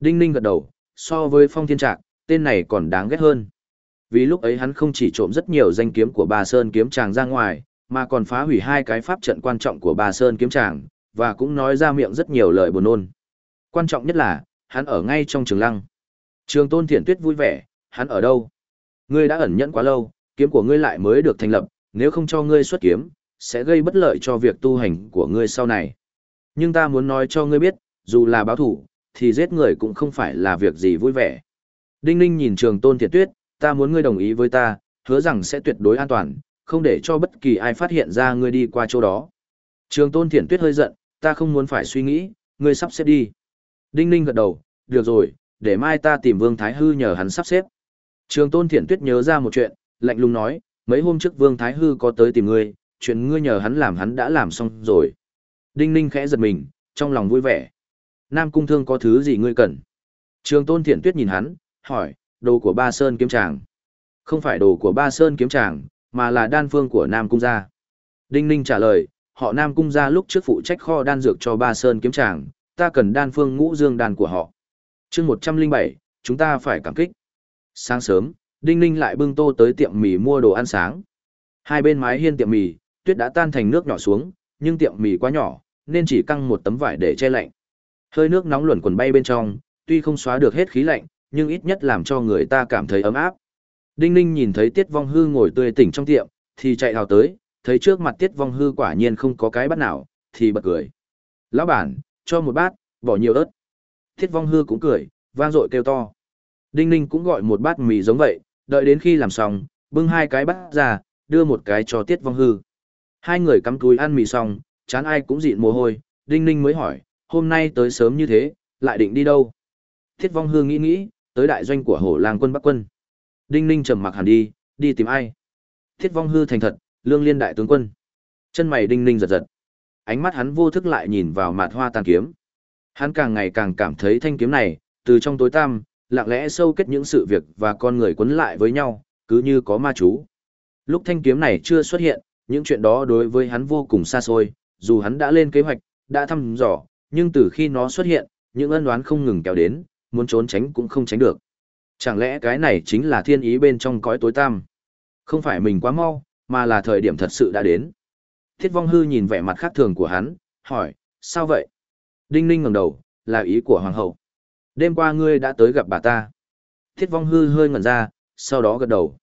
Đinh Ninh gật đầu, so với Phong Thiên Trạc, tên này còn đáng ghét hơn. Vì lúc ấy hắn không chỉ trộm rất nhiều danh kiếm của Ba Sơn kiếm tràng ra ngoài, mà còn phá hủy hai cái pháp trận quan trọng của Ba Sơn kiếm tràng, và cũng nói ra miệng rất nhiều lời buồn nôn. Quan trọng nhất là, hắn ở ngay trong trường lăng. Trường Tôn Thiện Tuyết vui vẻ, hắn ở đâu? Ngươi đã ẩn nhẫn quá lâu, kiếm của ngươi lại mới được thành lập, nếu không cho ngươi xuất kiếm, sẽ gây bất lợi cho việc tu hành của ngươi sau này. Nhưng ta muốn nói cho ngươi biết, dù là báo thủ, thì giết người cũng không phải là việc gì vui vẻ. Đinh Ninh nhìn trường tôn thiệt tuyết, ta muốn ngươi đồng ý với ta, hứa rằng sẽ tuyệt đối an toàn, không để cho bất kỳ ai phát hiện ra ngươi đi qua chỗ đó. Trường tôn thiện tuyết hơi giận, ta không muốn phải suy nghĩ, ngươi sắp xếp đi. Đinh Ninh gật đầu, được rồi, để mai ta tìm Vương Thái Hư nhờ hắn sắp xếp. Trường tôn thiện tuyết nhớ ra một chuyện, lạnh lùng nói, mấy hôm trước Vương Thái Hư có tới tìm ngươi, chuyện ngươi nhờ hắn làm hắn đã làm xong rồi. Đinh Ninh khẽ giật mình, trong lòng vui vẻ. Nam Cung Thương có thứ gì ngươi cần? Trường Tôn Thiện Tuyết nhìn hắn, hỏi, đồ của Ba Sơn kiếm tràng. Không phải đồ của Ba Sơn kiếm tràng, mà là đan phương của Nam Cung gia. Đinh Ninh trả lời, họ Nam Cung gia lúc trước phụ trách kho đan dược cho Ba Sơn kiếm tràng, ta cần đan phương ngũ dương đan của họ. chương 107, chúng ta phải cảm kích. Sáng sớm, Đinh Ninh lại bưng tô tới tiệm mì mua đồ ăn sáng. Hai bên mái hiên tiệm mì, tuyết đã tan thành nước nhỏ xuống, nhưng tiệm mì quá nhỏ, nên chỉ căng một tấm vải để che lạnh. Hơi nước nóng luồn quần bay bên trong, tuy không xóa được hết khí lạnh, nhưng ít nhất làm cho người ta cảm thấy ấm áp. Đinh Ninh nhìn thấy Tiết Vong Hư ngồi tươi tỉnh trong tiệm, thì chạy hào tới, thấy trước mặt Tiết Vong Hư quả nhiên không có cái bát nào, thì bật cười. Lão bản, cho một bát, bỏ nhiều ớt. Tiết Vong Hư cũng cười, vang dội kêu to. Đinh Ninh cũng gọi một bát mì giống vậy, đợi đến khi làm xong, bưng hai cái bát ra, đưa một cái cho Tiết Vong Hư. Hai người cắm túi ăn mì xong, chán ai cũng dịn mồ hôi, Đinh Ninh mới hỏi, hôm nay tới sớm như thế, lại định đi đâu? Thiết Vong Hương nghĩ nghĩ, tới đại doanh của Hổ Lang quân Bắc quân. Đinh Ninh trầm mặc hẳn đi, đi tìm ai? Thiết Vong Hư thành thật, Lương Liên đại tướng quân. Chân mày Đinh Ninh giật giật. Ánh mắt hắn vô thức lại nhìn vào mạt hoa tàn kiếm. Hắn càng ngày càng cảm thấy thanh kiếm này, từ trong tối tăm, lặng lẽ sâu kết những sự việc và con người quấn lại với nhau, cứ như có ma chú. Lúc thanh kiếm này chưa xuất hiện, những chuyện đó đối với hắn vô cùng xa xôi, dù hắn đã lên kế hoạch, đã thăm dò, nhưng từ khi nó xuất hiện, những ân đoán không ngừng kéo đến, muốn trốn tránh cũng không tránh được. Chẳng lẽ cái này chính là thiên ý bên trong cõi tối tăm? Không phải mình quá mau, mà là thời điểm thật sự đã đến. Thiết vong hư nhìn vẻ mặt khác thường của hắn, hỏi, sao vậy? Đinh ninh ngẩng đầu, là ý của hoàng hậu. Đêm qua ngươi đã tới gặp bà ta. Thiết vong hư hơi ngẩn ra, sau đó gật đầu.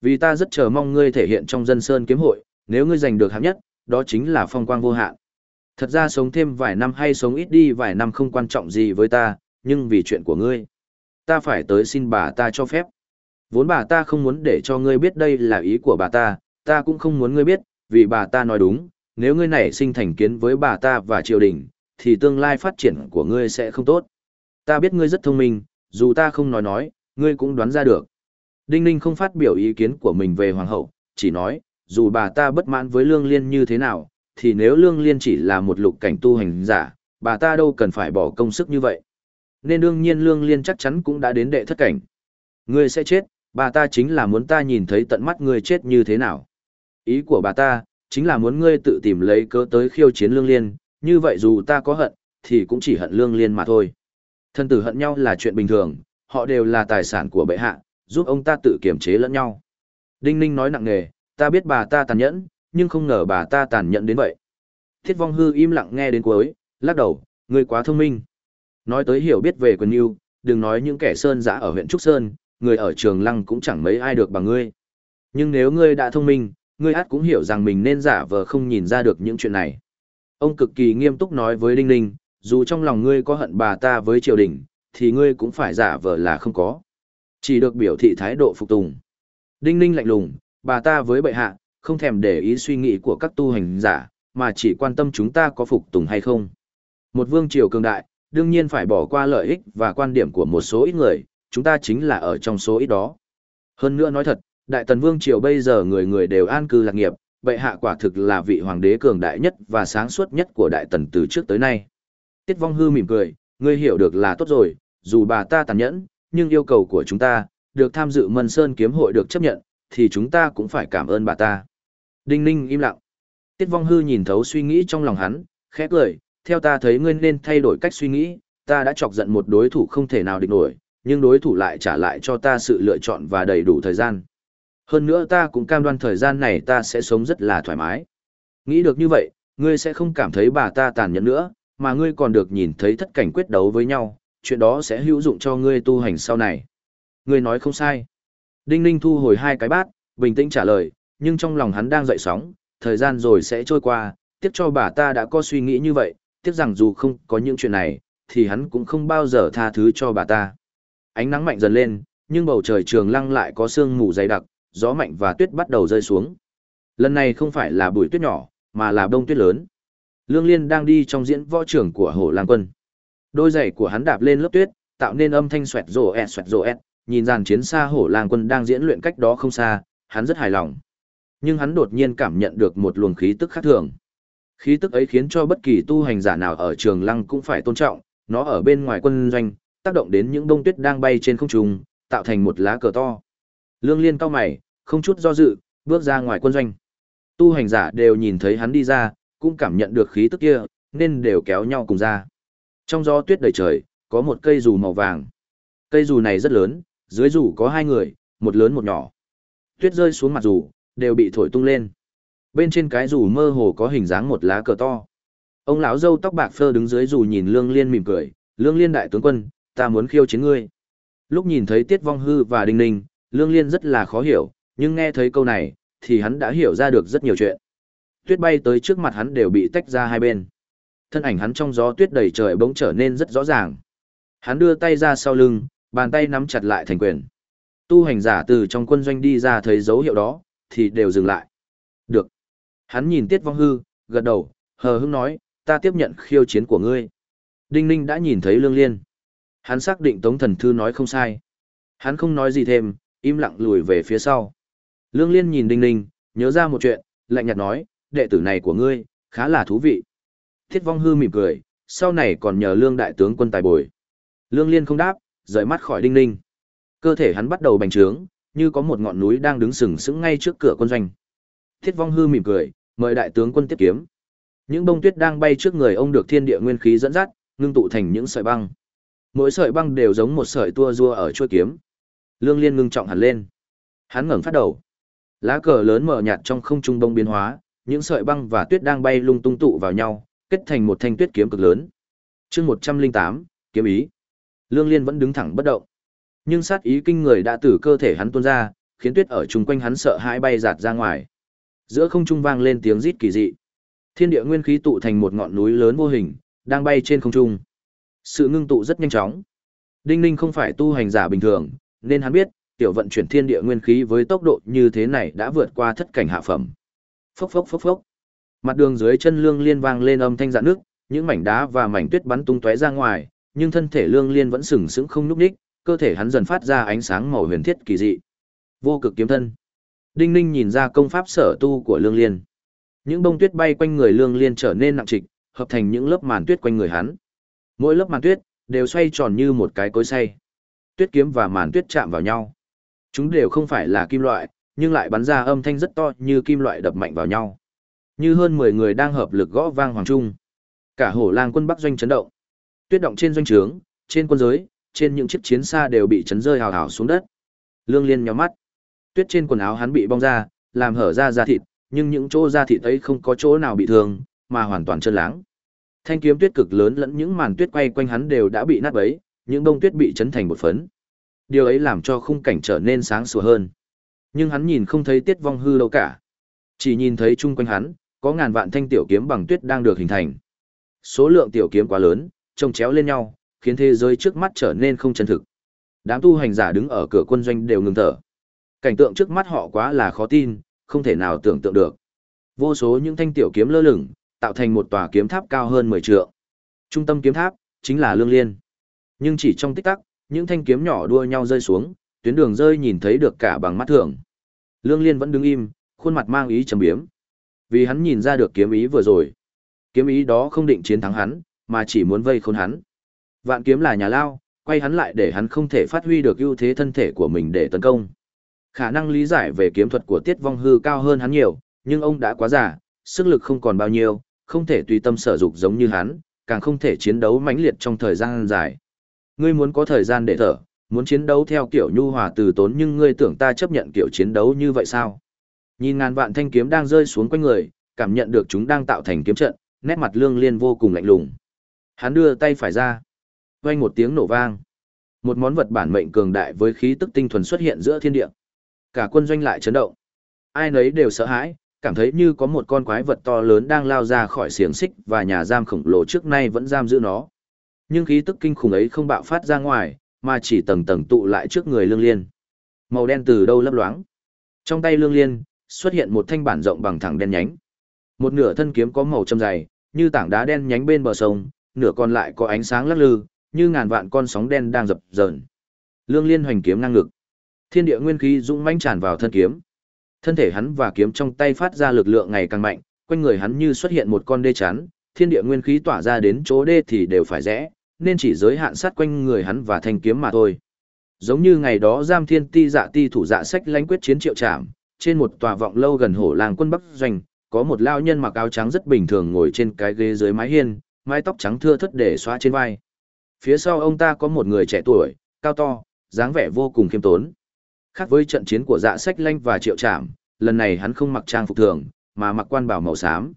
Vì ta rất chờ mong ngươi thể hiện trong dân sơn kiếm hội, nếu ngươi giành được hạng nhất, đó chính là phong quang vô hạn. Thật ra sống thêm vài năm hay sống ít đi vài năm không quan trọng gì với ta, nhưng vì chuyện của ngươi, ta phải tới xin bà ta cho phép. Vốn bà ta không muốn để cho ngươi biết đây là ý của bà ta, ta cũng không muốn ngươi biết, vì bà ta nói đúng, nếu ngươi nảy sinh thành kiến với bà ta và triều đình, thì tương lai phát triển của ngươi sẽ không tốt. Ta biết ngươi rất thông minh, dù ta không nói nói, ngươi cũng đoán ra được. Đinh Ninh không phát biểu ý kiến của mình về hoàng hậu, chỉ nói, dù bà ta bất mãn với lương liên như thế nào, thì nếu lương liên chỉ là một lục cảnh tu hành giả, bà ta đâu cần phải bỏ công sức như vậy. Nên đương nhiên lương liên chắc chắn cũng đã đến đệ thất cảnh. Ngươi sẽ chết, bà ta chính là muốn ta nhìn thấy tận mắt ngươi chết như thế nào. Ý của bà ta, chính là muốn ngươi tự tìm lấy cớ tới khiêu chiến lương liên, như vậy dù ta có hận, thì cũng chỉ hận lương liên mà thôi. Thân tử hận nhau là chuyện bình thường, họ đều là tài sản của bệ hạ, giúp ông ta tự kiềm chế lẫn nhau. Đinh Ninh nói nặng nề, ta biết bà ta tàn nhẫn, nhưng không ngờ bà ta tàn nhẫn đến vậy. Thiết vong hư im lặng nghe đến cuối, lắc đầu, ngươi quá thông minh. Nói tới hiểu biết về quyền yêu, đừng nói những kẻ sơn giã ở huyện Trúc Sơn, người ở trường lăng cũng chẳng mấy ai được bằng ngươi. Nhưng nếu ngươi đã thông minh, ngươi át cũng hiểu rằng mình nên giả vờ không nhìn ra được những chuyện này. Ông cực kỳ nghiêm túc nói với Đinh Ninh, dù trong lòng ngươi có hận bà ta với triều đình, thì ngươi cũng phải giả vờ là không có. Chỉ được biểu thị thái độ phục tùng. Đinh Ninh lạnh lùng, bà ta với bệ hạ, không thèm để ý suy nghĩ của các tu hành giả, mà chỉ quan tâm chúng ta có phục tùng hay không. Một vương triều cường đại, đương nhiên phải bỏ qua lợi ích và quan điểm của một số ít người, chúng ta chính là ở trong số ít đó. Hơn nữa nói thật, đại tần vương triều bây giờ người người đều an cư lạc nghiệp, bệ hạ quả thực là vị hoàng đế cường đại nhất và sáng suốt nhất của đại tần từ trước tới nay. Tiết vong hư mỉm cười, ngươi hiểu được là tốt rồi, dù bà ta tàn nhẫn, nhưng yêu cầu của chúng ta, được tham dự Mân Sơn kiếm hội được chấp nhận, thì chúng ta cũng phải cảm ơn bà ta. Đinh Ninh im lặng. Tiết Vong Hư nhìn thấu suy nghĩ trong lòng hắn, khẽ cười, theo ta thấy ngươi nên thay đổi cách suy nghĩ, ta đã chọc giận một đối thủ không thể nào địch nổi, nhưng đối thủ lại trả lại cho ta sự lựa chọn và đầy đủ thời gian. Hơn nữa ta cũng cam đoan thời gian này ta sẽ sống rất là thoải mái. Nghĩ được như vậy, ngươi sẽ không cảm thấy bà ta tàn nhẫn nữa, mà ngươi còn được nhìn thấy thất cảnh quyết đấu với nhau, chuyện đó sẽ hữu dụng cho ngươi tu hành sau này. Ngươi nói không sai. Đinh Ninh thu hồi hai cái bát, bình tĩnh trả lời, nhưng trong lòng hắn đang dậy sóng, thời gian rồi sẽ trôi qua, tiếc cho bà ta đã có suy nghĩ như vậy, tiếc rằng dù không có những chuyện này, thì hắn cũng không bao giờ tha thứ cho bà ta. Ánh nắng mạnh dần lên, nhưng bầu trời trường lăng lại có sương mù dày đặc, gió mạnh và tuyết bắt đầu rơi xuống. Lần này không phải là bụi tuyết nhỏ, mà là đông tuyết lớn. Lương Liên đang đi trong diễn võ trưởng của Hổ Lang Quân. Đôi giày của hắn đạp lên lớp tuyết, tạo nên âm thanh xoẹt rồ ẹt xoẹt rồ ẹt, nhìn dàn chiến xa Hổ Lang Quân đang diễn luyện cách đó không xa, hắn rất hài lòng. Nhưng hắn đột nhiên cảm nhận được một luồng khí tức khác thường. Khí tức ấy khiến cho bất kỳ tu hành giả nào ở trường lăng cũng phải tôn trọng, nó ở bên ngoài quân doanh, tác động đến những bông tuyết đang bay trên không trung, tạo thành một lá cờ to. Lương Liên cao mày, không chút do dự, bước ra ngoài quân doanh. Tu hành giả đều nhìn thấy hắn đi ra, cũng cảm nhận được khí tức kia, nên đều kéo nhau cùng ra. Trong gió tuyết đầy trời, có một cây dù màu vàng. Cây dù này rất lớn, dưới dù có hai người, một lớn một nhỏ. Tuyết rơi xuống mặt dù, đều bị thổi tung lên. Bên trên cái dù mơ hồ có hình dáng một lá cờ to. Ông lão dâu tóc bạc phơ đứng dưới dù nhìn Lương Liên mỉm cười, "Lương Liên đại tướng quân, ta muốn khiêu chiến ngươi." Lúc nhìn thấy Tiết Vong Hư và Đinh Ninh, Lương Liên rất là khó hiểu, nhưng nghe thấy câu này, thì hắn đã hiểu ra được rất nhiều chuyện. Tuyết bay tới trước mặt hắn đều bị tách ra hai bên. Thân ảnh hắn trong gió tuyết đầy trời bỗng trở nên rất rõ ràng. Hắn đưa tay ra sau lưng, bàn tay nắm chặt lại thành quyền. Tu hành giả từ trong quân doanh đi ra thấy dấu hiệu đó, thì đều dừng lại. Được. Hắn nhìn Tiết Vong Hư, gật đầu, hờ hững nói, ta tiếp nhận khiêu chiến của ngươi. Đinh Ninh đã nhìn thấy Lương Liên. Hắn xác định Tống Thần Thư nói không sai. Hắn không nói gì thêm, im lặng lùi về phía sau. Lương Liên nhìn Đinh Ninh, nhớ ra một chuyện, lạnh nhạt nói, đệ tử này của ngươi, khá là thú vị. Thiết vong hư mỉm cười, sau này còn nhờ Lương Đại tướng quân tài bồi. Lương Liên không đáp, rời mắt khỏi Đinh Ninh. Cơ thể hắn bắt đầu bành trướng, như có một ngọn núi đang đứng sừng sững ngay trước cửa quân doanh. Thiết vong hư mỉm cười, mời đại tướng quân tiếp kiếm. Những bông tuyết đang bay trước người ông được thiên địa nguyên khí dẫn dắt, ngưng tụ thành những sợi băng. Mỗi sợi băng đều giống một sợi tua rua ở chuôi kiếm. Lương Liên ngưng trọng hẳn lên. Hắn ngẩng phát đầu. Lá cờ lớn mở nhạt trong không trung bông biến hóa, những sợi băng và tuyết đang bay lung tung tụ vào nhau, kết thành một thanh tuyết kiếm cực lớn. Chương 108, kiếm ý. Lương Liên vẫn đứng thẳng bất động. Nhưng sát ý kinh người đã từ cơ thể hắn tuôn ra, khiến tuyết ở chung quanh hắn sợ hãi bay giạt ra ngoài. Giữa không trung vang lên tiếng rít kỳ dị. Thiên địa nguyên khí tụ thành một ngọn núi lớn vô hình, đang bay trên không trung. Sự ngưng tụ rất nhanh chóng. Đinh Ninh không phải tu hành giả bình thường, nên hắn biết, tiểu vận chuyển thiên địa nguyên khí với tốc độ như thế này đã vượt qua thất cảnh hạ phẩm. Phốc phốc phốc phốc. Mặt đường dưới chân Lương Liên vang lên âm thanh rạn nước, những mảnh đá và mảnh tuyết bắn tung tóe ra ngoài, nhưng thân thể Lương Liên vẫn sừng sững không nhúc nhích, cơ thể hắn dần phát ra ánh sáng màu huyền thiết kỳ dị. Vô cực kiếm thân. Đinh Ninh nhìn ra công pháp sở tu của Lương Liên. Những bông tuyết bay quanh người Lương Liên trở nên nặng trịch, hợp thành những lớp màn tuyết quanh người hắn. Mỗi lớp màn tuyết đều xoay tròn như một cái cối xay. Tuyết kiếm và màn tuyết chạm vào nhau. Chúng đều không phải là kim loại, nhưng lại bắn ra âm thanh rất to như kim loại đập mạnh vào nhau. Như hơn 10 người đang hợp lực gõ vang hoàng trung. Cả hổ lang quân Bắc doanh chấn động. Tuyết động trên doanh trướng, trên quân giới, trên những chiếc chiến xa đều bị chấn rơi hào hào xuống đất. Lương Liên nhíu mắt. Tuyết trên quần áo hắn bị bong ra, làm hở ra da thịt, nhưng những chỗ da thịt ấy không có chỗ nào bị thương, mà hoàn toàn trơn láng. Thanh kiếm tuyết cực lớn lẫn những màn tuyết quay quanh hắn đều đã bị nát bấy, những bông tuyết bị chấn thành bột phấn. Điều ấy làm cho khung cảnh trở nên sáng sủa hơn. Nhưng hắn nhìn không thấy tiết vong hư đâu cả. Chỉ nhìn thấy chung quanh hắn, có ngàn vạn thanh tiểu kiếm bằng tuyết đang được hình thành. Số lượng tiểu kiếm quá lớn, trông chéo lên nhau, khiến thế giới trước mắt trở nên không chân thực. Đám tu hành giả đứng ở cửa quân doanh đều ngừng thở. Cảnh tượng trước mắt họ quá là khó tin, không thể nào tưởng tượng được. Vô số những thanh tiểu kiếm lơ lửng, tạo thành một tòa kiếm tháp cao hơn 10 trượng. Trung tâm kiếm tháp chính là Lương Liên. Nhưng chỉ trong tích tắc, những thanh kiếm nhỏ đua nhau rơi xuống, tuyến đường rơi nhìn thấy được cả bằng mắt thường. Lương Liên vẫn đứng im, khuôn mặt mang ý trầm biếm. Vì hắn nhìn ra được kiếm ý vừa rồi. Kiếm ý đó không định chiến thắng hắn, mà chỉ muốn vây khốn hắn. Vạn kiếm là nhà lao, quay hắn lại để hắn không thể phát huy được ưu thế thân thể của mình để tấn công. Khả năng lý giải về kiếm thuật của Tiết Vong Hư cao hơn hắn nhiều, nhưng ông đã quá già, sức lực không còn bao nhiêu, không thể tùy tâm sở dục giống như hắn, càng không thể chiến đấu mãnh liệt trong thời gian dài. Ngươi muốn có thời gian để thở, muốn chiến đấu theo kiểu nhu hòa từ tốn nhưng ngươi tưởng ta chấp nhận kiểu chiến đấu như vậy sao? Nhìn ngàn vạn thanh kiếm đang rơi xuống quanh người, cảm nhận được chúng đang tạo thành kiếm trận, nét mặt Lương Liên vô cùng lạnh lùng. Hắn đưa tay phải ra, vang một tiếng nổ vang. Một món vật bản mệnh cường đại với khí tức tinh thuần xuất hiện giữa thiên địa. Cả quân doanh lại chấn động. Ai nấy đều sợ hãi, cảm thấy như có một con quái vật to lớn đang lao ra khỏi xiềng xích và nhà giam khổng lồ trước nay vẫn giam giữ nó. Nhưng khí tức kinh khủng ấy không bạo phát ra ngoài, mà chỉ tầng tầng tụ lại trước người Lương Liên. Màu đen từ đâu lấp loáng. Trong tay Lương Liên, xuất hiện một thanh bản rộng bằng thẳng đen nhánh. Một nửa thân kiếm có màu châm dày, như tảng đá đen nhánh bên bờ sông, nửa còn lại có ánh sáng lắc lư, như ngàn vạn con sóng đen đang dập dờn. Lương Liên hoành kiếm ngang ngực. Thiên địa nguyên khí dũng mãnh tràn vào thân kiếm. Thân thể hắn và kiếm trong tay phát ra lực lượng ngày càng mạnh, quanh người hắn như xuất hiện một con đê chắn, thiên địa nguyên khí tỏa ra đến chỗ đê thì đều phải rẽ, nên chỉ giới hạn sát quanh người hắn và thanh kiếm mà thôi. Giống như ngày đó giam thiên ti dạ ti thủ dạ sách lãnh quyết chiến triệu trảm, trên một tòa vọng lâu gần hổ làng quân Bắc Doanh, có một lao nhân mặc áo trắng rất bình thường ngồi trên cái ghế dưới mái hiên, mái tóc trắng thưa thất để xóa trên vai. Phía sau ông ta có một người trẻ tuổi, cao to, dáng vẻ vô cùng khiêm tốn. Khác với trận chiến của dạ sách lanh và triệu trảm, lần này hắn không mặc trang phục thường, mà mặc quan bảo màu xám.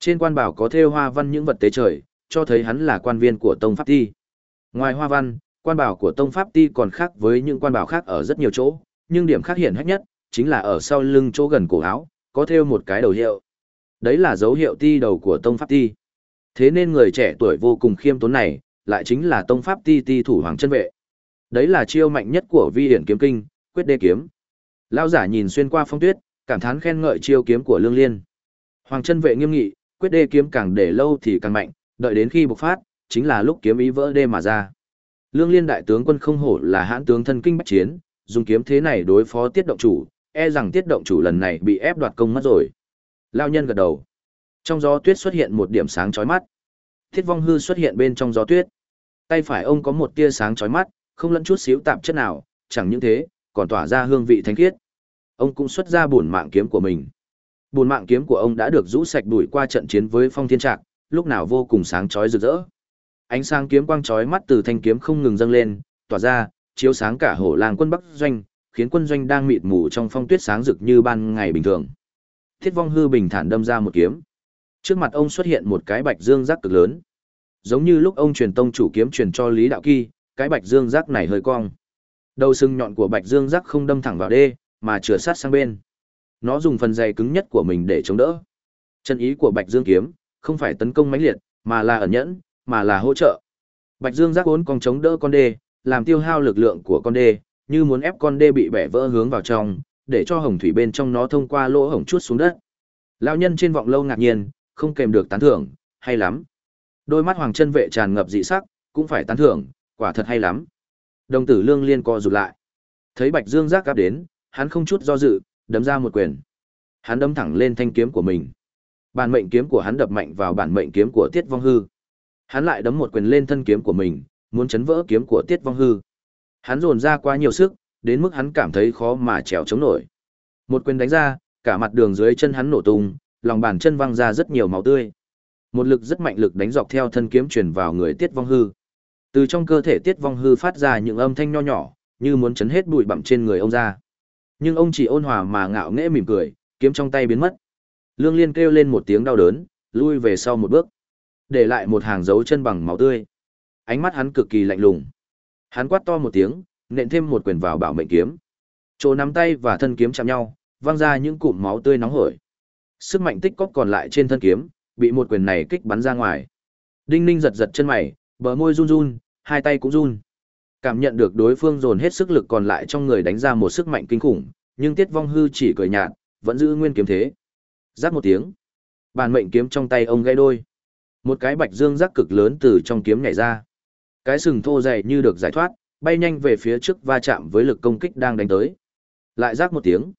Trên quan bảo có thêu hoa văn những vật tế trời, cho thấy hắn là quan viên của Tông Pháp Ti. Ngoài hoa văn, quan bảo của Tông Pháp Ti còn khác với những quan bảo khác ở rất nhiều chỗ, nhưng điểm khác hiện hách nhất, chính là ở sau lưng chỗ gần cổ áo, có thêu một cái đầu hiệu. Đấy là dấu hiệu ti đầu của Tông Pháp Ti. Thế nên người trẻ tuổi vô cùng khiêm tốn này, lại chính là Tông Pháp Ti Ti thủ Hoàng chân vệ. Đấy là chiêu mạnh nhất của Vi Hiển Kiếm Kinh, quyết đê kiếm. Lao giả nhìn xuyên qua phong tuyết, cảm thán khen ngợi chiêu kiếm của Lương Liên. Hoàng chân vệ nghiêm nghị, quyết đê kiếm càng để lâu thì càng mạnh, đợi đến khi bộc phát, chính là lúc kiếm ý vỡ đê mà ra. Lương Liên đại tướng quân không hổ là hãn tướng thân kinh bách chiến, dùng kiếm thế này đối phó tiết động chủ, e rằng tiết động chủ lần này bị ép đoạt công mất rồi. Lao nhân gật đầu. Trong gió tuyết xuất hiện một điểm sáng chói mắt. Thiết vong hư xuất hiện bên trong gió tuyết. Tay phải ông có một tia sáng chói mắt, không lẫn chút xíu tạp chất nào, chẳng những thế, còn tỏa ra hương vị thánh khiết. Ông cũng xuất ra bổn mạng kiếm của mình. Bổn mạng kiếm của ông đã được rũ sạch đuổi qua trận chiến với Phong Thiên Trạc, lúc nào vô cùng sáng chói rực rỡ. Ánh sáng kiếm quang chói mắt từ thanh kiếm không ngừng dâng lên, tỏa ra, chiếu sáng cả hổ làng quân Bắc doanh, khiến quân doanh đang mịt mù trong phong tuyết sáng rực như ban ngày bình thường. Thiết Vong Hư bình thản đâm ra một kiếm. Trước mặt ông xuất hiện một cái bạch dương rắc cực lớn. Giống như lúc ông truyền tông chủ kiếm truyền cho Lý Đạo Kỳ, cái bạch dương giác này hơi cong. Đầu sừng nhọn của bạch dương giác không đâm thẳng vào đê, mà chừa sát sang bên. Nó dùng phần dày cứng nhất của mình để chống đỡ. Chân ý của bạch dương kiếm, không phải tấn công mãnh liệt, mà là ẩn nhẫn, mà là hỗ trợ. Bạch dương giác vốn còn chống đỡ con đê, làm tiêu hao lực lượng của con đê, như muốn ép con đê bị bẻ vỡ hướng vào trong, để cho hồng thủy bên trong nó thông qua lỗ hổng chút xuống đất. Lão nhân trên vọng lâu ngạc nhiên, không kèm được tán thưởng, hay lắm. Đôi mắt hoàng chân vệ tràn ngập dị sắc, cũng phải tán thưởng, quả thật hay lắm. Đồng tử lương liên co rụt lại. Thấy Bạch Dương giác gáp đến, hắn không chút do dự, đấm ra một quyền. Hắn đấm thẳng lên thanh kiếm của mình. Bản mệnh kiếm của hắn đập mạnh vào bản mệnh kiếm của Tiết Vong Hư. Hắn lại đấm một quyền lên thân kiếm của mình, muốn chấn vỡ kiếm của Tiết Vong Hư. Hắn dồn ra quá nhiều sức, đến mức hắn cảm thấy khó mà trèo chống nổi. Một quyền đánh ra, cả mặt đường dưới chân hắn nổ tung, lòng bàn chân văng ra rất nhiều máu tươi. Một lực rất mạnh lực đánh dọc theo thân kiếm truyền vào người Tiết Vong Hư. Từ trong cơ thể Tiết Vong Hư phát ra những âm thanh nho nhỏ, như muốn chấn hết bụi bặm trên người ông ra. Nhưng ông chỉ ôn hòa mà ngạo nghễ mỉm cười, kiếm trong tay biến mất. Lương Liên kêu lên một tiếng đau đớn, lui về sau một bước, để lại một hàng dấu chân bằng máu tươi. Ánh mắt hắn cực kỳ lạnh lùng. Hắn quát to một tiếng, nện thêm một quyền vào bảo mệnh kiếm. Chỗ nắm tay và thân kiếm chạm nhau, văng ra những cụm máu tươi nóng hổi. Sức mạnh tích cóp còn lại trên thân kiếm, bị một quyền này kích bắn ra ngoài. Đinh Ninh giật giật chân mày, bờ môi run run, hai tay cũng run. Cảm nhận được đối phương dồn hết sức lực còn lại trong người đánh ra một sức mạnh kinh khủng, nhưng Tiết Vong Hư chỉ cười nhạt, vẫn giữ nguyên kiếm thế. Rắc một tiếng, bàn mệnh kiếm trong tay ông gãy đôi. Một cái bạch dương rắc cực lớn từ trong kiếm nhảy ra. Cái sừng thô dày như được giải thoát, bay nhanh về phía trước va chạm với lực công kích đang đánh tới. Lại rắc một tiếng,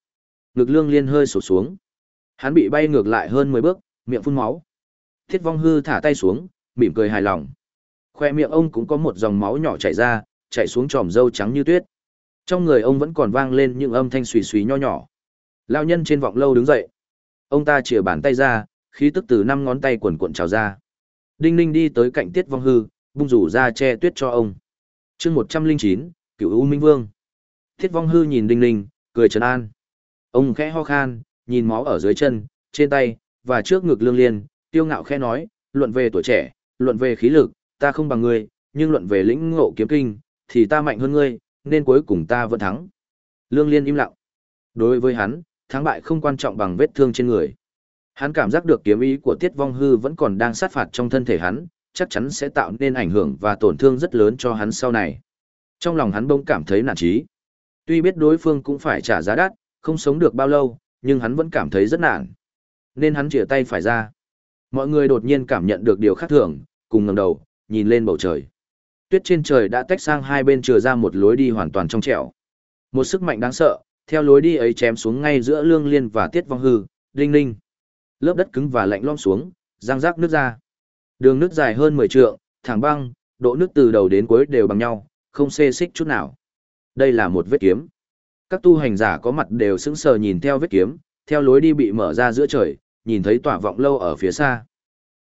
ngực lương liên hơi sụt xuống. Hắn bị bay ngược lại hơn 10 bước, miệng phun máu. Thiết vong hư thả tay xuống, mỉm cười hài lòng. Khoe miệng ông cũng có một dòng máu nhỏ chảy ra, chảy xuống tròm râu trắng như tuyết. Trong người ông vẫn còn vang lên những âm thanh xùy xùy nho nhỏ. Lao nhân trên vọng lâu đứng dậy. Ông ta chìa bàn tay ra, khí tức từ năm ngón tay quần cuộn trào ra. Đinh Ninh đi tới cạnh Tiết Vong Hư, bung rủ ra che tuyết cho ông. chương 109, Cửu U Minh Vương. Tiết Vong Hư nhìn Đinh Ninh, cười trấn an. Ông khẽ ho khan, nhìn máu ở dưới chân, trên tay, và trước ngực lương liên, tiêu ngạo khẽ nói, luận về tuổi trẻ, luận về khí lực, ta không bằng ngươi, nhưng luận về lĩnh ngộ kiếm kinh, thì ta mạnh hơn ngươi, nên cuối cùng ta vẫn thắng. Lương liên im lặng. Đối với hắn, thắng bại không quan trọng bằng vết thương trên người. Hắn cảm giác được kiếm ý của Tiết Vong Hư vẫn còn đang sát phạt trong thân thể hắn, chắc chắn sẽ tạo nên ảnh hưởng và tổn thương rất lớn cho hắn sau này. Trong lòng hắn bỗng cảm thấy nản trí. Tuy biết đối phương cũng phải trả giá đắt, không sống được bao lâu, nhưng hắn vẫn cảm thấy rất nản. Nên hắn chìa tay phải ra. Mọi người đột nhiên cảm nhận được điều khác thường, cùng ngẩng đầu, nhìn lên bầu trời. Tuyết trên trời đã tách sang hai bên chừa ra một lối đi hoàn toàn trong trẻo. Một sức mạnh đáng sợ, theo lối đi ấy chém xuống ngay giữa Lương Liên và Tiết Vong Hư, đinh ninh. Lớp đất cứng và lạnh lom xuống, răng rác nước ra. Đường nước dài hơn 10 trượng, thẳng băng, độ nước từ đầu đến cuối đều bằng nhau, không xê xích chút nào. Đây là một vết kiếm. Các tu hành giả có mặt đều sững sờ nhìn theo vết kiếm, theo lối đi bị mở ra giữa trời, nhìn thấy tòa vọng lâu ở phía xa.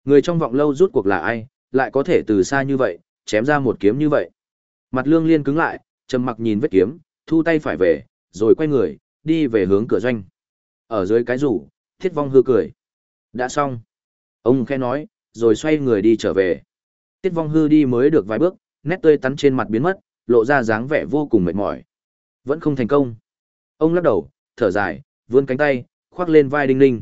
Người trong vọng lâu rút cuộc là ai, lại có thể từ xa như vậy, chém ra một kiếm như vậy. Mặt lương liên cứng lại, trầm mặc nhìn vết kiếm, thu tay phải về, rồi quay người, đi về hướng cửa doanh. Ở dưới cái rủ, thiết vong hư cười. Đã xong. Ông khẽ nói, rồi xoay người đi trở về. Tiết vong hư đi mới được vài bước, nét tươi tắn trên mặt biến mất, lộ ra dáng vẻ vô cùng mệt mỏi. Vẫn không thành công. Ông lắc đầu, thở dài, vươn cánh tay, khoác lên vai Đinh Ninh.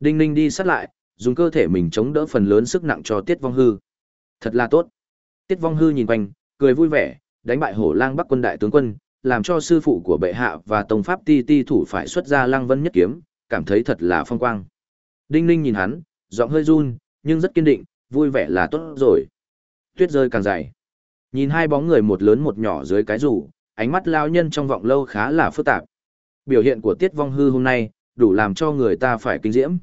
Đinh Ninh đi sát lại, dùng cơ thể mình chống đỡ phần lớn sức nặng cho Tiết vong hư. Thật là tốt. Tiết vong hư nhìn quanh, cười vui vẻ, đánh bại hổ lang bắc quân đại tướng quân, làm cho sư phụ của bệ hạ và tông pháp ti ti thủ phải xuất ra Lang vân nhất kiếm, cảm thấy thật là phong quang. Đinh ninh nhìn hắn, giọng hơi run, nhưng rất kiên định, vui vẻ là tốt rồi. Tuyết rơi càng dày. Nhìn hai bóng người một lớn một nhỏ dưới cái rủ, ánh mắt lao nhân trong vọng lâu khá là phức tạp. Biểu hiện của Tiết Vong Hư hôm nay, đủ làm cho người ta phải kinh diễm.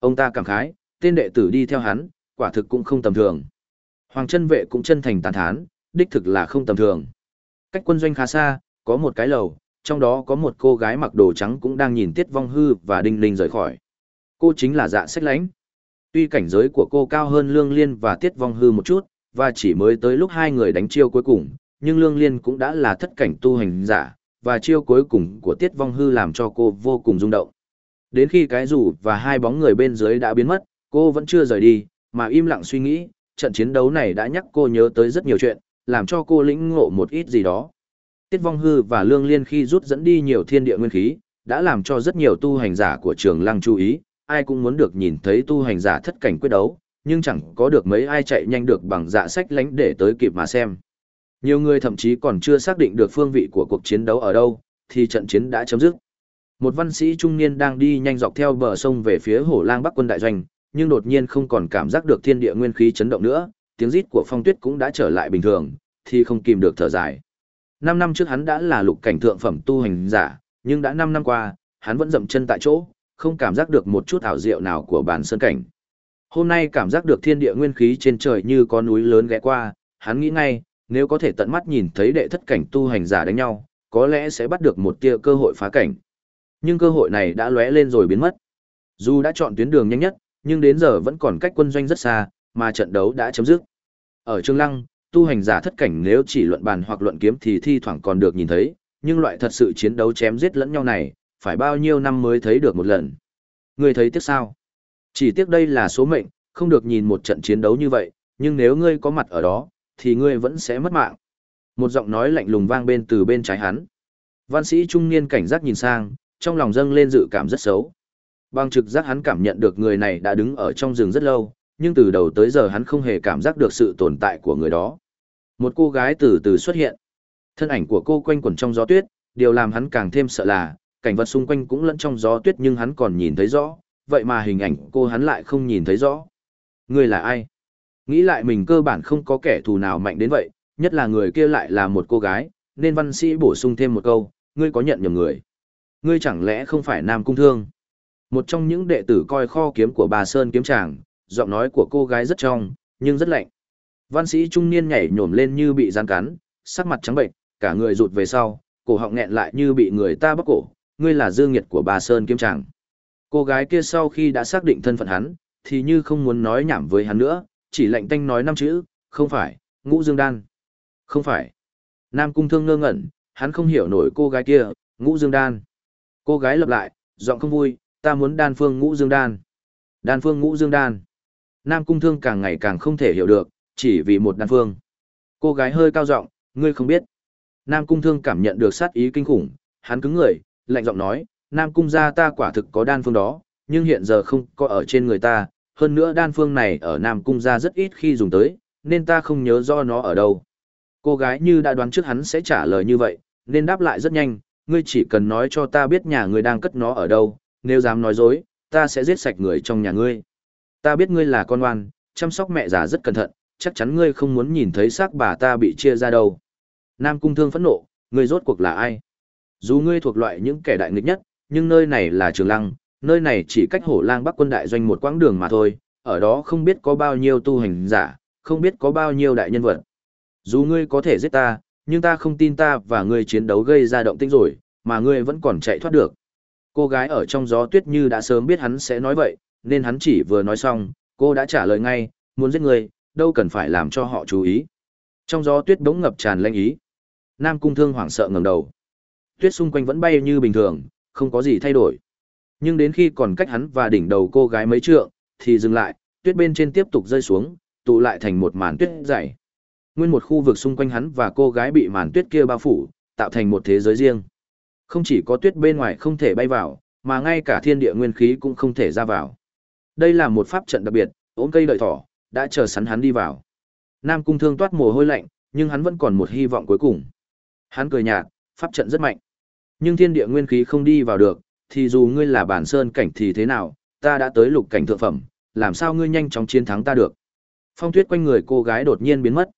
Ông ta cảm khái, tên đệ tử đi theo hắn, quả thực cũng không tầm thường. Hoàng chân vệ cũng chân thành tán thán, đích thực là không tầm thường. Cách quân doanh khá xa, có một cái lầu, trong đó có một cô gái mặc đồ trắng cũng đang nhìn Tiết Vong Hư và Đinh Linh rời khỏi. Cô chính là dạ sách lánh. Tuy cảnh giới của cô cao hơn Lương Liên và Tiết Vong Hư một chút, và chỉ mới tới lúc hai người đánh chiêu cuối cùng, nhưng Lương Liên cũng đã là thất cảnh tu hành giả, và chiêu cuối cùng của Tiết Vong Hư làm cho cô vô cùng rung động. Đến khi cái rủ và hai bóng người bên dưới đã biến mất, cô vẫn chưa rời đi, mà im lặng suy nghĩ, trận chiến đấu này đã nhắc cô nhớ tới rất nhiều chuyện, làm cho cô lĩnh ngộ một ít gì đó. Tiết Vong Hư và Lương Liên khi rút dẫn đi nhiều thiên địa nguyên khí, đã làm cho rất nhiều tu hành giả của trường lăng chú ý, ai cũng muốn được nhìn thấy tu hành giả thất cảnh quyết đấu, nhưng chẳng có được mấy ai chạy nhanh được bằng dạ sách lánh để tới kịp mà xem. Nhiều người thậm chí còn chưa xác định được phương vị của cuộc chiến đấu ở đâu, thì trận chiến đã chấm dứt. Một văn sĩ trung niên đang đi nhanh dọc theo bờ sông về phía Hồ lang bắc quân đại doanh, nhưng đột nhiên không còn cảm giác được thiên địa nguyên khí chấn động nữa, tiếng rít của phong tuyết cũng đã trở lại bình thường, thì không kìm được thở dài. Năm năm trước hắn đã là lục cảnh thượng phẩm tu hành giả, nhưng đã năm năm qua, hắn vẫn dậm chân tại chỗ, không cảm giác được một chút ảo diệu nào của bản sơn cảnh. Hôm nay cảm giác được thiên địa nguyên khí trên trời như có núi lớn ghé qua, hắn nghĩ ngay, nếu có thể tận mắt nhìn thấy đệ thất cảnh tu hành giả đánh nhau, có lẽ sẽ bắt được một tia cơ hội phá cảnh. Nhưng cơ hội này đã lóe lên rồi biến mất. Dù đã chọn tuyến đường nhanh nhất, nhưng đến giờ vẫn còn cách quân doanh rất xa, mà trận đấu đã chấm dứt. Ở Trương Lăng, tu hành giả thất cảnh nếu chỉ luận bàn hoặc luận kiếm thì thi thoảng còn được nhìn thấy, nhưng loại thật sự chiến đấu chém giết lẫn nhau này, phải bao nhiêu năm mới thấy được một lần. Ngươi thấy tiếc sao? Chỉ tiếc đây là số mệnh, không được nhìn một trận chiến đấu như vậy, nhưng nếu ngươi có mặt ở đó, thì ngươi vẫn sẽ mất mạng. Một giọng nói lạnh lùng vang bên từ bên trái hắn. Văn sĩ trung niên cảnh giác nhìn sang, trong lòng dâng lên dự cảm rất xấu. Bằng trực giác hắn cảm nhận được người này đã đứng ở trong rừng rất lâu, nhưng từ đầu tới giờ hắn không hề cảm giác được sự tồn tại của người đó. Một cô gái từ từ xuất hiện. Thân ảnh của cô quanh quẩn trong gió tuyết, điều làm hắn càng thêm sợ là, cảnh vật xung quanh cũng lẫn trong gió tuyết nhưng hắn còn nhìn thấy rõ, vậy mà hình ảnh cô hắn lại không nhìn thấy rõ. Người là ai? Nghĩ lại mình cơ bản không có kẻ thù nào mạnh đến vậy, nhất là người kia lại là một cô gái, nên văn sĩ bổ sung thêm một câu, ngươi có nhận nhầm người. Ngươi chẳng lẽ không phải Nam Cung Thương? Một trong những đệ tử coi kho kiếm của bà Sơn kiếm tràng, giọng nói của cô gái rất trong, nhưng rất lạnh. Văn sĩ trung niên nhảy nhổm lên như bị gian cắn, sắc mặt trắng bệnh, cả người rụt về sau, cổ họng nghẹn lại như bị người ta bóc cổ, ngươi là dương nghiệt của bà Sơn kiếm tràng. Cô gái kia sau khi đã xác định thân phận hắn, thì như không muốn nói nhảm với hắn nữa, chỉ lạnh tanh nói năm chữ, không phải, ngũ dương đan. Không phải. Nam cung thương ngơ ngẩn, hắn không hiểu nổi cô gái kia, ngũ dương đan. Cô gái lặp lại, giọng không vui, ta muốn đan phương ngũ dương đan. Đan phương ngũ dương đan. Nam cung thương càng ngày càng không thể hiểu được, chỉ vì một đan phương. Cô gái hơi cao giọng, ngươi không biết. Nam cung thương cảm nhận được sát ý kinh khủng, hắn cứng người, lạnh giọng nói, Nam cung gia ta quả thực có đan phương đó, nhưng hiện giờ không có ở trên người ta, hơn nữa đan phương này ở Nam cung gia rất ít khi dùng tới, nên ta không nhớ do nó ở đâu. Cô gái như đã đoán trước hắn sẽ trả lời như vậy, nên đáp lại rất nhanh, ngươi chỉ cần nói cho ta biết nhà ngươi đang cất nó ở đâu, nếu dám nói dối, ta sẽ giết sạch người trong nhà ngươi. Ta biết ngươi là con oan, chăm sóc mẹ già rất cẩn thận, chắc chắn ngươi không muốn nhìn thấy xác bà ta bị chia ra đâu. Nam Cung Thương phẫn nộ, ngươi rốt cuộc là ai? Dù ngươi thuộc loại những kẻ đại nghịch nhất, nhưng nơi này là Trường Lăng, nơi này chỉ cách Hổ Lang Bắc quân đại doanh một quãng đường mà thôi, ở đó không biết có bao nhiêu tu hành giả, không biết có bao nhiêu đại nhân vật. Dù ngươi có thể giết ta, nhưng ta không tin ta và ngươi chiến đấu gây ra động tĩnh rồi, mà ngươi vẫn còn chạy thoát được. Cô gái ở trong gió tuyết như đã sớm biết hắn sẽ nói vậy, nên hắn chỉ vừa nói xong, cô đã trả lời ngay, muốn giết ngươi, đâu cần phải làm cho họ chú ý. Trong gió tuyết bỗng ngập tràn lanh ý. Nam Cung Thương hoảng sợ ngẩng đầu. Tuyết xung quanh vẫn bay như bình thường, không có gì thay đổi. Nhưng đến khi còn cách hắn và đỉnh đầu cô gái mấy trượng, thì dừng lại, tuyết bên trên tiếp tục rơi xuống, tụ lại thành một màn tuyết dày. Nguyên một khu vực xung quanh hắn và cô gái bị màn tuyết kia bao phủ, tạo thành một thế giới riêng. Không chỉ có tuyết bên ngoài không thể bay vào, mà ngay cả thiên địa nguyên khí cũng không thể ra vào. Đây là một pháp trận đặc biệt, ốm cây đợi thỏ, đã chờ sẵn hắn đi vào. Nam cung thương toát mồ hôi lạnh, nhưng hắn vẫn còn một hy vọng cuối cùng. Hắn cười nhạt, pháp trận rất mạnh. Nhưng thiên địa nguyên khí không đi vào được, thì dù ngươi là bản sơn cảnh thì thế nào, ta đã tới lục cảnh thượng phẩm, làm sao ngươi nhanh chóng chiến thắng ta được. Phong tuyết quanh người cô gái đột nhiên biến mất.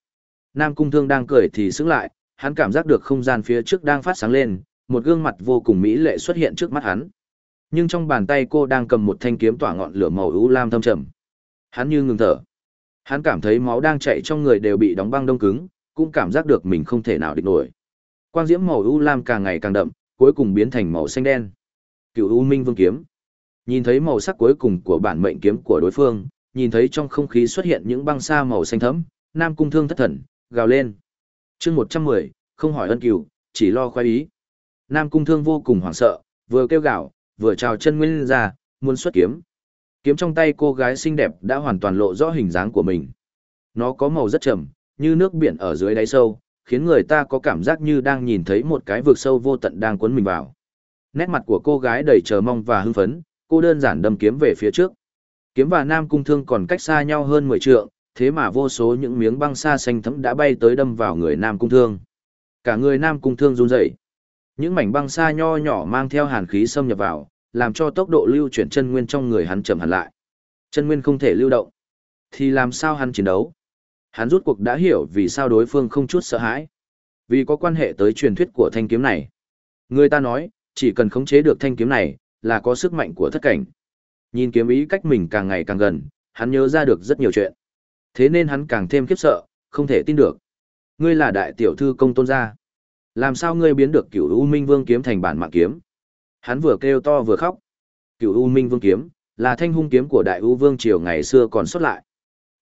Nam cung thương đang cười thì sững lại, hắn cảm giác được không gian phía trước đang phát sáng lên, một gương mặt vô cùng mỹ lệ xuất hiện trước mắt hắn. Nhưng trong bàn tay cô đang cầm một thanh kiếm tỏa ngọn lửa màu u lam thâm trầm. Hắn như ngừng thở. Hắn cảm thấy máu đang chạy trong người đều bị đóng băng đông cứng, cũng cảm giác được mình không thể nào địch nổi. Quang diễm màu u lam càng ngày càng đậm, cuối cùng biến thành màu xanh đen. Cựu U Minh Vương kiếm. Nhìn thấy màu sắc cuối cùng của bản mệnh kiếm của đối phương, nhìn thấy trong không khí xuất hiện những băng sa màu xanh thẫm, Nam Cung Thương thất thần, gào lên. Chương 110, không hỏi ân cửu, chỉ lo khoái ý. Nam Cung Thương vô cùng hoảng sợ, vừa kêu gào, vừa trào chân nguyên ra, muốn xuất kiếm. Kiếm trong tay cô gái xinh đẹp đã hoàn toàn lộ rõ hình dáng của mình. Nó có màu rất trầm, như nước biển ở dưới đáy sâu, khiến người ta có cảm giác như đang nhìn thấy một cái vực sâu vô tận đang cuốn mình vào. Nét mặt của cô gái đầy chờ mong và hưng phấn, cô đơn giản đâm kiếm về phía trước. Kiếm và Nam Cung Thương còn cách xa nhau hơn 10 trượng, thế mà vô số những miếng băng sa xanh thẫm đã bay tới đâm vào người Nam Cung Thương. Cả người Nam Cung Thương run rẩy. Những mảnh băng sa nho nhỏ mang theo hàn khí xâm nhập vào, làm cho tốc độ lưu chuyển chân nguyên trong người hắn chậm hẳn lại. Chân nguyên không thể lưu động. Thì làm sao hắn chiến đấu? Hắn rút cuộc đã hiểu vì sao đối phương không chút sợ hãi. Vì có quan hệ tới truyền thuyết của thanh kiếm này. Người ta nói, chỉ cần khống chế được thanh kiếm này, là có sức mạnh của thất cảnh. Nhìn kiếm ý cách mình càng ngày càng gần, hắn nhớ ra được rất nhiều chuyện. Thế nên hắn càng thêm khiếp sợ, không thể tin được. Ngươi là đại tiểu thư công tôn gia. Làm sao ngươi biến được cửu U Minh Vương kiếm thành bản mạng kiếm? Hắn vừa kêu to vừa khóc. Cửu U Minh Vương kiếm là thanh hung kiếm của Đại U Vương triều ngày xưa còn xuất lại.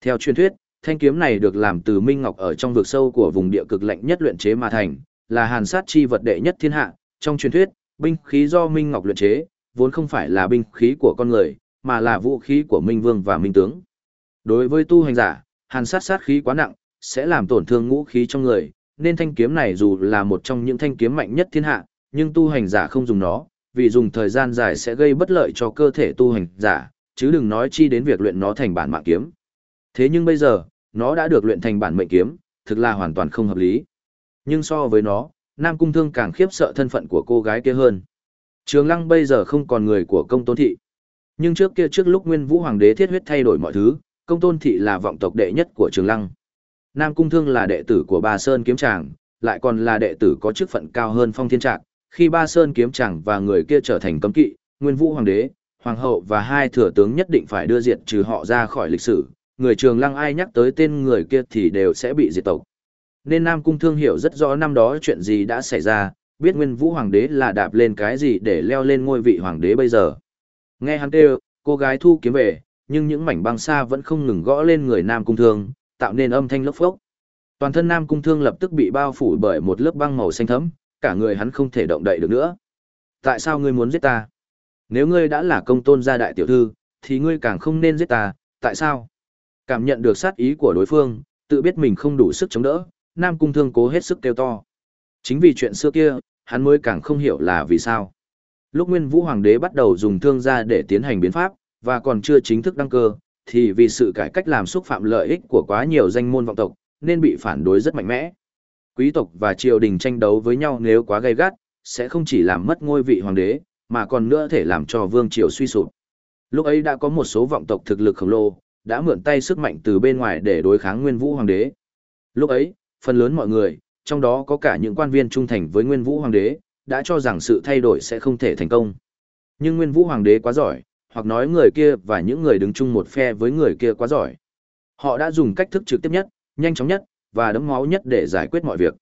Theo truyền thuyết, thanh kiếm này được làm từ minh ngọc ở trong vực sâu của vùng địa cực lạnh nhất luyện chế mà thành, là hàn sát chi vật đệ nhất thiên hạ. Trong truyền thuyết, binh khí do minh ngọc luyện chế, vốn không phải là binh khí của con người, mà là vũ khí của minh vương và minh tướng. Đối với tu hành giả, hàn sát sát khí quá nặng, sẽ làm tổn thương ngũ khí trong người, nên thanh kiếm này dù là một trong những thanh kiếm mạnh nhất thiên hạ, nhưng tu hành giả không dùng nó, vì dùng thời gian dài sẽ gây bất lợi cho cơ thể tu hành giả, chứ đừng nói chi đến việc luyện nó thành bản mạng kiếm. Thế nhưng bây giờ, nó đã được luyện thành bản mệnh kiếm, thực là hoàn toàn không hợp lý. Nhưng so với nó, Nam Cung Thương càng khiếp sợ thân phận của cô gái kia hơn. Trường Lăng bây giờ không còn người của công tôn thị. Nhưng trước kia trước lúc Nguyên Vũ Hoàng đế thiết huyết thay đổi mọi thứ, công tôn thị là vọng tộc đệ nhất của Trường Lăng. Nam Cung Thương là đệ tử của Ba Sơn Kiếm Tràng, lại còn là đệ tử có chức phận cao hơn Phong Thiên Trạc. Khi Ba Sơn Kiếm Tràng và người kia trở thành cấm kỵ, Nguyên Vũ Hoàng đế, Hoàng hậu và hai thừa tướng nhất định phải đưa diệt trừ họ ra khỏi lịch sử. Người Trường Lăng ai nhắc tới tên người kia thì đều sẽ bị diệt tộc. Nên Nam Cung Thương hiểu rất rõ năm đó chuyện gì đã xảy ra, biết Nguyên Vũ Hoàng đế là đạp lên cái gì để leo lên ngôi vị Hoàng đế bây giờ. Nghe hắn kêu, cô gái thu kiếm về, nhưng những mảnh băng xa vẫn không ngừng gõ lên người Nam Cung Thương, tạo nên âm thanh lốc phốc. Toàn thân Nam Cung Thương lập tức bị bao phủ bởi một lớp băng màu xanh thẫm, cả người hắn không thể động đậy được nữa. Tại sao ngươi muốn giết ta? Nếu ngươi đã là công tôn gia đại tiểu thư, thì ngươi càng không nên giết ta, tại sao? Cảm nhận được sát ý của đối phương, tự biết mình không đủ sức chống đỡ, Nam Cung Thương cố hết sức kêu to. Chính vì chuyện xưa kia, hắn mới càng không hiểu là vì sao. Lúc Nguyên Vũ Hoàng đế bắt đầu dùng thương gia để tiến hành biến pháp, và còn chưa chính thức đăng cơ, thì vì sự cải cách làm xúc phạm lợi ích của quá nhiều danh môn vọng tộc, nên bị phản đối rất mạnh mẽ. Quý tộc và triều đình tranh đấu với nhau nếu quá gay gắt, sẽ không chỉ làm mất ngôi vị hoàng đế, mà còn nữa thể làm cho vương triều suy sụp. Lúc ấy đã có một số vọng tộc thực lực khổng lồ, đã mượn tay sức mạnh từ bên ngoài để đối kháng Nguyên Vũ Hoàng đế. Lúc ấy, phần lớn mọi người, trong đó có cả những quan viên trung thành với Nguyên Vũ Hoàng đế, đã cho rằng sự thay đổi sẽ không thể thành công. Nhưng Nguyên Vũ Hoàng đế quá giỏi, hoặc nói người kia và những người đứng chung một phe với người kia quá giỏi. Họ đã dùng cách thức trực tiếp nhất, nhanh chóng nhất, và đấm máu nhất để giải quyết mọi việc.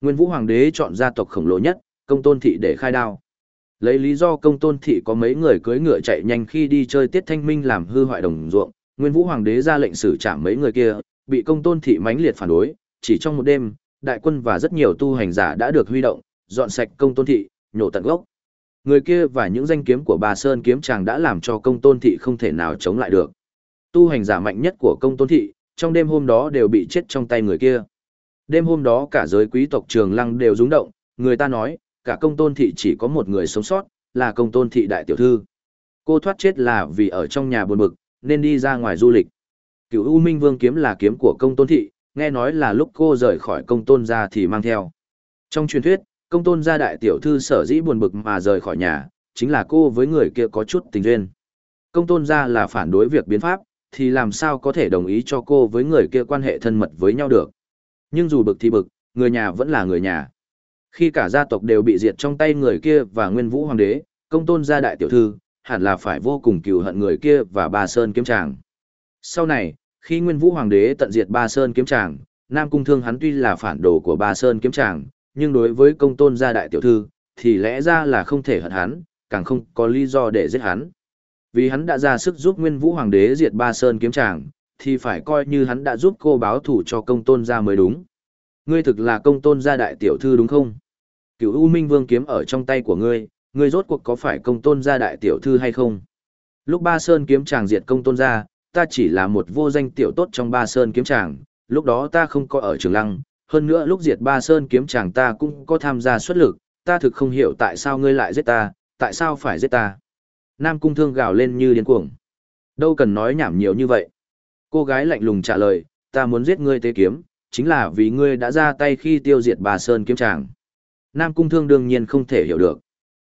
Nguyên Vũ Hoàng đế chọn gia tộc khổng lồ nhất, công tôn thị để khai đao. Lấy lý do công tôn thị có mấy người cưỡi ngựa chạy nhanh khi đi chơi tiết thanh minh làm hư hoại đồng ruộng, Nguyên Vũ Hoàng đế ra lệnh xử trảm mấy người kia, bị công tôn thị mãnh liệt phản đối, chỉ trong một đêm, đại quân và rất nhiều tu hành giả đã được huy động, dọn sạch công tôn thị, nhổ tận gốc. Người kia và những danh kiếm của bà Sơn kiếm chàng đã làm cho công tôn thị không thể nào chống lại được. Tu hành giả mạnh nhất của công tôn thị, trong đêm hôm đó đều bị chết trong tay người kia. Đêm hôm đó cả giới quý tộc trường lăng đều rung động, người ta nói, cả công tôn thị chỉ có một người sống sót, là công tôn thị đại tiểu thư. Cô thoát chết là vì ở trong nhà buồn bực, nên đi ra ngoài du lịch. Cựu U Minh Vương kiếm là kiếm của công tôn thị, nghe nói là lúc cô rời khỏi công tôn ra thì mang theo. Trong truyền thuyết, công tôn gia đại tiểu thư sở dĩ buồn bực mà rời khỏi nhà, chính là cô với người kia có chút tình duyên. Công tôn gia là phản đối việc biến pháp, thì làm sao có thể đồng ý cho cô với người kia quan hệ thân mật với nhau được. Nhưng dù bực thì bực, người nhà vẫn là người nhà. Khi cả gia tộc đều bị diệt trong tay người kia và nguyên vũ hoàng đế, công tôn gia đại tiểu thư, hẳn là phải vô cùng cừu hận người kia và ba sơn kiếm tràng. Sau này, khi nguyên vũ hoàng đế tận diệt ba sơn kiếm tràng, Nam Cung Thương hắn tuy là phản đồ của ba sơn kiếm tràng, nhưng đối với công tôn gia đại tiểu thư, thì lẽ ra là không thể hận hắn, càng không có lý do để giết hắn. Vì hắn đã ra sức giúp Nguyên Vũ Hoàng đế diệt Ba Sơn kiếm tràng, thì phải coi như hắn đã giúp cô báo thủ cho công tôn gia mới đúng. Ngươi thực là công tôn gia đại tiểu thư đúng không? Cửu U Minh Vương kiếm ở trong tay của ngươi, ngươi rốt cuộc có phải công tôn gia đại tiểu thư hay không? Lúc Ba Sơn kiếm tràng diệt công tôn gia, ta chỉ là một vô danh tiểu tốt trong Ba Sơn kiếm tràng, lúc đó ta không có ở Trường Lăng, hơn nữa lúc diệt ba sơn kiếm chàng ta cũng có tham gia xuất lực, ta thực không hiểu tại sao ngươi lại giết ta, tại sao phải giết ta. Nam cung thương gào lên như điên cuồng. Đâu cần nói nhảm nhiều như vậy. Cô gái lạnh lùng trả lời, ta muốn giết ngươi tế kiếm, chính là vì ngươi đã ra tay khi tiêu diệt bà sơn kiếm chàng. Nam cung thương đương nhiên không thể hiểu được.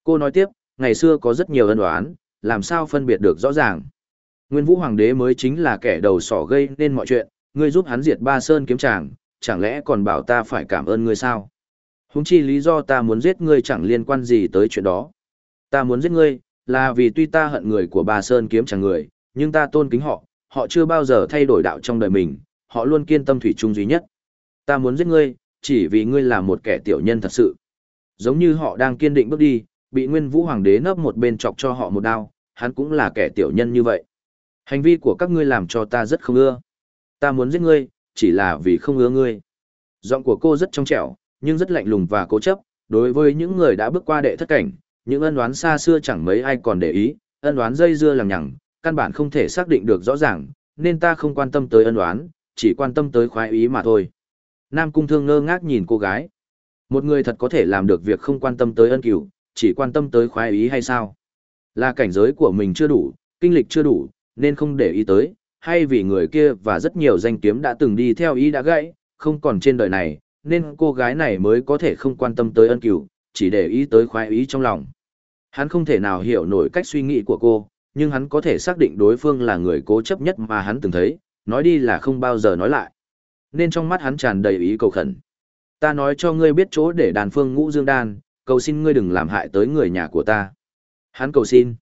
Cô nói tiếp, ngày xưa có rất nhiều ân oán, làm sao phân biệt được rõ ràng. Nguyên Vũ Hoàng đế mới chính là kẻ đầu sỏ gây nên mọi chuyện, ngươi giúp hắn diệt ba sơn kiếm chàng, chẳng lẽ còn bảo ta phải cảm ơn ngươi sao? Húng chi lý do ta muốn giết ngươi chẳng liên quan gì tới chuyện đó. Ta muốn giết ngươi, là vì tuy ta hận người của bà Sơn kiếm chẳng người, nhưng ta tôn kính họ, họ chưa bao giờ thay đổi đạo trong đời mình, họ luôn kiên tâm thủy chung duy nhất. Ta muốn giết ngươi, chỉ vì ngươi là một kẻ tiểu nhân thật sự. Giống như họ đang kiên định bước đi, bị Nguyên Vũ Hoàng đế nấp một bên chọc cho họ một đao, hắn cũng là kẻ tiểu nhân như vậy. Hành vi của các ngươi làm cho ta rất không ưa. Ta muốn giết ngươi, chỉ là vì không ưa ngươi. Giọng của cô rất trong trẻo, nhưng rất lạnh lùng và cố chấp, đối với những người đã bước qua đệ thất cảnh, những ân oán xa xưa chẳng mấy ai còn để ý, ân oán dây dưa lằng nhằng, căn bản không thể xác định được rõ ràng, nên ta không quan tâm tới ân oán, chỉ quan tâm tới khoái ý mà thôi. Nam Cung Thương ngơ ngác nhìn cô gái. Một người thật có thể làm được việc không quan tâm tới ân cửu, chỉ quan tâm tới khoái ý hay sao? Là cảnh giới của mình chưa đủ, kinh lịch chưa đủ, nên không để ý tới, hay vì người kia và rất nhiều danh kiếm đã từng đi theo ý đã gãy, không còn trên đời này, nên cô gái này mới có thể không quan tâm tới ân cửu, chỉ để ý tới khoái ý trong lòng. Hắn không thể nào hiểu nổi cách suy nghĩ của cô, nhưng hắn có thể xác định đối phương là người cố chấp nhất mà hắn từng thấy, nói đi là không bao giờ nói lại. Nên trong mắt hắn tràn đầy ý cầu khẩn. Ta nói cho ngươi biết chỗ để đàn phương ngũ dương đan, cầu xin ngươi đừng làm hại tới người nhà của ta. Hắn cầu xin.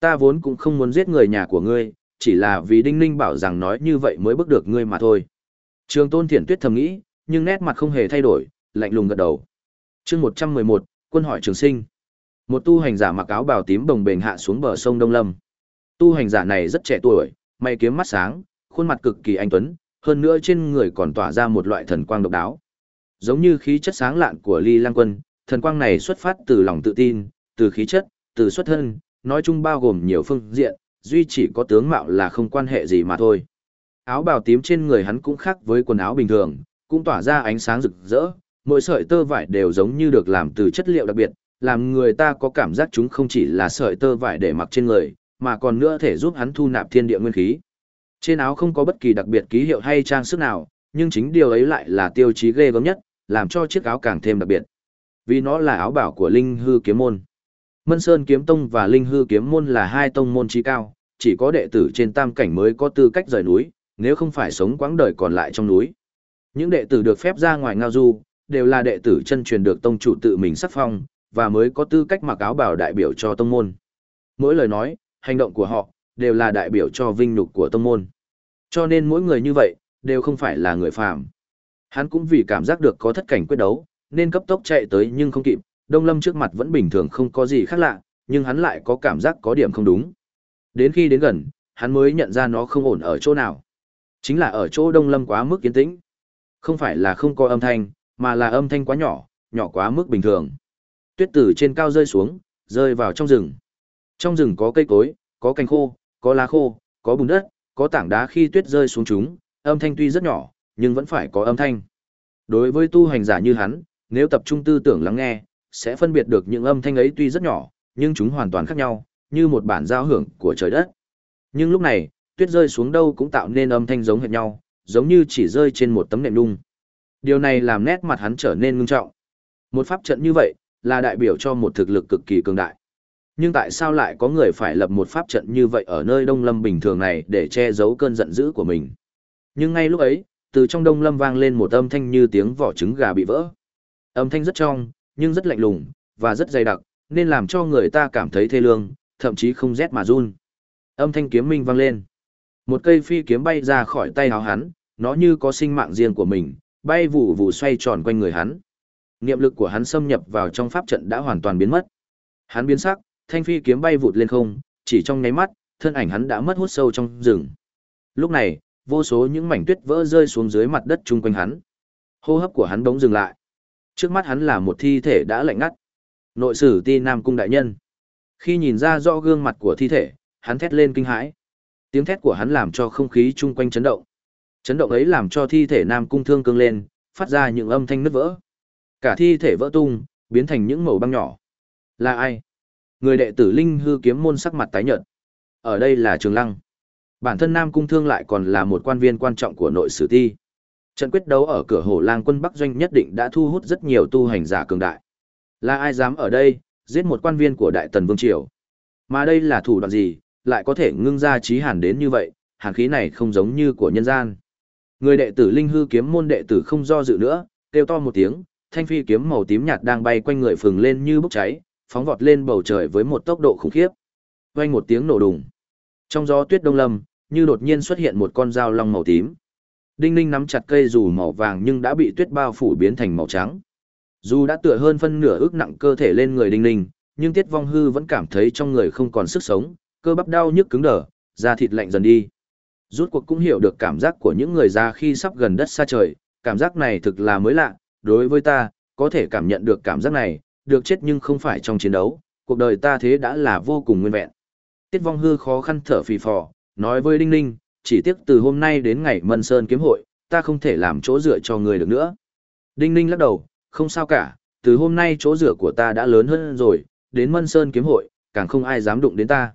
Ta vốn cũng không muốn giết người nhà của ngươi, chỉ là vì Đinh Ninh bảo rằng nói như vậy mới bước được ngươi mà thôi. Trường Tôn Thiển Tuyết thầm nghĩ, nhưng nét mặt không hề thay đổi, lạnh lùng gật đầu. chương 111, quân hỏi trường sinh. Một tu hành giả mặc áo bào tím bồng bềnh hạ xuống bờ sông Đông Lâm. Tu hành giả này rất trẻ tuổi, mày kiếm mắt sáng, khuôn mặt cực kỳ anh tuấn, hơn nữa trên người còn tỏa ra một loại thần quang độc đáo. Giống như khí chất sáng lạn của Ly lang Quân, thần quang này xuất phát từ lòng tự tin, từ khí chất, từ xuất thân, nói chung bao gồm nhiều phương diện, duy chỉ có tướng mạo là không quan hệ gì mà thôi. Áo bào tím trên người hắn cũng khác với quần áo bình thường, cũng tỏa ra ánh sáng rực rỡ, mỗi sợi tơ vải đều giống như được làm từ chất liệu đặc biệt, làm người ta có cảm giác chúng không chỉ là sợi tơ vải để mặc trên người, mà còn nữa thể giúp hắn thu nạp thiên địa nguyên khí. Trên áo không có bất kỳ đặc biệt ký hiệu hay trang sức nào, nhưng chính điều ấy lại là tiêu chí ghê gớm nhất, làm cho chiếc áo càng thêm đặc biệt. Vì nó là áo bảo của Linh Hư Kiếm Môn. Mân Sơn Kiếm Tông và Linh Hư Kiếm Môn là hai tông môn trí cao, chỉ có đệ tử trên tam cảnh mới có tư cách rời núi, nếu không phải sống quãng đời còn lại trong núi. Những đệ tử được phép ra ngoài ngao du, đều là đệ tử chân truyền được tông chủ tự mình sắc phong, và mới có tư cách mặc áo bảo đại biểu cho tông môn. Mỗi lời nói, hành động của họ, đều là đại biểu cho vinh nhục của tông môn. Cho nên mỗi người như vậy, đều không phải là người phàm. Hắn cũng vì cảm giác được có thất cảnh quyết đấu, nên cấp tốc chạy tới nhưng không kịp, Đông Lâm trước mặt vẫn bình thường không có gì khác lạ, nhưng hắn lại có cảm giác có điểm không đúng. Đến khi đến gần, hắn mới nhận ra nó không ổn ở chỗ nào. Chính là ở chỗ Đông Lâm quá mức yên tĩnh. Không phải là không có âm thanh, mà là âm thanh quá nhỏ, nhỏ quá mức bình thường. Tuyết từ trên cao rơi xuống, rơi vào trong rừng. Trong rừng có cây cối, có cành khô, có lá khô, có bùn đất, có tảng đá khi tuyết rơi xuống chúng, âm thanh tuy rất nhỏ, nhưng vẫn phải có âm thanh. Đối với tu hành giả như hắn, nếu tập trung tư tưởng lắng nghe, sẽ phân biệt được những âm thanh ấy tuy rất nhỏ, nhưng chúng hoàn toàn khác nhau, như một bản giao hưởng của trời đất. Nhưng lúc này, tuyết rơi xuống đâu cũng tạo nên âm thanh giống hệt nhau, giống như chỉ rơi trên một tấm nệm nung. Điều này làm nét mặt hắn trở nên ngưng trọng. Một pháp trận như vậy, là đại biểu cho một thực lực cực kỳ cường đại. Nhưng tại sao lại có người phải lập một pháp trận như vậy ở nơi Đông Lâm bình thường này để che giấu cơn giận dữ của mình? Nhưng ngay lúc ấy, từ trong Đông Lâm vang lên một âm thanh như tiếng vỏ trứng gà bị vỡ. Âm thanh rất trong, nhưng rất lạnh lùng, và rất dày đặc, nên làm cho người ta cảm thấy thê lương, thậm chí không rét mà run. Âm thanh kiếm minh vang lên. Một cây phi kiếm bay ra khỏi tay áo hắn, nó như có sinh mạng riêng của mình, bay vụ vụ xoay tròn quanh người hắn. Niệm lực của hắn xâm nhập vào trong pháp trận đã hoàn toàn biến mất. Hắn biến sắc, thanh phi kiếm bay vụt lên không, chỉ trong nháy mắt, thân ảnh hắn đã mất hút sâu trong rừng. Lúc này, vô số những mảnh tuyết vỡ rơi xuống dưới mặt đất chung quanh hắn. Hô hấp của hắn bỗng dừng lại. Trước mắt hắn là một thi thể đã lạnh ngắt. Nội sử ti Nam Cung Đại Nhân. Khi nhìn ra rõ gương mặt của thi thể, hắn thét lên kinh hãi. Tiếng thét của hắn làm cho không khí chung quanh chấn động. Chấn động ấy làm cho thi thể Nam Cung thương cương lên, phát ra những âm thanh nứt vỡ. Cả thi thể vỡ tung, biến thành những màu băng nhỏ. Là ai? Người đệ tử Linh hư kiếm môn sắc mặt tái nhợt. Ở đây là Trường Lăng. Bản thân Nam Cung Thương lại còn là một quan viên quan trọng của nội sử thi. Trận quyết đấu ở cửa Hổ Lang quân Bắc Doanh nhất định đã thu hút rất nhiều tu hành giả cường đại. Là ai dám ở đây, giết một quan viên của Đại Tần Vương Triều? Mà đây là thủ đoạn gì, lại có thể ngưng ra trí hàn đến như vậy, hàn khí này không giống như của nhân gian. Người đệ tử Linh hư kiếm môn đệ tử không do dự nữa, kêu to một tiếng, thanh phi kiếm màu tím nhạt đang bay quanh người phừng lên như bốc cháy, phóng vọt lên bầu trời với một tốc độ khủng khiếp. Vang một tiếng nổ đùng. Trong gió tuyết đông lâm, như đột nhiên xuất hiện một con dao long màu tím. Đinh Ninh nắm chặt cây dù màu vàng nhưng đã bị tuyết bao phủ biến thành màu trắng. Dù đã tựa hơn phân nửa ước nặng cơ thể lên người Đinh Ninh, nhưng Tiết Vong Hư vẫn cảm thấy trong người không còn sức sống, cơ bắp đau nhức cứng đờ, da thịt lạnh dần đi. Rút cuộc cũng hiểu được cảm giác của những người già khi sắp gần đất xa trời, cảm giác này thực là mới lạ, đối với ta, có thể cảm nhận được cảm giác này, được chết nhưng không phải trong chiến đấu, cuộc đời ta thế đã là vô cùng nguyên vẹn. Tiết Vong Hư khó khăn thở phì phò, nói với Đinh Ninh, chỉ tiếc từ hôm nay đến ngày Mân Sơn kiếm hội, ta không thể làm chỗ dựa cho người được nữa. Đinh Ninh lắc đầu, không sao cả, từ hôm nay chỗ rửa của ta đã lớn hơn rồi, đến Mân Sơn kiếm hội, càng không ai dám đụng đến ta.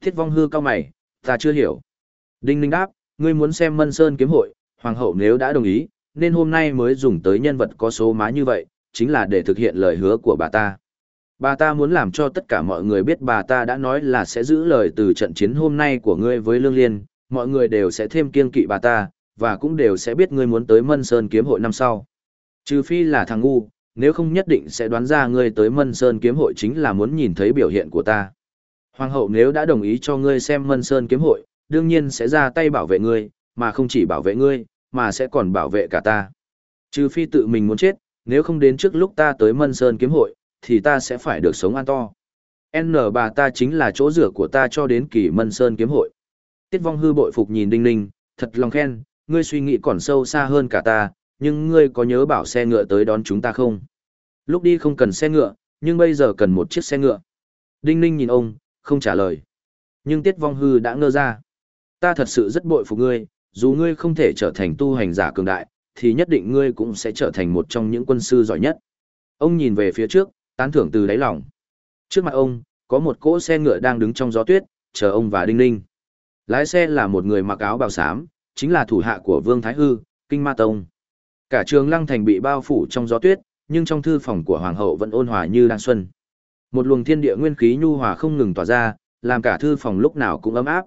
Thiết Vong Hư cao mày, ta chưa hiểu. Đinh Ninh đáp, ngươi muốn xem Mân Sơn kiếm hội, hoàng hậu nếu đã đồng ý, nên hôm nay mới dùng tới nhân vật có số má như vậy, chính là để thực hiện lời hứa của bà ta. Bà ta muốn làm cho tất cả mọi người biết bà ta đã nói là sẽ giữ lời từ trận chiến hôm nay của ngươi với Lương Liên, mọi người đều sẽ thêm kiên kỵ bà ta, và cũng đều sẽ biết ngươi muốn tới Mân Sơn kiếm hội năm sau. Trừ phi là thằng ngu, nếu không nhất định sẽ đoán ra ngươi tới Mân Sơn kiếm hội chính là muốn nhìn thấy biểu hiện của ta. Hoàng hậu nếu đã đồng ý cho ngươi xem Mân Sơn kiếm hội, đương nhiên sẽ ra tay bảo vệ ngươi, mà không chỉ bảo vệ ngươi, mà sẽ còn bảo vệ cả ta. Trừ phi tự mình muốn chết, nếu không đến trước lúc ta tới Mân Sơn kiếm hội, thì ta sẽ phải được sống an to. N bà ta chính là chỗ rửa của ta cho đến kỳ Mân Sơn kiếm hội. Tiết Vong Hư bội phục nhìn Đinh Ninh, thật lòng khen, ngươi suy nghĩ còn sâu xa hơn cả ta, nhưng ngươi có nhớ bảo xe ngựa tới đón chúng ta không? Lúc đi không cần xe ngựa, nhưng bây giờ cần một chiếc xe ngựa. Đinh Ninh nhìn ông, không trả lời. Nhưng Tiết Vong Hư đã ngơ ra. Ta thật sự rất bội phục ngươi, dù ngươi không thể trở thành tu hành giả cường đại, thì nhất định ngươi cũng sẽ trở thành một trong những quân sư giỏi nhất. Ông nhìn về phía trước, tán thưởng từ đáy lòng. Trước mặt ông, có một cỗ xe ngựa đang đứng trong gió tuyết, chờ ông và Đinh Ninh. Lái xe là một người mặc áo bào xám, chính là thủ hạ của Vương Thái Hư, Kinh Ma Tông. Cả trường Lăng Thành bị bao phủ trong gió tuyết, nhưng trong thư phòng của Hoàng hậu vẫn ôn hòa như đang xuân. Một luồng thiên địa nguyên khí nhu hòa không ngừng tỏa ra, làm cả thư phòng lúc nào cũng ấm áp.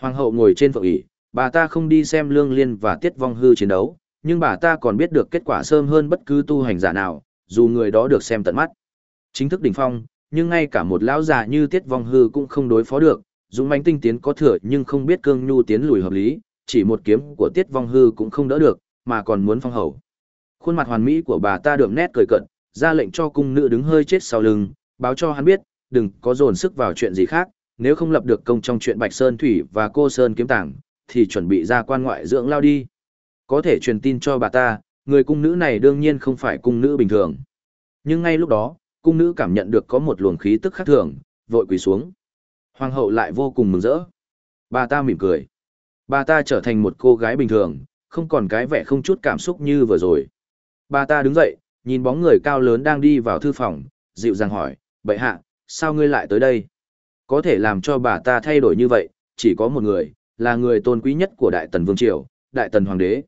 Hoàng hậu ngồi trên phượng ỷ, bà ta không đi xem Lương Liên và Tiết Vong Hư chiến đấu, nhưng bà ta còn biết được kết quả sớm hơn bất cứ tu hành giả nào, dù người đó được xem tận mắt. Chính thức đỉnh phong, nhưng ngay cả một lão già như Tiết Vong Hư cũng không đối phó được, dũng mãnh tinh tiến có thừa nhưng không biết cương nhu tiến lùi hợp lý, chỉ một kiếm của Tiết Vong Hư cũng không đỡ được, mà còn muốn phong hầu. Khuôn mặt hoàn mỹ của bà ta đượm nét cười cận, ra lệnh cho cung nữ đứng hơi chết sau lưng, báo cho hắn biết, đừng có dồn sức vào chuyện gì khác, nếu không lập được công trong chuyện Bạch Sơn Thủy và cô Sơn kiếm tảng, thì chuẩn bị ra quan ngoại dưỡng lao đi. Có thể truyền tin cho bà ta, người cung nữ này đương nhiên không phải cung nữ bình thường. Nhưng ngay lúc đó, cung nữ cảm nhận được có một luồng khí tức khác thường, vội quỳ xuống. Hoàng hậu lại vô cùng mừng rỡ. Bà ta mỉm cười. Bà ta trở thành một cô gái bình thường, không còn cái vẻ không chút cảm xúc như vừa rồi. Bà ta đứng dậy, nhìn bóng người cao lớn đang đi vào thư phòng, dịu dàng hỏi, bệ hạ, sao ngươi lại tới đây? Có thể làm cho bà ta thay đổi như vậy, chỉ có một người, là người tôn quý nhất của Đại Tần Vương Triều, Đại Tần Hoàng đế.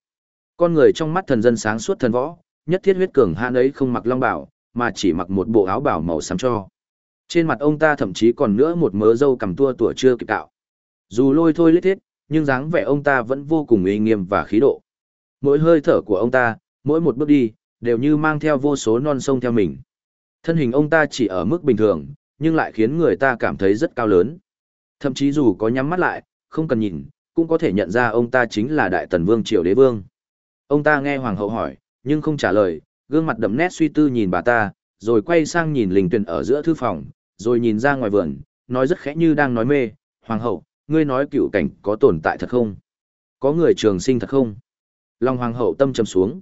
Con người trong mắt thần dân sáng suốt thần võ, nhất thiết huyết cường hãn ấy không mặc long bảo, mà chỉ mặc một bộ áo bảo màu xám cho. Trên mặt ông ta thậm chí còn nữa một mớ râu cầm tua tủa chưa kịp tạo. Dù lôi thôi lít thiết, nhưng dáng vẻ ông ta vẫn vô cùng uy nghiêm và khí độ. Mỗi hơi thở của ông ta, mỗi một bước đi, đều như mang theo vô số non sông theo mình. Thân hình ông ta chỉ ở mức bình thường, nhưng lại khiến người ta cảm thấy rất cao lớn. Thậm chí dù có nhắm mắt lại, không cần nhìn, cũng có thể nhận ra ông ta chính là Đại Tần Vương Triều Đế Vương. Ông ta nghe Hoàng hậu hỏi, nhưng không trả lời, gương mặt đậm nét suy tư nhìn bà ta, rồi quay sang nhìn Linh Tuyền ở giữa thư phòng, rồi nhìn ra ngoài vườn, nói rất khẽ như đang nói mê, Hoàng hậu, ngươi nói cựu cảnh có tồn tại thật không? Có người trường sinh thật không? Long Hoàng hậu tâm trầm xuống.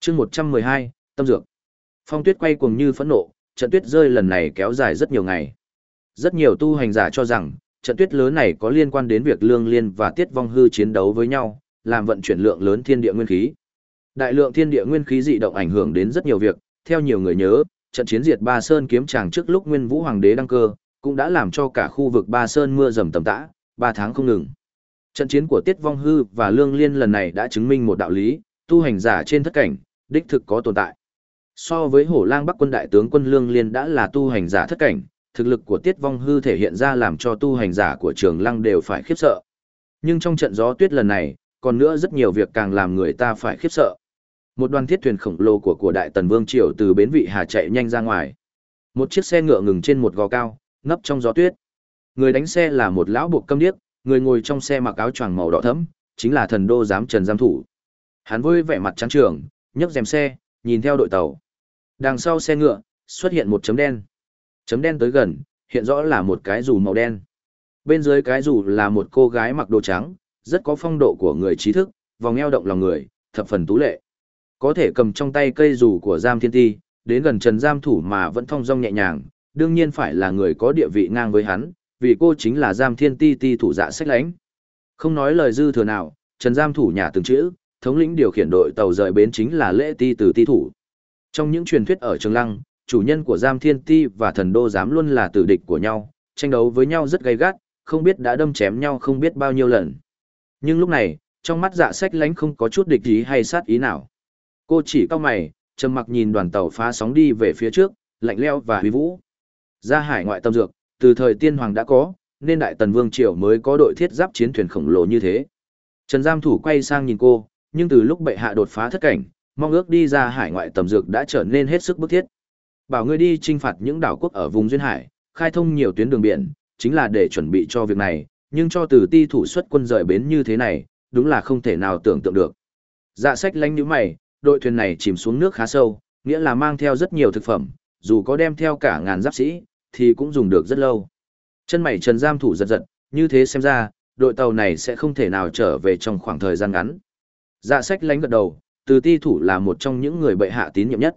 chương 112, tâm dược. Phong tuyết quay cuồng như phẫn nộ, trận tuyết rơi lần này kéo dài rất nhiều ngày. Rất nhiều tu hành giả cho rằng, trận tuyết lớn này có liên quan đến việc lương liên và tiết vong hư chiến đấu với nhau, làm vận chuyển lượng lớn thiên địa nguyên khí. Đại lượng thiên địa nguyên khí dị động ảnh hưởng đến rất nhiều việc, theo nhiều người nhớ, trận chiến diệt Ba Sơn kiếm tràng trước lúc Nguyên Vũ Hoàng đế đăng cơ, cũng đã làm cho cả khu vực Ba Sơn mưa rầm tầm tã, ba tháng không ngừng. Trận chiến của Tiết Vong Hư và Lương Liên lần này đã chứng minh một đạo lý, tu hành giả trên thất cảnh, đích thực có tồn tại. So với Hổ Lang Bắc quân đại tướng quân Lương Liên đã là tu hành giả thất cảnh, thực lực của Tiết Vong Hư thể hiện ra làm cho tu hành giả của Trường Lăng đều phải khiếp sợ. Nhưng trong trận gió tuyết lần này, còn nữa rất nhiều việc càng làm người ta phải khiếp sợ. Một đoàn thiết thuyền khổng lồ của của Đại Tần Vương Triều từ bến vị Hà chạy nhanh ra ngoài. Một chiếc xe ngựa ngừng trên một gò cao, ngấp trong gió tuyết. Người đánh xe là một lão buộc câm điếc, người ngồi trong xe mặc áo choàng màu đỏ thẫm, chính là thần đô giám Trần Giám Thủ. Hắn vui vẻ mặt trắng trường, nhấc rèm xe, nhìn theo đội tàu. Đằng sau xe ngựa, xuất hiện một chấm đen. Chấm đen tới gần, hiện rõ là một cái dù màu đen. Bên dưới cái dù là một cô gái mặc đồ trắng, rất có phong độ của người trí thức, vòng eo động lòng người, thập phần tú lệ. Có thể cầm trong tay cây dù của Giam Thiên Ti, đến gần Trần Giam Thủ mà vẫn thong dong nhẹ nhàng, đương nhiên phải là người có địa vị ngang với hắn, vì cô chính là Giam Thiên Ti Ti thủ dạ sách Lánh, Không nói lời dư thừa nào, Trần Giam Thủ nhà từng chữ, thống lĩnh điều khiển đội tàu rời bến chính là lễ ti từ ti thủ. Trong những truyền thuyết ở Trường Lăng, chủ nhân của Giam Thiên Ti và thần đô giám luôn là tử địch của nhau, tranh đấu với nhau rất gay gắt, không biết đã đâm chém nhau không biết bao nhiêu lần. Nhưng lúc này, trong mắt dạ sách lánh không có chút địch ý hay sát ý nào. Cô chỉ cao mày, trầm mặc nhìn đoàn tàu phá sóng đi về phía trước, lạnh leo và huy vũ. Ra hải ngoại tâm dược, từ thời tiên hoàng đã có, nên đại tần vương triều mới có đội thiết giáp chiến thuyền khổng lồ như thế. Trần Giam Thủ quay sang nhìn cô, nhưng từ lúc bệ hạ đột phá thất cảnh, mong ước đi ra hải ngoại tầm dược đã trở nên hết sức bức thiết. Bảo ngươi đi trinh phạt những đảo quốc ở vùng duyên hải, khai thông nhiều tuyến đường biển, chính là để chuẩn bị cho việc này, nhưng cho từ ti thủ xuất quân rời bến như thế này, đúng là không thể nào tưởng tượng được. Dạ sách lánh như mày, đội thuyền này chìm xuống nước khá sâu, nghĩa là mang theo rất nhiều thực phẩm, dù có đem theo cả ngàn giáp sĩ, thì cũng dùng được rất lâu. Chân mày Trần Giam thủ giật giật, như thế xem ra, đội tàu này sẽ không thể nào trở về trong khoảng thời gian ngắn. Dạ sách lánh gật đầu, từ ti thủ là một trong những người bệ hạ tín nhiệm nhất.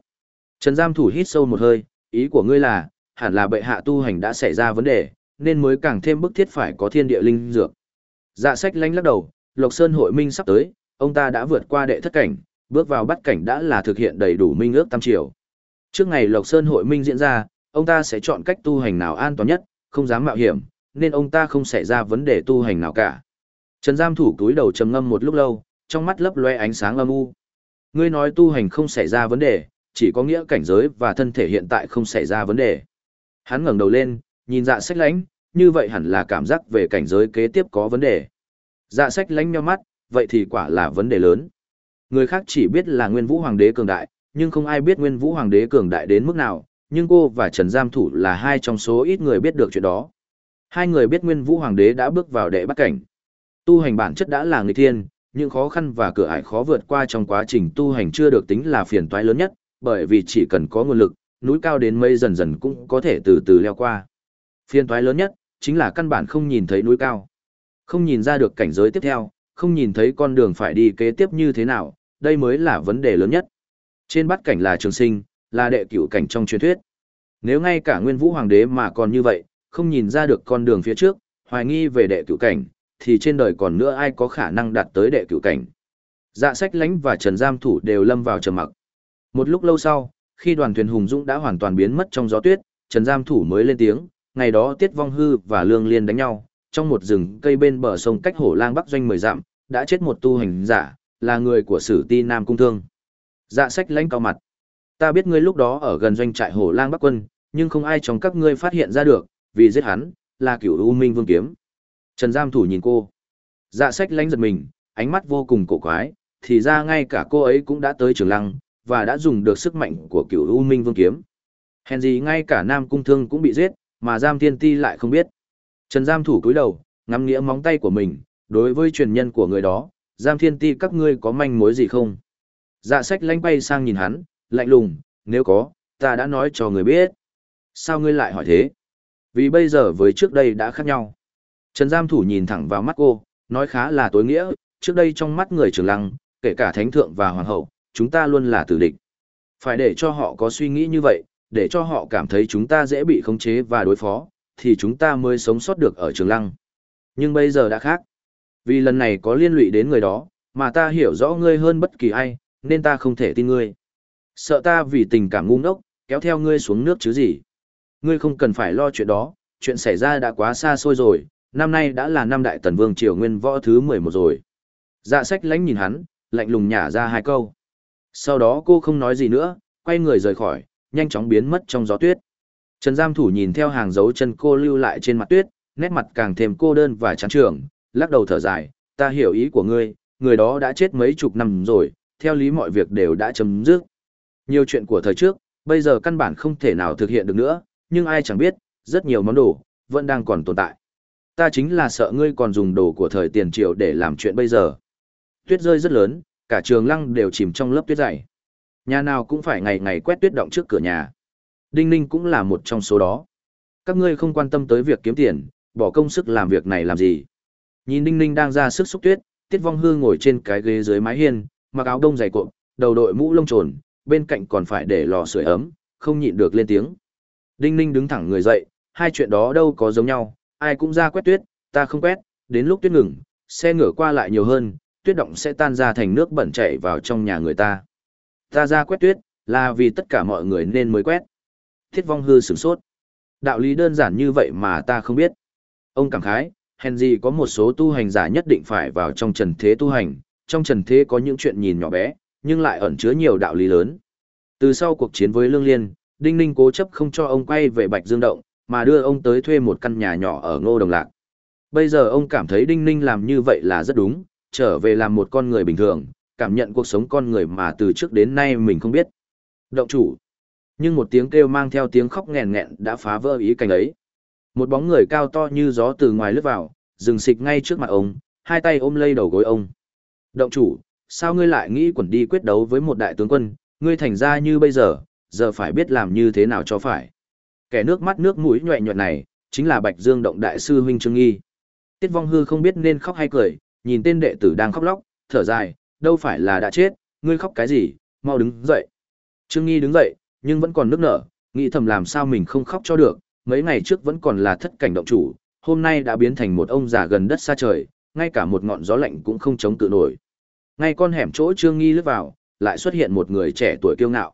Trần Giam thủ hít sâu một hơi, ý của ngươi là, hẳn là bệ hạ tu hành đã xảy ra vấn đề, nên mới càng thêm bức thiết phải có thiên địa linh dược. Dạ sách lánh lắc đầu, Lộc Sơn hội minh sắp tới, ông ta đã vượt qua đệ thất cảnh, bước vào bắt cảnh đã là thực hiện đầy đủ minh ước tam triều. Trước ngày Lộc Sơn hội minh diễn ra, ông ta sẽ chọn cách tu hành nào an toàn nhất, không dám mạo hiểm, nên ông ta không xảy ra vấn đề tu hành nào cả. Trần Giam thủ túi đầu trầm ngâm một lúc lâu, trong mắt lấp loe ánh sáng âm u. Ngươi nói tu hành không xảy ra vấn đề, chỉ có nghĩa cảnh giới và thân thể hiện tại không xảy ra vấn đề. Hắn ngẩng đầu lên, nhìn dạ sách lánh, như vậy hẳn là cảm giác về cảnh giới kế tiếp có vấn đề. Dạ sách lánh nheo mắt, vậy thì quả là vấn đề lớn. Người khác chỉ biết là Nguyên Vũ Hoàng đế cường đại, nhưng không ai biết Nguyên Vũ Hoàng đế cường đại đến mức nào, nhưng cô và Trần Giam Thủ là hai trong số ít người biết được chuyện đó. Hai người biết Nguyên Vũ Hoàng đế đã bước vào đệ bắt cảnh. Tu hành bản chất đã là người thiên, những khó khăn và cửa ải khó vượt qua trong quá trình tu hành chưa được tính là phiền toái lớn nhất, bởi vì chỉ cần có nguồn lực, núi cao đến mây dần dần cũng có thể từ từ leo qua. Phiền toái lớn nhất chính là căn bản không nhìn thấy núi cao, không nhìn ra được cảnh giới tiếp theo, không nhìn thấy con đường phải đi kế tiếp như thế nào, đây mới là vấn đề lớn nhất. Trên bát cảnh là trường sinh, là đệ cửu cảnh trong truyền thuyết. Nếu ngay cả nguyên vũ hoàng đế mà còn như vậy, không nhìn ra được con đường phía trước, hoài nghi về đệ cửu cảnh, thì trên đời còn nữa ai có khả năng đạt tới đệ cửu cảnh. Dạ sách lánh và Trần Giam Thủ đều lâm vào trầm mặc. Một lúc lâu sau, khi đoàn thuyền hùng dũng đã hoàn toàn biến mất trong gió tuyết, Trần Giam Thủ mới lên tiếng, ngày đó Tiết Vong Hư và Lương Liên đánh nhau, trong một rừng cây bên bờ sông cách Hổ Lang Bắc doanh mười dặm, đã chết một tu hành giả, là người của Sử Ti Nam cung thương. Dạ sách lánh cao mặt. Ta biết ngươi lúc đó ở gần doanh trại Hổ Lang Bắc quân, nhưng không ai trong các ngươi phát hiện ra được, vì giết hắn, là cửu U Minh Vương kiếm. Trần Giam Thủ nhìn cô. Dạ sách lánh giật mình, ánh mắt vô cùng cổ quái, thì ra ngay cả cô ấy cũng đã tới trường lăng, và đã dùng được sức mạnh của cửu U Minh Vương kiếm. Hèn gì ngay cả Nam Cung Thương cũng bị giết, mà Giam Thiên Ti lại không biết. Trần Giam Thủ cúi đầu, ngắm nghĩa móng tay của mình, đối với truyền nhân của người đó, Giam Thiên Ti các ngươi có manh mối gì không? Dạ sách lánh bay sang nhìn hắn, lạnh lùng, nếu có, ta đã nói cho người biết. Sao ngươi lại hỏi thế? Vì bây giờ với trước đây đã khác nhau. Trần Giam Thủ nhìn thẳng vào mắt cô, nói khá là tối nghĩa, trước đây trong mắt người trưởng lăng, kể cả thánh thượng và hoàng hậu, chúng ta luôn là tử địch. Phải để cho họ có suy nghĩ như vậy, để cho họ cảm thấy chúng ta dễ bị khống chế và đối phó, thì chúng ta mới sống sót được ở trường lăng. Nhưng bây giờ đã khác. Vì lần này có liên lụy đến người đó, mà ta hiểu rõ ngươi hơn bất kỳ ai, nên ta không thể tin ngươi. Sợ ta vì tình cảm ngu ngốc, kéo theo ngươi xuống nước chứ gì. Ngươi không cần phải lo chuyện đó, chuyện xảy ra đã quá xa xôi rồi, năm nay đã là năm đại tần vương triều nguyên võ thứ 11 rồi. Dạ sách lánh nhìn hắn, lạnh lùng nhả ra hai câu. Sau đó cô không nói gì nữa, quay người rời khỏi, nhanh chóng biến mất trong gió tuyết. Trần Giam Thủ nhìn theo hàng dấu chân cô lưu lại trên mặt tuyết, nét mặt càng thêm cô đơn và chán trường, lắc đầu thở dài, ta hiểu ý của ngươi, người đó đã chết mấy chục năm rồi, theo lý mọi việc đều đã chấm dứt. Nhiều chuyện của thời trước, bây giờ căn bản không thể nào thực hiện được nữa, nhưng ai chẳng biết, rất nhiều món đồ, vẫn đang còn tồn tại. Ta chính là sợ ngươi còn dùng đồ của thời tiền triệu để làm chuyện bây giờ. Tuyết rơi rất lớn, cả trường lăng đều chìm trong lớp tuyết dày. Nhà nào cũng phải ngày ngày quét tuyết động trước cửa nhà. Đinh Ninh cũng là một trong số đó. Các ngươi không quan tâm tới việc kiếm tiền, bỏ công sức làm việc này làm gì. Nhìn Đinh Ninh đang ra sức xúc tuyết, Tiết Vong Hư ngồi trên cái ghế dưới mái hiên, mặc áo đông dày cộm, đầu đội mũ lông trồn, bên cạnh còn phải để lò sưởi ấm, không nhịn được lên tiếng. Đinh Ninh đứng thẳng người dậy, hai chuyện đó đâu có giống nhau, ai cũng ra quét tuyết, ta không quét, đến lúc tuyết ngừng, xe ngửa qua lại nhiều hơn, tuyết động sẽ tan ra thành nước bẩn chảy vào trong nhà người ta. Ta ra quét tuyết, là vì tất cả mọi người nên mới quét. Thiết vong hư sửng sốt. Đạo lý đơn giản như vậy mà ta không biết. Ông cảm khái, hèn gì có một số tu hành giả nhất định phải vào trong trần thế tu hành, trong trần thế có những chuyện nhìn nhỏ bé, nhưng lại ẩn chứa nhiều đạo lý lớn. Từ sau cuộc chiến với Lương Liên, Đinh Ninh cố chấp không cho ông quay về Bạch Dương Động, mà đưa ông tới thuê một căn nhà nhỏ ở Ngô Đồng Lạc. Bây giờ ông cảm thấy Đinh Ninh làm như vậy là rất đúng, trở về làm một con người bình thường, cảm nhận cuộc sống con người mà từ trước đến nay mình không biết. Động chủ. Nhưng một tiếng kêu mang theo tiếng khóc nghẹn nghẹn đã phá vỡ ý cảnh ấy. Một bóng người cao to như gió từ ngoài lướt vào, dừng xịch ngay trước mặt ông, hai tay ôm lấy đầu gối ông. Động chủ, sao ngươi lại nghĩ quẩn đi quyết đấu với một đại tướng quân, ngươi thành ra như bây giờ, giờ phải biết làm như thế nào cho phải. Kẻ nước mắt nước mũi nhọe nhọe này, chính là Bạch Dương động đại sư huynh Trương Nghi. Tiết Vong Hư không biết nên khóc hay cười, nhìn tên đệ tử đang khóc lóc, thở dài, đâu phải là đã chết, ngươi khóc cái gì, mau đứng dậy. Trương Nghi đứng dậy, nhưng vẫn còn nước nở, nghĩ thầm làm sao mình không khóc cho được, mấy ngày trước vẫn còn là thất cảnh động chủ, hôm nay đã biến thành một ông già gần đất xa trời, ngay cả một ngọn gió lạnh cũng không chống cự nổi. Ngay con hẻm chỗ Trương Nghi lướt vào, lại xuất hiện một người trẻ tuổi kiêu ngạo.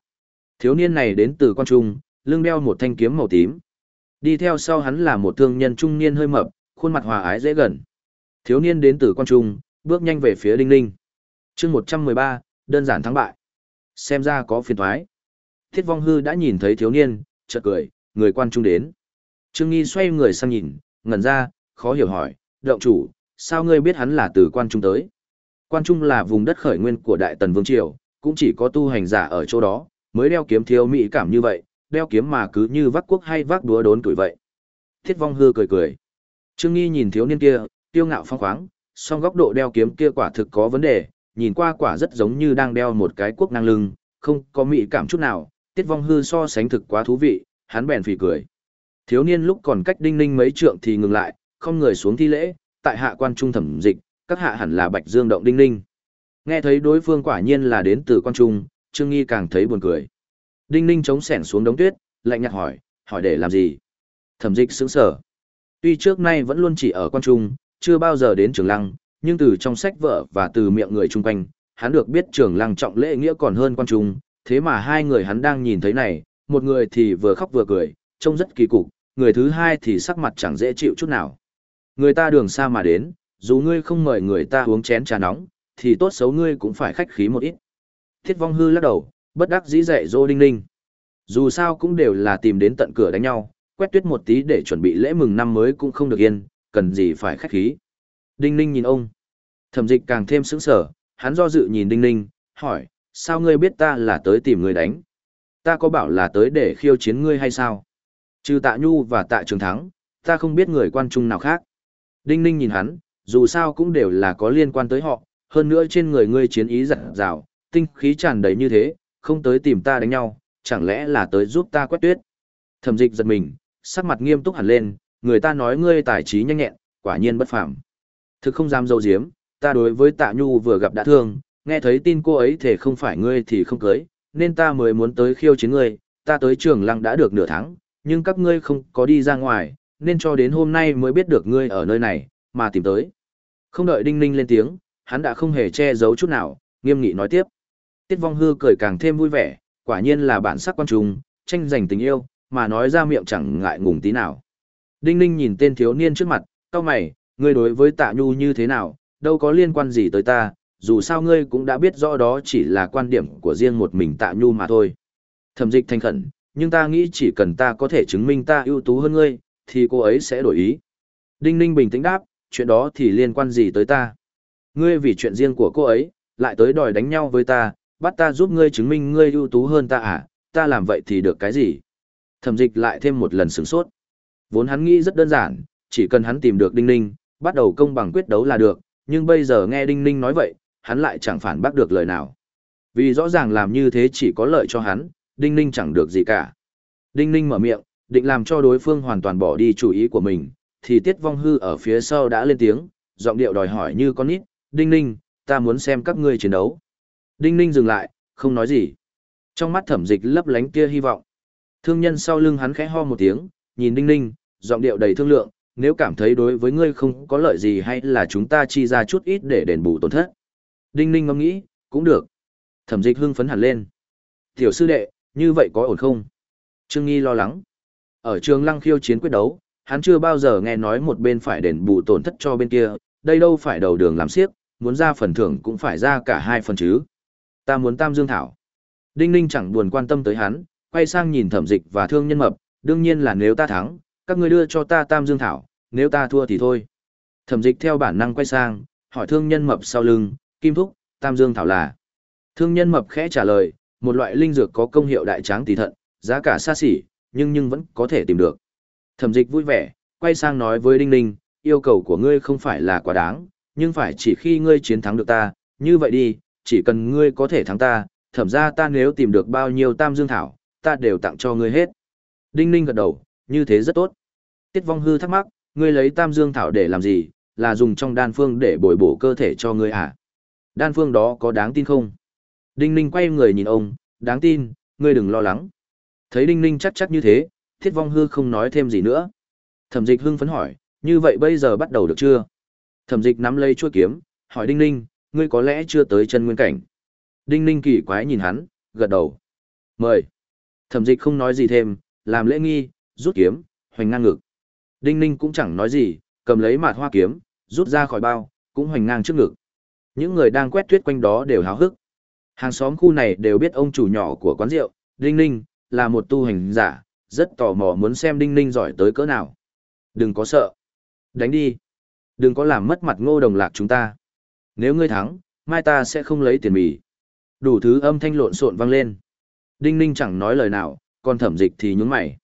Thiếu niên này đến từ quan trung, lưng đeo một thanh kiếm màu tím. Đi theo sau hắn là một thương nhân trung niên hơi mập, khuôn mặt hòa ái dễ gần. Thiếu niên đến từ quan trung, bước nhanh về phía Đinh Ninh. chương 113, đơn giản thắng bại. Xem ra có phiền thoái. Thiết vong hư đã nhìn thấy thiếu niên, chợt cười, người quan trung đến. Trương Nghi xoay người sang nhìn, ngẩn ra, khó hiểu hỏi, động chủ, sao ngươi biết hắn là từ quan trung tới? Quan trung là vùng đất khởi nguyên của Đại Tần Vương Triều, cũng chỉ có tu hành giả ở chỗ đó, mới đeo kiếm thiếu mỹ cảm như vậy, đeo kiếm mà cứ như vác quốc hay vác đúa đốn tuổi vậy. Thiết vong hư cười cười. Trương Nghi nhìn thiếu niên kia, tiêu ngạo phong khoáng, song góc độ đeo kiếm kia quả thực có vấn đề, nhìn qua quả rất giống như đang đeo một cái quốc năng lưng, không có mỹ cảm chút nào, tiết vong hư so sánh thực quá thú vị, hắn bèn phì cười. Thiếu niên lúc còn cách đinh ninh mấy trượng thì ngừng lại, không người xuống thi lễ, tại hạ quan trung thẩm dịch, các hạ hẳn là bạch dương động đinh ninh. Nghe thấy đối phương quả nhiên là đến từ quan trung, Trương Nghi càng thấy buồn cười. Đinh ninh chống sẻn xuống đống tuyết, lạnh nhạt hỏi, hỏi để làm gì? Thẩm dịch sững sở. Tuy trước nay vẫn luôn chỉ ở quan trung, chưa bao giờ đến trường lăng, nhưng từ trong sách vở và từ miệng người chung quanh, hắn được biết trường lăng trọng lễ nghĩa còn hơn quan trung, thế mà hai người hắn đang nhìn thấy này, một người thì vừa khóc vừa cười, trông rất kỳ cục, người thứ hai thì sắc mặt chẳng dễ chịu chút nào. Người ta đường xa mà đến, dù ngươi không mời người ta uống chén trà nóng, thì tốt xấu ngươi cũng phải khách khí một ít. Thiết vong hư lắc đầu, bất đắc dĩ dạy dô đinh ninh. Dù sao cũng đều là tìm đến tận cửa đánh nhau, quét tuyết một tí để chuẩn bị lễ mừng năm mới cũng không được yên, cần gì phải khách khí. Đinh ninh nhìn ông. Thẩm dịch càng thêm sững sở, hắn do dự nhìn đinh ninh, hỏi, sao ngươi biết ta là tới tìm người đánh? Ta có bảo là tới để khiêu chiến ngươi hay sao? Trừ tạ nhu và tạ trường thắng, ta không biết người quan trung nào khác. Đinh ninh nhìn hắn, dù sao cũng đều là có liên quan tới họ, hơn nữa trên người ngươi chiến ý dặn dào, tinh khí tràn đầy như thế, không tới tìm ta đánh nhau, chẳng lẽ là tới giúp ta quét tuyết. Thẩm dịch giật mình, sắc mặt nghiêm túc hẳn lên, người ta nói ngươi tài trí nhanh nhẹn, quả nhiên bất phàm. Thực không dám dâu diếm, ta đối với tạ nhu vừa gặp đã thương, nghe thấy tin cô ấy thể không phải ngươi thì không cưới, nên ta mới muốn tới khiêu chiến ngươi, ta tới trường lăng đã được nửa tháng, nhưng các ngươi không có đi ra ngoài, nên cho đến hôm nay mới biết được ngươi ở nơi này, mà tìm tới. Không đợi Đinh Ninh lên tiếng, hắn đã không hề che giấu chút nào, nghiêm nghị nói tiếp. Tiết Vong Hư cười càng thêm vui vẻ, quả nhiên là bản sắc quan trùng, tranh giành tình yêu, mà nói ra miệng chẳng ngại ngùng tí nào. Đinh Ninh nhìn tên thiếu niên trước mặt, cao mày, ngươi đối với Tạ Nhu như thế nào, đâu có liên quan gì tới ta, dù sao ngươi cũng đã biết rõ đó chỉ là quan điểm của riêng một mình Tạ Nhu mà thôi. Thẩm dịch thành khẩn, nhưng ta nghĩ chỉ cần ta có thể chứng minh ta ưu tú hơn ngươi, thì cô ấy sẽ đổi ý. Đinh Ninh bình tĩnh đáp, chuyện đó thì liên quan gì tới ta? Ngươi vì chuyện riêng của cô ấy, lại tới đòi đánh nhau với ta, bắt ta giúp ngươi chứng minh ngươi ưu tú hơn ta à, ta làm vậy thì được cái gì? Thẩm dịch lại thêm một lần sửng sốt. Vốn hắn nghĩ rất đơn giản, chỉ cần hắn tìm được Đinh Ninh, bắt đầu công bằng quyết đấu là được, nhưng bây giờ nghe Đinh Ninh nói vậy, hắn lại chẳng phản bác được lời nào. Vì rõ ràng làm như thế chỉ có lợi cho hắn, Đinh Ninh chẳng được gì cả. Đinh Ninh mở miệng, định làm cho đối phương hoàn toàn bỏ đi chủ ý của mình, thì Tiết Vong Hư ở phía sau đã lên tiếng, giọng điệu đòi hỏi như con nít, Đinh Ninh, ta muốn xem các ngươi chiến đấu. Đinh Ninh dừng lại, không nói gì. Trong mắt thẩm dịch lấp lánh kia hy vọng. Thương nhân sau lưng hắn khẽ ho một tiếng, nhìn Đinh Ninh, giọng điệu đầy thương lượng, nếu cảm thấy đối với ngươi không có lợi gì hay là chúng ta chi ra chút ít để đền bù tổn thất. Đinh Ninh ngẫm nghĩ, cũng được. Thẩm dịch hưng phấn hẳn lên. Tiểu sư đệ, như vậy có ổn không? Trương Nghi lo lắng. Ở trường lăng khiêu chiến quyết đấu, hắn chưa bao giờ nghe nói một bên phải đền bù tổn thất cho bên kia, đây đâu phải đầu đường làm siếc, muốn ra phần thưởng cũng phải ra cả hai phần chứ. Ta muốn tam dương thảo. Đinh Ninh chẳng buồn quan tâm tới hắn, quay sang nhìn thẩm dịch và thương nhân mập, đương nhiên là nếu ta thắng, các ngươi đưa cho ta tam dương thảo, nếu ta thua thì thôi. Thẩm dịch theo bản năng quay sang, hỏi thương nhân mập sau lưng, kim thúc, tam dương thảo là. Thương nhân mập khẽ trả lời, một loại linh dược có công hiệu đại tráng tỷ thận, giá cả xa xỉ, nhưng nhưng vẫn có thể tìm được. Thẩm dịch vui vẻ, quay sang nói với Đinh Ninh, yêu cầu của ngươi không phải là quá đáng, nhưng phải chỉ khi ngươi chiến thắng được ta, như vậy đi, chỉ cần ngươi có thể thắng ta, thẩm ra ta nếu tìm được bao nhiêu tam dương thảo, ta đều tặng cho ngươi hết. Đinh Ninh gật đầu, như thế rất tốt. Tiết Vong Hư thắc mắc, ngươi lấy tam dương thảo để làm gì, là dùng trong đan phương để bồi bổ cơ thể cho ngươi à? Đan phương đó có đáng tin không? Đinh Ninh quay người nhìn ông, đáng tin, ngươi đừng lo lắng. Thấy Đinh Ninh chắc chắc như thế, Thiết Vong Hư không nói thêm gì nữa. Thẩm dịch hưng phấn hỏi, như vậy bây giờ bắt đầu được chưa? Thẩm dịch nắm lấy chuôi kiếm, hỏi Đinh Ninh, ngươi có lẽ chưa tới chân nguyên cảnh. Đinh Ninh kỳ quái nhìn hắn, gật đầu. Mời. Thẩm dịch không nói gì thêm, làm lễ nghi, rút kiếm, hoành ngang ngực. Đinh Ninh cũng chẳng nói gì, cầm lấy mạt hoa kiếm, rút ra khỏi bao, cũng hoành ngang trước ngực. Những người đang quét tuyết quanh đó đều háo hức. Hàng xóm khu này đều biết ông chủ nhỏ của quán rượu, Đinh Ninh, là một tu hành giả, rất tò mò muốn xem Đinh Ninh giỏi tới cỡ nào. Đừng có sợ. Đánh đi. Đừng có làm mất mặt ngô đồng lạc chúng ta. Nếu ngươi thắng, mai ta sẽ không lấy tiền mì. Đủ thứ âm thanh lộn xộn vang lên. Đinh Ninh chẳng nói lời nào, còn thẩm dịch thì nhúng mày.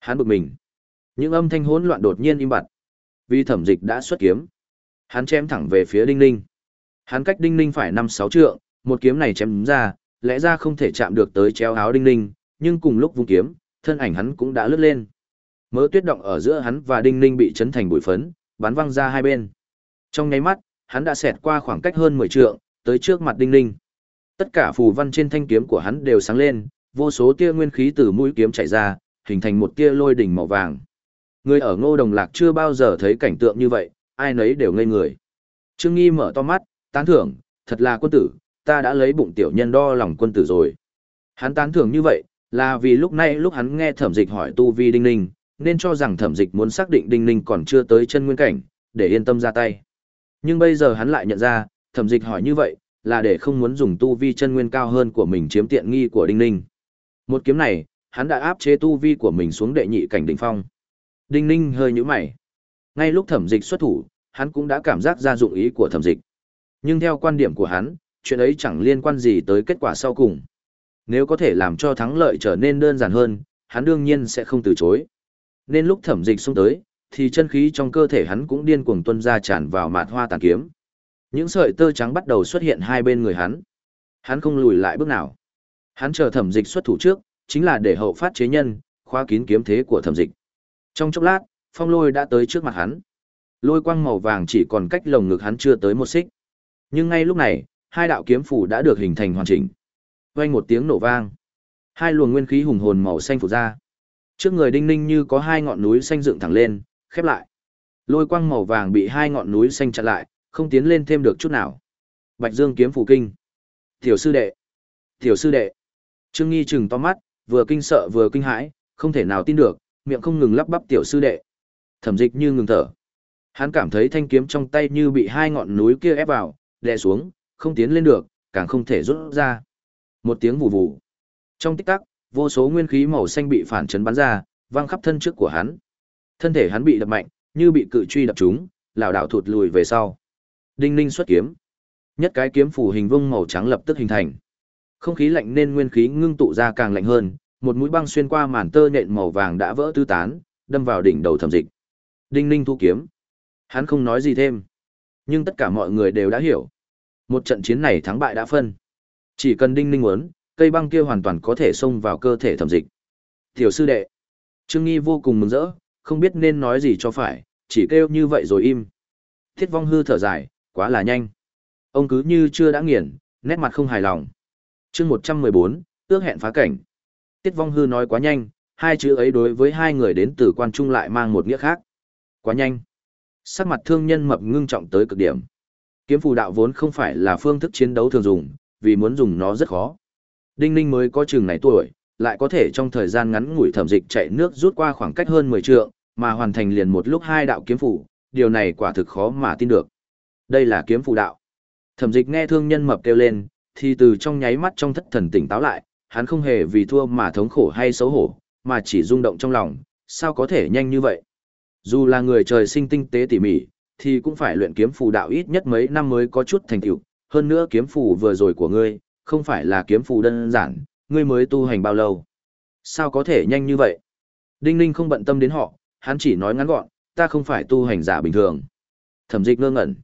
Hắn bực mình. Những âm thanh hỗn loạn đột nhiên im bặt. Vì thẩm dịch đã xuất kiếm. Hắn chém thẳng về phía Đinh Ninh. Hắn cách Đinh Ninh phải năm sáu trượng, một kiếm này chém đúng ra, lẽ ra không thể chạm được tới treo áo Đinh Ninh, nhưng cùng lúc vung kiếm, thân ảnh hắn cũng đã lướt lên. Mớ tuyết động ở giữa hắn và Đinh Ninh bị chấn thành bụi phấn, bắn văng ra hai bên. Trong nháy mắt, hắn đã xẹt qua khoảng cách hơn 10 trượng, tới trước mặt Đinh Ninh. Tất cả phù văn trên thanh kiếm của hắn đều sáng lên, vô số tia nguyên khí từ mũi kiếm chảy ra, hình thành một tia lôi đỉnh màu vàng. Người ở Ngô Đồng Lạc chưa bao giờ thấy cảnh tượng như vậy, ai nấy đều ngây người. Trương Nghi mở to mắt, tán thưởng, thật là quân tử, ta đã lấy bụng tiểu nhân đo lòng quân tử rồi. Hắn tán thưởng như vậy, là vì lúc này lúc hắn nghe thẩm dịch hỏi tu vi đinh ninh, nên cho rằng thẩm dịch muốn xác định đinh ninh còn chưa tới chân nguyên cảnh, để yên tâm ra tay. Nhưng bây giờ hắn lại nhận ra, thẩm dịch hỏi như vậy, là để không muốn dùng tu vi chân nguyên cao hơn của mình chiếm tiện nghi của đinh ninh. Một kiếm này, hắn đã áp chế tu vi của mình xuống đệ nhị cảnh đỉnh phong. Đinh ninh hơi nhũ mày. Ngay lúc thẩm dịch xuất thủ, hắn cũng đã cảm giác ra dụng ý của thẩm dịch. Nhưng theo quan điểm của hắn, chuyện ấy chẳng liên quan gì tới kết quả sau cùng. Nếu có thể làm cho thắng lợi trở nên đơn giản hơn, hắn đương nhiên sẽ không từ chối. Nên lúc thẩm dịch xông tới, thì chân khí trong cơ thể hắn cũng điên cuồng tuôn ra tràn vào mạt hoa tàn kiếm. Những sợi tơ trắng bắt đầu xuất hiện hai bên người hắn. Hắn không lùi lại bước nào. Hắn chờ thẩm dịch xuất thủ trước, chính là để hậu phát chế nhân, khóa kín kiếm thế của thẩm dịch. Trong chốc lát, phong lôi đã tới trước mặt hắn. Lôi quang màu vàng chỉ còn cách lồng ngực hắn chưa tới một xích. Nhưng ngay lúc này, hai đạo kiếm phủ đã được hình thành hoàn chỉnh. Vang một tiếng nổ vang. Hai luồng nguyên khí hùng hồn màu xanh phủ ra. Trước người đinh ninh như có hai ngọn núi xanh dựng thẳng lên, khép lại. Lôi quang màu vàng bị hai ngọn núi xanh chặn lại, không tiến lên thêm được chút nào. Bạch Dương kiếm phủ kinh. Tiểu sư đệ. Tiểu sư đệ. Trương Nghi chừng to mắt, vừa kinh sợ vừa kinh hãi, không thể nào tin được, miệng không ngừng lắp bắp tiểu sư đệ. Thẩm dịch như ngừng thở. Hắn cảm thấy thanh kiếm trong tay như bị hai ngọn núi kia ép vào, đè xuống, không tiến lên được, càng không thể rút ra. Một tiếng vù vù. Trong tích tắc, vô số nguyên khí màu xanh bị phản chấn bắn ra, văng khắp thân trước của hắn. Thân thể hắn bị đập mạnh, như bị cự truy đập trúng, lảo đảo thụt lùi về sau. Đinh Ninh xuất kiếm. Nhất cái kiếm phủ hình vuông màu trắng lập tức hình thành. Không khí lạnh nên nguyên khí ngưng tụ ra càng lạnh hơn, một mũi băng xuyên qua màn tơ nhện màu vàng đã vỡ tứ tán, đâm vào đỉnh đầu thẩm dịch. Đinh Ninh thu kiếm. Hắn không nói gì thêm. Nhưng tất cả mọi người đều đã hiểu. Một trận chiến này thắng bại đã phân. Chỉ cần Đinh Ninh muốn, cây băng kia hoàn toàn có thể xông vào cơ thể thẩm dịch. Tiểu sư đệ. Trương Nghi vô cùng mừng rỡ, không biết nên nói gì cho phải, chỉ kêu như vậy rồi im. Thiết vong hư thở dài, quá là nhanh. Ông cứ như chưa đã nghiền, nét mặt không hài lòng. chương 114, ước hẹn phá cảnh. Tiết vong hư nói quá nhanh, hai chữ ấy đối với hai người đến từ quan trung lại mang một nghĩa khác. Quá nhanh. Sắc mặt thương nhân mập ngưng trọng tới cực điểm. Kiếm phù đạo vốn không phải là phương thức chiến đấu thường dùng, vì muốn dùng nó rất khó. Đinh Ninh mới có chừng này tuổi, lại có thể trong thời gian ngắn ngủi thẩm dịch chạy nước rút qua khoảng cách hơn 10 trượng, mà hoàn thành liền một lúc hai đạo kiếm phủ, điều này quả thực khó mà tin được. Đây là kiếm phủ đạo. Thẩm dịch nghe thương nhân mập kêu lên, thì từ trong nháy mắt trong thất thần tỉnh táo lại, hắn không hề vì thua mà thống khổ hay xấu hổ, mà chỉ rung động trong lòng, sao có thể nhanh như vậy. Dù là người trời sinh tinh tế tỉ mỉ, thì cũng phải luyện kiếm phù đạo ít nhất mấy năm mới có chút thành tựu hơn nữa kiếm phù vừa rồi của ngươi, không phải là kiếm phù đơn giản, ngươi mới tu hành bao lâu. Sao có thể nhanh như vậy? Đinh Ninh không bận tâm đến họ, hắn chỉ nói ngắn gọn, ta không phải tu hành giả bình thường. Thẩm dịch ngơ ngẩn.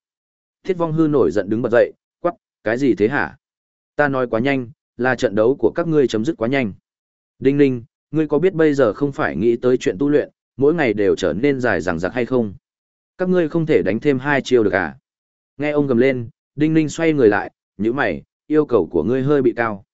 Thiết vong hư nổi giận đứng bật dậy, quắc, cái gì thế hả? Ta nói quá nhanh, là trận đấu của các ngươi chấm dứt quá nhanh. Đinh ninh, ngươi có biết bây giờ không phải nghĩ tới chuyện tu luyện, mỗi ngày đều trở nên dài dằng dặc hay không? Các ngươi không thể đánh thêm hai chiêu được à? Nghe ông gầm lên, Đinh Ninh xoay người lại, như mày, yêu cầu của ngươi hơi bị cao.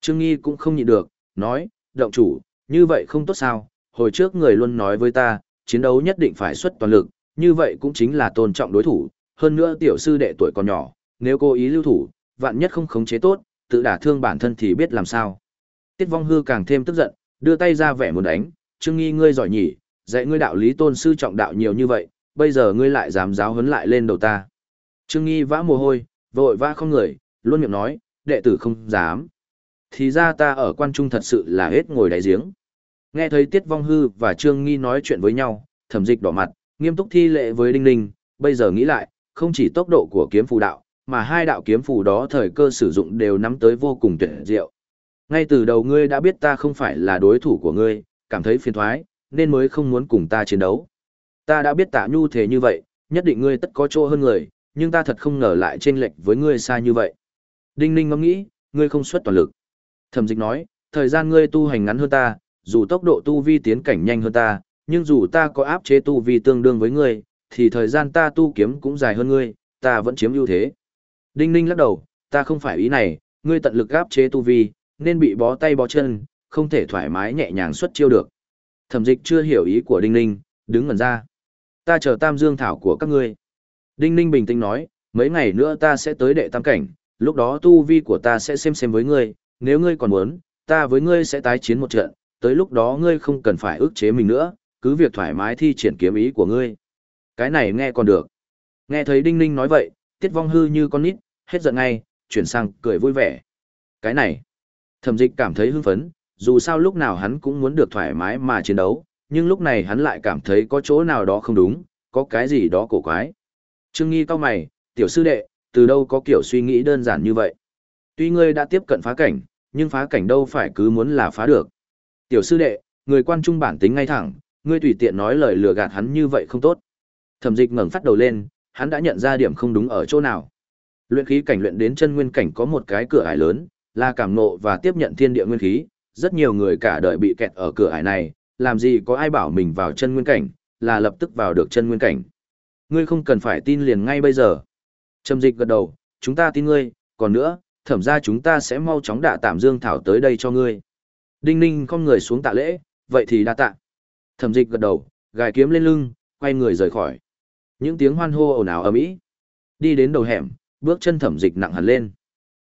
Trương Nghi cũng không nhịn được, nói, động chủ, như vậy không tốt sao, hồi trước người luôn nói với ta, chiến đấu nhất định phải xuất toàn lực, như vậy cũng chính là tôn trọng đối thủ, hơn nữa tiểu sư đệ tuổi còn nhỏ, nếu cố ý lưu thủ, vạn nhất không khống chế tốt, tự đả thương bản thân thì biết làm sao. Tiết Vong Hư càng thêm tức giận, đưa tay ra vẻ muốn đánh, Trương Nghi ngươi giỏi nhỉ, dạy ngươi đạo lý tôn sư trọng đạo nhiều như vậy, bây giờ ngươi lại dám giáo huấn lại lên đầu ta. Trương Nghi vã mồ hôi, vội vã không người, luôn miệng nói, đệ tử không dám. Thì ra ta ở quan trung thật sự là hết ngồi đáy giếng. Nghe thấy Tiết Vong Hư và Trương Nghi nói chuyện với nhau, thẩm dịch đỏ mặt, nghiêm túc thi lệ với Đinh Ninh, bây giờ nghĩ lại, không chỉ tốc độ của kiếm phù đạo, mà hai đạo kiếm phù đó thời cơ sử dụng đều nắm tới vô cùng tuyệt diệu. Ngay từ đầu ngươi đã biết ta không phải là đối thủ của ngươi, cảm thấy phiền thoái, nên mới không muốn cùng ta chiến đấu. Ta đã biết tạ nhu thế như vậy, nhất định ngươi tất có chỗ hơn người, nhưng ta thật không ngờ lại chênh lệch với ngươi xa như vậy. Đinh Ninh ngẫm nghĩ, ngươi không xuất toàn lực. Thẩm Dịch nói, thời gian ngươi tu hành ngắn hơn ta, dù tốc độ tu vi tiến cảnh nhanh hơn ta, nhưng dù ta có áp chế tu vi tương đương với ngươi, thì thời gian ta tu kiếm cũng dài hơn ngươi, ta vẫn chiếm ưu thế. Đinh Ninh lắc đầu, ta không phải ý này, ngươi tận lực áp chế tu vi, nên bị bó tay bó chân, không thể thoải mái nhẹ nhàng xuất chiêu được. Thẩm dịch chưa hiểu ý của Đinh Ninh, đứng ngẩn ra. Ta chờ tam dương thảo của các ngươi. Đinh Ninh bình tĩnh nói, mấy ngày nữa ta sẽ tới đệ tam cảnh, lúc đó tu vi của ta sẽ xem xem với ngươi, nếu ngươi còn muốn, ta với ngươi sẽ tái chiến một trận, tới lúc đó ngươi không cần phải ức chế mình nữa, cứ việc thoải mái thi triển kiếm ý của ngươi. Cái này nghe còn được. Nghe thấy Đinh Ninh nói vậy, Tiết Vong hư như con nít, hết giận ngay, chuyển sang cười vui vẻ. Cái này, thẩm dịch cảm thấy hưng phấn, dù sao lúc nào hắn cũng muốn được thoải mái mà chiến đấu, nhưng lúc này hắn lại cảm thấy có chỗ nào đó không đúng, có cái gì đó cổ quái. Trương Nghi cao mày, tiểu sư đệ, từ đâu có kiểu suy nghĩ đơn giản như vậy. Tuy ngươi đã tiếp cận phá cảnh, nhưng phá cảnh đâu phải cứ muốn là phá được. Tiểu sư đệ, người quan trung bản tính ngay thẳng, ngươi tùy tiện nói lời lừa gạt hắn như vậy không tốt. Thẩm dịch ngẩng phát đầu lên, hắn đã nhận ra điểm không đúng ở chỗ nào. Luyện khí cảnh luyện đến chân nguyên cảnh có một cái cửa ải lớn, là cảm nộ và tiếp nhận thiên địa nguyên khí, rất nhiều người cả đời bị kẹt ở cửa ải này, làm gì có ai bảo mình vào chân nguyên cảnh, là lập tức vào được chân nguyên cảnh. Ngươi không cần phải tin liền ngay bây giờ. Trầm dịch gật đầu, chúng ta tin ngươi, còn nữa, thẩm ra chúng ta sẽ mau chóng đạ tạm dương thảo tới đây cho ngươi. Đinh ninh con người xuống tạ lễ, vậy thì đa tạ. Thẩm dịch gật đầu, gài kiếm lên lưng, quay người rời khỏi. Những tiếng hoan hô ồn ào ầm ĩ. Đi đến đầu hẻm, bước chân thẩm dịch nặng hẳn lên.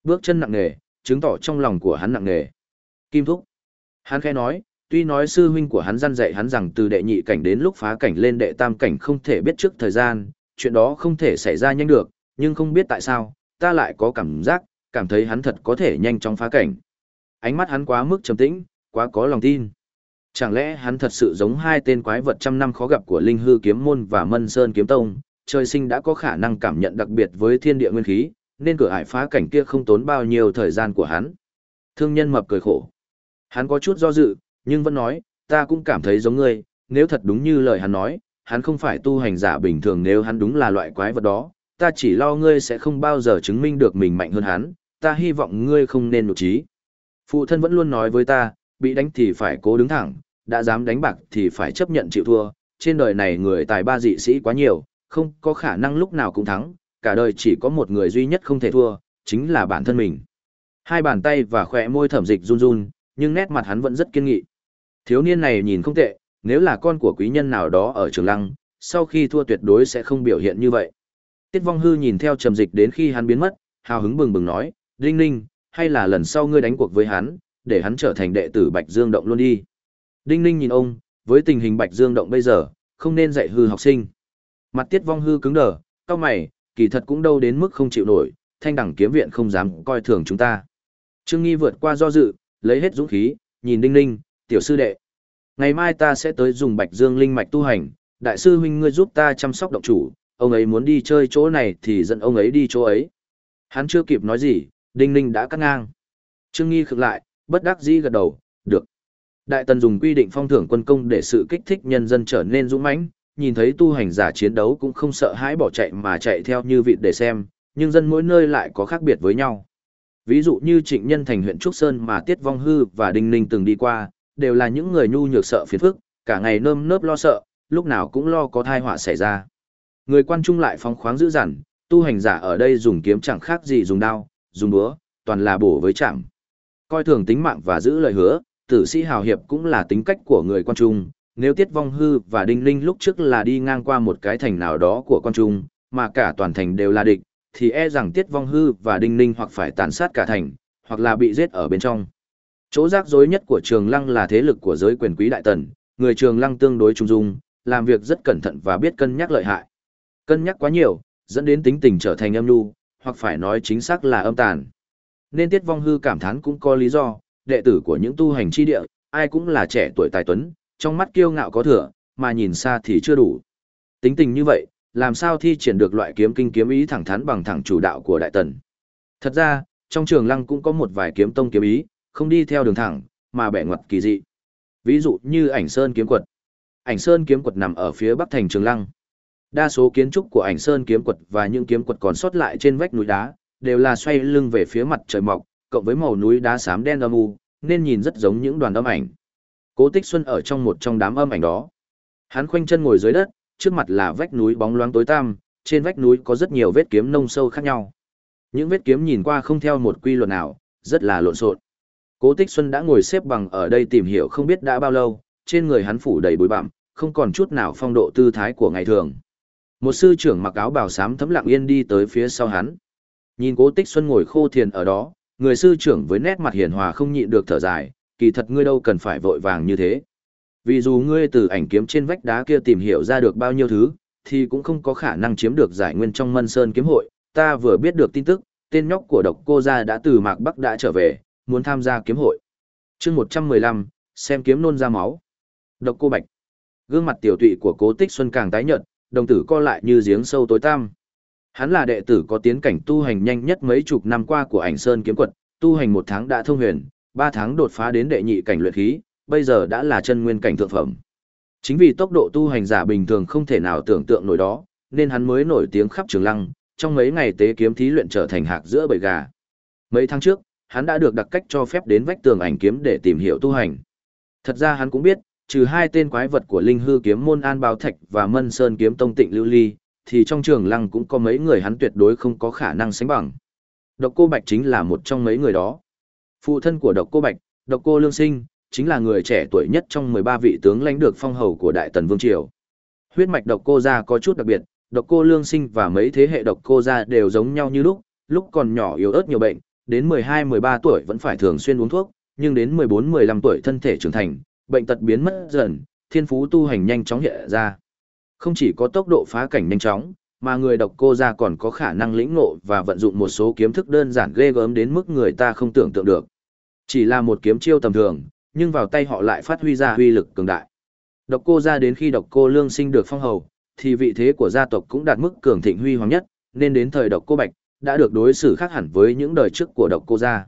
Bước chân nặng nề, chứng tỏ trong lòng của hắn nặng nề. Kim thúc. Hắn khẽ nói, tuy nói sư huynh của hắn gian dạy hắn rằng từ đệ nhị cảnh đến lúc phá cảnh lên đệ tam cảnh không thể biết trước thời gian, chuyện đó không thể xảy ra nhanh được, nhưng không biết tại sao, ta lại có cảm giác, cảm thấy hắn thật có thể nhanh chóng phá cảnh. Ánh mắt hắn quá mức trầm tĩnh, quá có lòng tin. Chẳng lẽ hắn thật sự giống hai tên quái vật trăm năm khó gặp của Linh Hư Kiếm Môn và Mân Sơn Kiếm Tông, trời sinh đã có khả năng cảm nhận đặc biệt với thiên địa nguyên khí, nên cửa ải phá cảnh kia không tốn bao nhiêu thời gian của hắn. Thương nhân mập cười khổ. Hắn có chút do dự, nhưng vẫn nói, ta cũng cảm thấy giống ngươi, nếu thật đúng như lời hắn nói, hắn không phải tu hành giả bình thường nếu hắn đúng là loại quái vật đó, ta chỉ lo ngươi sẽ không bao giờ chứng minh được mình mạnh hơn hắn, ta hy vọng ngươi không nên nụ trí. Phụ thân vẫn luôn nói với ta, bị đánh thì phải cố đứng thẳng, đã dám đánh bạc thì phải chấp nhận chịu thua, trên đời này người tài ba dị sĩ quá nhiều, không có khả năng lúc nào cũng thắng, cả đời chỉ có một người duy nhất không thể thua, chính là bản thân mình. Hai bàn tay và khỏe môi thẩm dịch run run, nhưng nét mặt hắn vẫn rất kiên nghị. Thiếu niên này nhìn không tệ, nếu là con của quý nhân nào đó ở trường lăng, sau khi thua tuyệt đối sẽ không biểu hiện như vậy. Tiết vong hư nhìn theo trầm dịch đến khi hắn biến mất, hào hứng bừng bừng nói, Đinh Ninh, hay là lần sau ngươi đánh cuộc với hắn, để hắn trở thành đệ tử Bạch Dương Động luôn đi. Đinh Ninh nhìn ông, với tình hình Bạch Dương Động bây giờ, không nên dạy hư học sinh. Mặt tiết vong hư cứng đờ, cao mày, kỳ thật cũng đâu đến mức không chịu nổi, thanh đẳng kiếm viện không dám coi thường chúng ta. Trương Nghi vượt qua do dự, lấy hết dũng khí, nhìn Đinh Ninh, tiểu sư đệ. Ngày mai ta sẽ tới dùng Bạch Dương Linh Mạch tu hành, đại sư huynh ngươi giúp ta chăm sóc động chủ, ông ấy muốn đi chơi chỗ này thì dẫn ông ấy đi chỗ ấy. Hắn chưa kịp nói gì, Đinh Ninh đã cắt ngang. Trương Nghi khực lại, bất đắc dĩ gật đầu, được. Đại tần dùng quy định phong thưởng quân công để sự kích thích nhân dân trở nên dũng mãnh, nhìn thấy tu hành giả chiến đấu cũng không sợ hãi bỏ chạy mà chạy theo như vịt để xem, nhưng dân mỗi nơi lại có khác biệt với nhau. Ví dụ như Trịnh Nhân thành huyện Trúc Sơn mà Tiết Vong Hư và Đinh Ninh từng đi qua, đều là những người nhu nhược sợ phiền phức, cả ngày nơm nớp lo sợ, lúc nào cũng lo có thai họa xảy ra. Người quan trung lại phóng khoáng dữ dằn, tu hành giả ở đây dùng kiếm chẳng khác gì dùng đao, dùng búa, toàn là bổ với chạm. Coi thường tính mạng và giữ lời hứa, tử sĩ hào hiệp cũng là tính cách của người quan trung. Nếu Tiết Vong Hư và Đinh Linh lúc trước là đi ngang qua một cái thành nào đó của quan trung, mà cả toàn thành đều là địch, thì e rằng Tiết Vong Hư và Đinh Linh hoặc phải tàn sát cả thành, hoặc là bị giết ở bên trong. Chỗ rắc rối nhất của Trường Lăng là thế lực của giới quyền quý đại tần, người Trường Lăng tương đối trung dung, làm việc rất cẩn thận và biết cân nhắc lợi hại. Cân nhắc quá nhiều, dẫn đến tính tình trở thành âm nhu, hoặc phải nói chính xác là âm tàn. Nên Tiết Vong Hư cảm thán cũng có lý do, đệ tử của những tu hành chi địa, ai cũng là trẻ tuổi tài tuấn, trong mắt kiêu ngạo có thừa, mà nhìn xa thì chưa đủ. Tính tình như vậy, làm sao thi triển được loại kiếm kinh kiếm ý thẳng thắn bằng thẳng chủ đạo của đại tần. Thật ra, trong trường lăng cũng có một vài kiếm tông kiếm ý, không đi theo đường thẳng, mà bẻ ngoặt kỳ dị. Ví dụ như ảnh sơn kiếm quật. Ảnh sơn kiếm quật nằm ở phía bắc thành trường lăng. Đa số kiến trúc của ảnh sơn kiếm quật và những kiếm quật còn sót lại trên vách núi đá, đều là xoay lưng về phía mặt trời mọc, cộng với màu núi đá xám đen âm u, nên nhìn rất giống những đoàn âm ảnh. Cố Tích Xuân ở trong một trong đám âm ảnh đó. Hắn khoanh chân ngồi dưới đất, trước mặt là vách núi bóng loáng tối tăm, trên vách núi có rất nhiều vết kiếm nông sâu khác nhau. Những vết kiếm nhìn qua không theo một quy luật nào, rất là lộn xộn. Cố Tích Xuân đã ngồi xếp bằng ở đây tìm hiểu không biết đã bao lâu, trên người hắn phủ đầy bụi bặm, không còn chút nào phong độ tư thái của ngày thường. Một sư trưởng mặc áo bào xám thấm lặng yên đi tới phía sau hắn. Nhìn Cố Tích Xuân ngồi khô thiền ở đó, người sư trưởng với nét mặt hiền hòa không nhịn được thở dài, kỳ thật ngươi đâu cần phải vội vàng như thế. Vì dù ngươi từ ảnh kiếm trên vách đá kia tìm hiểu ra được bao nhiêu thứ, thì cũng không có khả năng chiếm được giải nguyên trong Mân Sơn kiếm hội. Ta vừa biết được tin tức, tên nhóc của độc cô gia đã từ Mạc Bắc đã trở về, muốn tham gia kiếm hội. chương 115, xem kiếm nôn ra máu. Độc cô Bạch. Gương mặt tiểu tụy của cố tích xuân càng tái nhợt, đồng tử co lại như giếng sâu tối tăm. Hắn là đệ tử có tiến cảnh tu hành nhanh nhất mấy chục năm qua của ảnh sơn kiếm quật, tu hành một tháng đã thông huyền, ba tháng đột phá đến đệ nhị cảnh luyện khí, bây giờ đã là chân nguyên cảnh thượng phẩm. Chính vì tốc độ tu hành giả bình thường không thể nào tưởng tượng nổi đó, nên hắn mới nổi tiếng khắp trường lăng, trong mấy ngày tế kiếm thí luyện trở thành hạc giữa bầy gà. Mấy tháng trước, hắn đã được đặc cách cho phép đến vách tường ảnh kiếm để tìm hiểu tu hành. Thật ra hắn cũng biết, trừ hai tên quái vật của linh hư kiếm môn An Báo Thạch và Mân Sơn kiếm tông tịnh lưu ly, thì trong trường lăng cũng có mấy người hắn tuyệt đối không có khả năng sánh bằng. Độc cô Bạch chính là một trong mấy người đó. Phụ thân của độc cô Bạch, độc cô Lương Sinh, chính là người trẻ tuổi nhất trong 13 vị tướng lãnh được phong hầu của Đại Tần Vương Triều. Huyết mạch độc cô gia có chút đặc biệt, độc cô Lương Sinh và mấy thế hệ độc cô gia đều giống nhau như lúc, lúc còn nhỏ yếu ớt nhiều bệnh, đến 12-13 tuổi vẫn phải thường xuyên uống thuốc, nhưng đến 14-15 tuổi thân thể trưởng thành, bệnh tật biến mất dần, thiên phú tu hành nhanh chóng hiện ra. Không chỉ có tốc độ phá cảnh nhanh chóng, mà người độc cô ra còn có khả năng lĩnh ngộ và vận dụng một số kiếm thức đơn giản ghê gớm đến mức người ta không tưởng tượng được. Chỉ là một kiếm chiêu tầm thường, nhưng vào tay họ lại phát huy ra huy lực cường đại. Độc cô ra đến khi độc cô lương sinh được phong hầu, thì vị thế của gia tộc cũng đạt mức cường thịnh huy hoàng nhất, nên đến thời độc cô bạch, đã được đối xử khác hẳn với những đời trước của độc cô gia.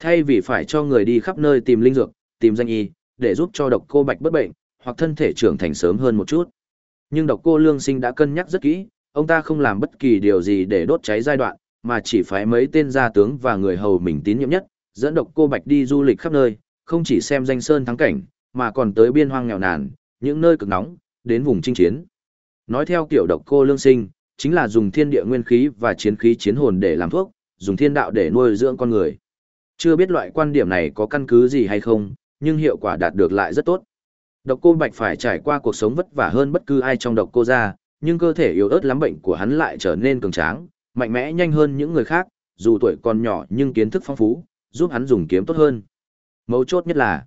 Thay vì phải cho người đi khắp nơi tìm linh dược, tìm danh y, để giúp cho độc cô bạch bất bệnh, hoặc thân thể trưởng thành sớm hơn một chút. Nhưng độc cô lương sinh đã cân nhắc rất kỹ, ông ta không làm bất kỳ điều gì để đốt cháy giai đoạn, mà chỉ phái mấy tên gia tướng và người hầu mình tín nhiệm nhất, dẫn độc cô bạch đi du lịch khắp nơi, không chỉ xem danh sơn thắng cảnh, mà còn tới biên hoang nghèo nàn, những nơi cực nóng, đến vùng chinh chiến. Nói theo kiểu độc cô lương sinh, chính là dùng thiên địa nguyên khí và chiến khí chiến hồn để làm thuốc, dùng thiên đạo để nuôi dưỡng con người. Chưa biết loại quan điểm này có căn cứ gì hay không, nhưng hiệu quả đạt được lại rất tốt. Độc cô Bạch phải trải qua cuộc sống vất vả hơn bất cứ ai trong độc cô gia, nhưng cơ thể yếu ớt lắm bệnh của hắn lại trở nên cường tráng, mạnh mẽ nhanh hơn những người khác, dù tuổi còn nhỏ nhưng kiến thức phong phú, giúp hắn dùng kiếm tốt hơn. Mấu chốt nhất là,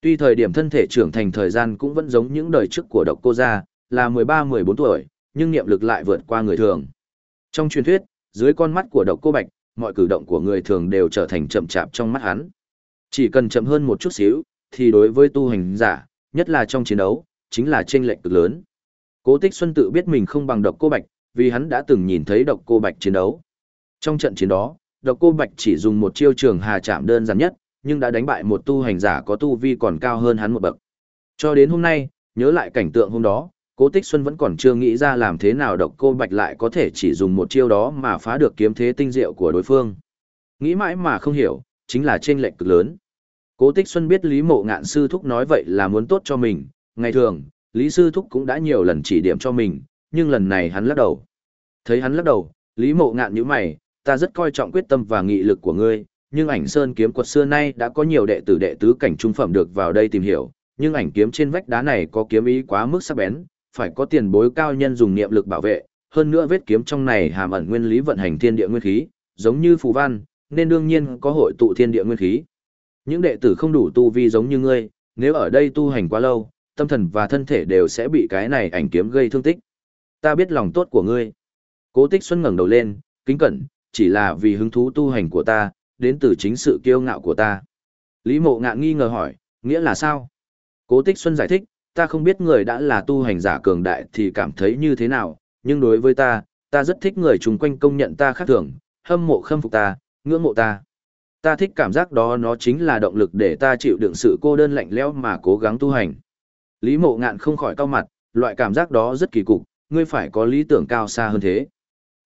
tuy thời điểm thân thể trưởng thành thời gian cũng vẫn giống những đời trước của độc cô gia, là 13-14 tuổi, nhưng niệm lực lại vượt qua người thường. Trong truyền thuyết, dưới con mắt của độc cô bạch, mọi cử động của người thường đều trở thành chậm chạp trong mắt hắn. Chỉ cần chậm hơn một chút xíu, thì đối với tu hành giả, nhất là trong chiến đấu, chính là chênh lệch cực lớn. Cố Tích Xuân tự biết mình không bằng độc cô bạch, vì hắn đã từng nhìn thấy độc cô bạch chiến đấu. Trong trận chiến đó, độc cô bạch chỉ dùng một chiêu trường hà chạm đơn giản nhất, nhưng đã đánh bại một tu hành giả có tu vi còn cao hơn hắn một bậc. Cho đến hôm nay, nhớ lại cảnh tượng hôm đó, Cố Tích Xuân vẫn còn chưa nghĩ ra làm thế nào độc cô Bạch lại có thể chỉ dùng một chiêu đó mà phá được kiếm thế tinh diệu của đối phương. Nghĩ mãi mà không hiểu, chính là chênh lệch cực lớn. Cố Tích Xuân biết Lý Mộ Ngạn sư thúc nói vậy là muốn tốt cho mình, ngày thường, Lý sư thúc cũng đã nhiều lần chỉ điểm cho mình, nhưng lần này hắn lắc đầu. Thấy hắn lắc đầu, Lý Mộ ngạn nhíu mày, ta rất coi trọng quyết tâm và nghị lực của ngươi, nhưng ảnh sơn kiếm quật xưa nay đã có nhiều đệ tử đệ tứ cảnh trung phẩm được vào đây tìm hiểu, nhưng ảnh kiếm trên vách đá này có kiếm ý quá mức sắc bén, phải có tiền bối cao nhân dùng niệm lực bảo vệ, hơn nữa vết kiếm trong này hàm ẩn nguyên lý vận hành thiên địa nguyên khí, giống như phù văn, nên đương nhiên có hội tụ thiên địa nguyên khí. Những đệ tử không đủ tu vi giống như ngươi, nếu ở đây tu hành quá lâu, tâm thần và thân thể đều sẽ bị cái này ảnh kiếm gây thương tích. Ta biết lòng tốt của ngươi. Cố Tích Xuân ngẩng đầu lên, kính cẩn, chỉ là vì hứng thú tu hành của ta, đến từ chính sự kiêu ngạo của ta. Lý Mộ ngạn nghi ngờ hỏi, nghĩa là sao? Cố Tích Xuân giải thích, ta không biết người đã là tu hành giả cường đại thì cảm thấy như thế nào, nhưng đối với ta, ta rất thích người chung quanh công nhận ta khác thường, hâm mộ khâm phục ta, ngưỡng mộ ta. Ta thích cảm giác đó nó chính là động lực để ta chịu đựng sự cô đơn lạnh lẽo mà cố gắng tu hành. Lý mộ ngạn không khỏi cao mặt, loại cảm giác đó rất kỳ cục, ngươi phải có lý tưởng cao xa hơn thế.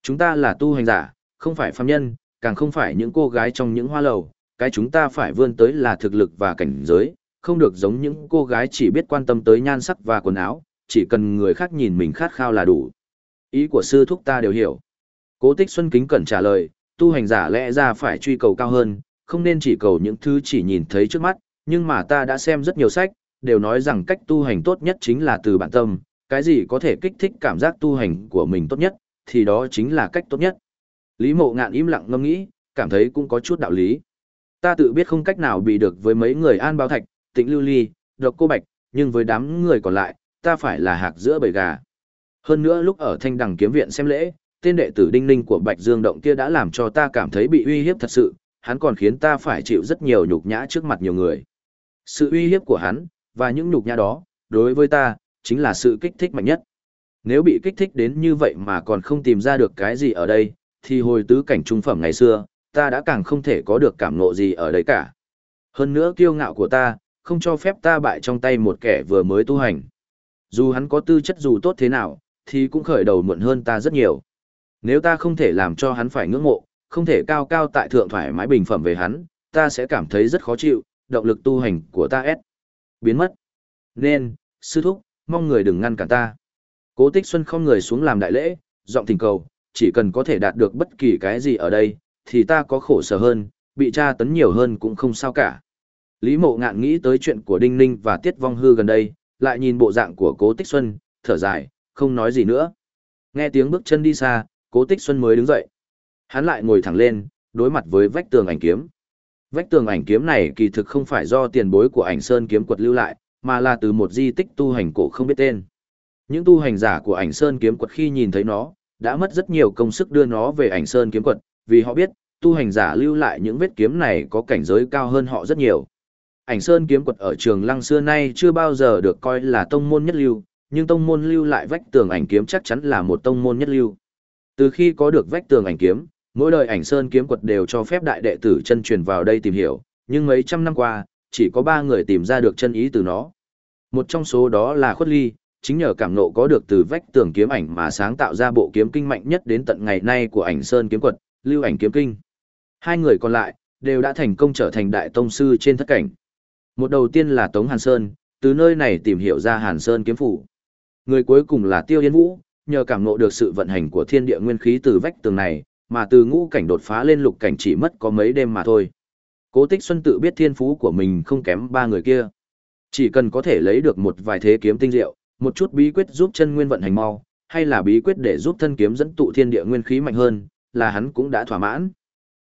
Chúng ta là tu hành giả, không phải phàm nhân, càng không phải những cô gái trong những hoa lầu, cái chúng ta phải vươn tới là thực lực và cảnh giới, không được giống những cô gái chỉ biết quan tâm tới nhan sắc và quần áo, chỉ cần người khác nhìn mình khát khao là đủ. Ý của sư thúc ta đều hiểu. Cố tích Xuân kính cẩn trả lời, tu hành giả lẽ ra phải truy cầu cao hơn, không nên chỉ cầu những thứ chỉ nhìn thấy trước mắt, nhưng mà ta đã xem rất nhiều sách, đều nói rằng cách tu hành tốt nhất chính là từ bản tâm, cái gì có thể kích thích cảm giác tu hành của mình tốt nhất, thì đó chính là cách tốt nhất. Lý mộ ngạn im lặng ngâm nghĩ, cảm thấy cũng có chút đạo lý. Ta tự biết không cách nào bị được với mấy người an bao thạch, tịnh lưu ly, độc cô bạch, nhưng với đám người còn lại, ta phải là hạc giữa bầy gà. Hơn nữa lúc ở thanh đằng kiếm viện xem lễ, tên đệ tử đinh ninh của Bạch Dương Động kia đã làm cho ta cảm thấy bị uy hiếp thật sự, hắn còn khiến ta phải chịu rất nhiều nhục nhã trước mặt nhiều người. Sự uy hiếp của hắn, và những nhục nhã đó, đối với ta, chính là sự kích thích mạnh nhất. Nếu bị kích thích đến như vậy mà còn không tìm ra được cái gì ở đây, thì hồi tứ cảnh trung phẩm ngày xưa, ta đã càng không thể có được cảm ngộ gì ở đây cả. Hơn nữa kiêu ngạo của ta, không cho phép ta bại trong tay một kẻ vừa mới tu hành. Dù hắn có tư chất dù tốt thế nào, thì cũng khởi đầu muộn hơn ta rất nhiều. Nếu ta không thể làm cho hắn phải ngưỡng mộ, không thể cao cao tại thượng thoải mái bình phẩm về hắn, ta sẽ cảm thấy rất khó chịu, động lực tu hành của ta ép. Biến mất. Nên, sư thúc, mong người đừng ngăn cản ta. Cố tích xuân không người xuống làm đại lễ, giọng thỉnh cầu, chỉ cần có thể đạt được bất kỳ cái gì ở đây, thì ta có khổ sở hơn, bị tra tấn nhiều hơn cũng không sao cả. Lý mộ ngạn nghĩ tới chuyện của Đinh Ninh và Tiết Vong Hư gần đây, lại nhìn bộ dạng của cố tích xuân, thở dài, không nói gì nữa. Nghe tiếng bước chân đi xa, cố tích xuân mới đứng dậy. Hắn lại ngồi thẳng lên, đối mặt với vách tường ảnh kiếm. Vách tường ảnh kiếm này kỳ thực không phải do tiền bối của ảnh sơn kiếm quật lưu lại, mà là từ một di tích tu hành cổ không biết tên. Những tu hành giả của ảnh sơn kiếm quật khi nhìn thấy nó, đã mất rất nhiều công sức đưa nó về ảnh sơn kiếm quật, vì họ biết, tu hành giả lưu lại những vết kiếm này có cảnh giới cao hơn họ rất nhiều. Ảnh sơn kiếm quật ở trường lăng xưa nay chưa bao giờ được coi là tông môn nhất lưu, nhưng tông môn lưu lại vách tường ảnh kiếm chắc chắn là một tông môn nhất lưu. Từ khi có được vách tường ảnh kiếm, mỗi đời ảnh sơn kiếm quật đều cho phép đại đệ tử chân truyền vào đây tìm hiểu, nhưng mấy trăm năm qua, chỉ có ba người tìm ra được chân ý từ nó. Một trong số đó là Khuất Ly, chính nhờ cảm nộ có được từ vách tường kiếm ảnh mà sáng tạo ra bộ kiếm kinh mạnh nhất đến tận ngày nay của ảnh sơn kiếm quật, lưu ảnh kiếm kinh. Hai người còn lại, đều đã thành công trở thành đại tông sư trên thất cảnh. Một đầu tiên là Tống Hàn Sơn, từ nơi này tìm hiểu ra Hàn Sơn kiếm phủ. Người cuối cùng là Tiêu Yên Vũ, nhờ cảm ngộ được sự vận hành của thiên địa nguyên khí từ vách tường này, mà từ ngũ cảnh đột phá lên lục cảnh chỉ mất có mấy đêm mà thôi. Cố Tích Xuân tự biết thiên phú của mình không kém ba người kia. Chỉ cần có thể lấy được một vài thế kiếm tinh diệu, một chút bí quyết giúp chân nguyên vận hành mau, hay là bí quyết để giúp thân kiếm dẫn tụ thiên địa nguyên khí mạnh hơn, là hắn cũng đã thỏa mãn.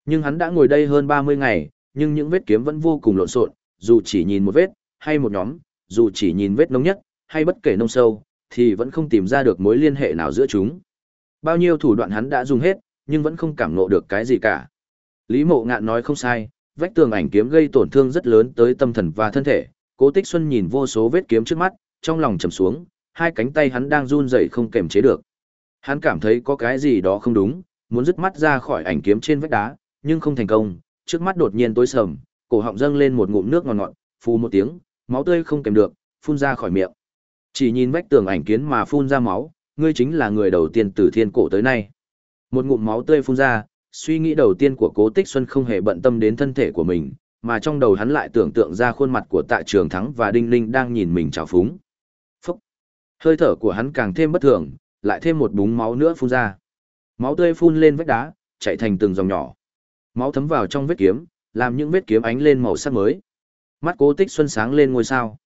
Nhưng hắn đã ngồi đây hơn 30 ngày, nhưng những vết kiếm vẫn vô cùng lộn xộn, dù chỉ nhìn một vết, hay một nhóm, dù chỉ nhìn vết nông nhất, hay bất kể nông sâu, thì vẫn không tìm ra được mối liên hệ nào giữa chúng. Bao nhiêu thủ đoạn hắn đã dùng hết, nhưng vẫn không cảm ngộ được cái gì cả. Lý Mộ Ngạn nói không sai, vách tường ảnh kiếm gây tổn thương rất lớn tới tâm thần và thân thể. Cố Tích Xuân nhìn vô số vết kiếm trước mắt, trong lòng trầm xuống, hai cánh tay hắn đang run rẩy không kềm chế được. Hắn cảm thấy có cái gì đó không đúng, muốn dứt mắt ra khỏi ảnh kiếm trên vách đá, nhưng không thành công, trước mắt đột nhiên tối sầm, cổ họng dâng lên một ngụm nước ngọt ngọt, phù một tiếng, máu tươi không kèm được, phun ra khỏi miệng. Chỉ nhìn vách tường ảnh kiến mà phun ra máu, ngươi chính là người đầu tiên từ thiên cổ tới nay. Một ngụm máu tươi phun ra, suy nghĩ đầu tiên của Cố Tích Xuân không hề bận tâm đến thân thể của mình, mà trong đầu hắn lại tưởng tượng ra khuôn mặt của Tạ Trường Thắng và Đinh Linh đang nhìn mình trào phúng. Phúc! Hơi thở của hắn càng thêm bất thường, lại thêm một búng máu nữa phun ra. Máu tươi phun lên vách đá, chạy thành từng dòng nhỏ. Máu thấm vào trong vết kiếm, làm những vết kiếm ánh lên màu sắc mới. Mắt Cố Tích Xuân sáng lên ngôi sao.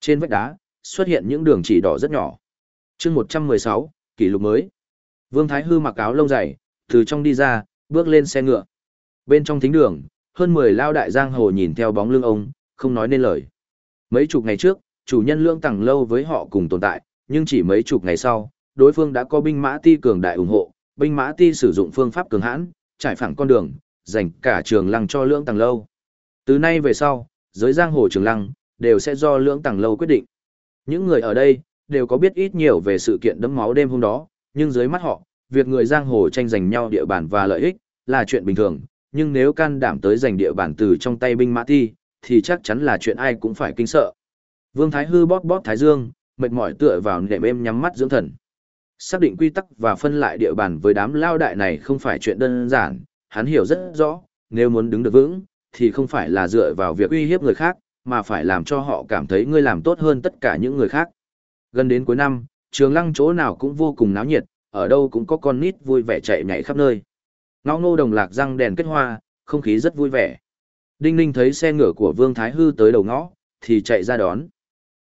Trên vách đá xuất hiện những đường chỉ đỏ rất nhỏ. Chương 116, kỷ lục mới. Vương Thái Hư mặc áo lông dày, từ trong đi ra, bước lên xe ngựa. Bên trong thính đường, hơn 10 lao đại giang hồ nhìn theo bóng lưng ông, không nói nên lời. Mấy chục ngày trước, chủ nhân lương tẳng lâu với họ cùng tồn tại, nhưng chỉ mấy chục ngày sau, đối phương đã có binh mã ti cường đại ủng hộ, binh mã ti sử dụng phương pháp cường hãn, trải phẳng con đường, dành cả trường lăng cho lưỡng tàng lâu. Từ nay về sau, giới giang hồ trường lăng, đều sẽ do lưỡng tàng lâu quyết định. Những người ở đây, đều có biết ít nhiều về sự kiện đẫm máu đêm hôm đó, nhưng dưới mắt họ, việc người giang hồ tranh giành nhau địa bàn và lợi ích, là chuyện bình thường, nhưng nếu can đảm tới giành địa bàn từ trong tay binh mã thi, thì chắc chắn là chuyện ai cũng phải kinh sợ. Vương Thái Hư bóp bóp Thái Dương, mệt mỏi tựa vào nệm êm nhắm mắt dưỡng thần. Xác định quy tắc và phân lại địa bàn với đám lao đại này không phải chuyện đơn giản, hắn hiểu rất rõ, nếu muốn đứng được vững, thì không phải là dựa vào việc uy hiếp người khác, mà phải làm cho họ cảm thấy ngươi làm tốt hơn tất cả những người khác. Gần đến cuối năm, trường lăng chỗ nào cũng vô cùng náo nhiệt, ở đâu cũng có con nít vui vẻ chạy nhảy khắp nơi. Ngõ ngô đồng lạc răng đèn kết hoa, không khí rất vui vẻ. Đinh Ninh thấy xe ngựa của Vương Thái Hư tới đầu ngõ, thì chạy ra đón.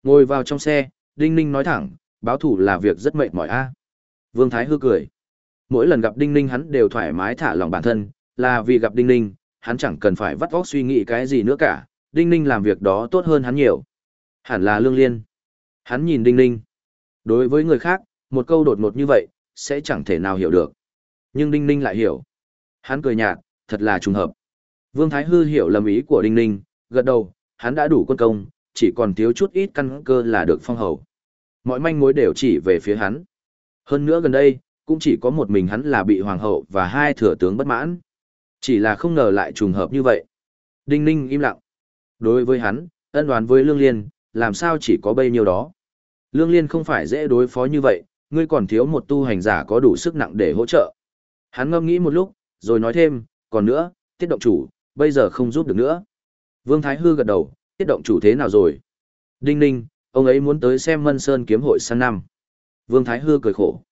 Ngồi vào trong xe, Đinh Ninh nói thẳng, báo thủ là việc rất mệt mỏi a. Vương Thái Hư cười. Mỗi lần gặp Đinh Ninh hắn đều thoải mái thả lòng bản thân, là vì gặp Đinh Ninh, hắn chẳng cần phải vắt óc suy nghĩ cái gì nữa cả, Đinh Ninh làm việc đó tốt hơn hắn nhiều. Hẳn là lương liên. Hắn nhìn Đinh Ninh. Đối với người khác, một câu đột ngột như vậy, sẽ chẳng thể nào hiểu được. Nhưng Đinh Ninh lại hiểu. Hắn cười nhạt, thật là trùng hợp. Vương Thái Hư hiểu lầm ý của Đinh Ninh, gật đầu, hắn đã đủ quân công, chỉ còn thiếu chút ít căn cơ là được phong hầu. Mọi manh mối đều chỉ về phía hắn. Hơn nữa gần đây, cũng chỉ có một mình hắn là bị hoàng hậu và hai thừa tướng bất mãn. Chỉ là không ngờ lại trùng hợp như vậy. Đinh Ninh im lặng. Đối với hắn, ân đoán với Lương Liên, làm sao chỉ có bấy nhiêu đó. Lương Liên không phải dễ đối phó như vậy, ngươi còn thiếu một tu hành giả có đủ sức nặng để hỗ trợ. Hắn ngâm nghĩ một lúc, rồi nói thêm, còn nữa, tiết động chủ, bây giờ không giúp được nữa. Vương Thái Hư gật đầu, tiết động chủ thế nào rồi? Đinh ninh, ông ấy muốn tới xem Mân Sơn kiếm hội sang năm. Vương Thái Hư cười khổ.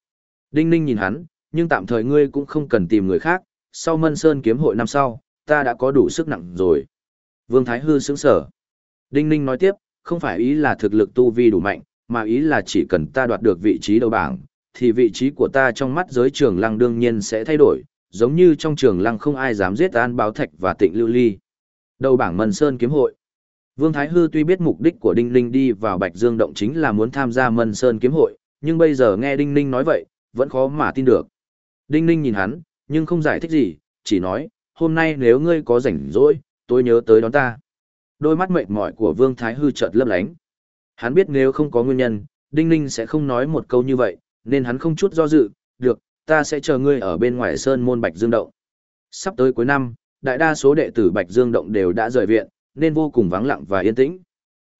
Đinh ninh nhìn hắn, nhưng tạm thời ngươi cũng không cần tìm người khác, sau Mân Sơn kiếm hội năm sau, ta đã có đủ sức nặng rồi. Vương Thái Hư sững sở. Đinh ninh nói tiếp, không phải ý là thực lực tu vi đủ mạnh, mà ý là chỉ cần ta đoạt được vị trí đầu bảng, thì vị trí của ta trong mắt giới trường lăng đương nhiên sẽ thay đổi, giống như trong trường lăng không ai dám giết An Báo Thạch và Tịnh Lưu Ly. Đầu bảng Mân Sơn kiếm hội. Vương Thái Hư tuy biết mục đích của Đinh Ninh đi vào Bạch Dương Động chính là muốn tham gia Mân Sơn kiếm hội, nhưng bây giờ nghe Đinh Ninh nói vậy, vẫn khó mà tin được. Đinh Ninh nhìn hắn, nhưng không giải thích gì, chỉ nói, hôm nay nếu ngươi có rảnh rỗi, tôi nhớ tới đón ta. Đôi mắt mệt mỏi của Vương Thái Hư chợt lấp lánh. Hắn biết nếu không có nguyên nhân, Đinh Ninh sẽ không nói một câu như vậy, nên hắn không chút do dự, được, ta sẽ chờ ngươi ở bên ngoài sơn môn Bạch Dương Động. Sắp tới cuối năm, đại đa số đệ tử Bạch Dương Động đều đã rời viện, nên vô cùng vắng lặng và yên tĩnh.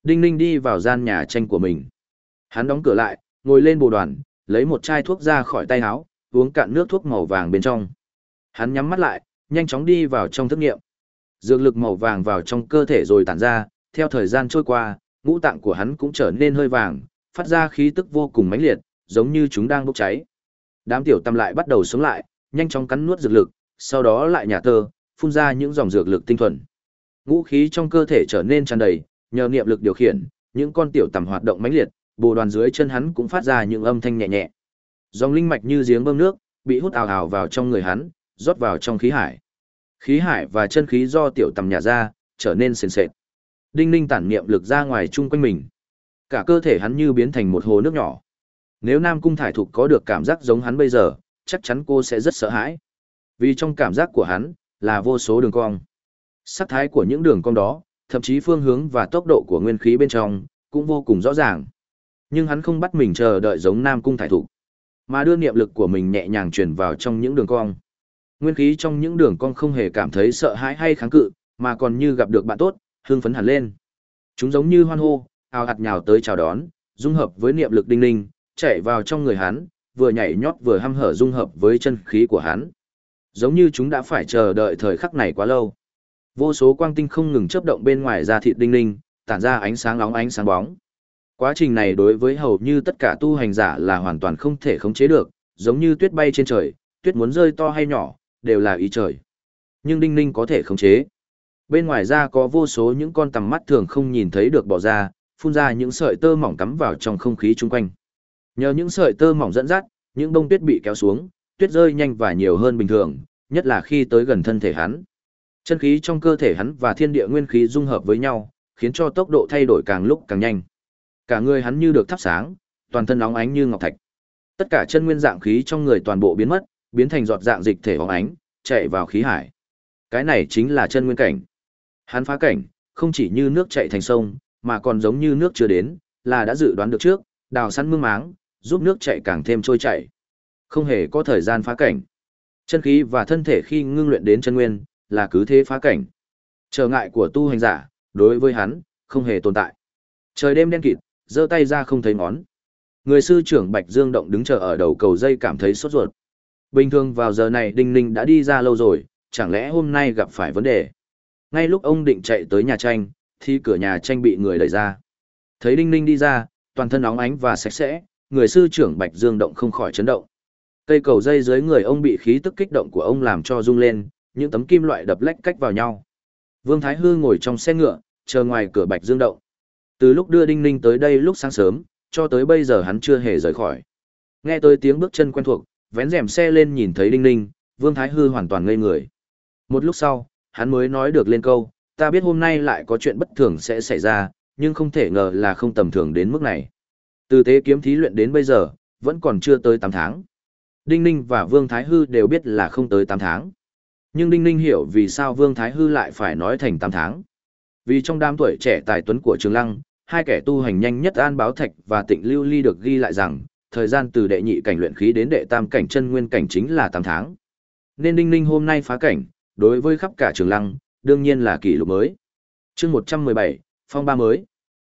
Đinh Ninh đi vào gian nhà tranh của mình. Hắn đóng cửa lại, ngồi lên bồ đoàn, lấy một chai thuốc ra khỏi tay áo, uống cạn nước thuốc màu vàng bên trong. Hắn nhắm mắt lại, nhanh chóng đi vào trong thức nghiệm. Dược lực màu vàng vào trong cơ thể rồi tản ra, theo thời gian trôi qua, ngũ tạng của hắn cũng trở nên hơi vàng, phát ra khí tức vô cùng mãnh liệt, giống như chúng đang bốc cháy. Đám tiểu tâm lại bắt đầu sống lại, nhanh chóng cắn nuốt dược lực, sau đó lại nhả tơ, phun ra những dòng dược lực tinh thuần. Ngũ khí trong cơ thể trở nên tràn đầy, nhờ niệm lực điều khiển, những con tiểu tầm hoạt động mãnh liệt, bồ đoàn dưới chân hắn cũng phát ra những âm thanh nhẹ nhẹ. Dòng linh mạch như giếng bơm nước, bị hút ào ào vào trong người hắn, rót vào trong khí hải. Khí hải và chân khí do tiểu tầm nhả ra, trở nên sền sệt. Đinh ninh tản niệm lực ra ngoài chung quanh mình. Cả cơ thể hắn như biến thành một hồ nước nhỏ. Nếu Nam Cung Thải Thục có được cảm giác giống hắn bây giờ, chắc chắn cô sẽ rất sợ hãi. Vì trong cảm giác của hắn, là vô số đường cong. Sắc thái của những đường cong đó, thậm chí phương hướng và tốc độ của nguyên khí bên trong, cũng vô cùng rõ ràng. Nhưng hắn không bắt mình chờ đợi giống Nam Cung Thải Thục, mà đưa niệm lực của mình nhẹ nhàng truyền vào trong những đường cong. Nguyên khí trong những đường cong không hề cảm thấy sợ hãi hay kháng cự, mà còn như gặp được bạn tốt, hương phấn hẳn lên. Chúng giống như hoan hô, ào hạt nhào tới chào đón, dung hợp với niệm lực đinh ninh, chạy vào trong người hắn, vừa nhảy nhót vừa hăm hở dung hợp với chân khí của hắn. Giống như chúng đã phải chờ đợi thời khắc này quá lâu. Vô số quang tinh không ngừng chớp động bên ngoài da thịt đinh ninh, tản ra ánh sáng nóng ánh sáng bóng. Quá trình này đối với hầu như tất cả tu hành giả là hoàn toàn không thể khống chế được, giống như tuyết bay trên trời, tuyết muốn rơi to hay nhỏ, đều là ý trời. Nhưng Đinh Ninh có thể khống chế. Bên ngoài ra có vô số những con tầm mắt thường không nhìn thấy được bỏ ra, phun ra những sợi tơ mỏng cắm vào trong không khí chung quanh. Nhờ những sợi tơ mỏng dẫn dắt, những bông tuyết bị kéo xuống, tuyết rơi nhanh và nhiều hơn bình thường, nhất là khi tới gần thân thể hắn. Chân khí trong cơ thể hắn và thiên địa nguyên khí dung hợp với nhau, khiến cho tốc độ thay đổi càng lúc càng nhanh. Cả người hắn như được thắp sáng, toàn thân óng ánh như ngọc thạch. Tất cả chân nguyên dạng khí trong người toàn bộ biến mất, biến thành giọt dạng dịch thể óng ánh, chạy vào khí hải. Cái này chính là chân nguyên cảnh. Hắn phá cảnh, không chỉ như nước chạy thành sông, mà còn giống như nước chưa đến, là đã dự đoán được trước, đào sẵn mương máng, giúp nước chạy càng thêm trôi chảy. Không hề có thời gian phá cảnh. Chân khí và thân thể khi ngưng luyện đến chân nguyên, là cứ thế phá cảnh. Trở ngại của tu hành giả, đối với hắn, không hề tồn tại. Trời đêm đen kịt, giơ tay ra không thấy ngón. Người sư trưởng Bạch Dương Động đứng chờ ở đầu cầu dây cảm thấy sốt ruột. Bình thường vào giờ này Đinh Ninh đã đi ra lâu rồi, chẳng lẽ hôm nay gặp phải vấn đề. Ngay lúc ông định chạy tới nhà tranh, thì cửa nhà tranh bị người đẩy ra. Thấy Đinh Ninh đi ra, toàn thân óng ánh và sạch sẽ, người sư trưởng Bạch Dương Động không khỏi chấn động. Cây cầu dây dưới người ông bị khí tức kích động của ông làm cho rung lên, những tấm kim loại đập lách cách vào nhau. Vương Thái Hư ngồi trong xe ngựa, chờ ngoài cửa Bạch Dương Động. Từ lúc đưa Đinh Ninh tới đây lúc sáng sớm, cho tới bây giờ hắn chưa hề rời khỏi. Nghe tới tiếng bước chân quen thuộc, vén rèm xe lên nhìn thấy Đinh Ninh, Vương Thái Hư hoàn toàn ngây người. Một lúc sau, hắn mới nói được lên câu, ta biết hôm nay lại có chuyện bất thường sẽ xảy ra, nhưng không thể ngờ là không tầm thường đến mức này. Từ tế kiếm thí luyện đến bây giờ, vẫn còn chưa tới 8 tháng. Đinh Ninh và Vương Thái Hư đều biết là không tới 8 tháng. Nhưng Đinh Ninh hiểu vì sao Vương Thái Hư lại phải nói thành 8 tháng. Vì trong đám tuổi trẻ tài tuấn của Trường Lăng, hai kẻ tu hành nhanh nhất An Báo Thạch và Tịnh Lưu Ly được ghi lại rằng, thời gian từ đệ nhị cảnh luyện khí đến đệ tam cảnh chân nguyên cảnh chính là 8 tháng. Nên Đinh Ninh hôm nay phá cảnh, đối với khắp cả Trường Lăng, đương nhiên là kỷ lục mới. Chương 117, phong ba mới.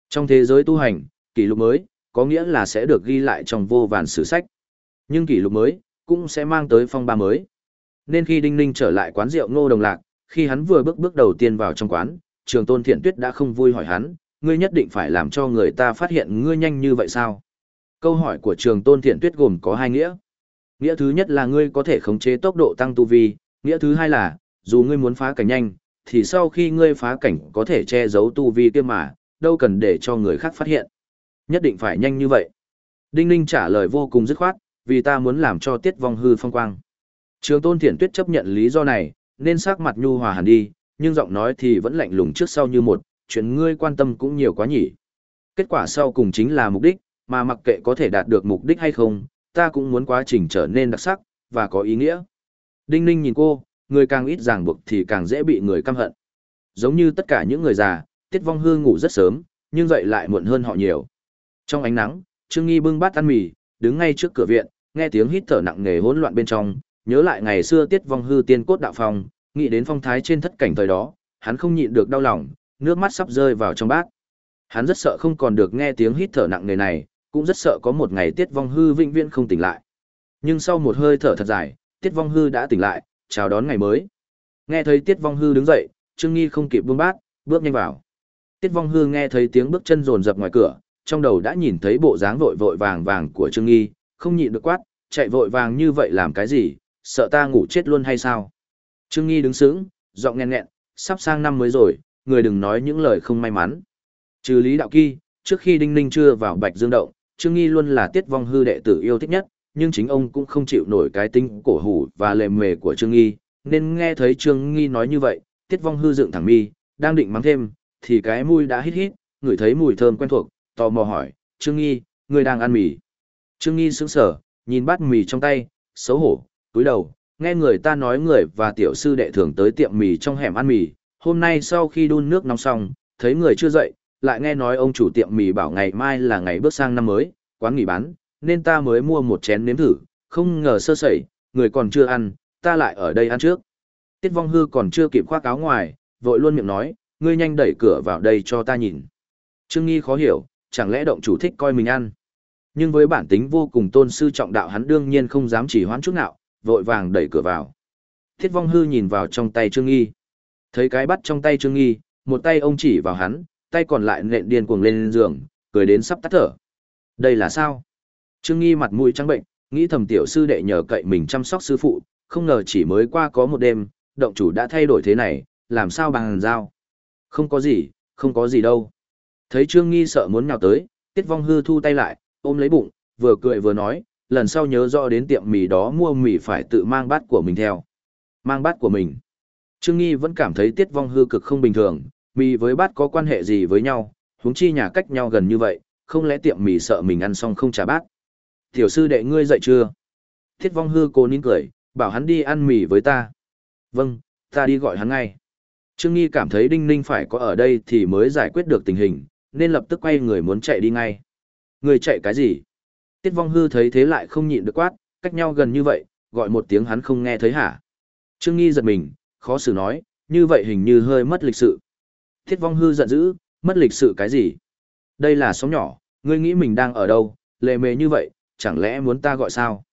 Trong thế giới tu hành, kỷ lục mới có nghĩa là sẽ được ghi lại trong vô vàn sử sách. Nhưng kỷ lục mới cũng sẽ mang tới phong ba mới. Nên khi Đinh Ninh trở lại quán rượu Ngô Đồng Lạc, khi hắn vừa bước bước đầu tiên vào trong quán, Trường Tôn Thiện Tuyết đã không vui hỏi hắn, ngươi nhất định phải làm cho người ta phát hiện ngươi nhanh như vậy sao? Câu hỏi của Trường Tôn Thiện Tuyết gồm có hai nghĩa. Nghĩa thứ nhất là ngươi có thể khống chế tốc độ tăng tu vi, nghĩa thứ hai là, dù ngươi muốn phá cảnh nhanh, thì sau khi ngươi phá cảnh có thể che giấu tu vi kia mà, đâu cần để cho người khác phát hiện. Nhất định phải nhanh như vậy. Đinh Ninh trả lời vô cùng dứt khoát, vì ta muốn làm cho tiết vong hư phong quang. Trường tôn thiện tuyết chấp nhận lý do này, nên sắc mặt nhu hòa hẳn đi, nhưng giọng nói thì vẫn lạnh lùng trước sau như một, chuyện ngươi quan tâm cũng nhiều quá nhỉ. Kết quả sau cùng chính là mục đích, mà mặc kệ có thể đạt được mục đích hay không, ta cũng muốn quá trình trở nên đặc sắc, và có ý nghĩa. Đinh ninh nhìn cô, người càng ít ràng buộc thì càng dễ bị người căm hận. Giống như tất cả những người già, tiết vong hương ngủ rất sớm, nhưng dậy lại muộn hơn họ nhiều. Trong ánh nắng, Trương Nghi bưng bát ăn mì, đứng ngay trước cửa viện, nghe tiếng hít thở nặng nề hỗn loạn bên trong, nhớ lại ngày xưa tiết vong hư tiên cốt đạo phong, nghĩ đến phong thái trên thất cảnh thời đó, hắn không nhịn được đau lòng, nước mắt sắp rơi vào trong bát. Hắn rất sợ không còn được nghe tiếng hít thở nặng nề này, cũng rất sợ có một ngày tiết vong hư vĩnh viễn không tỉnh lại. Nhưng sau một hơi thở thật dài, tiết vong hư đã tỉnh lại, chào đón ngày mới. Nghe thấy tiết vong hư đứng dậy, Trương Nghi không kịp buông bát, bước nhanh vào. Tiết vong hư nghe thấy tiếng bước chân rồn rập ngoài cửa, trong đầu đã nhìn thấy bộ dáng vội vội vàng vàng của Trương Nghi, không nhịn được quát, chạy vội vàng như vậy làm cái gì, sợ ta ngủ chết luôn hay sao? Trương Nghi đứng sững, giọng nghẹn nghẹn, sắp sang năm mới rồi, người đừng nói những lời không may mắn. Trừ Lý Đạo Kỳ, trước khi Đinh Ninh chưa vào Bạch Dương Động, Trương Nghi luôn là tiết vong hư đệ tử yêu thích nhất, nhưng chính ông cũng không chịu nổi cái tính cổ hủ và lề mề của Trương Nghi, nên nghe thấy Trương Nghi nói như vậy, tiết vong hư dựng thẳng mi, đang định mắng thêm, thì cái mũi đã hít hít, ngửi thấy mùi thơm quen thuộc, tò mò hỏi, Trương Nghi, người đang ăn mì. Trương Nghi sững sờ, nhìn bát mì trong tay, xấu hổ, túi đầu, nghe người ta nói người và tiểu sư đệ thường tới tiệm mì trong hẻm ăn mì, hôm nay sau khi đun nước nóng xong, thấy người chưa dậy, lại nghe nói ông chủ tiệm mì bảo ngày mai là ngày bước sang năm mới, quán nghỉ bán, nên ta mới mua một chén nếm thử, không ngờ sơ sẩy, người còn chưa ăn, ta lại ở đây ăn trước. Tiết vong hư còn chưa kịp khoác áo ngoài, vội luôn miệng nói, ngươi nhanh đẩy cửa vào đây cho ta nhìn. Trương Nghi khó hiểu, chẳng lẽ động chủ thích coi mình ăn. Nhưng với bản tính vô cùng tôn sư trọng đạo hắn đương nhiên không dám chỉ hoãn chút nào, vội vàng đẩy cửa vào. Thiết vong hư nhìn vào trong tay Trương Nghi. Thấy cái bắt trong tay Trương Nghi, một tay ông chỉ vào hắn, tay còn lại nện điên cuồng lên giường, cười đến sắp tắt thở. Đây là sao? Trương Nghi mặt mũi trắng bệnh, nghĩ thầm tiểu sư đệ nhờ cậy mình chăm sóc sư phụ, không ngờ chỉ mới qua có một đêm, động chủ đã thay đổi thế này, làm sao bằng giao. Không có gì, không có gì đâu. Thấy Trương Nghi sợ muốn nhào tới, Tiết Vong Hư thu tay lại, ôm lấy bụng, vừa cười vừa nói, lần sau nhớ rõ đến tiệm mì đó mua mì phải tự mang bát của mình theo. Mang bát của mình. Trương Nghi vẫn cảm thấy Tiết Vong Hư cực không bình thường, mì với bát có quan hệ gì với nhau, huống chi nhà cách nhau gần như vậy, không lẽ tiệm mì sợ mình ăn xong không trả bát. Tiểu sư đệ ngươi dậy chưa? Tiết Vong Hư cố nín cười, bảo hắn đi ăn mì với ta. Vâng, ta đi gọi hắn ngay. Trương Nghi cảm thấy Đinh Ninh phải có ở đây thì mới giải quyết được tình hình, nên lập tức quay người muốn chạy đi ngay. Người chạy cái gì? Tiết Vong Hư thấy thế lại không nhịn được quát, cách nhau gần như vậy, gọi một tiếng hắn không nghe thấy hả? Trương Nghi giật mình, khó xử nói, như vậy hình như hơi mất lịch sự. Thiết Vong Hư giận dữ, mất lịch sự cái gì? Đây là sóng nhỏ, ngươi nghĩ mình đang ở đâu, lệ mề như vậy, chẳng lẽ muốn ta gọi sao?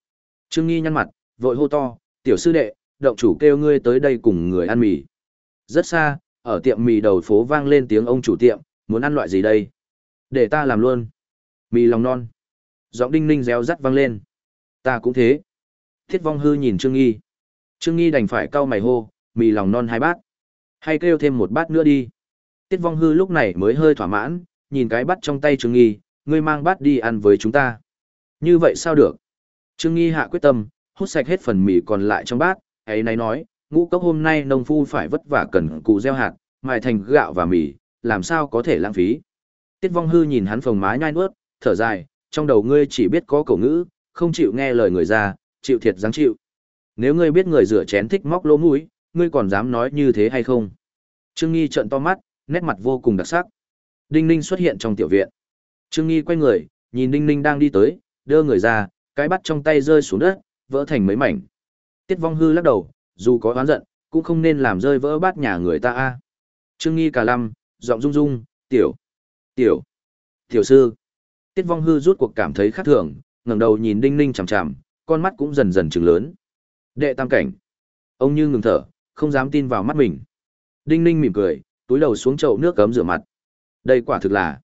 Trương Nghi nhăn mặt, vội hô to, tiểu sư đệ, động chủ kêu ngươi tới đây cùng người ăn mì. Rất xa, ở tiệm mì đầu phố vang lên tiếng ông chủ tiệm, muốn ăn loại gì đây? Để ta làm luôn. Mì lòng non. Giọng đinh ninh réo rắt vang lên. Ta cũng thế. Thiết vong hư nhìn Trương Nghi. Trương Nghi đành phải cau mày hô, mì lòng non hai bát. Hay kêu thêm một bát nữa đi. Tiết vong hư lúc này mới hơi thỏa mãn, nhìn cái bát trong tay Trương Nghi, ngươi mang bát đi ăn với chúng ta. Như vậy sao được? Trương Nghi hạ quyết tâm, hút sạch hết phần mì còn lại trong bát, ấy này nói, ngũ cốc hôm nay nông phu phải vất vả cần cụ gieo hạt, mài thành gạo và mì, làm sao có thể lãng phí. Tiết vong hư nhìn hắn phồng má nhai nuốt, thở dài, trong đầu ngươi chỉ biết có cổ ngữ, không chịu nghe lời người ra, chịu thiệt dáng chịu. Nếu ngươi biết người rửa chén thích móc lỗ mũi, ngươi còn dám nói như thế hay không? Trương Nghi trợn to mắt, nét mặt vô cùng đặc sắc. Đinh Ninh xuất hiện trong tiểu viện. Trương Nghi quay người, nhìn Đinh Ninh đang đi tới, đưa người ra, cái bắt trong tay rơi xuống đất, vỡ thành mấy mảnh. Tiết Vong Hư lắc đầu, dù có oán giận, cũng không nên làm rơi vỡ bát nhà người ta a. Trương Nghi cả lăm, giọng rung rung, "Tiểu, tiểu, tiểu sư." Tiết Vong Hư rút cuộc cảm thấy khác thường, ngẩng đầu nhìn Đinh Ninh chằm chằm, con mắt cũng dần dần trừng lớn. Đệ tam cảnh. Ông như ngừng thở, không dám tin vào mắt mình. Đinh Ninh mỉm cười, túi đầu xuống chậu nước cấm rửa mặt. Đây quả thực là.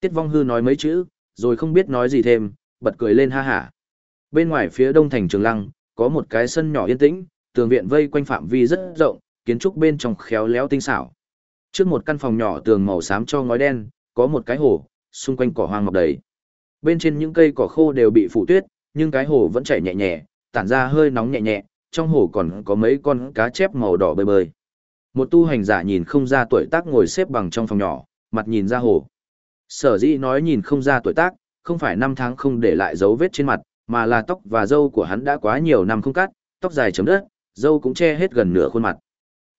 Tiết Vong Hư nói mấy chữ, rồi không biết nói gì thêm, bật cười lên ha hả. Bên ngoài phía đông thành Trường Lăng, có một cái sân nhỏ yên tĩnh, tường viện vây quanh phạm vi rất rộng, kiến trúc bên trong khéo léo tinh xảo. Trước một căn phòng nhỏ tường màu xám cho ngói đen, có một cái hồ, xung quanh cỏ hoang mọc đầy. Bên trên những cây cỏ khô đều bị phủ tuyết, nhưng cái hồ vẫn chảy nhẹ nhẹ, tản ra hơi nóng nhẹ nhẹ, trong hồ còn có mấy con cá chép màu đỏ bơi bơi. Một tu hành giả nhìn không ra tuổi tác ngồi xếp bằng trong phòng nhỏ, mặt nhìn ra hồ. Sở dĩ nói nhìn không ra tuổi tác, không phải năm tháng không để lại dấu vết trên mặt, mà là tóc và râu của hắn đã quá nhiều năm không cắt, tóc dài chấm đất, râu cũng che hết gần nửa khuôn mặt.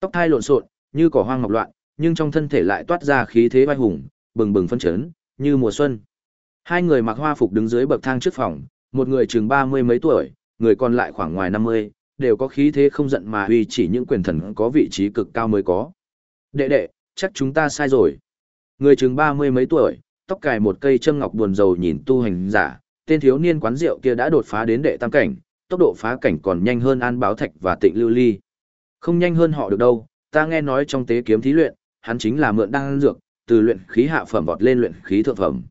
Tóc thai lộn xộn, như cỏ hoang ngọc loạn, nhưng trong thân thể lại toát ra khí thế vai hùng, bừng bừng phân chấn, như mùa xuân. Hai người mặc hoa phục đứng dưới bậc thang trước phòng, một người chừng ba mươi mấy tuổi, người còn lại khoảng ngoài năm mươi, đều có khí thế không giận mà uy chỉ những quyền thần có vị trí cực cao mới có. Đệ đệ, chắc chúng ta sai rồi. Người chừng ba mươi mấy tuổi, tóc cài một cây châm ngọc buồn rầu nhìn tu hành giả, tên thiếu niên quán rượu kia đã đột phá đến đệ tam cảnh, tốc độ phá cảnh còn nhanh hơn An Báo Thạch và Tịnh Lưu Ly. Không nhanh hơn họ được đâu, ta nghe nói trong tế kiếm thí luyện, hắn chính là mượn đăng dược, từ luyện khí hạ phẩm vọt lên luyện khí thượng phẩm.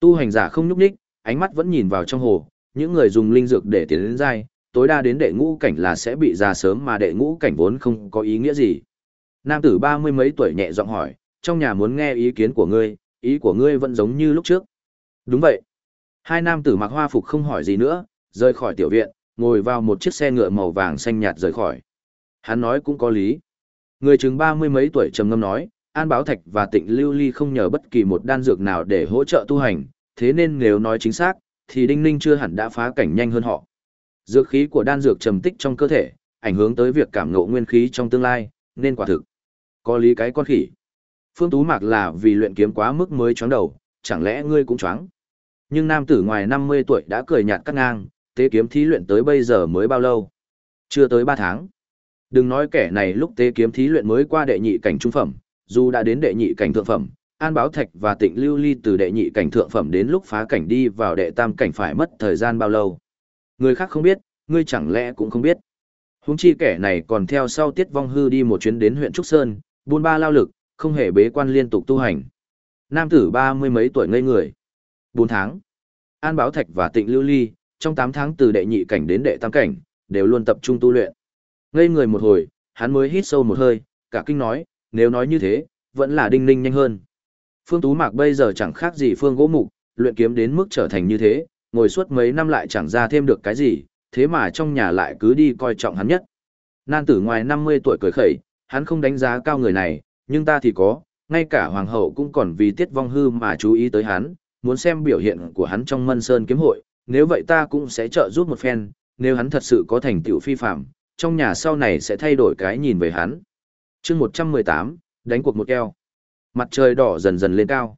Tu hành giả không nhúc nhích, ánh mắt vẫn nhìn vào trong hồ, những người dùng linh dược để tiến đến giai, tối đa đến đệ ngũ cảnh là sẽ bị già sớm mà đệ ngũ cảnh vốn không có ý nghĩa gì. Nam tử ba mươi mấy tuổi nhẹ giọng hỏi, trong nhà muốn nghe ý kiến của ngươi, ý của ngươi vẫn giống như lúc trước. Đúng vậy. Hai nam tử mặc hoa phục không hỏi gì nữa, rời khỏi tiểu viện, ngồi vào một chiếc xe ngựa màu vàng xanh nhạt rời khỏi. Hắn nói cũng có lý. Người chừng ba mươi mấy tuổi trầm ngâm nói, An Báo Thạch và Tịnh Lưu Ly không nhờ bất kỳ một đan dược nào để hỗ trợ tu hành, thế nên nếu nói chính xác, thì Đinh Ninh chưa hẳn đã phá cảnh nhanh hơn họ. Dược khí của đan dược trầm tích trong cơ thể, ảnh hưởng tới việc cảm ngộ nguyên khí trong tương lai, nên quả thực. Có lý cái con khỉ. Phương Tú Mạc là vì luyện kiếm quá mức mới chóng đầu, chẳng lẽ ngươi cũng chóng? Nhưng nam tử ngoài 50 tuổi đã cười nhạt cắt ngang, tế kiếm thí luyện tới bây giờ mới bao lâu? Chưa tới 3 tháng. Đừng nói kẻ này lúc tế kiếm thí luyện mới qua đệ nhị cảnh trung phẩm, dù đã đến đệ nhị cảnh thượng phẩm, An Báo Thạch và Tịnh Lưu Ly từ đệ nhị cảnh thượng phẩm đến lúc phá cảnh đi vào đệ tam cảnh phải mất thời gian bao lâu. Người khác không biết, ngươi chẳng lẽ cũng không biết. Húng chi kẻ này còn theo sau Tiết Vong Hư đi một chuyến đến huyện Trúc Sơn, buôn ba lao lực, không hề bế quan liên tục tu hành. Nam tử ba mươi mấy tuổi ngây người. bốn tháng. An Báo Thạch và Tịnh Lưu Ly, trong tám tháng từ đệ nhị cảnh đến đệ tam cảnh, đều luôn tập trung tu luyện. Ngây người một hồi, hắn mới hít sâu một hơi, cả kinh nói, nếu nói như thế, vẫn là đinh ninh nhanh hơn. Phương Tú Mạc bây giờ chẳng khác gì Phương Gỗ Mục, luyện kiếm đến mức trở thành như thế, ngồi suốt mấy năm lại chẳng ra thêm được cái gì, thế mà trong nhà lại cứ đi coi trọng hắn nhất. Nan tử ngoài 50 tuổi cười khẩy, hắn không đánh giá cao người này, nhưng ta thì có, ngay cả hoàng hậu cũng còn vì tiết vong hư mà chú ý tới hắn, muốn xem biểu hiện của hắn trong mân sơn kiếm hội, nếu vậy ta cũng sẽ trợ giúp một phen, nếu hắn thật sự có thành tựu phi phạm, trong nhà sau này sẽ thay đổi cái nhìn về hắn. chương 118, đánh cuộc một keo. Mặt trời đỏ dần dần lên cao.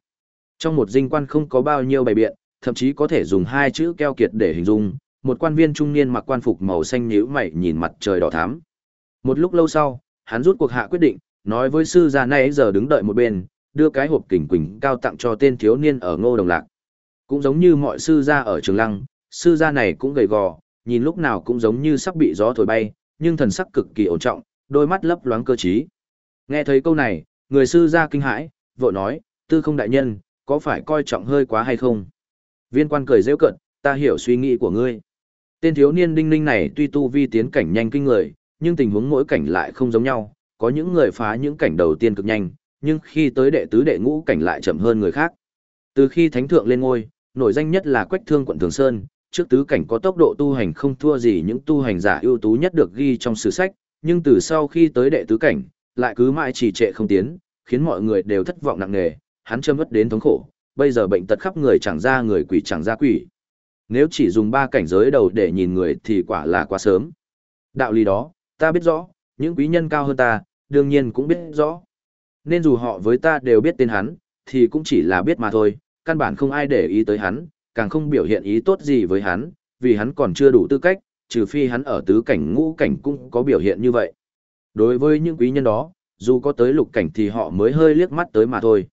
Trong một dinh quan không có bao nhiêu bày biện, thậm chí có thể dùng hai chữ keo kiệt để hình dung, một quan viên trung niên mặc quan phục màu xanh nhíu mày nhìn mặt trời đỏ thắm. Một lúc lâu sau, hắn rút cuộc hạ quyết định, nói với sư gia này giờ đứng đợi một bên, đưa cái hộp kình quỳnh cao tặng cho tên thiếu niên ở ngô đồng lạc. Cũng giống như mọi sư gia ở trường lăng, sư gia này cũng gầy gò, nhìn lúc nào cũng giống như sắp bị gió thổi bay, nhưng thần sắc cực kỳ ổn trọng, đôi mắt lấp loáng cơ trí. Nghe thấy câu này, người sư gia kinh hãi, vội nói, tư không đại nhân, có phải coi trọng hơi quá hay không? Viên quan cười rêu cận, ta hiểu suy nghĩ của ngươi. Tên thiếu niên đinh ninh này tuy tu vi tiến cảnh nhanh kinh người, nhưng tình huống mỗi cảnh lại không giống nhau, có những người phá những cảnh đầu tiên cực nhanh, nhưng khi tới đệ tứ đệ ngũ cảnh lại chậm hơn người khác. Từ khi thánh thượng lên ngôi, nổi danh nhất là Quách Thương quận Thường Sơn, trước tứ cảnh có tốc độ tu hành không thua gì những tu hành giả ưu tú nhất được ghi trong sử sách, nhưng từ sau khi tới đệ tứ cảnh, lại cứ mãi trì trệ không tiến, khiến mọi người đều thất vọng nặng nề, hắn châm mất đến thống khổ, bây giờ bệnh tật khắp người chẳng ra người quỷ chẳng ra quỷ. Nếu chỉ dùng ba cảnh giới đầu để nhìn người thì quả là quá sớm. Đạo lý đó, ta biết rõ, những quý nhân cao hơn ta, đương nhiên cũng biết rõ. Nên dù họ với ta đều biết tên hắn, thì cũng chỉ là biết mà thôi, căn bản không ai để ý tới hắn, càng không biểu hiện ý tốt gì với hắn, vì hắn còn chưa đủ tư cách, trừ phi hắn ở tứ cảnh ngũ cảnh cũng có biểu hiện như vậy. Đối với những quý nhân đó, dù có tới lục cảnh thì họ mới hơi liếc mắt tới mà thôi.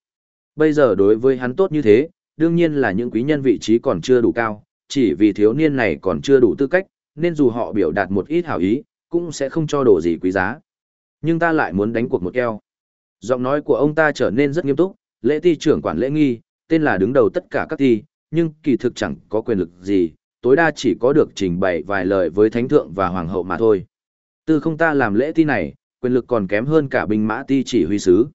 Bây giờ đối với hắn tốt như thế, đương nhiên là những quý nhân vị trí còn chưa đủ cao, chỉ vì thiếu niên này còn chưa đủ tư cách, nên dù họ biểu đạt một ít hảo ý, cũng sẽ không cho đồ gì quý giá. Nhưng ta lại muốn đánh cuộc một eo. Giọng nói của ông ta trở nên rất nghiêm túc, lễ ti trưởng quản lễ nghi, tên là đứng đầu tất cả các ti, nhưng kỳ thực chẳng có quyền lực gì, tối đa chỉ có được trình bày vài lời với thánh thượng và hoàng hậu mà thôi. Từ không ta làm lễ ti này, quyền lực còn kém hơn cả binh mã ti chỉ huy sứ.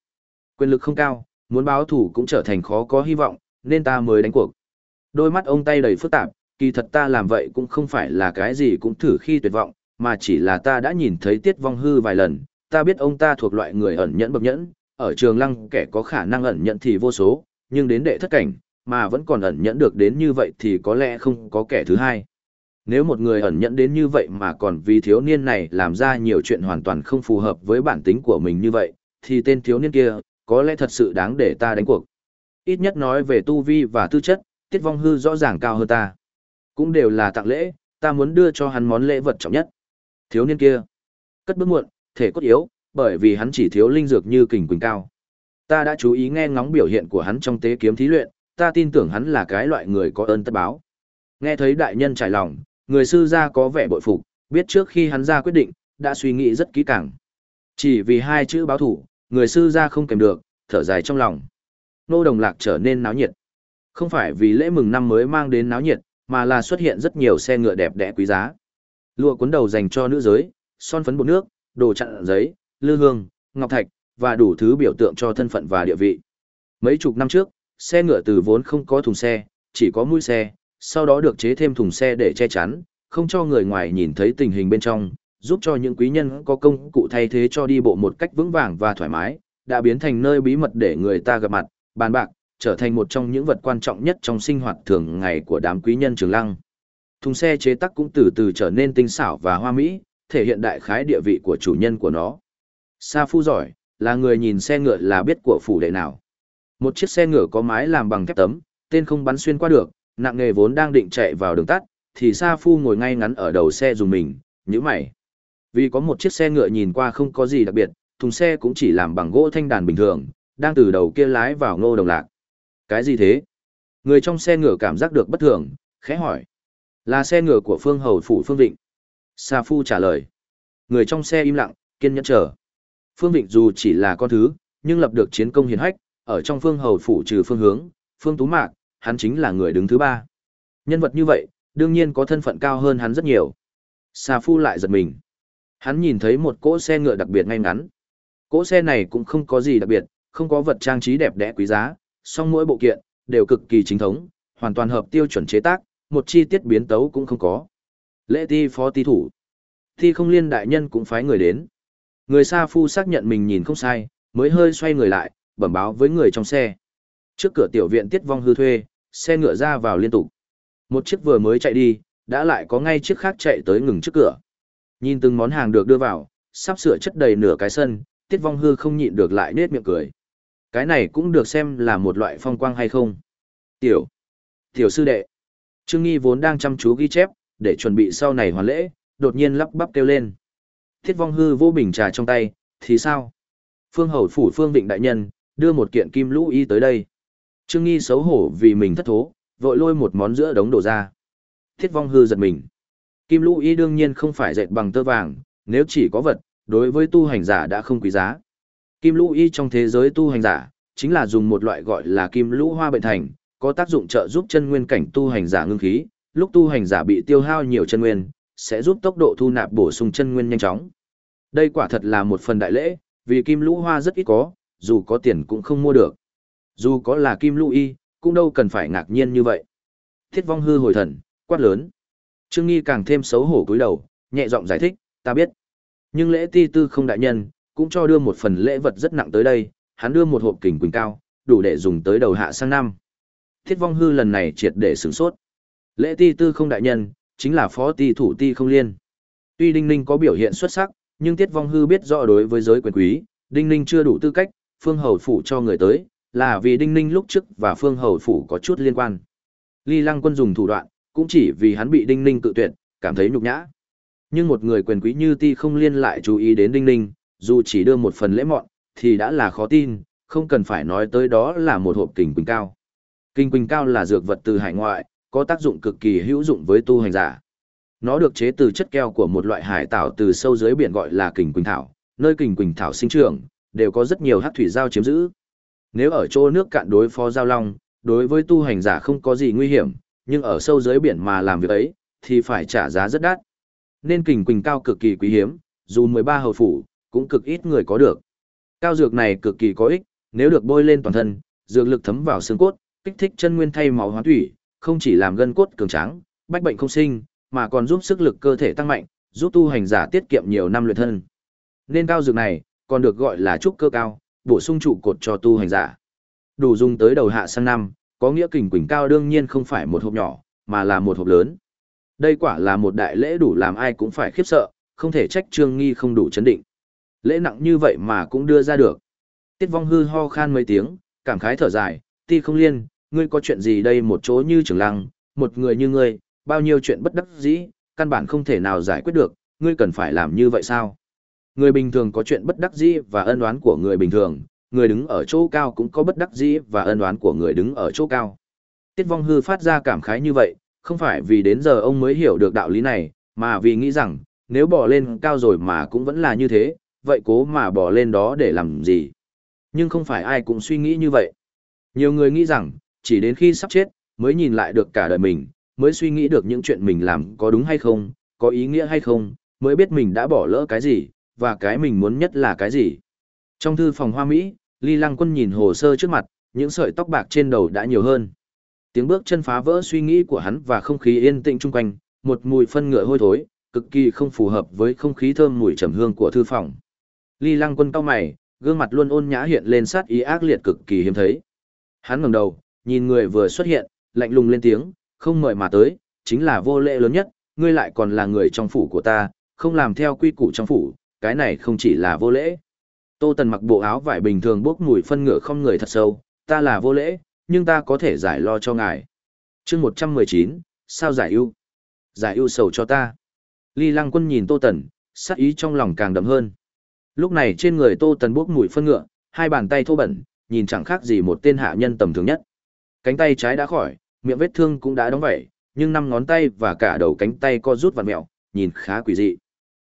Quyền lực không cao, muốn báo thủ cũng trở thành khó có hy vọng, nên ta mới đánh cuộc. Đôi mắt ông tay đầy phức tạp, kỳ thật ta làm vậy cũng không phải là cái gì cũng thử khi tuyệt vọng, mà chỉ là ta đã nhìn thấy tiết vong hư vài lần, ta biết ông ta thuộc loại người ẩn nhẫn bậc nhẫn, ở trường lăng kẻ có khả năng ẩn nhẫn thì vô số, nhưng đến đệ thất cảnh, mà vẫn còn ẩn nhẫn được đến như vậy thì có lẽ không có kẻ thứ hai. Nếu một người ẩn nhẫn đến như vậy mà còn vì thiếu niên này làm ra nhiều chuyện hoàn toàn không phù hợp với bản tính của mình như vậy, thì tên thiếu niên kia, có lẽ thật sự đáng để ta đánh cuộc. Ít nhất nói về tu vi và tư chất, tiết vong hư rõ ràng cao hơn ta. Cũng đều là tặng lễ, ta muốn đưa cho hắn món lễ vật trọng nhất. Thiếu niên kia, cất bước muộn, thể cốt yếu, bởi vì hắn chỉ thiếu linh dược như kình quỳnh cao. Ta đã chú ý nghe ngóng biểu hiện của hắn trong tế kiếm thí luyện, ta tin tưởng hắn là cái loại người có ơn tất báo. Nghe thấy đại nhân trải lòng, người sư gia có vẻ bội phục, biết trước khi hắn ra quyết định, đã suy nghĩ rất kỹ càng. Chỉ vì hai chữ báo thủ, người sư gia không kèm được, thở dài trong lòng. Nô đồng lạc trở nên náo nhiệt. Không phải vì lễ mừng năm mới mang đến náo nhiệt, mà là xuất hiện rất nhiều xe ngựa đẹp đẽ quý giá. Lụa cuốn đầu dành cho nữ giới, son phấn bột nước, đồ chặn giấy, lư hương, ngọc thạch, và đủ thứ biểu tượng cho thân phận và địa vị. Mấy chục năm trước, xe ngựa từ vốn không có thùng xe, chỉ có mũi xe, sau đó được chế thêm thùng xe để che chắn, không cho người ngoài nhìn thấy tình hình bên trong, giúp cho những quý nhân có công cụ thay thế cho đi bộ một cách vững vàng và thoải mái, đã biến thành nơi bí mật để người ta gặp mặt, bàn bạc, trở thành một trong những vật quan trọng nhất trong sinh hoạt thường ngày của đám quý nhân trường lăng. Thùng xe chế tác cũng từ từ trở nên tinh xảo và hoa mỹ, thể hiện đại khái địa vị của chủ nhân của nó. Sa Phu giỏi, là người nhìn xe ngựa là biết của phủ đệ nào. Một chiếc xe ngựa có mái làm bằng thép tấm, tên không bắn xuyên qua được, nặng nghề vốn đang định chạy vào đường tắt, thì Sa Phu ngồi ngay ngắn ở đầu xe dùng mình, nhíu mày. Vì có một chiếc xe ngựa nhìn qua không có gì đặc biệt, thùng xe cũng chỉ làm bằng gỗ thanh đàn bình thường, đang từ đầu kia lái vào ngô đồng lạc. Cái gì thế? Người trong xe ngựa cảm giác được bất thường, khẽ hỏi. Là xe ngựa của Phương Hầu Phủ Phương Vịnh. Sa Phu trả lời. Người trong xe im lặng, kiên nhẫn chờ. Phương Vịnh dù chỉ là con thứ, nhưng lập được chiến công hiển hách, ở trong Phương Hầu Phủ trừ Phương Hướng, Phương Tú Mạc, hắn chính là người đứng thứ ba. Nhân vật như vậy, đương nhiên có thân phận cao hơn hắn rất nhiều. Sa Phu lại giật mình. Hắn nhìn thấy một cỗ xe ngựa đặc biệt ngay ngắn. Cỗ xe này cũng không có gì đặc biệt, không có vật trang trí đẹp đẽ quý giá, song mỗi bộ kiện đều cực kỳ chính thống, hoàn toàn hợp tiêu chuẩn chế tác, một chi tiết biến tấu cũng không có. Lễ ti phó ti thủ. thi không liên đại nhân cũng phái người đến. Người Sa Phu xác nhận mình nhìn không sai, mới hơi xoay người lại, bẩm báo với người trong xe. Trước cửa tiểu viện tiết vong hư thuê, xe ngựa ra vào liên tục. Một chiếc vừa mới chạy đi, đã lại có ngay chiếc khác chạy tới ngừng trước cửa. Nhìn từng món hàng được đưa vào, sắp sửa chất đầy nửa cái sân, tiết vong hư không nhịn được lại nết miệng cười. Cái này cũng được xem là một loại phong quang hay không. Tiểu. Tiểu sư đệ. Trương Nghi vốn đang chăm chú ghi chép, để chuẩn bị sau này hoàn lễ, đột nhiên lắp bắp kêu lên. Thiết vong hư vô bình trà trong tay, thì sao? Phương hầu phủ phương vịnh đại nhân, đưa một kiện kim lũ y tới đây. Trương Nghi xấu hổ vì mình thất thố, vội lôi một món giữa đống đổ ra. Thiết vong hư giật mình. Kim lũ y đương nhiên không phải dệt bằng tơ vàng, nếu chỉ có vật, đối với tu hành giả đã không quý giá. Kim lũ y trong thế giới tu hành giả, chính là dùng một loại gọi là kim lũ hoa bệnh thành, có tác dụng trợ giúp chân nguyên cảnh tu hành giả ngưng khí, lúc tu hành giả bị tiêu hao nhiều chân nguyên, sẽ giúp tốc độ thu nạp bổ sung chân nguyên nhanh chóng. Đây quả thật là một phần đại lễ, vì kim lũ hoa rất ít có, dù có tiền cũng không mua được. Dù có là kim lũ y, cũng đâu cần phải ngạc nhiên như vậy. Thiết vong hư hồi thần, quát lớn. Trương Nghi càng thêm xấu hổ cúi đầu, nhẹ giọng giải thích, ta biết. Nhưng lễ ti tư không đại nhân, cũng cho đưa một phần lễ vật rất nặng tới đây, hắn đưa một hộp kình quỳnh cao, đủ để dùng tới đầu hạ sang năm. Thiết vong hư lần này triệt để sửng sốt. Lễ ti tư không đại nhân, chính là phó ti thủ ti không liên. Tuy Đinh Ninh có biểu hiện xuất sắc, nhưng Tiết Vong Hư biết rõ đối với giới quyền quý, Đinh Ninh chưa đủ tư cách, Phương Hầu Phủ cho người tới, là vì Đinh Ninh lúc trước và Phương Hầu Phủ có chút liên quan. Ly Lăng Quân dùng thủ đoạn, cũng chỉ vì hắn bị Đinh Ninh cự tuyệt, cảm thấy nhục nhã. Nhưng một người quyền quý như Ti không liên lại chú ý đến Đinh Ninh, dù chỉ đưa một phần lễ mọn, thì đã là khó tin, không cần phải nói tới đó là một hộp kình quỳnh cao. Kinh quỳnh cao là dược vật từ hải ngoại, có tác dụng cực kỳ hữu dụng với tu hành giả. Nó được chế từ chất keo của một loại hải tảo từ sâu dưới biển gọi là kình quỳnh thảo, nơi kình quỳnh thảo sinh trưởng, đều có rất nhiều hắc thủy giao chiếm giữ. Nếu ở chỗ nước cạn đối phó giao long, đối với tu hành giả không có gì nguy hiểm, nhưng ở sâu dưới biển mà làm việc ấy, thì phải trả giá rất đắt. Nên kình quỳnh cao cực kỳ quý hiếm, dù 13 hầu phủ, cũng cực ít người có được. Cao dược này cực kỳ có ích, nếu được bôi lên toàn thân, dược lực thấm vào xương cốt, kích thích chân nguyên thay máu hóa thủy, không chỉ làm gân cốt cường tráng, bách bệnh không sinh, mà còn giúp sức lực cơ thể tăng mạnh, giúp tu hành giả tiết kiệm nhiều năm luyện thân. Nên cao dược này, còn được gọi là trúc cơ cao, bổ sung trụ cột cho tu hành giả. Đủ dùng tới đầu hạ sang năm, có nghĩa kình quỳnh cao đương nhiên không phải một hộp nhỏ, mà là một hộp lớn. Đây quả là một đại lễ đủ làm ai cũng phải khiếp sợ, không thể trách Trương Nghi không đủ chấn định. Lễ nặng như vậy mà cũng đưa ra được. Tiết vong hư ho khan mấy tiếng, cảm khái thở dài, ti không liên, ngươi có chuyện gì đây một chỗ như trường lăng, một người như ngươi, bao nhiêu chuyện bất đắc dĩ, căn bản không thể nào giải quyết được, ngươi cần phải làm như vậy sao? Người bình thường có chuyện bất đắc dĩ và ân oán của người bình thường, người đứng ở chỗ cao cũng có bất đắc dĩ và ân oán của người đứng ở chỗ cao. Tiết Vong Hư phát ra cảm khái như vậy, không phải vì đến giờ ông mới hiểu được đạo lý này, mà vì nghĩ rằng, nếu bỏ lên cao rồi mà cũng vẫn là như thế, vậy cố mà bỏ lên đó để làm gì? Nhưng không phải ai cũng suy nghĩ như vậy. Nhiều người nghĩ rằng, chỉ đến khi sắp chết, mới nhìn lại được cả đời mình, mới suy nghĩ được những chuyện mình làm có đúng hay không, có ý nghĩa hay không, mới biết mình đã bỏ lỡ cái gì, và cái mình muốn nhất là cái gì. Trong thư phòng hoa Mỹ, Ly Lăng Quân nhìn hồ sơ trước mặt, những sợi tóc bạc trên đầu đã nhiều hơn. Tiếng bước chân phá vỡ suy nghĩ của hắn và không khí yên tĩnh chung quanh, một mùi phân ngựa hôi thối, cực kỳ không phù hợp với không khí thơm mùi trầm hương của thư phòng. Ly Lăng Quân cau mày, gương mặt luôn ôn nhã hiện lên sát ý ác liệt cực kỳ hiếm thấy. Hắn ngẩng đầu, nhìn người vừa xuất hiện, lạnh lùng lên tiếng, không mời mà tới, chính là vô lễ lớn nhất, ngươi lại còn là người trong phủ của ta, không làm theo quy củ trong phủ, cái này không chỉ là vô lễ. Tô Tần mặc bộ áo vải bình thường bốc mùi phân ngựa không người thật sâu, ta là vô lễ, nhưng ta có thể giải lo cho ngài. chương 119, sao giải ưu? Giải ưu sầu cho ta. Ly Lăng Quân nhìn Tô Tần, sắc ý trong lòng càng đậm hơn. Lúc này trên người Tô Tần bốc mùi phân ngựa, hai bàn tay thô bẩn, nhìn chẳng khác gì một tên hạ nhân tầm thường nhất. Cánh tay trái đã khỏi, miệng vết thương cũng đã đóng vảy, nhưng năm ngón tay và cả đầu cánh tay co rút vặn mẹo, nhìn khá quỷ dị.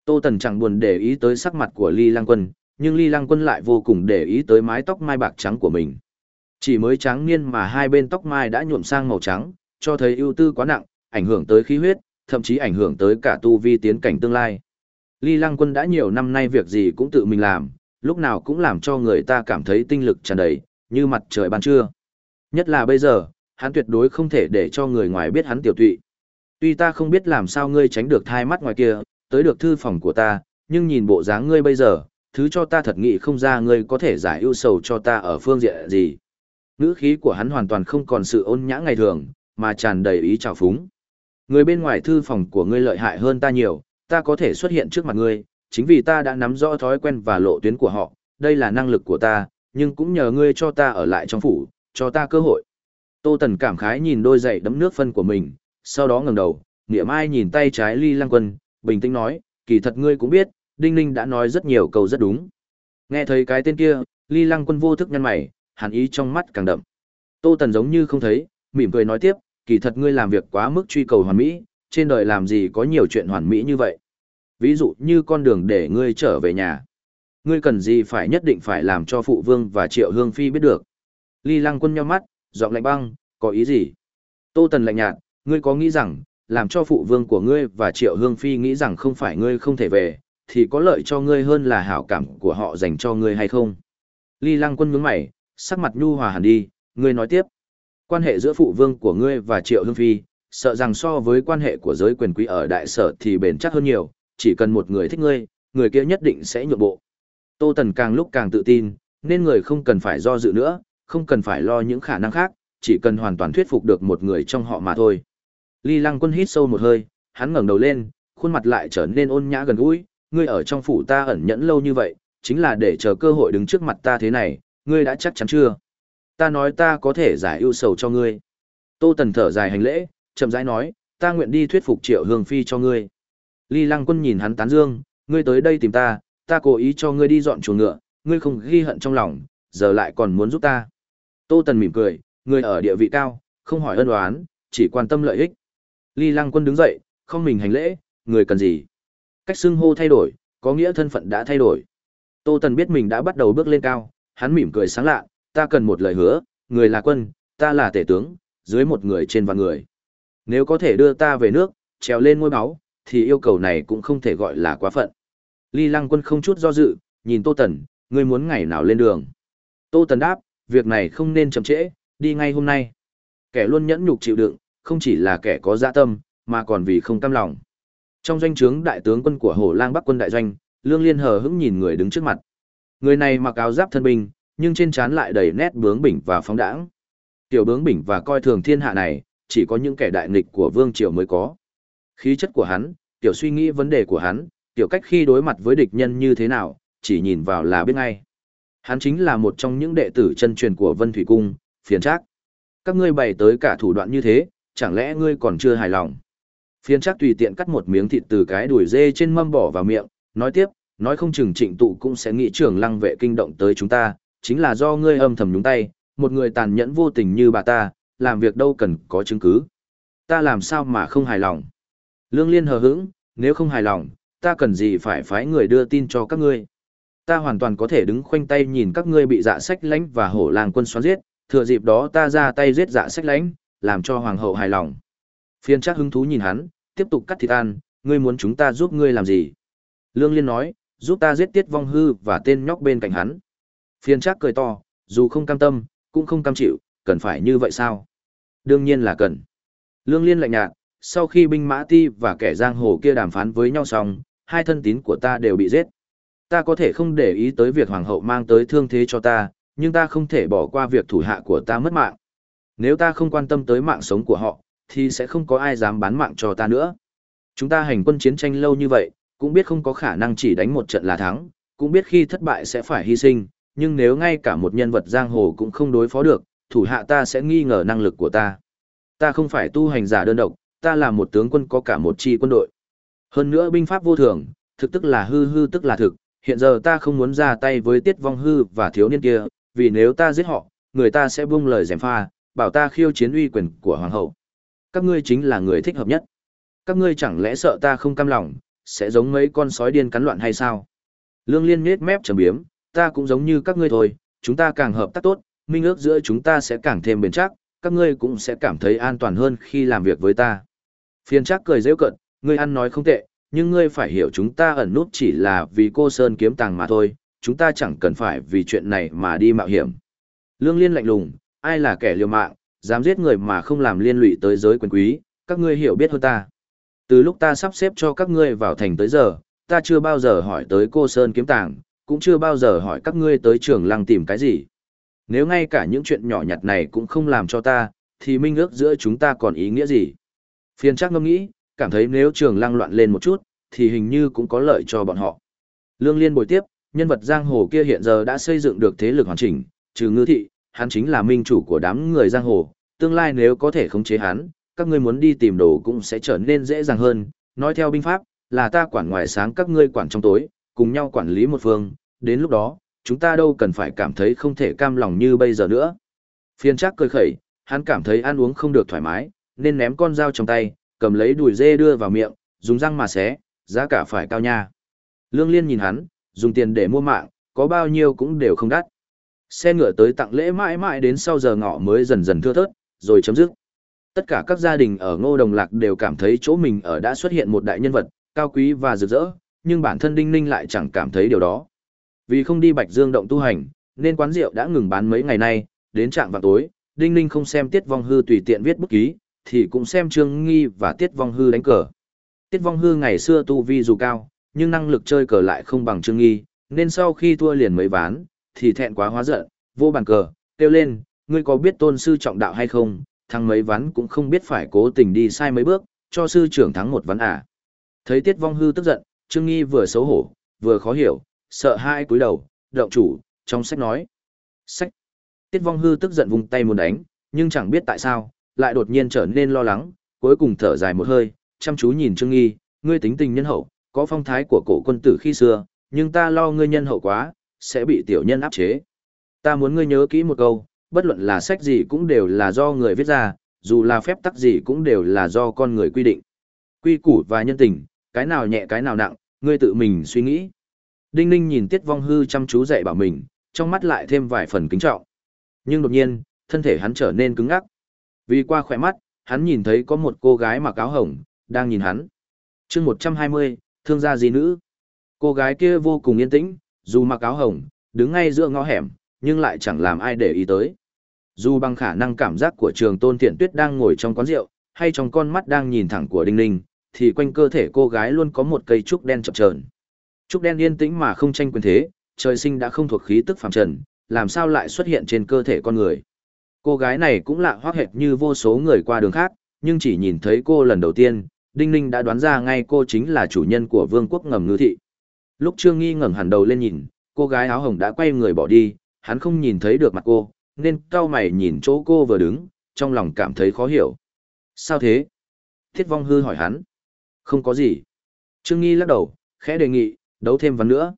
Tô Tần chẳng buồn để ý tới sắc mặt của Ly Lăng Quân, nhưng Ly Lăng Quân lại vô cùng để ý tới mái tóc mai bạc trắng của mình. Chỉ mới trắng niên mà hai bên tóc mai đã nhuộm sang màu trắng, cho thấy ưu tư quá nặng, ảnh hưởng tới khí huyết, thậm chí ảnh hưởng tới cả tu vi tiến cảnh tương lai. Ly Lăng Quân đã nhiều năm nay việc gì cũng tự mình làm, lúc nào cũng làm cho người ta cảm thấy tinh lực tràn đầy, như mặt trời ban trưa. Nhất là bây giờ, hắn tuyệt đối không thể để cho người ngoài biết hắn tiểu tụy. Tuy ta không biết làm sao ngươi tránh được thai mắt ngoài kia, tới được thư phòng của ta, nhưng nhìn bộ dáng ngươi bây giờ, thứ cho ta thật nghĩ không ra ngươi có thể giải ưu sầu cho ta ở phương diện gì. Ngữ khí của hắn hoàn toàn không còn sự ôn nhã ngày thường, mà tràn đầy ý trào phúng. Người bên ngoài thư phòng của ngươi lợi hại hơn ta nhiều, ta có thể xuất hiện trước mặt ngươi, chính vì ta đã nắm rõ thói quen và lộ tuyến của họ, đây là năng lực của ta, nhưng cũng nhờ ngươi cho ta ở lại trong phủ, cho ta cơ hội. Tô Tần cảm khái nhìn đôi giày đấm nước phân của mình, sau đó ngẩng đầu, niệm ai nhìn tay trái ly lăng quân, bình tĩnh nói, kỳ thật ngươi cũng biết, Đinh Ninh đã nói rất nhiều câu rất đúng. Nghe thấy cái tên kia, ly lăng quân vô thức nhăn mày, hàn ý trong mắt càng đậm. Tô Tần giống như không thấy, mỉm cười nói tiếp, kỳ thật ngươi làm việc quá mức truy cầu hoàn mỹ, trên đời làm gì có nhiều chuyện hoàn mỹ như vậy. Ví dụ như con đường để ngươi trở về nhà. Ngươi cần gì phải nhất định phải làm cho phụ vương và triệu hương phi biết được. Ly lăng quân nhau mắt, giọng lạnh băng, có ý gì? Tô Tần lạnh nhạt, ngươi có nghĩ rằng, làm cho phụ vương của ngươi và triệu hương phi nghĩ rằng không phải ngươi không thể về, thì có lợi cho ngươi hơn là hảo cảm của họ dành cho ngươi hay không? Ly lăng quân nhướng mày, sắc mặt nhu hòa hẳn đi, ngươi nói tiếp. Quan hệ giữa phụ vương của ngươi và triệu hương phi, sợ rằng so với quan hệ của giới quyền quý ở đại sở thì bền chắc hơn nhiều, chỉ cần một người thích ngươi, người kia nhất định sẽ nhượng bộ. Tô Tần càng lúc càng tự tin, nên người không cần phải do dự nữa, không cần phải lo những khả năng khác, chỉ cần hoàn toàn thuyết phục được một người trong họ mà thôi. Ly Lăng Quân hít sâu một hơi, hắn ngẩng đầu lên, khuôn mặt lại trở nên ôn nhã gần gũi, ngươi ở trong phủ ta ẩn nhẫn lâu như vậy, chính là để chờ cơ hội đứng trước mặt ta thế này, ngươi đã chắc chắn chưa? Ta nói ta có thể giải ưu sầu cho ngươi. Tô Tần thở dài hành lễ, chậm rãi nói, ta nguyện đi thuyết phục Triệu Hương Phi cho ngươi. Ly Lăng Quân nhìn hắn tán dương, ngươi tới đây tìm ta, ta cố ý cho ngươi đi dọn chuồng ngựa, ngươi không ghi hận trong lòng, giờ lại còn muốn giúp ta. Tô Tần mỉm cười, ngươi ở địa vị cao, không hỏi ân oán, chỉ quan tâm lợi ích. Ly Lăng Quân đứng dậy, không mình hành lễ, người cần gì? Cách xưng hô thay đổi, có nghĩa thân phận đã thay đổi. Tô Tần biết mình đã bắt đầu bước lên cao, hắn mỉm cười sáng lạ, ta cần một lời hứa, người là quân, ta là tể tướng, dưới một người trên vạn người. Nếu có thể đưa ta về nước, trèo lên ngôi máu, thì yêu cầu này cũng không thể gọi là quá phận. Ly Lăng Quân không chút do dự, nhìn Tô Tần, ngươi muốn ngày nào lên đường. Tô Tần đáp, việc này không nên chậm trễ, đi ngay hôm nay. Kẻ luôn nhẫn nhục chịu đựng, không chỉ là kẻ có dạ tâm, mà còn vì không cam lòng. Trong doanh trướng đại tướng quân của Hồ Lang Bắc quân đại doanh, Lương Liên hờ hững nhìn người đứng trước mặt. Người này mặc áo giáp thân binh, nhưng trên trán lại đầy nét bướng bỉnh và phóng đãng. Tiểu bướng bỉnh và coi thường thiên hạ này, chỉ có những kẻ đại nghịch của vương triều mới có. Khí chất của hắn, tiểu suy nghĩ vấn đề của hắn, tiểu cách khi đối mặt với địch nhân như thế nào, chỉ nhìn vào là biết ngay. Hắn chính là một trong những đệ tử chân truyền của Vân Thủy Cung, phiền trác. Các ngươi bày tới cả thủ đoạn như thế, chẳng lẽ ngươi còn chưa hài lòng? Phiên chắc tùy tiện cắt một miếng thịt từ cái đùi dê trên mâm bỏ vào miệng, nói tiếp, nói không chừng trịnh tụ cũng sẽ nghĩ trưởng lăng vệ kinh động tới chúng ta, chính là do ngươi âm thầm nhúng tay, một người tàn nhẫn vô tình như bà ta, làm việc đâu cần có chứng cứ. Ta làm sao mà không hài lòng? Lương Liên hờ hững, nếu không hài lòng, ta cần gì phải phái người đưa tin cho các ngươi. Ta hoàn toàn có thể đứng khoanh tay nhìn các ngươi bị dạ sách lãnh và hổ làng quân xoắn giết, thừa dịp đó ta ra tay giết dạ sách lãnh, làm cho hoàng hậu hài lòng. Phiên chắc hứng thú nhìn hắn, tiếp tục cắt thịt ăn, ngươi muốn chúng ta giúp ngươi làm gì? Lương Liên nói, giúp ta giết tiết vong hư và tên nhóc bên cạnh hắn. Phiên chắc cười to, dù không cam tâm, cũng không cam chịu, cần phải như vậy sao? Đương nhiên là cần. Lương Liên lạnh nhạt, sau khi binh mã ti và kẻ giang hồ kia đàm phán với nhau xong, hai thân tín của ta đều bị giết. Ta có thể không để ý tới việc hoàng hậu mang tới thương thế cho ta, nhưng ta không thể bỏ qua việc thủ hạ của ta mất mạng. Nếu ta không quan tâm tới mạng sống của họ, thì sẽ không có ai dám bán mạng cho ta nữa. Chúng ta hành quân chiến tranh lâu như vậy, cũng biết không có khả năng chỉ đánh một trận là thắng, cũng biết khi thất bại sẽ phải hy sinh, nhưng nếu ngay cả một nhân vật giang hồ cũng không đối phó được, thủ hạ ta sẽ nghi ngờ năng lực của ta. Ta không phải tu hành giả đơn độc, ta là một tướng quân có cả một chi quân đội. Hơn nữa binh pháp vô thường, thực tức là hư hư tức là thực, hiện giờ ta không muốn ra tay với tiết vong hư và thiếu niên kia, vì nếu ta giết họ, người ta sẽ buông lời gièm pha, bảo ta khiêu chiến uy quyền của hoàng hậu. Các ngươi chính là người thích hợp nhất. Các ngươi chẳng lẽ sợ ta không cam lòng, sẽ giống mấy con sói điên cắn loạn hay sao? Lương Liên nhếch mép trầm biếm, ta cũng giống như các ngươi thôi, chúng ta càng hợp tác tốt, minh ước giữa chúng ta sẽ càng thêm bền chắc, các ngươi cũng sẽ cảm thấy an toàn hơn khi làm việc với ta. Phiên Trác cười giễu cận, ngươi ăn nói không tệ, nhưng ngươi phải hiểu chúng ta ẩn nút chỉ là vì cô Sơn kiếm tàng mà thôi, chúng ta chẳng cần phải vì chuyện này mà đi mạo hiểm. Lương Liên lạnh lùng, ai là kẻ liều mạng, dám giết người mà không làm liên lụy tới giới quyền quý, các ngươi hiểu biết hơn ta. Từ lúc ta sắp xếp cho các ngươi vào thành tới giờ, ta chưa bao giờ hỏi tới cô Sơn kiếm tàng, cũng chưa bao giờ hỏi các ngươi tới trường lăng tìm cái gì. Nếu ngay cả những chuyện nhỏ nhặt này cũng không làm cho ta, thì minh ước giữa chúng ta còn ý nghĩa gì? Phiền chắc ngâm nghĩ, cảm thấy nếu trường lăng loạn lên một chút, thì hình như cũng có lợi cho bọn họ. Lương Liên bồi tiếp, nhân vật giang hồ kia hiện giờ đã xây dựng được thế lực hoàn chỉnh, trừ ngư thị, hắn chính là minh chủ của đám người giang hồ, tương lai nếu có thể khống chế hắn, các ngươi muốn đi tìm đồ cũng sẽ trở nên dễ dàng hơn, nói theo binh pháp, là ta quản ngoài sáng các ngươi quản trong tối, cùng nhau quản lý một phương, đến lúc đó, chúng ta đâu cần phải cảm thấy không thể cam lòng như bây giờ nữa. Phiên chắc cười khẩy, hắn cảm thấy ăn uống không được thoải mái, nên ném con dao trong tay, cầm lấy đùi dê đưa vào miệng, dùng răng mà xé, giá cả phải cao nha. Lương Liên nhìn hắn, dùng tiền để mua mạng, có bao nhiêu cũng đều không đắt. Xe ngựa tới tặng lễ mãi mãi đến sau giờ ngọ mới dần dần thưa thớt, rồi chấm dứt. Tất cả các gia đình ở Ngô Đồng Lạc đều cảm thấy chỗ mình ở đã xuất hiện một đại nhân vật, cao quý và rực rỡ, nhưng bản thân Đinh Ninh lại chẳng cảm thấy điều đó. Vì không đi Bạch Dương động tu hành, nên quán rượu đã ngừng bán mấy ngày nay, đến trạng vào tối, Đinh Ninh không xem Tiết Vong Hư tùy tiện viết bút ký, thì cũng xem Trương Nghi và Tiết Vong Hư đánh cờ. Tiết Vong Hư ngày xưa tu vi dù cao, nhưng năng lực chơi cờ lại không bằng Trương Nghi, nên sau khi thua liền mấy ván, thì thẹn quá hóa giận, vô bàn cờ, kêu lên, ngươi có biết tôn sư trọng đạo hay không, thằng mấy ván cũng không biết phải cố tình đi sai mấy bước, cho sư trưởng thắng một ván à. Thấy Tiết Vong Hư tức giận, Trương Nghi vừa xấu hổ, vừa khó hiểu, sợ hai cúi đầu, động chủ, trong sách nói. Sách. Tiết Vong Hư tức giận vùng tay muốn đánh, nhưng chẳng biết tại sao, lại đột nhiên trở nên lo lắng, cuối cùng thở dài một hơi, chăm chú nhìn Trương Nghi, ngươi tính tình nhân hậu, có phong thái của cổ quân tử khi xưa, nhưng ta lo ngươi nhân hậu quá, sẽ bị tiểu nhân áp chế. Ta muốn ngươi nhớ kỹ một câu, bất luận là sách gì cũng đều là do người viết ra, dù là phép tắc gì cũng đều là do con người quy định. Quy củ và nhân tình, cái nào nhẹ cái nào nặng, ngươi tự mình suy nghĩ. Đinh Ninh nhìn Tiết Vong Hư chăm chú dạy bảo mình, trong mắt lại thêm vài phần kính trọng. Nhưng đột nhiên, thân thể hắn trở nên cứng ngắc. Vì qua khỏe mắt, hắn nhìn thấy có một cô gái mặc áo hồng, đang nhìn hắn. chương 120, thương gia gì nữ. Cô gái kia vô cùng yên tĩnh, dù mặc áo hồng, đứng ngay giữa ngõ hẻm, nhưng lại chẳng làm ai để ý tới. Dù bằng khả năng cảm giác của trường tôn thiện tuyết đang ngồi trong quán rượu, hay trong con mắt đang nhìn thẳng của Đinh Ninh, thì quanh cơ thể cô gái luôn có một cây trúc đen chập chờn. Trúc đen yên tĩnh mà không tranh quyền thế, trời sinh đã không thuộc khí tức phàm trần, làm sao lại xuất hiện trên cơ thể con người. Cô gái này cũng lạ hoác hệt như vô số người qua đường khác, nhưng chỉ nhìn thấy cô lần đầu tiên, Đinh Ninh đã đoán ra ngay cô chính là chủ nhân của vương quốc ngầm ngư thị. Lúc Trương Nghi ngẩng hẳn đầu lên nhìn, cô gái áo hồng đã quay người bỏ đi, hắn không nhìn thấy được mặt cô, nên cao mày nhìn chỗ cô vừa đứng, trong lòng cảm thấy khó hiểu. Sao thế? Thiết Vong Hư hỏi hắn. Không có gì. Trương Nghi lắc đầu, khẽ đề nghị, đấu thêm ván nữa.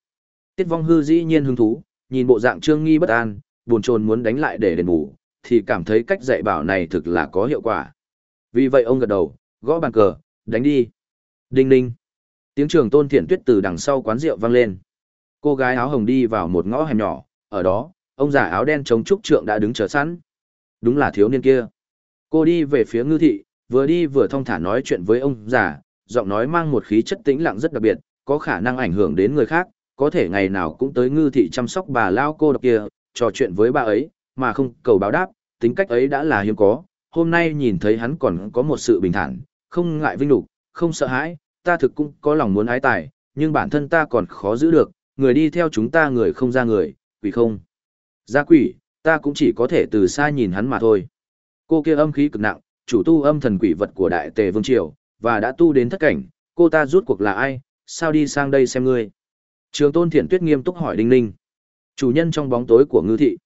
Tiết Vong Hư dĩ nhiên hứng thú, nhìn bộ dạng Trương Nghi bất an, buồn chồn muốn đánh lại để đền bù, thì cảm thấy cách dạy bảo này thực là có hiệu quả. Vì vậy ông gật đầu, gõ bàn cờ, đánh đi. Đinh ninh. Tiếng trường tôn thiện tuyết từ đằng sau quán rượu vang lên. Cô gái áo hồng đi vào một ngõ hẻm nhỏ, ở đó, ông già áo đen chống trúc trượng đã đứng chờ sẵn. Đúng là thiếu niên kia. Cô đi về phía ngư thị, vừa đi vừa thong thả nói chuyện với ông già, giọng nói mang một khí chất tĩnh lặng rất đặc biệt, có khả năng ảnh hưởng đến người khác, có thể ngày nào cũng tới ngư thị chăm sóc bà lao cô độc kia, trò chuyện với bà ấy, mà không cầu báo đáp, tính cách ấy đã là hiếm có, hôm nay nhìn thấy hắn còn có một sự bình thản, không ngại vinh lục, không sợ hãi, ta thực cũng có lòng muốn ái tài, nhưng bản thân ta còn khó giữ được, người đi theo chúng ta người không ra người, quỷ không. Ra quỷ, ta cũng chỉ có thể từ xa nhìn hắn mà thôi. Cô kia âm khí cực nặng, chủ tu âm thần quỷ vật của đại tề vương triều, và đã tu đến thất cảnh, cô ta rút cuộc là ai, sao đi sang đây xem ngươi. Trường tôn thiện tuyết nghiêm túc hỏi Đinh Ninh. Chủ nhân trong bóng tối của ngư thị.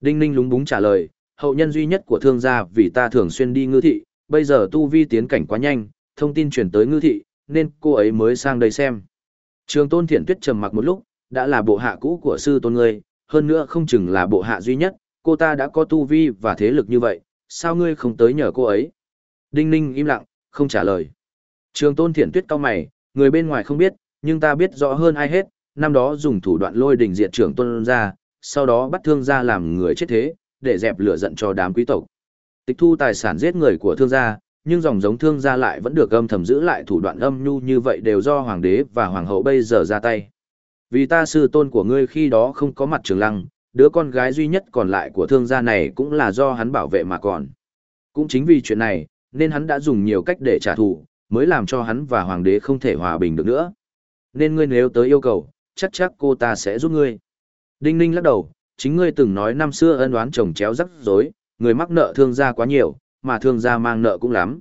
Đinh Ninh lúng búng trả lời, hậu nhân duy nhất của thương gia vì ta thường xuyên đi ngư thị, bây giờ tu vi tiến cảnh quá nhanh, thông tin chuyển tới ngư thị, nên cô ấy mới sang đây xem. Trường tôn thiện tuyết trầm mặc một lúc, đã là bộ hạ cũ của sư tôn ngươi, hơn nữa không chừng là bộ hạ duy nhất, cô ta đã có tu vi và thế lực như vậy, sao ngươi không tới nhờ cô ấy? Đinh Ninh im lặng, không trả lời. Trường tôn thiện tuyết cao mày, người bên ngoài không biết, nhưng ta biết rõ hơn ai hết, năm đó dùng thủ đoạn lôi đình diệt trưởng tôn ra, sau đó bắt thương Gia làm người chết thế, để dẹp lửa giận cho đám quý tộc. Tịch thu tài sản giết người của thương gia, nhưng dòng giống thương gia lại vẫn được âm thầm giữ lại thủ đoạn âm nhu như vậy đều do hoàng đế và hoàng hậu bây giờ ra tay. Vì ta sư tôn của ngươi khi đó không có mặt trường lăng, đứa con gái duy nhất còn lại của thương gia này cũng là do hắn bảo vệ mà còn. Cũng chính vì chuyện này, nên hắn đã dùng nhiều cách để trả thù, mới làm cho hắn và hoàng đế không thể hòa bình được nữa. Nên ngươi nếu tới yêu cầu, chắc chắc cô ta sẽ giúp ngươi. Đinh Ninh lắc đầu, chính ngươi từng nói năm xưa ân oán chồng chéo rắc rối, người mắc nợ thương gia quá nhiều, mà thương gia mang nợ cũng lắm.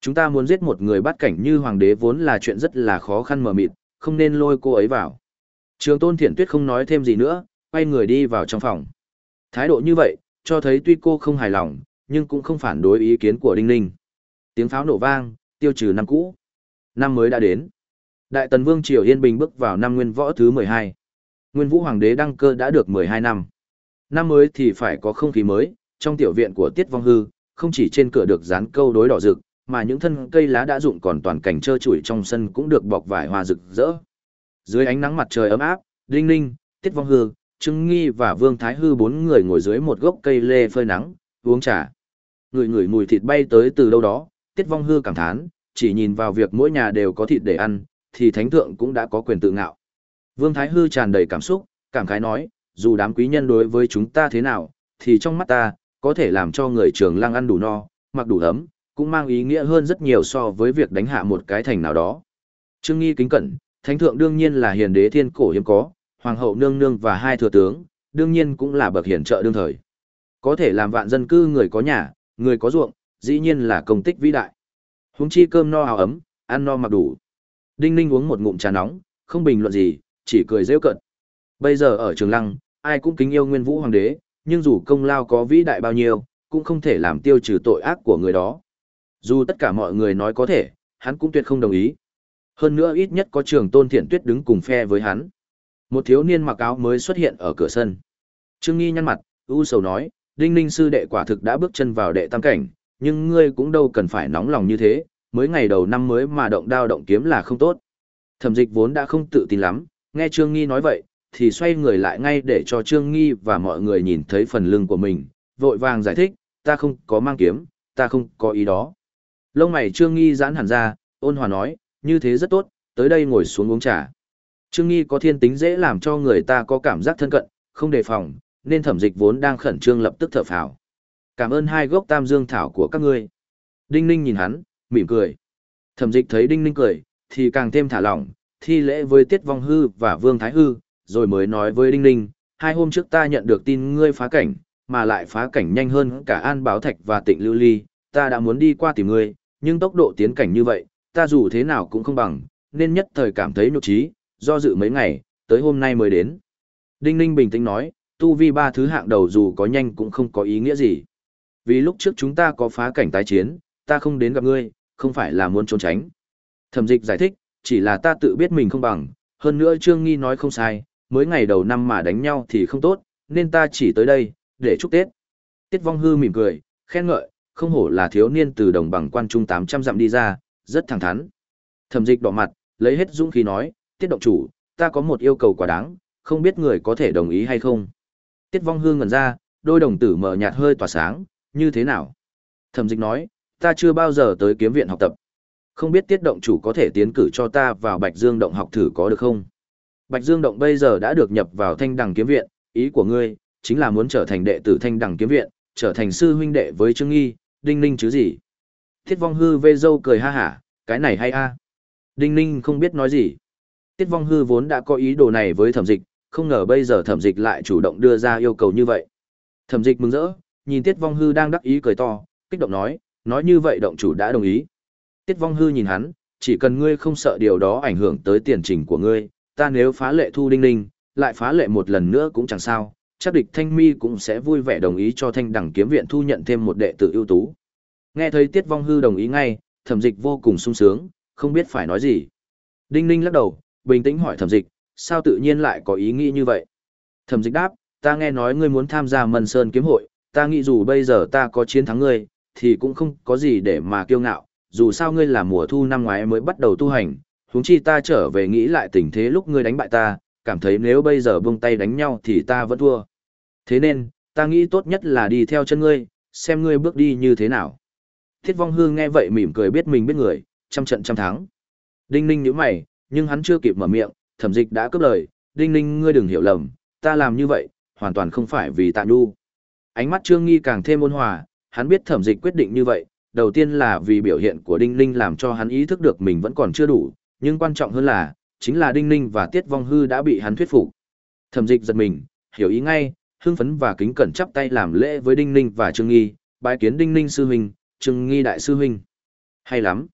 Chúng ta muốn giết một người bắt cảnh như hoàng đế vốn là chuyện rất là khó khăn mờ mịt, không nên lôi cô ấy vào. Trường tôn thiện tuyết không nói thêm gì nữa, quay người đi vào trong phòng. Thái độ như vậy, cho thấy tuy cô không hài lòng, nhưng cũng không phản đối ý kiến của Đinh Ninh. Tiếng pháo nổ vang, tiêu trừ năm cũ. Năm mới đã đến. Đại Tần Vương Triều Yên Bình bước vào năm nguyên võ thứ 12. Nguyên Vũ Hoàng đế đăng cơ đã được 12 năm. Năm mới thì phải có không khí mới, trong tiểu viện của Tiết Vong Hư, không chỉ trên cửa được dán câu đối đỏ rực, mà những thân cây lá đã rụng còn toàn cảnh trơ trụi trong sân cũng được bọc vải hoa rực rỡ. Dưới ánh nắng mặt trời ấm áp, Đinh Ninh, Tiết Vong Hư, Trưng Nghi và Vương Thái Hư bốn người ngồi dưới một gốc cây lê phơi nắng, uống trà. Người người mùi thịt bay tới từ đâu đó, Tiết Vong Hư cảm thán, chỉ nhìn vào việc mỗi nhà đều có thịt để ăn, thì thánh thượng cũng đã có quyền tự ngạo. Vương Thái Hư tràn đầy cảm xúc, cảm khái nói, dù đám quý nhân đối với chúng ta thế nào, thì trong mắt ta, có thể làm cho người trường lăng ăn đủ no, mặc đủ ấm, cũng mang ý nghĩa hơn rất nhiều so với việc đánh hạ một cái thành nào đó. Trương Nghi kính cẩn, thánh thượng đương nhiên là hiền đế thiên cổ hiếm có, hoàng hậu nương nương và hai thừa tướng, đương nhiên cũng là bậc hiển trợ đương thời. Có thể làm vạn dân cư người có nhà, người có ruộng, dĩ nhiên là công tích vĩ đại. Huống chi cơm no áo ấm, ăn no mặc đủ. Đinh Ninh uống một ngụm trà nóng, không bình luận gì, chỉ cười rêu cận. Bây giờ ở Trường Lăng, ai cũng kính yêu Nguyên Vũ Hoàng đế, nhưng dù công lao có vĩ đại bao nhiêu, cũng không thể làm tiêu trừ tội ác của người đó. Dù tất cả mọi người nói có thể, hắn cũng tuyệt không đồng ý. Hơn nữa ít nhất có trường tôn thiện tuyết đứng cùng phe với hắn. Một thiếu niên mặc áo mới xuất hiện ở cửa sân. Trương Nghi nhăn mặt, u sầu nói, Đinh Ninh sư đệ quả thực đã bước chân vào đệ tam cảnh, nhưng ngươi cũng đâu cần phải nóng lòng như thế, mới ngày đầu năm mới mà động đao động kiếm là không tốt. Thẩm dịch vốn đã không tự tin lắm, nghe Trương Nghi nói vậy, thì xoay người lại ngay để cho Trương Nghi và mọi người nhìn thấy phần lưng của mình, vội vàng giải thích, ta không có mang kiếm, ta không có ý đó. Lông mày Trương Nghi giãn hẳn ra, ôn hòa nói, như thế rất tốt, tới đây ngồi xuống uống trà. Trương Nghi có thiên tính dễ làm cho người ta có cảm giác thân cận, không đề phòng, nên thẩm dịch vốn đang khẩn trương lập tức thở phào. Cảm ơn hai gốc tam dương thảo của các ngươi. Đinh Ninh nhìn hắn, mỉm cười. Thẩm dịch thấy Đinh Ninh cười, thì càng thêm thả lỏng, thi lễ với Tiết Vong Hư và Vương Thái Hư, rồi mới nói với Đinh Ninh, hai hôm trước ta nhận được tin ngươi phá cảnh, mà lại phá cảnh nhanh hơn cả An Báo Thạch và Tịnh Lưu Ly, ta đã muốn đi qua tìm ngươi, nhưng tốc độ tiến cảnh như vậy, ta dù thế nào cũng không bằng, nên nhất thời cảm thấy nhục trí, do dự mấy ngày, tới hôm nay mới đến. Đinh Ninh bình tĩnh nói, tu vi ba thứ hạng đầu dù có nhanh cũng không có ý nghĩa gì. Vì lúc trước chúng ta có phá cảnh tái chiến, ta không đến gặp ngươi, không phải là muốn trốn tránh. Thẩm dịch giải thích, chỉ là ta tự biết mình không bằng, hơn nữa Trương Nghi nói không sai, mới ngày đầu năm mà đánh nhau thì không tốt, nên ta chỉ tới đây, để chúc Tết. Tiết Vong Hư mỉm cười, khen ngợi, không hổ là thiếu niên từ đồng bằng quan trung 800 dặm đi ra, rất thẳng thắn. Thẩm dịch đỏ mặt, lấy hết dũng khí nói, Tiết động chủ, ta có một yêu cầu quá đáng, không biết người có thể đồng ý hay không. Tiết Vong Hư ngẩn ra, đôi đồng tử mở nhạt hơi tỏa sáng, như thế nào? Thẩm dịch nói, ta chưa bao giờ tới kiếm viện học tập. Không biết tiết động chủ có thể tiến cử cho ta vào Bạch Dương Động học thử có được không? Bạch Dương Động bây giờ đã được nhập vào thanh đằng kiếm viện, ý của ngươi, chính là muốn trở thành đệ tử thanh đằng kiếm viện, trở thành sư huynh đệ với Trương Nghi, Đinh Ninh chứ gì? Tiết Vong Hư vê dâu cười ha hả, cái này hay a. Đinh Ninh không biết nói gì. Tiết Vong Hư vốn đã có ý đồ này với thẩm dịch, không ngờ bây giờ thẩm dịch lại chủ động đưa ra yêu cầu như vậy. Thẩm dịch mừng rỡ, nhìn Tiết Vong Hư đang đắc ý cười to, kích động nói, nói như vậy động chủ đã đồng ý. Tiết Vong Hư nhìn hắn, chỉ cần ngươi không sợ điều đó ảnh hưởng tới tiền trình của ngươi, ta nếu phá lệ thu đinh ninh, lại phá lệ một lần nữa cũng chẳng sao, chắc địch Thanh Mi cũng sẽ vui vẻ đồng ý cho Thanh Đẳng Kiếm Viện thu nhận thêm một đệ tử ưu tú. Nghe thấy Tiết Vong Hư đồng ý ngay, Thẩm Dịch vô cùng sung sướng, không biết phải nói gì. Đinh Ninh lắc đầu, bình tĩnh hỏi Thẩm Dịch, sao tự nhiên lại có ý nghĩ như vậy? Thẩm Dịch đáp, ta nghe nói ngươi muốn tham gia Mân Sơn kiếm hội, ta nghĩ dù bây giờ ta có chiến thắng ngươi, thì cũng không có gì để mà kiêu ngạo, dù sao ngươi là mùa thu năm ngoái mới bắt đầu tu hành, huống chi ta trở về nghĩ lại tình thế lúc ngươi đánh bại ta, cảm thấy nếu bây giờ buông tay đánh nhau thì ta vẫn thua. Thế nên, Ta nghĩ tốt nhất là đi theo chân ngươi, xem ngươi bước đi như thế nào. Thiết vong Hương nghe vậy mỉm cười biết mình biết người, trăm trận trăm thắng. Đinh ninh nhíu mày, nhưng hắn chưa kịp mở miệng, thẩm dịch đã cướp lời, đinh ninh ngươi đừng hiểu lầm, ta làm như vậy, hoàn toàn không phải vì tạ nhu. Ánh mắt trương nghi càng thêm ôn hòa, hắn biết thẩm dịch quyết định như vậy, đầu tiên là vì biểu hiện của đinh ninh làm cho hắn ý thức được mình vẫn còn chưa đủ, nhưng quan trọng hơn là, chính là đinh ninh và tiết vong hư đã bị hắn thuyết phục. Thẩm dịch giật mình, hiểu ý ngay, hưng phấn và kính cẩn chắp tay làm lễ với đinh ninh và trương nghi, bái kiến đinh ninh sư huynh, trương nghi đại sư huynh. Hay lắm.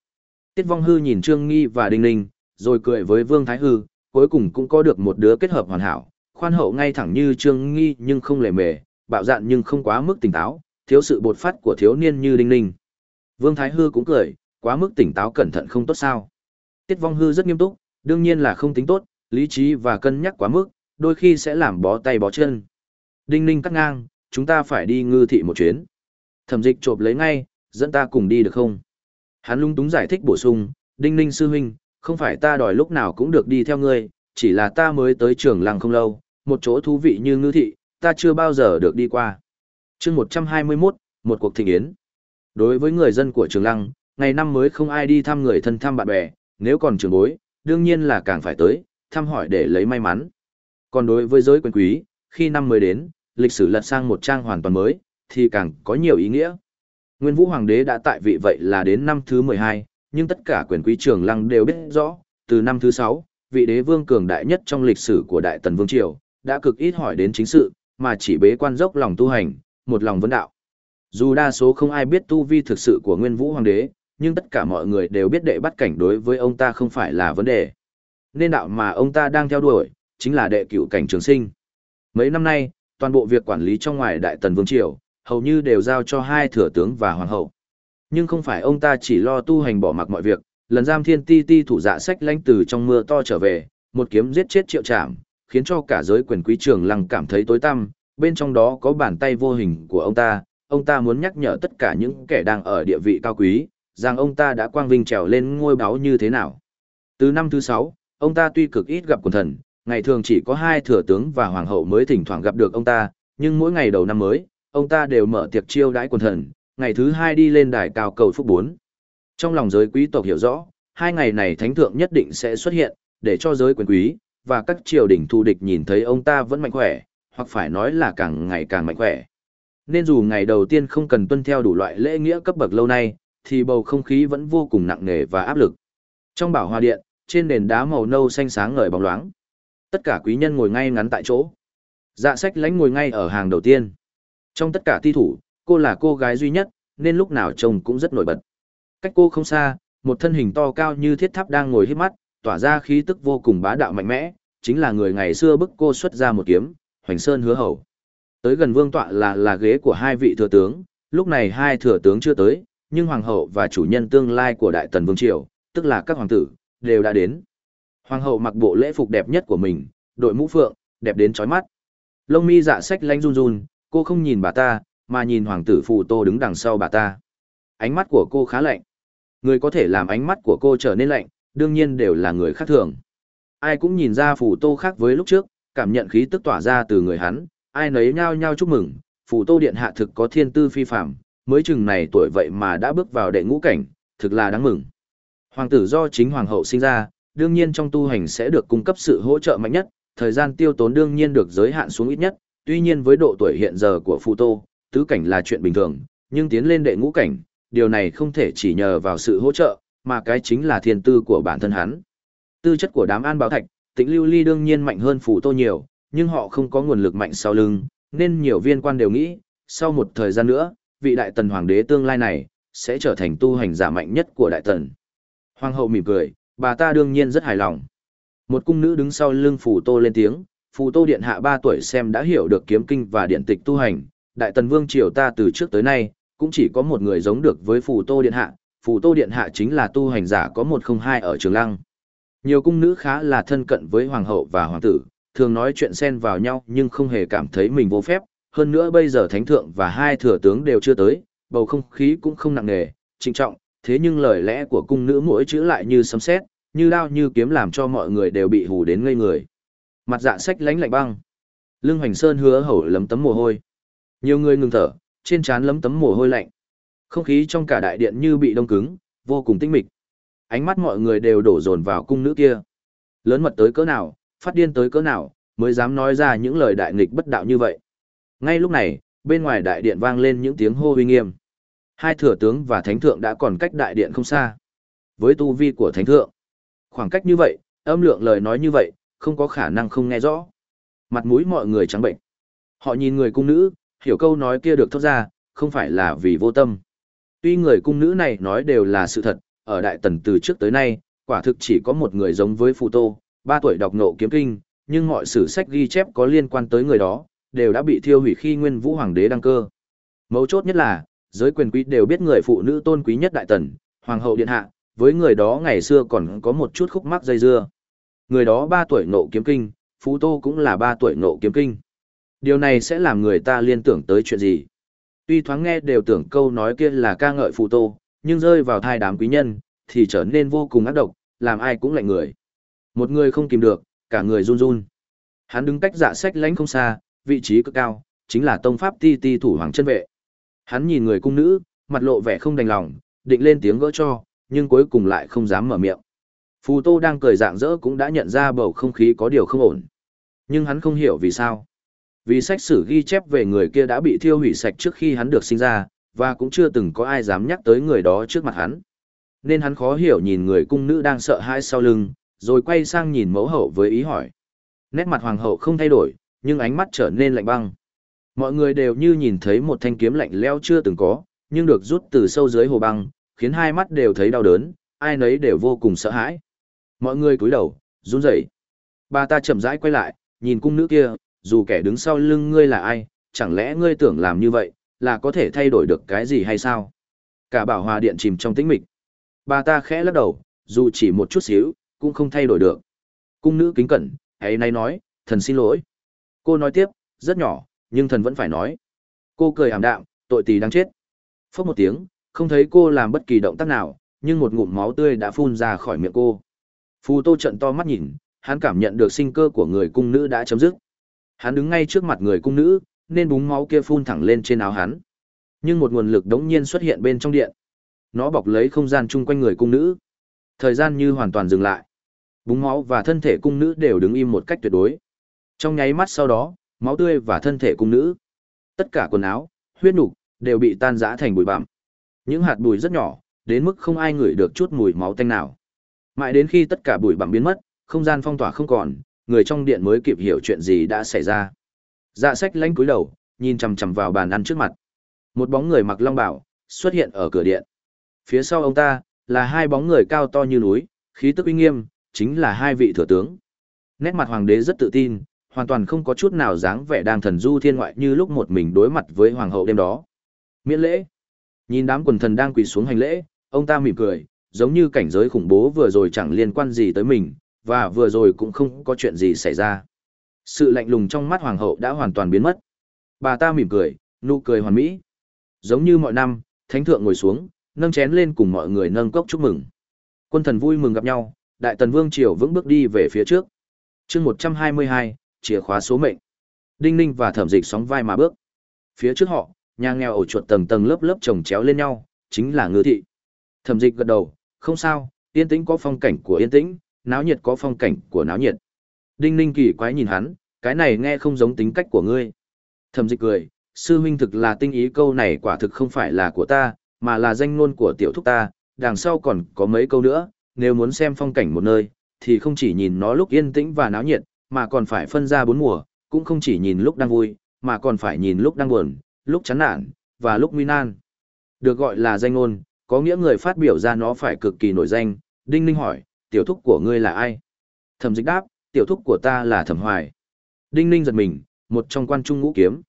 Tiết vong hư nhìn trương nghi và đinh ninh, rồi cười với vương thái hư, cuối cùng cũng có được một đứa kết hợp hoàn hảo, khoan hậu ngay thẳng như trương nghi nhưng không lề mề, bạo dạn nhưng không quá mức tỉnh táo, thiếu sự bột phát của thiếu niên như đinh ninh. Vương Thái Hư cũng cười, quá mức tỉnh táo cẩn thận không tốt sao. Tiết Vong Hư rất nghiêm túc, đương nhiên là không tính tốt, lý trí và cân nhắc quá mức, đôi khi sẽ làm bó tay bó chân. Đinh ninh cắt ngang, chúng ta phải đi ngư thị một chuyến. Thẩm dịch chộp lấy ngay, dẫn ta cùng đi được không? Hắn lung túng giải thích bổ sung, đinh ninh sư huynh, không phải ta đòi lúc nào cũng được đi theo ngươi, chỉ là ta mới tới trường làng không lâu, một chỗ thú vị như ngư thị, ta chưa bao giờ được đi qua. chương 121, một cuộc thịnh yến. Đối với người dân của trường lăng, ngày năm mới không ai đi thăm người thân thăm bạn bè, nếu còn trường bối, đương nhiên là càng phải tới, thăm hỏi để lấy may mắn. Còn đối với giới quyền quý, khi năm mới đến, lịch sử lật sang một trang hoàn toàn mới, thì càng có nhiều ý nghĩa. Nguyên Vũ Hoàng đế đã tại vị vậy là đến năm thứ 12, nhưng tất cả quyền quý trường lăng đều biết rõ, từ năm thứ 6, vị đế vương cường đại nhất trong lịch sử của Đại Tần Vương Triều, đã cực ít hỏi đến chính sự, mà chỉ bế quan dốc lòng tu hành, một lòng vấn đạo. Dù đa số không ai biết tu vi thực sự của Nguyên Vũ Hoàng đế, nhưng tất cả mọi người đều biết đệ bắt cảnh đối với ông ta không phải là vấn đề. Nên đạo mà ông ta đang theo đuổi, chính là đệ cửu cảnh trường sinh. Mấy năm nay, toàn bộ việc quản lý trong ngoài Đại Tần Vương Triều, hầu như đều giao cho hai thừa tướng và hoàng hậu. Nhưng không phải ông ta chỉ lo tu hành bỏ mặc mọi việc, lần giam thiên ti ti thủ dạ sách lãnh từ trong mưa to trở về, một kiếm giết chết triệu trảm, khiến cho cả giới quyền quý trường lăng cảm thấy tối tăm, bên trong đó có bàn tay vô hình của ông ta, ông ta muốn nhắc nhở tất cả những kẻ đang ở địa vị cao quý, rằng ông ta đã quang vinh trèo lên ngôi báo như thế nào. Từ năm thứ sáu, ông ta tuy cực ít gặp quần thần, ngày thường chỉ có hai thừa tướng và hoàng hậu mới thỉnh thoảng gặp được ông ta, nhưng mỗi ngày đầu năm mới, ông ta đều mở tiệc chiêu đãi quần thần, ngày thứ hai đi lên đài cao cầu phúc bốn. Trong lòng giới quý tộc hiểu rõ, hai ngày này thánh thượng nhất định sẽ xuất hiện, để cho giới quyền quý, và các triều đình thù địch nhìn thấy ông ta vẫn mạnh khỏe, hoặc phải nói là càng ngày càng mạnh khỏe. Nên dù ngày đầu tiên không cần tuân theo đủ loại lễ nghĩa cấp bậc lâu nay, thì bầu không khí vẫn vô cùng nặng nề và áp lực. Trong bảo hòa điện, trên nền đá màu nâu xanh sáng ngời bóng loáng. Tất cả quý nhân ngồi ngay ngắn tại chỗ. Dạ sách lánh ngồi ngay ở hàng đầu tiên. Trong tất cả thi thủ, cô là cô gái duy nhất, nên lúc nào trông cũng rất nổi bật. Cách cô không xa, một thân hình to cao như thiết tháp đang ngồi hít mắt, tỏa ra khí tức vô cùng bá đạo mạnh mẽ, chính là người ngày xưa bức cô xuất ra một kiếm, Hoành Sơn hứa hầu. Tới gần vương tọa là là ghế của hai vị thừa tướng, lúc này hai thừa tướng chưa tới, nhưng hoàng hậu và chủ nhân tương lai của đại tần vương triều, tức là các hoàng tử, đều đã đến. Hoàng hậu mặc bộ lễ phục đẹp nhất của mình, đội mũ phượng, đẹp đến chói mắt. Lông mi dạ sách lanh run run, cô không nhìn bà ta, mà nhìn hoàng tử phù tô đứng đằng sau bà ta. Ánh mắt của cô khá lạnh. Người có thể làm ánh mắt của cô trở nên lạnh, đương nhiên đều là người khác thường. Ai cũng nhìn ra phù tô khác với lúc trước, cảm nhận khí tức tỏa ra từ người hắn, ai nấy nhao nhao chúc mừng, phù tô điện hạ thực có thiên tư phi phạm, mới chừng này tuổi vậy mà đã bước vào đệ ngũ cảnh, thực là đáng mừng. Hoàng tử do chính hoàng hậu sinh ra, đương nhiên trong tu hành sẽ được cung cấp sự hỗ trợ mạnh nhất, thời gian tiêu tốn đương nhiên được giới hạn xuống ít nhất, tuy nhiên với độ tuổi hiện giờ của phụ Tô, tứ cảnh là chuyện bình thường, nhưng tiến lên đệ ngũ cảnh, điều này không thể chỉ nhờ vào sự hỗ trợ, mà cái chính là thiên tư của bản thân hắn. Tư chất của đám an báo thạch, tĩnh lưu ly đương nhiên mạnh hơn phụ Tô nhiều, nhưng họ không có nguồn lực mạnh sau lưng, nên nhiều viên quan đều nghĩ, sau một thời gian nữa, vị đại tần hoàng đế tương lai này, sẽ trở thành tu hành giả mạnh nhất của đại tần. Hoàng hậu mỉm cười, bà ta đương nhiên rất hài lòng. Một cung nữ đứng sau lưng Phù Tô lên tiếng, Phù Tô điện hạ 3 tuổi xem đã hiểu được kiếm kinh và điện tịch tu hành, Đại Tần Vương triều ta từ trước tới nay, cũng chỉ có một người giống được với Phù Tô điện hạ, Phù Tô điện hạ chính là tu hành giả có 102 ở Trường Lăng. Nhiều cung nữ khá là thân cận với hoàng hậu và hoàng tử, thường nói chuyện xen vào nhau nhưng không hề cảm thấy mình vô phép, hơn nữa bây giờ thánh thượng và hai thừa tướng đều chưa tới, bầu không khí cũng không nặng nề, trịnh trọng, thế nhưng lời lẽ của cung nữ mỗi chữ lại như sấm sét, như đao như kiếm làm cho mọi người đều bị hù đến ngây người. Mặt dạ sách lánh lạnh băng. Lương Hoành Sơn hứa hầu lấm tấm mồ hôi. Nhiều người ngừng thở, trên trán lấm tấm mồ hôi lạnh. Không khí trong cả đại điện như bị đông cứng, vô cùng tĩnh mịch. Ánh mắt mọi người đều đổ dồn vào cung nữ kia. Lớn mật tới cỡ nào, phát điên tới cỡ nào, mới dám nói ra những lời đại nghịch bất đạo như vậy. Ngay lúc này, bên ngoài đại điện vang lên những tiếng hô uy nghiêm. Hai thừa tướng và thánh thượng đã còn cách đại điện không xa. Với tu vi của thánh thượng, khoảng cách như vậy, âm lượng lời nói như vậy, không có khả năng không nghe rõ. Mặt mũi mọi người trắng bệnh. Họ nhìn người cung nữ, hiểu câu nói kia được thốt ra, không phải là vì vô tâm. Tuy người cung nữ này nói đều là sự thật, ở Đại Tần từ trước tới nay, quả thực chỉ có một người giống với Phù Tô, ba tuổi đọc nộ kiếm kinh, nhưng mọi sử sách ghi chép có liên quan tới người đó, đều đã bị thiêu hủy khi Nguyên Vũ Hoàng đế đăng cơ. Mấu chốt nhất là, giới quyền quý đều biết người phụ nữ tôn quý nhất Đại Tần, Hoàng hậu Điện Hạ, với người đó ngày xưa còn có một chút khúc mắc dây dưa. Người đó ba tuổi nộ kiếm kinh, Phú Tô cũng là ba tuổi nộ kiếm kinh. Điều này sẽ làm người ta liên tưởng tới chuyện gì? Tuy thoáng nghe đều tưởng câu nói kia là ca ngợi Phú Tô, nhưng rơi vào thai đám quý nhân, thì trở nên vô cùng ác độc, làm ai cũng lạnh người. Một người không kìm được, cả người run run. Hắn đứng cách dạ sách lánh không xa, vị trí cực cao, chính là tông pháp ti ti thủ hoàng chân vệ. Hắn nhìn người cung nữ, mặt lộ vẻ không đành lòng, định lên tiếng gỡ cho, nhưng cuối cùng lại không dám mở miệng. Phù Tô đang cười dạng dỡ cũng đã nhận ra bầu không khí có điều không ổn. Nhưng hắn không hiểu vì sao. Vì sách sử ghi chép về người kia đã bị thiêu hủy sạch trước khi hắn được sinh ra, và cũng chưa từng có ai dám nhắc tới người đó trước mặt hắn. Nên hắn khó hiểu nhìn người cung nữ đang sợ hãi sau lưng, rồi quay sang nhìn mẫu hậu với ý hỏi. Nét mặt hoàng hậu không thay đổi, nhưng ánh mắt trở nên lạnh băng. Mọi người đều như nhìn thấy một thanh kiếm lạnh leo chưa từng có, nhưng được rút từ sâu dưới hồ băng, khiến hai mắt đều thấy đau đớn, ai nấy đều vô cùng sợ hãi. Mọi người cúi đầu, run rẩy. Bà ta chậm rãi quay lại, nhìn cung nữ kia, dù kẻ đứng sau lưng ngươi là ai, chẳng lẽ ngươi tưởng làm như vậy, là có thể thay đổi được cái gì hay sao? Cả bảo hòa điện chìm trong tĩnh mịch. Bà ta khẽ lắc đầu, dù chỉ một chút xíu, cũng không thay đổi được. Cung nữ kính cẩn, ấy nay nói, thần xin lỗi. Cô nói tiếp, rất nhỏ, nhưng thần vẫn phải nói. Cô cười ảm đạm, tội tì đang chết. Phốc một tiếng, không thấy cô làm bất kỳ động tác nào, nhưng một ngụm máu tươi đã phun ra khỏi miệng cô. Phù Tô trận to mắt nhìn, hắn cảm nhận được sinh cơ của người cung nữ đã chấm dứt. Hắn đứng ngay trước mặt người cung nữ, nên búng máu kia phun thẳng lên trên áo hắn. Nhưng một nguồn lực đống nhiên xuất hiện bên trong điện. Nó bọc lấy không gian chung quanh người cung nữ. Thời gian như hoàn toàn dừng lại. Búng máu và thân thể cung nữ đều đứng im một cách tuyệt đối. Trong nháy mắt sau đó, máu tươi và thân thể cung nữ, tất cả quần áo, huyết nục đều bị tan rã thành bụi bặm. Những hạt bụi rất nhỏ, đến mức không ai ngửi được chút mùi máu tanh nào. Mãi đến khi tất cả bụi bặm biến mất, không gian phong tỏa không còn, người trong điện mới kịp hiểu chuyện gì đã xảy ra. Dạ sách lánh cúi đầu, nhìn chằm chằm vào bàn ăn trước mặt. Một bóng người mặc long bào xuất hiện ở cửa điện. Phía sau ông ta là hai bóng người cao to như núi, khí tức uy nghiêm, chính là hai vị thừa tướng. Nét mặt hoàng đế rất tự tin, hoàn toàn không có chút nào dáng vẻ đang thần du thiên ngoại như lúc một mình đối mặt với hoàng hậu đêm đó. Miễn lễ. Nhìn đám quần thần đang quỳ xuống hành lễ, ông ta mỉm cười, giống như cảnh giới khủng bố vừa rồi chẳng liên quan gì tới mình, và vừa rồi cũng không có chuyện gì xảy ra. Sự lạnh lùng trong mắt hoàng hậu đã hoàn toàn biến mất. Bà ta mỉm cười, nụ cười hoàn mỹ. Giống như mọi năm, thánh thượng ngồi xuống, nâng chén lên cùng mọi người nâng cốc chúc mừng. Quân thần vui mừng gặp nhau, đại tần vương triều vững bước đi về phía trước. chương 122, chìa khóa số mệnh. Đinh ninh và thẩm dịch sóng vai mà bước. Phía trước họ, nhà nghèo ổ chuột tầng tầng lớp lớp chồng chéo lên nhau, chính là ngư thị. Thẩm dịch gật đầu, không sao, yên tĩnh có phong cảnh của yên tĩnh, náo nhiệt có phong cảnh của náo nhiệt. Đinh ninh kỳ quái nhìn hắn, cái này nghe không giống tính cách của ngươi. Thẩm dịch cười, sư huynh thực là tinh ý câu này quả thực không phải là của ta, mà là danh ngôn của tiểu thúc ta, đằng sau còn có mấy câu nữa, nếu muốn xem phong cảnh một nơi, thì không chỉ nhìn nó lúc yên tĩnh và náo nhiệt, mà còn phải phân ra bốn mùa, cũng không chỉ nhìn lúc đang vui, mà còn phải nhìn lúc đang buồn, lúc chán nản, và lúc nguy nan. Được gọi là danh ngôn, có nghĩa người phát biểu ra nó phải cực kỳ nổi danh. Đinh Ninh hỏi, tiểu thúc của ngươi là ai? Thẩm dịch đáp, tiểu thúc của ta là thẩm hoài. Đinh Ninh giật mình, một trong quan trung ngũ kiếm.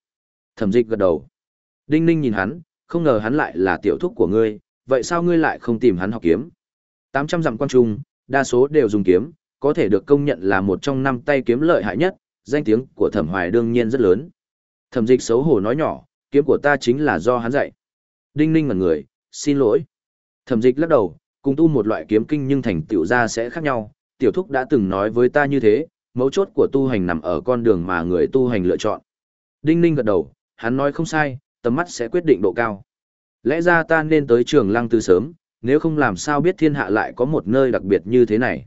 Thẩm dịch gật đầu. Đinh Ninh nhìn hắn, không ngờ hắn lại là tiểu thúc của ngươi, vậy sao ngươi lại không tìm hắn học kiếm? 800 dặm quan trung, đa số đều dùng kiếm, có thể được công nhận là một trong năm tay kiếm lợi hại nhất, danh tiếng của thẩm hoài đương nhiên rất lớn. Thẩm dịch xấu hổ nói nhỏ, kiếm của ta chính là do hắn dạy. Đinh ninh ngẩn người, xin lỗi. Thẩm dịch lắc đầu, cùng tu một loại kiếm kinh nhưng thành tiểu ra sẽ khác nhau. Tiểu thúc đã từng nói với ta như thế, mấu chốt của tu hành nằm ở con đường mà người tu hành lựa chọn. Đinh ninh gật đầu, hắn nói không sai, tầm mắt sẽ quyết định độ cao. Lẽ ra ta nên tới trường lăng từ sớm, nếu không làm sao biết thiên hạ lại có một nơi đặc biệt như thế này.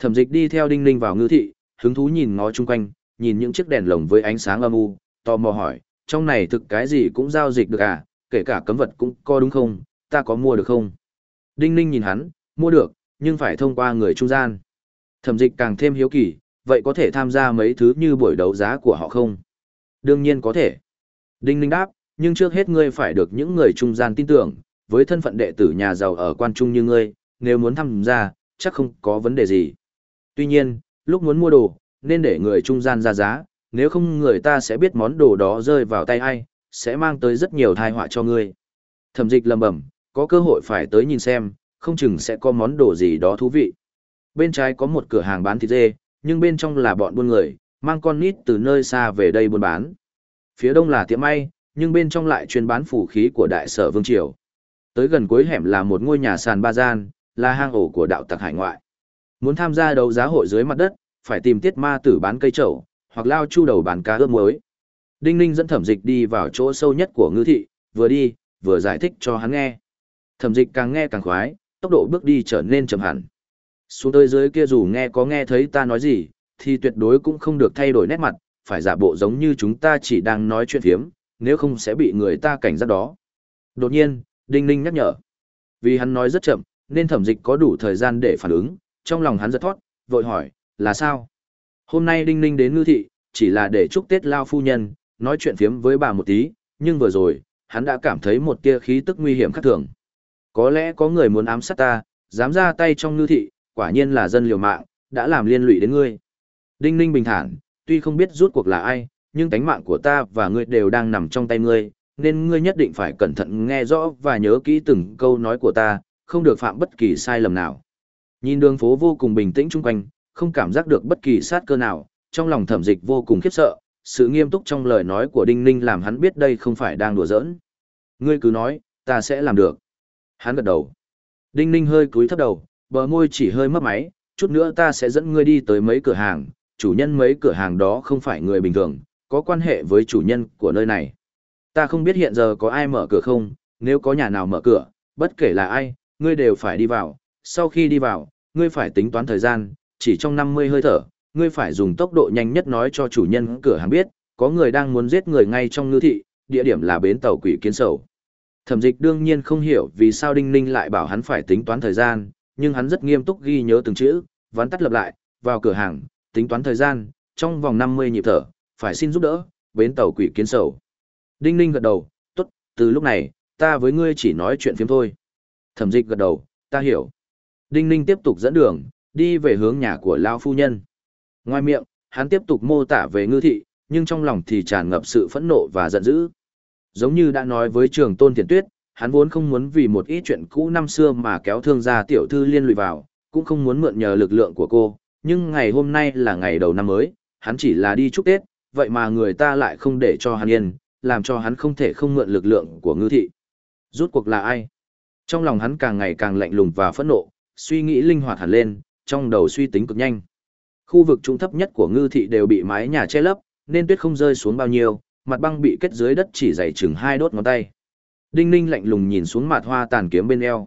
Thẩm dịch đi theo đinh ninh vào ngư thị, hứng thú nhìn ngó chung quanh, nhìn những chiếc đèn lồng với ánh sáng âm u, tò mò hỏi, trong này thực cái gì cũng giao dịch được à, kể cả cấm vật cũng có đúng không, ta có mua được không? Đinh ninh nhìn hắn, mua được, nhưng phải thông qua người trung gian. Thẩm dịch càng thêm hiếu kỳ, vậy có thể tham gia mấy thứ như buổi đấu giá của họ không? Đương nhiên có thể. Đinh ninh đáp, nhưng trước hết ngươi phải được những người trung gian tin tưởng, với thân phận đệ tử nhà giàu ở quan trung như ngươi, nếu muốn tham gia, chắc không có vấn đề gì. Tuy nhiên, lúc muốn mua đồ, nên để người trung gian ra giá, nếu không người ta sẽ biết món đồ đó rơi vào tay ai, sẽ mang tới rất nhiều tai họa cho ngươi. Thẩm dịch lầm bẩm, có cơ hội phải tới nhìn xem, không chừng sẽ có món đồ gì đó thú vị. Bên trái có một cửa hàng bán thịt dê, nhưng bên trong là bọn buôn người, mang con nít từ nơi xa về đây buôn bán. Phía đông là tiệm may, nhưng bên trong lại chuyên bán phủ khí của đại sở Vương Triều. Tới gần cuối hẻm là một ngôi nhà sàn ba gian, là hang ổ của đạo tặc hải ngoại. Muốn tham gia đấu giá hội dưới mặt đất, phải tìm tiết ma tử bán cây trậu, hoặc lao chu đầu bán cá ướp muối. Đinh Ninh dẫn thẩm dịch đi vào chỗ sâu nhất của ngư thị, vừa đi, vừa giải thích cho hắn nghe. Thẩm dịch càng nghe càng khoái, tốc độ bước đi trở nên chậm hẳn. Xuống tới dưới kia dù nghe có nghe thấy ta nói gì, thì tuyệt đối cũng không được thay đổi nét mặt, phải giả bộ giống như chúng ta chỉ đang nói chuyện phiếm, nếu không sẽ bị người ta cảnh giác đó. Đột nhiên, Đinh Ninh nhắc nhở. Vì hắn nói rất chậm, nên thẩm dịch có đủ thời gian để phản ứng, trong lòng hắn giật thoát, vội hỏi, là sao? Hôm nay Đinh Ninh đến ngư thị, chỉ là để chúc Tết Lao Phu Nhân, nói chuyện phiếm với bà một tí, nhưng vừa rồi, hắn đã cảm thấy một tia khí tức nguy hiểm khác thường. Có lẽ có người muốn ám sát ta, dám ra tay trong ngư thị, quả nhiên là dân liều mạng, đã làm liên lụy đến ngươi. Đinh Ninh bình thản, tuy không biết rút cuộc là ai, nhưng tánh mạng của ta và ngươi đều đang nằm trong tay ngươi, nên ngươi nhất định phải cẩn thận nghe rõ và nhớ kỹ từng câu nói của ta, không được phạm bất kỳ sai lầm nào. Nhìn đường phố vô cùng bình tĩnh chung quanh, không cảm giác được bất kỳ sát cơ nào, trong lòng thẩm dịch vô cùng khiếp sợ, sự nghiêm túc trong lời nói của Đinh Ninh làm hắn biết đây không phải đang đùa giỡn. Ngươi cứ nói, ta sẽ làm được. Hắn gật đầu. Đinh Ninh hơi cúi thấp đầu, bờ môi chỉ hơi mấp máy, chút nữa ta sẽ dẫn ngươi đi tới mấy cửa hàng, chủ nhân mấy cửa hàng đó không phải người bình thường, có quan hệ với chủ nhân của nơi này. Ta không biết hiện giờ có ai mở cửa không, nếu có nhà nào mở cửa, bất kể là ai, ngươi đều phải đi vào, sau khi đi vào, ngươi phải tính toán thời gian, chỉ trong 50 hơi thở, ngươi phải dùng tốc độ nhanh nhất nói cho chủ nhân cửa hàng biết, có người đang muốn giết người ngay trong ngư thị, địa điểm là bến tàu quỷ kiến sầu. Thẩm dịch đương nhiên không hiểu vì sao Đinh Ninh lại bảo hắn phải tính toán thời gian, nhưng hắn rất nghiêm túc ghi nhớ từng chữ, vắn tắt lập lại, vào cửa hàng, tính toán thời gian, trong vòng 50 nhịp thở, phải xin giúp đỡ, bến tàu quỷ kiến sầu. Đinh Ninh gật đầu, tốt, từ lúc này, ta với ngươi chỉ nói chuyện phiếm thôi. Thẩm dịch gật đầu, ta hiểu. Đinh Ninh tiếp tục dẫn đường, đi về hướng nhà của Lao Phu Nhân. Ngoài miệng, hắn tiếp tục mô tả về ngư thị, nhưng trong lòng thì tràn ngập sự phẫn nộ và giận dữ. Giống như đã nói với trường tôn thiền tuyết, hắn vốn không muốn vì một ít chuyện cũ năm xưa mà kéo thương gia tiểu thư liên lụy vào, cũng không muốn mượn nhờ lực lượng của cô, nhưng ngày hôm nay là ngày đầu năm mới, hắn chỉ là đi chúc Tết, vậy mà người ta lại không để cho hắn yên, làm cho hắn không thể không mượn lực lượng của ngư thị. Rút cuộc là ai? Trong lòng hắn càng ngày càng lạnh lùng và phẫn nộ, suy nghĩ linh hoạt hẳn lên, trong đầu suy tính cực nhanh. Khu vực trung thấp nhất của ngư thị đều bị mái nhà che lấp, nên tuyết không rơi xuống bao nhiêu, mặt băng bị kết dưới đất chỉ dày chừng hai đốt ngón tay. Đinh Ninh lạnh lùng nhìn xuống mặt hoa tàn kiếm bên eo.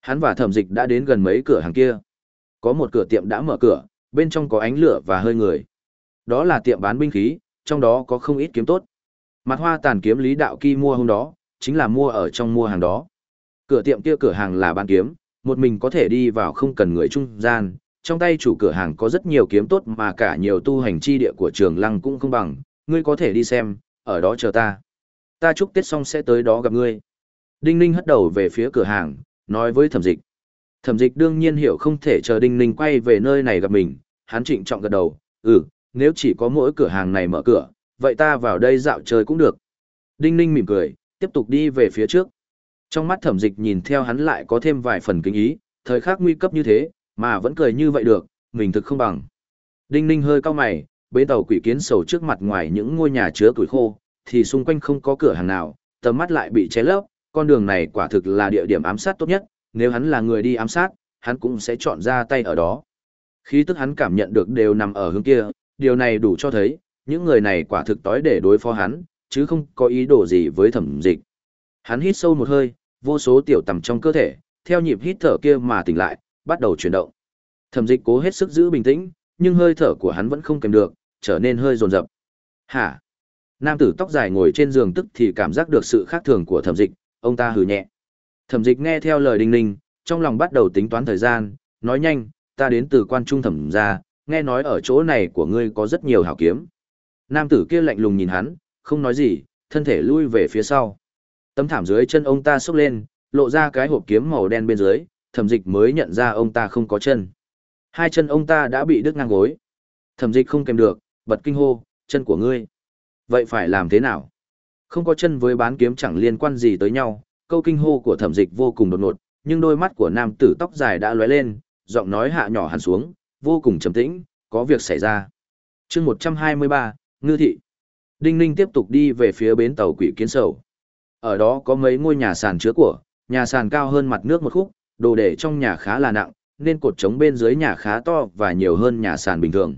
Hắn và thẩm dịch đã đến gần mấy cửa hàng kia. Có một cửa tiệm đã mở cửa, bên trong có ánh lửa và hơi người. Đó là tiệm bán binh khí, trong đó có không ít kiếm tốt. Mặt hoa tàn kiếm lý đạo kỳ mua hôm đó, chính là mua ở trong mua hàng đó. Cửa tiệm kia cửa hàng là bán kiếm, một mình có thể đi vào không cần người trung gian. Trong tay chủ cửa hàng có rất nhiều kiếm tốt mà cả nhiều tu hành chi địa của trường lăng cũng không bằng, ngươi có thể đi xem, ở đó chờ ta. Ta chúc Tết xong sẽ tới đó gặp ngươi. Đinh Ninh hất đầu về phía cửa hàng, nói với thẩm dịch. Thẩm dịch đương nhiên hiểu không thể chờ Đinh Ninh quay về nơi này gặp mình, hắn trịnh trọng gật đầu, ừ, nếu chỉ có mỗi cửa hàng này mở cửa, vậy ta vào đây dạo chơi cũng được. Đinh Ninh mỉm cười, tiếp tục đi về phía trước. Trong mắt thẩm dịch nhìn theo hắn lại có thêm vài phần kinh ý, thời khắc nguy cấp như thế, mà vẫn cười như vậy được, mình thực không bằng. Đinh Ninh hơi cao mày, bến tàu quỷ kiến sầu trước mặt ngoài những ngôi nhà chứa tuổi khô, thì xung quanh không có cửa hàng nào, tầm mắt lại bị che lấp, con đường này quả thực là địa điểm ám sát tốt nhất, nếu hắn là người đi ám sát, hắn cũng sẽ chọn ra tay ở đó. Khí tức hắn cảm nhận được đều nằm ở hướng kia, điều này đủ cho thấy, những người này quả thực tối để đối phó hắn, chứ không có ý đồ gì với thẩm dịch. Hắn hít sâu một hơi, vô số tiểu tầm trong cơ thể, theo nhịp hít thở kia mà tỉnh lại, bắt đầu chuyển động. Thẩm dịch cố hết sức giữ bình tĩnh, nhưng hơi thở của hắn vẫn không kèm được, trở nên hơi rồn rập. Hả? Nam tử tóc dài ngồi trên giường tức thì cảm giác được sự khác thường của thẩm dịch, ông ta hừ nhẹ. Thẩm dịch nghe theo lời đinh ninh, trong lòng bắt đầu tính toán thời gian, nói nhanh, ta đến từ quan trung thẩm ra, nghe nói ở chỗ này của ngươi có rất nhiều hảo kiếm. Nam tử kia lạnh lùng nhìn hắn, không nói gì, thân thể lui về phía sau. Tấm thảm dưới chân ông ta xốc lên, lộ ra cái hộp kiếm màu đen bên dưới, thẩm dịch mới nhận ra ông ta không có chân. Hai chân ông ta đã bị đứt ngang gối. Thẩm dịch không kèm được, bật kinh hô, chân của ngươi. Vậy phải làm thế nào? Không có chân với bán kiếm chẳng liên quan gì tới nhau, câu kinh hô của thẩm dịch vô cùng đột ngột, nhưng đôi mắt của nam tử tóc dài đã lóe lên, giọng nói hạ nhỏ hẳn xuống, vô cùng trầm tĩnh, có việc xảy ra. chương 123, Ngư Thị. Đinh Ninh tiếp tục đi về phía bến tàu quỷ kiến sầu. Ở đó có mấy ngôi nhà sàn chứa của, nhà sàn cao hơn mặt nước một khúc, đồ để trong nhà khá là nặng, nên cột trống bên dưới nhà khá to và nhiều hơn nhà sàn bình thường.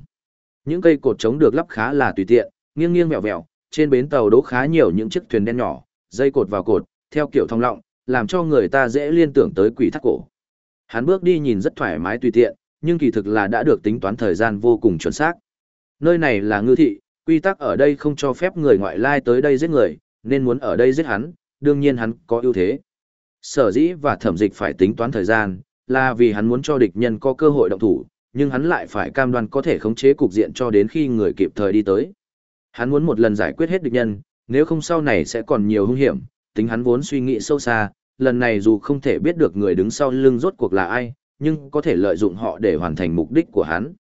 Những cây cột trống được lắp khá là tùy tiện, nghiêng nghiêng vẹo vẹo, trên bến tàu đỗ khá nhiều những chiếc thuyền đen nhỏ, dây cột vào cột, theo kiểu thong lọng, làm cho người ta dễ liên tưởng tới quỷ thác cổ. Hắn bước đi nhìn rất thoải mái tùy tiện, nhưng kỳ thực là đã được tính toán thời gian vô cùng chuẩn xác. Nơi này là ngư thị, quy tắc ở đây không cho phép người ngoại lai tới đây giết người, nên muốn ở đây giết hắn, đương nhiên hắn có ưu thế. Sở dĩ và thẩm dịch phải tính toán thời gian, là vì hắn muốn cho địch nhân có cơ hội động thủ, nhưng hắn lại phải cam đoan có thể khống chế cục diện cho đến khi người kịp thời đi tới. Hắn muốn một lần giải quyết hết địch nhân, nếu không sau này sẽ còn nhiều hung hiểm, tính hắn vốn suy nghĩ sâu xa, lần này dù không thể biết được người đứng sau lưng rốt cuộc là ai, nhưng có thể lợi dụng họ để hoàn thành mục đích của hắn.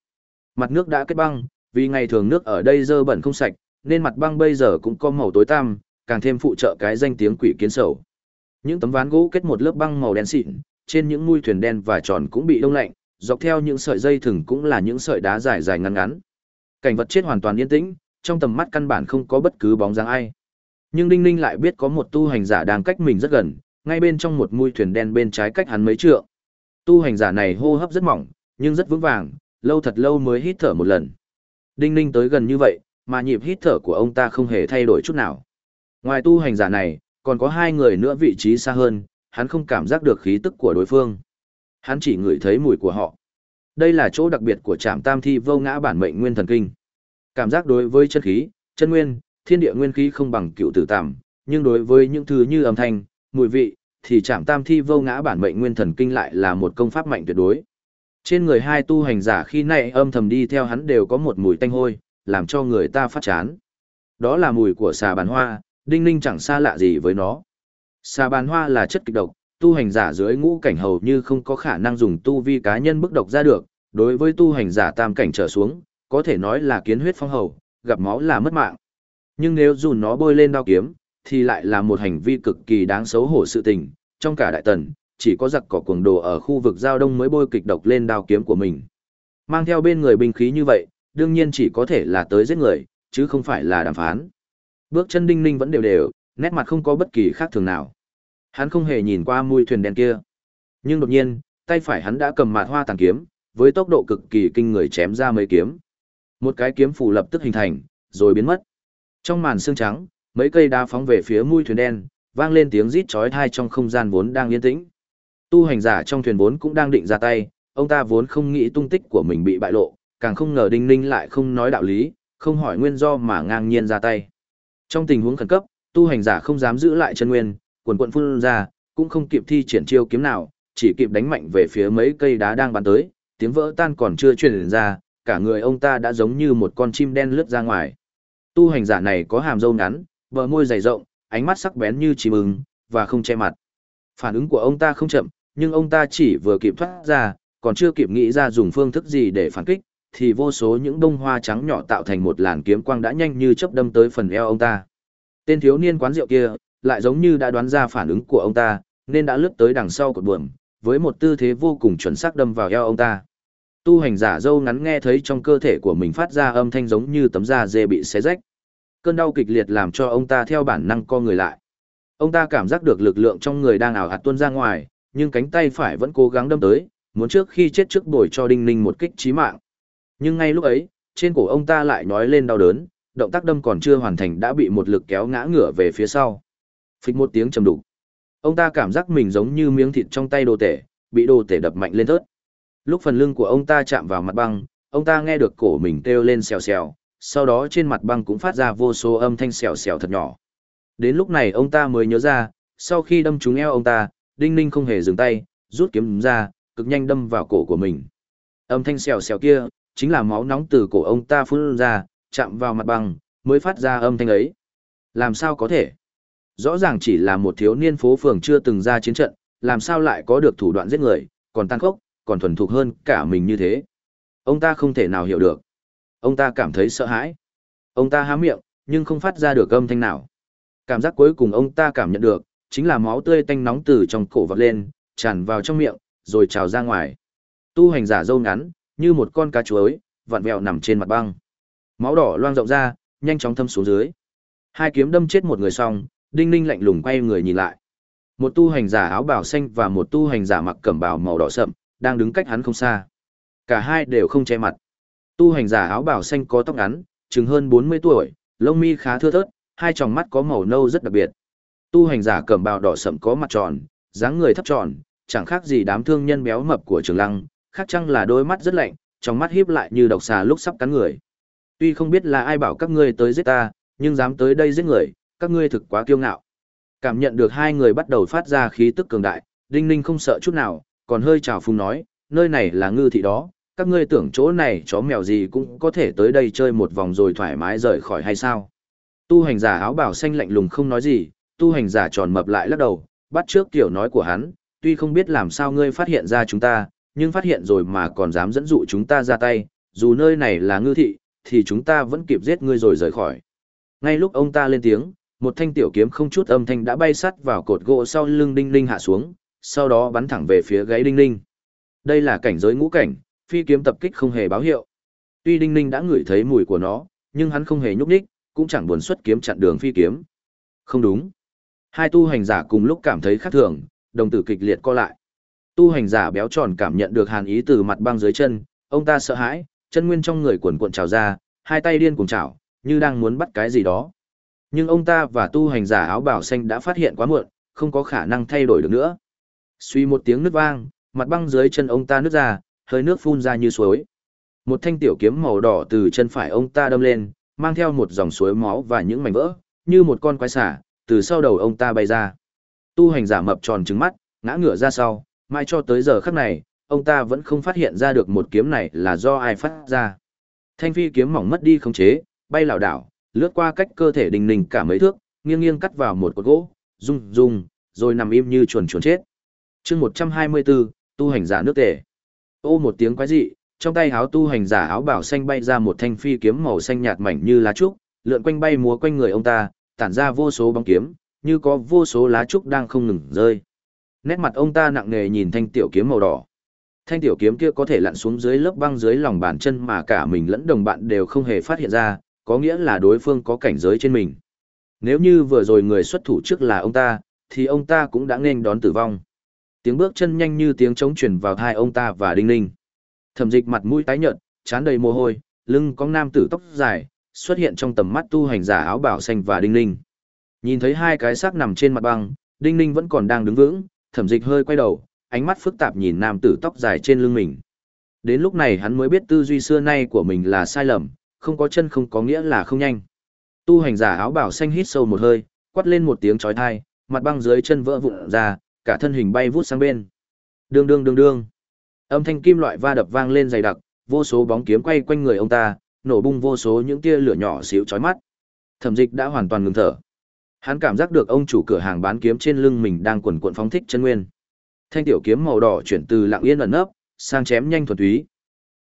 Mặt nước đã kết băng, vì ngày thường nước ở đây dơ bẩn không sạch, nên mặt băng bây giờ cũng có màu tối tăm, càng thêm phụ trợ cái danh tiếng quỷ kiến sầu. Những tấm ván gỗ kết một lớp băng màu đen xịn, trên những mũi thuyền đen và tròn cũng bị đông lạnh, dọc theo những sợi dây thừng cũng là những sợi đá dài dài ngắn ngắn. Cảnh vật chết hoàn toàn yên tĩnh, trong tầm mắt căn bản không có bất cứ bóng dáng ai. Nhưng Đinh Ninh lại biết có một tu hành giả đang cách mình rất gần, ngay bên trong một mũi thuyền đen bên trái cách hắn mấy trượng. Tu hành giả này hô hấp rất mỏng, nhưng rất vững vàng, lâu thật lâu mới hít thở một lần. Đinh Ninh tới gần như vậy, mà nhịp hít thở của ông ta không hề thay đổi chút nào. Ngoài tu hành giả này, còn có hai người nữa vị trí xa hơn, hắn không cảm giác được khí tức của đối phương. Hắn chỉ ngửi thấy mùi của họ. Đây là chỗ đặc biệt của trạm tam thi vô ngã bản mệnh nguyên thần kinh. Cảm giác đối với chân khí, chân nguyên, thiên địa nguyên khí không bằng cựu tử tạm, nhưng đối với những thứ như âm thanh, mùi vị, thì trạm tam thi vô ngã bản mệnh nguyên thần kinh lại là một công pháp mạnh tuyệt đối. Trên người hai tu hành giả khi này âm thầm đi theo hắn đều có một mùi tanh hôi, làm cho người ta phát chán. Đó là mùi của xà bàn hoa, đinh ninh chẳng xa lạ gì với nó. Xà bàn hoa là chất kịch độc, tu hành giả dưới ngũ cảnh hầu như không có khả năng dùng tu vi cá nhân bức độc ra được, đối với tu hành giả tam cảnh trở xuống, có thể nói là kiến huyết phong hầu, gặp máu là mất mạng. Nhưng nếu dù nó bôi lên đao kiếm, thì lại là một hành vi cực kỳ đáng xấu hổ sự tình, trong cả đại tần, chỉ có giặc cỏ cuồng đồ ở khu vực giao đông mới bôi kịch độc lên đao kiếm của mình. Mang theo bên người binh khí như vậy, đương nhiên chỉ có thể là tới giết người, chứ không phải là đàm phán. Bước chân đinh ninh vẫn đều đều, nét mặt không có bất kỳ khác thường nào. Hắn không hề nhìn qua mui thuyền đen kia. Nhưng đột nhiên, tay phải hắn đã cầm mạt hoa tàn kiếm, với tốc độ cực kỳ kinh người chém ra mấy kiếm. Một cái kiếm phủ lập tức hình thành, rồi biến mất. Trong màn sương trắng, mấy cây đá phóng về phía mui thuyền đen, vang lên tiếng rít chói tai trong không gian vốn đang yên tĩnh. Tu hành giả trong thuyền vốn cũng đang định ra tay, ông ta vốn không nghĩ tung tích của mình bị bại lộ, càng không ngờ Đinh Ninh lại không nói đạo lý, không hỏi nguyên do mà ngang nhiên ra tay. Trong tình huống khẩn cấp, tu hành giả không dám giữ lại chân nguyên, quần quận phun ra, cũng không kịp thi triển chiêu kiếm nào, chỉ kịp đánh mạnh về phía mấy cây đá đang bắn tới, tiếng vỡ tan còn chưa truyền ra, cả người ông ta đã giống như một con chim đen lướt ra ngoài. Tu hành giả này có hàm râu ngắn, bờ môi dày rộng, ánh mắt sắc bén như chim ưng, và không che mặt. Phản ứng của ông ta không chậm, nhưng ông ta chỉ vừa kịp thoát ra, còn chưa kịp nghĩ ra dùng phương thức gì để phản kích, thì vô số những bông hoa trắng nhỏ tạo thành một làn kiếm quang đã nhanh như chớp đâm tới phần eo ông ta. Tên thiếu niên quán rượu kia, lại giống như đã đoán ra phản ứng của ông ta, nên đã lướt tới đằng sau cột buồm, với một tư thế vô cùng chuẩn xác đâm vào eo ông ta. Tu hành giả dâu ngắn nghe thấy trong cơ thể của mình phát ra âm thanh giống như tấm da dê bị xé rách. Cơn đau kịch liệt làm cho ông ta theo bản năng co người lại. Ông ta cảm giác được lực lượng trong người đang ảo hạt tuôn ra ngoài, nhưng cánh tay phải vẫn cố gắng đâm tới, muốn trước khi chết trước bồi cho Đinh Ninh một kích chí mạng. Nhưng ngay lúc ấy, trên cổ ông ta lại nói lên đau đớn, động tác đâm còn chưa hoàn thành đã bị một lực kéo ngã ngửa về phía sau. Phịch một tiếng trầm đục. Ông ta cảm giác mình giống như miếng thịt trong tay đồ tể, bị đồ tể đập mạnh lên thớt. Lúc phần lưng của ông ta chạm vào mặt băng, ông ta nghe được cổ mình kêu lên xèo xèo, sau đó trên mặt băng cũng phát ra vô số âm thanh xèo xèo thật nhỏ. Đến lúc này ông ta mới nhớ ra, sau khi đâm trúng eo ông ta, Đinh Ninh không hề dừng tay, rút kiếm ra, cực nhanh đâm vào cổ của mình. Âm thanh xèo xèo kia, chính là máu nóng từ cổ ông ta phun ra, chạm vào mặt bằng mới phát ra âm thanh ấy. Làm sao có thể? Rõ ràng chỉ là một thiếu niên phố phường chưa từng ra chiến trận, làm sao lại có được thủ đoạn giết người, còn tăng khốc, còn thuần thục hơn cả mình như thế. Ông ta không thể nào hiểu được. Ông ta cảm thấy sợ hãi. Ông ta há miệng, nhưng không phát ra được âm thanh nào. Cảm giác cuối cùng ông ta cảm nhận được, chính là máu tươi tanh nóng từ trong cổ vọt lên, tràn vào trong miệng, rồi trào ra ngoài. Tu hành giả dâu ngắn, như một con cá chuối, vặn vẹo nằm trên mặt băng. Máu đỏ loang rộng ra, nhanh chóng thâm xuống dưới. Hai kiếm đâm chết một người xong, Đinh Ninh lạnh lùng quay người nhìn lại. Một tu hành giả áo bào xanh và một tu hành giả mặc cẩm bào màu đỏ sậm, đang đứng cách hắn không xa. Cả hai đều không che mặt. Tu hành giả áo bào xanh có tóc ngắn, chừng hơn 40 tuổi, lông mi khá thưa thớt, hai tròng mắt có màu nâu rất đặc biệt. Tu hành giả cẩm bào đỏ sậm có mặt tròn, dáng người thấp tròn, chẳng khác gì đám thương nhân béo mập của Trường Lăng, khác chăng là đôi mắt rất lạnh, trong mắt híp lại như độc xà lúc sắp cắn người. Tuy không biết là ai bảo các ngươi tới giết ta, nhưng dám tới đây giết người, các ngươi thực quá kiêu ngạo. Cảm nhận được hai người bắt đầu phát ra khí tức cường đại, Đinh Ninh không sợ chút nào, còn hơi chào phung nói, nơi này là ngư thị đó, các ngươi tưởng chỗ này chó mèo gì cũng có thể tới đây chơi một vòng rồi thoải mái rời khỏi hay sao. Tu hành giả áo bảo xanh lạnh lùng không nói gì, tu hành giả tròn mập lại lắc đầu, bắt trước tiểu nói của hắn, tuy không biết làm sao ngươi phát hiện ra chúng ta, nhưng phát hiện rồi mà còn dám dẫn dụ chúng ta ra tay, dù nơi này là ngư thị, thì chúng ta vẫn kịp giết ngươi rồi rời khỏi. Ngay lúc ông ta lên tiếng, một thanh tiểu kiếm không chút âm thanh đã bay sắt vào cột gỗ sau lưng Đinh Ninh hạ xuống, sau đó bắn thẳng về phía gáy Đinh Ninh. Đây là cảnh giới ngũ cảnh, phi kiếm tập kích không hề báo hiệu. Tuy Đinh Ninh đã ngửi thấy mùi của nó, nhưng hắn không hề nhúc nhích, cũng chẳng buồn xuất kiếm chặn đường phi kiếm. Không đúng. Hai tu hành giả cùng lúc cảm thấy khác thường, đồng tử kịch liệt co lại. Tu hành giả béo tròn cảm nhận được hàn ý từ mặt băng dưới chân, ông ta sợ hãi, chân nguyên trong người cuộn cuộn trào ra, hai tay điên cuồng chảo, như đang muốn bắt cái gì đó. Nhưng ông ta và tu hành giả áo bảo xanh đã phát hiện quá muộn, không có khả năng thay đổi được nữa. Suy một tiếng nứt vang, mặt băng dưới chân ông ta nứt ra, hơi nước phun ra như suối. Một thanh tiểu kiếm màu đỏ từ chân phải ông ta đâm lên, mang theo một dòng suối máu và những mảnh vỡ, như một con quái xả, từ sau đầu ông ta bay ra. Tu hành giả mập tròn trứng mắt, ngã ngửa ra sau, mai cho tới giờ khắc này, ông ta vẫn không phát hiện ra được một kiếm này là do ai phát ra. Thanh phi kiếm mỏng mất đi không chế, bay lảo đảo, lướt qua cách cơ thể đình nình cả mấy thước, nghiêng nghiêng cắt vào một cột gỗ, rung rung, rồi nằm im như chuồn chuồn chết. chương 124, tu hành giả nước tể. Ô một tiếng quái dị, trong tay áo tu hành giả áo bảo xanh bay ra một thanh phi kiếm màu xanh nhạt mảnh như lá trúc, lượn quanh bay múa quanh người ông ta, tản ra vô số bóng kiếm, như có vô số lá trúc đang không ngừng rơi. Nét mặt ông ta nặng nề nhìn thanh tiểu kiếm màu đỏ. Thanh tiểu kiếm kia có thể lặn xuống dưới lớp băng dưới lòng bàn chân mà cả mình lẫn đồng bạn đều không hề phát hiện ra, có nghĩa là đối phương có cảnh giới trên mình. Nếu như vừa rồi người xuất thủ trước là ông ta, thì ông ta cũng đã nên đón tử vong. Tiếng bước chân nhanh như tiếng trống truyền vào thai ông ta và Đinh Ninh. Thẩm dịch mặt mũi tái nhợt, chán đầy mồ hôi, lưng có nam tử tóc dài, xuất hiện trong tầm mắt tu hành giả áo bảo xanh và Đinh Ninh. Nhìn thấy hai cái xác nằm trên mặt băng, Đinh Ninh vẫn còn đang đứng vững, thẩm dịch hơi quay đầu, ánh mắt phức tạp nhìn nam tử tóc dài trên lưng mình. Đến lúc này hắn mới biết tư duy xưa nay của mình là sai lầm, không có chân không có nghĩa là không nhanh. Tu hành giả áo bảo xanh hít sâu một hơi, quát lên một tiếng chói tai, mặt băng dưới chân vỡ vụn ra, cả thân hình bay vút sang bên. Đương đương đương đương. Âm thanh kim loại va đập vang lên dày đặc, vô số bóng kiếm quay quanh người ông ta, nổ bung vô số những tia lửa nhỏ xíu chói mắt. Thẩm Dịch đã hoàn toàn ngừng thở. Hắn cảm giác được ông chủ cửa hàng bán kiếm trên lưng mình đang quần cuộn phóng thích chân nguyên. Thanh tiểu kiếm màu đỏ chuyển từ lặng yên ẩn nấp, sang chém nhanh thuần túy.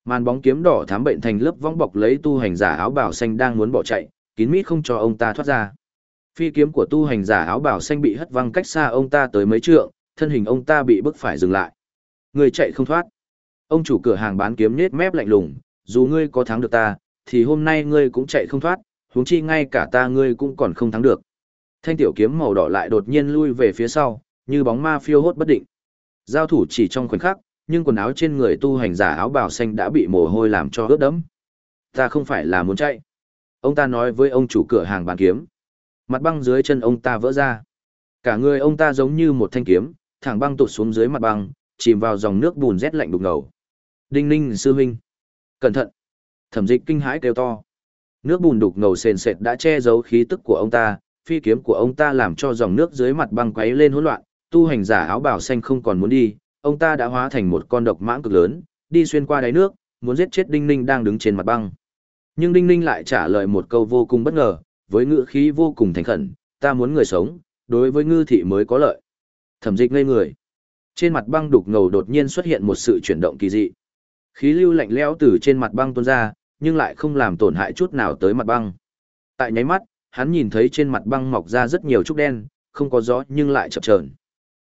Màn bóng kiếm đỏ thám bệnh thành lớp vong bọc lấy tu hành giả áo bào xanh đang muốn bỏ chạy, kín mít không cho ông ta thoát ra. Phi kiếm của tu hành giả áo bào xanh bị hất văng cách xa ông ta tới mấy trượng, thân hình ông ta bị bức phải dừng lại. Người chạy không thoát. Ông chủ cửa hàng bán kiếm nhếch mép lạnh lùng, dù ngươi có thắng được ta, thì hôm nay ngươi cũng chạy không thoát, huống chi ngay cả ta ngươi cũng còn không thắng được. Thanh tiểu kiếm màu đỏ lại đột nhiên lui về phía sau, như bóng ma phiêu hốt bất định. Giao thủ chỉ trong khoảnh khắc, nhưng quần áo trên người tu hành giả áo bào xanh đã bị mồ hôi làm cho ướt đẫm. Ta không phải là muốn chạy. Ông ta nói với ông chủ cửa hàng bán kiếm. Mặt băng dưới chân ông ta vỡ ra. Cả người ông ta giống như một thanh kiếm, thẳng băng tụt xuống dưới mặt băng, chìm vào dòng nước bùn rét lạnh đục ngầu. Đinh ninh sư huynh. Cẩn thận. Thẩm dịch kinh hãi kêu to. Nước bùn đục ngầu sền sệt đã che giấu khí tức của ông ta, phi kiếm của ông ta làm cho dòng nước dưới mặt băng quấy lên hỗn loạn, tu hành giả áo bào xanh không còn muốn đi, ông ta đã hóa thành một con độc mãng cực lớn, đi xuyên qua đáy nước, muốn giết chết Đinh Ninh đang đứng trên mặt băng. Nhưng Đinh Ninh lại trả lời một câu vô cùng bất ngờ, với ngữ khí vô cùng thành khẩn, ta muốn người sống, đối với ngư thị mới có lợi. Thẩm dịch ngây người. Trên mặt băng đục ngầu đột nhiên xuất hiện một sự chuyển động kỳ dị. Khí lưu lạnh lẽo từ trên mặt băng tuôn ra, nhưng lại không làm tổn hại chút nào tới mặt băng. Tại nháy mắt, hắn nhìn thấy trên mặt băng mọc ra rất nhiều trúc đen, không có gió nhưng lại chập chờn.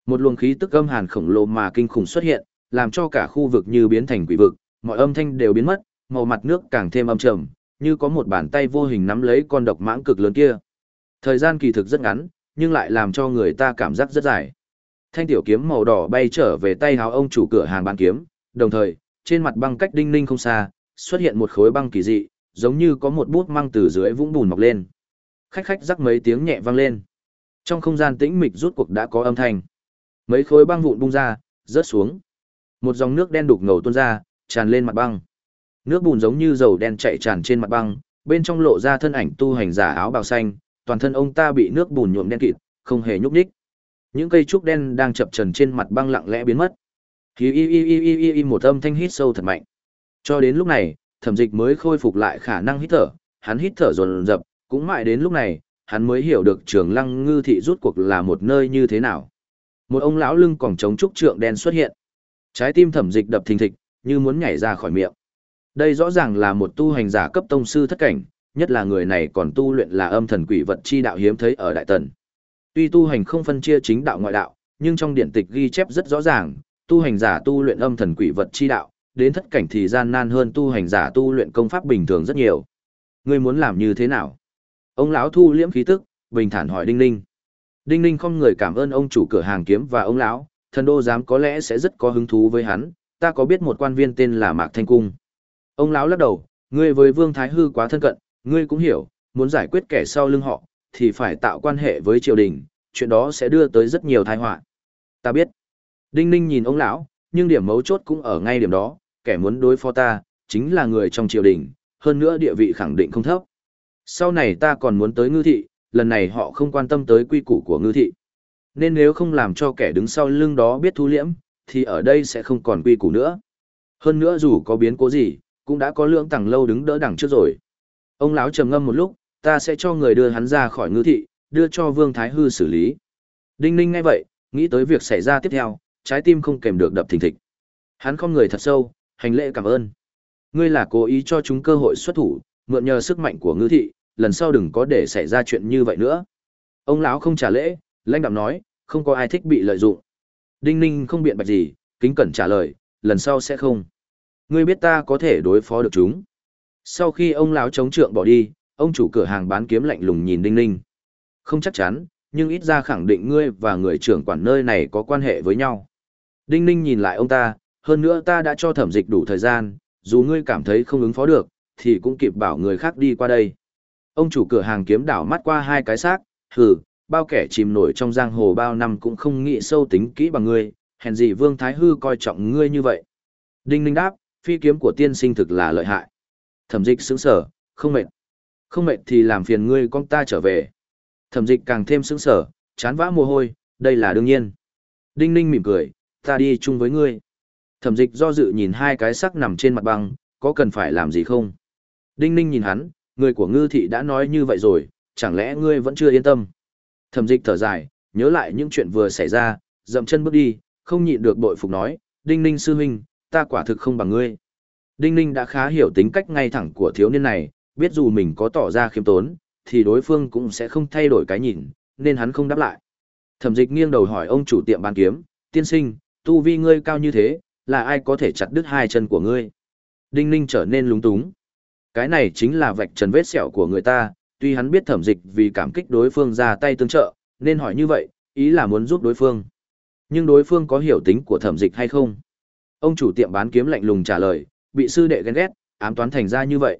Một luồng khí tức âm hàn khổng lồ mà kinh khủng xuất hiện, làm cho cả khu vực như biến thành quỷ vực, mọi âm thanh đều biến mất, màu mặt nước càng thêm âm trầm, như có một bàn tay vô hình nắm lấy con độc mãng cực lớn kia. Thời gian kỳ thực rất ngắn, nhưng lại làm cho người ta cảm giác rất dài. Thanh tiểu kiếm màu đỏ bay trở về tay háo ông chủ cửa hàng bán kiếm, đồng thời, trên mặt băng cách đinh ninh không xa, xuất hiện một khối băng kỳ dị, giống như có một bút măng từ dưới vũng bùn mọc lên. Khách khách rắc mấy tiếng nhẹ vang lên. Trong không gian tĩnh mịch rút cuộc đã có âm thanh. Mấy khối băng vụn bung ra, rớt xuống. Một dòng nước đen đục ngầu tuôn ra, tràn lên mặt băng. Nước bùn giống như dầu đen chạy tràn trên mặt băng, bên trong lộ ra thân ảnh tu hành giả áo bào xanh, toàn thân ông ta bị nước bùn nhuộm đen kịt, không hề nhúc nhích. Những cây trúc đen đang chập trần trên mặt băng lặng lẽ biến mất. Hi y y y y y một âm thanh hít sâu thật mạnh. Cho đến lúc này, thẩm dịch mới khôi phục lại khả năng hít thở, hắn hít thở dồn dập, cũng mãi đến lúc này, hắn mới hiểu được trường lăng ngư thị rút cuộc là một nơi như thế nào. Một ông lão lưng còn chống trúc trượng đen xuất hiện. Trái tim thẩm dịch đập thình thịch, như muốn nhảy ra khỏi miệng. Đây rõ ràng là một tu hành giả cấp tông sư thất cảnh, nhất là người này còn tu luyện là âm thần quỷ vật chi đạo hiếm thấy ở Đại Tần. Tuy tu hành không phân chia chính đạo ngoại đạo, nhưng trong điển tịch ghi chép rất rõ ràng, tu hành giả tu luyện âm thần quỷ vật chi đạo, đến thất cảnh thì gian nan hơn tu hành giả tu luyện công pháp bình thường rất nhiều. Ngươi muốn làm như thế nào? Ông lão thu liễm khí tức, bình thản hỏi Đinh Ninh. Đinh Ninh không người cảm ơn ông chủ cửa hàng kiếm và ông lão, thần đô giám có lẽ sẽ rất có hứng thú với hắn, ta có biết một quan viên tên là Mạc Thanh Cung. Ông lão lắc đầu, ngươi với Vương Thái Hư quá thân cận, ngươi cũng hiểu, muốn giải quyết kẻ sau lưng họ, thì phải tạo quan hệ với triều đình, chuyện đó sẽ đưa tới rất nhiều tai họa. Ta biết. Đinh Ninh nhìn ông lão, nhưng điểm mấu chốt cũng ở ngay điểm đó, kẻ muốn đối phó ta, chính là người trong triều đình, hơn nữa địa vị khẳng định không thấp. Sau này ta còn muốn tới ngư thị, lần này họ không quan tâm tới quy củ của ngư thị. Nên nếu không làm cho kẻ đứng sau lưng đó biết thu liễm, thì ở đây sẽ không còn quy củ nữa. Hơn nữa dù có biến cố gì, cũng đã có lượng tầng lâu đứng đỡ đằng trước rồi. Ông lão trầm ngâm một lúc, ta sẽ cho người đưa hắn ra khỏi ngư thị, đưa cho Vương Thái Hư xử lý. Đinh Ninh ngay vậy, nghĩ tới việc xảy ra tiếp theo, trái tim không kèm được đập thình thịch. Hắn không người thật sâu, hành lễ cảm ơn. Ngươi là cố ý cho chúng cơ hội xuất thủ, mượn nhờ sức mạnh của ngư thị, lần sau đừng có để xảy ra chuyện như vậy nữa. Ông lão không trả lễ, lãnh đạo nói, không có ai thích bị lợi dụng. Đinh Ninh không biện bạch gì, kính cẩn trả lời, lần sau sẽ không. Ngươi biết ta có thể đối phó được chúng. Sau khi ông lão chống trượng bỏ đi, ông chủ cửa hàng bán kiếm lạnh lùng nhìn Đinh Ninh. Không chắc chắn, nhưng ít ra khẳng định ngươi và người trưởng quản nơi này có quan hệ với nhau. Đinh Ninh nhìn lại ông ta, hơn nữa ta đã cho thẩm dịch đủ thời gian, dù ngươi cảm thấy không ứng phó được, thì cũng kịp bảo người khác đi qua đây. Ông chủ cửa hàng kiếm đảo mắt qua hai cái xác, hừ, bao kẻ chìm nổi trong giang hồ bao năm cũng không nghĩ sâu tính kỹ bằng ngươi, hèn gì Vương Thái Hư coi trọng ngươi như vậy. Đinh Ninh đáp, phi kiếm của tiên sinh thực là lợi hại. Thẩm dịch sững sở, không mệt. Không mệt thì làm phiền ngươi con ta trở về. Thẩm dịch càng thêm sững sở, chán vã mồ hôi, đây là đương nhiên. Đinh Ninh mỉm cười, ta đi chung với ngươi. Thẩm dịch do dự nhìn hai cái sắc nằm trên mặt băng, có cần phải làm gì không? Đinh Ninh nhìn hắn, người của ngư thị đã nói như vậy rồi, chẳng lẽ ngươi vẫn chưa yên tâm? Thẩm dịch thở dài, nhớ lại những chuyện vừa xảy ra, dậm chân bước đi, không nhịn được bội phục nói, Đinh Ninh sư huynh, ta quả thực không bằng ngươi. Đinh Ninh đã khá hiểu tính cách ngay thẳng của thiếu niên này, biết dù mình có tỏ ra khiêm tốn, thì đối phương cũng sẽ không thay đổi cái nhìn, nên hắn không đáp lại. Thẩm dịch nghiêng đầu hỏi ông chủ tiệm bán kiếm, tiên sinh, tu vi ngươi cao như thế, là ai có thể chặt đứt hai chân của ngươi? Đinh Ninh trở nên lúng túng. Cái này chính là vạch trần vết sẹo của người ta, tuy hắn biết thẩm dịch vì cảm kích đối phương ra tay tương trợ, nên hỏi như vậy, ý là muốn giúp đối phương. Nhưng đối phương có hiểu tính của thẩm dịch hay không? Ông chủ tiệm bán kiếm lạnh lùng trả lời, bị sư đệ ghen ghét, ám toán thành ra như vậy.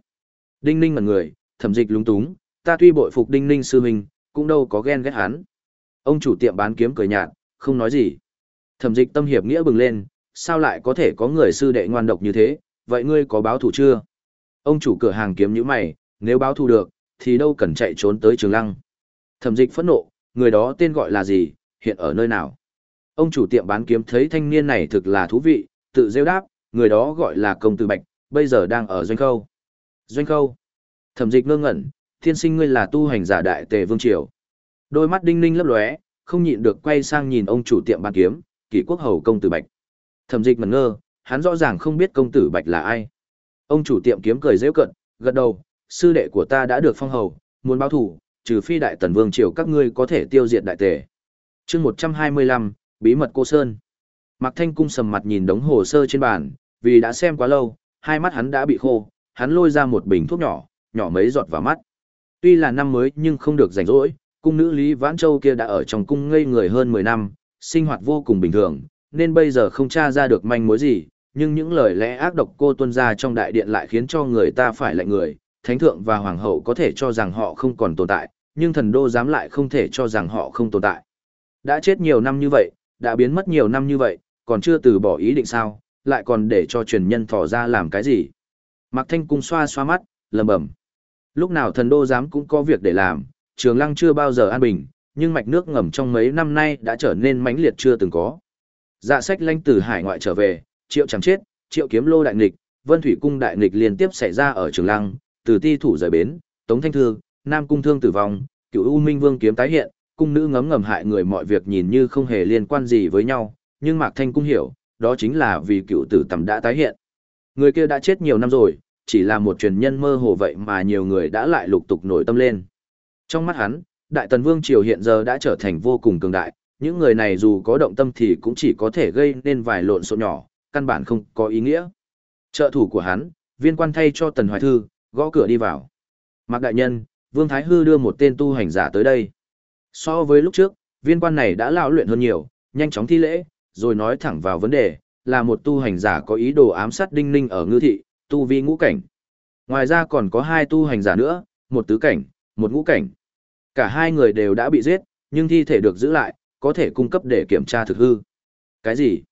Đinh ninh ngần người, thẩm dịch lúng túng, ta tuy bội phục đinh ninh sư huynh, cũng đâu có ghen ghét hắn. Ông chủ tiệm bán kiếm cười nhạt, không nói gì. Thẩm dịch tâm hiệp nghĩa bừng lên, sao lại có thể có người sư đệ ngoan độc như thế, vậy ngươi có báo thủ chưa? Ông chủ cửa hàng kiếm như mày, nếu báo thù được, thì đâu cần chạy trốn tới trường lăng. Thẩm dịch phẫn nộ, người đó tên gọi là gì, hiện ở nơi nào? Ông chủ tiệm bán kiếm thấy thanh niên này thực là thú vị, tự rêu đáp, người đó gọi là công tử bạch, bây giờ đang ở doanh khâu. Doanh khâu. Thẩm dịch ngơ ngẩn, thiên sinh ngươi là tu hành giả đại tề vương triều. Đôi mắt đinh ninh lấp lóe, không nhịn được quay sang nhìn ông chủ tiệm bán kiếm, kỷ quốc hầu công tử bạch. Thẩm dịch mẩn ngơ, hắn rõ ràng không biết công tử bạch là ai. Ông chủ tiệm kiếm cười rêu cận, gật đầu, sư đệ của ta đã được phong hầu, muốn báo thủ, trừ phi đại tần vương triều các ngươi có thể tiêu diệt đại tề. chương 125, bí mật cô Sơn. Mạc Thanh Cung sầm mặt nhìn đống hồ sơ trên bàn, vì đã xem quá lâu, hai mắt hắn đã bị khô, hắn lôi ra một bình thuốc nhỏ, nhỏ mấy giọt vào mắt. Tuy là năm mới nhưng không được rảnh rỗi, cung nữ Lý Vãn Châu kia đã ở trong cung ngây người hơn 10 năm, sinh hoạt vô cùng bình thường, nên bây giờ không tra ra được manh mối gì, nhưng những lời lẽ ác độc cô tuân ra trong đại điện lại khiến cho người ta phải lạnh người, thánh thượng và hoàng hậu có thể cho rằng họ không còn tồn tại, nhưng thần đô dám lại không thể cho rằng họ không tồn tại. Đã chết nhiều năm như vậy, đã biến mất nhiều năm như vậy, còn chưa từ bỏ ý định sao, lại còn để cho truyền nhân thỏ ra làm cái gì. Mạc Thanh Cung xoa xoa mắt, lầm bẩm. Lúc nào thần đô dám cũng có việc để làm, trường lăng chưa bao giờ an bình, nhưng mạch nước ngầm trong mấy năm nay đã trở nên mãnh liệt chưa từng có. Dạ sách lanh từ hải ngoại trở về, triệu chẳng chết, triệu kiếm lô đại nghịch, vân thủy cung đại nghịch liên tiếp xảy ra ở trường lăng, từ ti thủ rời bến, tống thanh thương, nam cung thương tử vong, cựu u minh vương kiếm tái hiện, cung nữ ngấm ngầm hại người mọi việc nhìn như không hề liên quan gì với nhau, nhưng Mạc Thanh cung hiểu, đó chính là vì cựu tử tầm đã tái hiện. Người kia đã chết nhiều năm rồi, chỉ là một truyền nhân mơ hồ vậy mà nhiều người đã lại lục tục nổi tâm lên. Trong mắt hắn, Đại Tần Vương Triều hiện giờ đã trở thành vô cùng cường đại, những người này dù có động tâm thì cũng chỉ có thể gây nên vài lộn xộn nhỏ, căn bản không có ý nghĩa. Trợ thủ của hắn, viên quan thay cho Tần Hoài Thư, gõ cửa đi vào. Mạc Đại Nhân, Vương Thái Hư đưa một tên tu hành giả tới đây. So với lúc trước, viên quan này đã lão luyện hơn nhiều, nhanh chóng thi lễ, rồi nói thẳng vào vấn đề, là một tu hành giả có ý đồ ám sát đinh ninh ở ngư thị, tu vi ngũ cảnh. Ngoài ra còn có hai tu hành giả nữa, một tứ cảnh, một ngũ cảnh. Cả hai người đều đã bị giết, nhưng thi thể được giữ lại, có thể cung cấp để kiểm tra thực hư. Cái gì?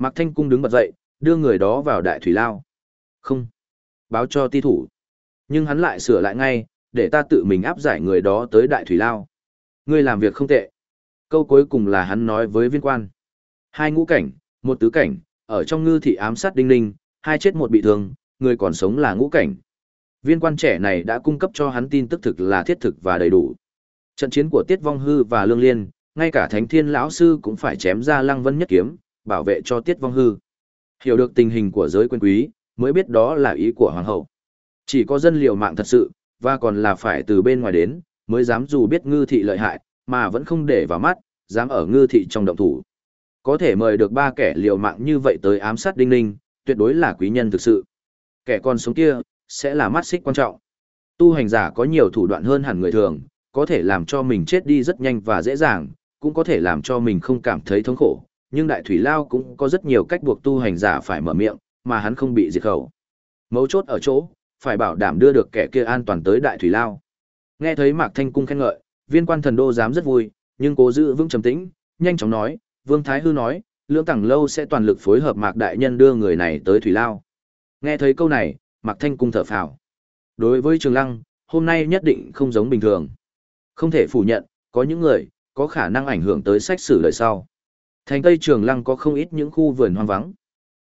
Mạc Thanh Cung đứng bật dậy, đưa người đó vào đại thủy lao. Không. Báo cho ti thủ. Nhưng hắn lại sửa lại ngay, để ta tự mình áp giải người đó tới đại thủy lao. Ngươi làm việc không tệ. Câu cuối cùng là hắn nói với viên quan. Hai ngũ cảnh, một tứ cảnh, ở trong ngư thị ám sát đinh ninh, hai chết một bị thương, người còn sống là ngũ cảnh. Viên quan trẻ này đã cung cấp cho hắn tin tức thực là thiết thực và đầy đủ. Trận chiến của Tiết Vong Hư và Lương Liên, ngay cả Thánh Thiên lão sư cũng phải chém ra Lăng Vân nhất kiếm, bảo vệ cho Tiết Vong Hư. Hiểu được tình hình của giới quyền quý, mới biết đó là ý của hoàng hậu. Chỉ có dân liều mạng thật sự, và còn là phải từ bên ngoài đến, mới dám dù biết ngư thị lợi hại, mà vẫn không để vào mắt, dám ở ngư thị trong động thủ. Có thể mời được ba kẻ liều mạng như vậy tới ám sát Đinh Ninh, tuyệt đối là quý nhân thực sự. Kẻ còn sống kia, sẽ là mắt xích quan trọng. Tu hành giả có nhiều thủ đoạn hơn hẳn người thường, có thể làm cho mình chết đi rất nhanh và dễ dàng, cũng có thể làm cho mình không cảm thấy thống khổ, nhưng Đại Thủy Lao cũng có rất nhiều cách buộc tu hành giả phải mở miệng, mà hắn không bị diệt khẩu. Mấu chốt ở chỗ, phải bảo đảm đưa được kẻ kia an toàn tới Đại Thủy Lao. Nghe thấy Mạc Thanh Cung khen ngợi, viên quan thần đô dám rất vui, nhưng cố giữ vững trầm tĩnh, nhanh chóng nói, Vương Thái Hư nói, lưỡng tẳng lâu sẽ toàn lực phối hợp Mạc Đại Nhân đưa người này tới Thủy Lao. Nghe thấy câu này, Mạc Thanh Cung thở phào. Đối với Trường Lăng, hôm nay nhất định không giống bình thường. Không thể phủ nhận, có những người, có khả năng ảnh hưởng tới sách sử đời sau. Thành Tây Trường Lăng có không ít những khu vườn hoang vắng.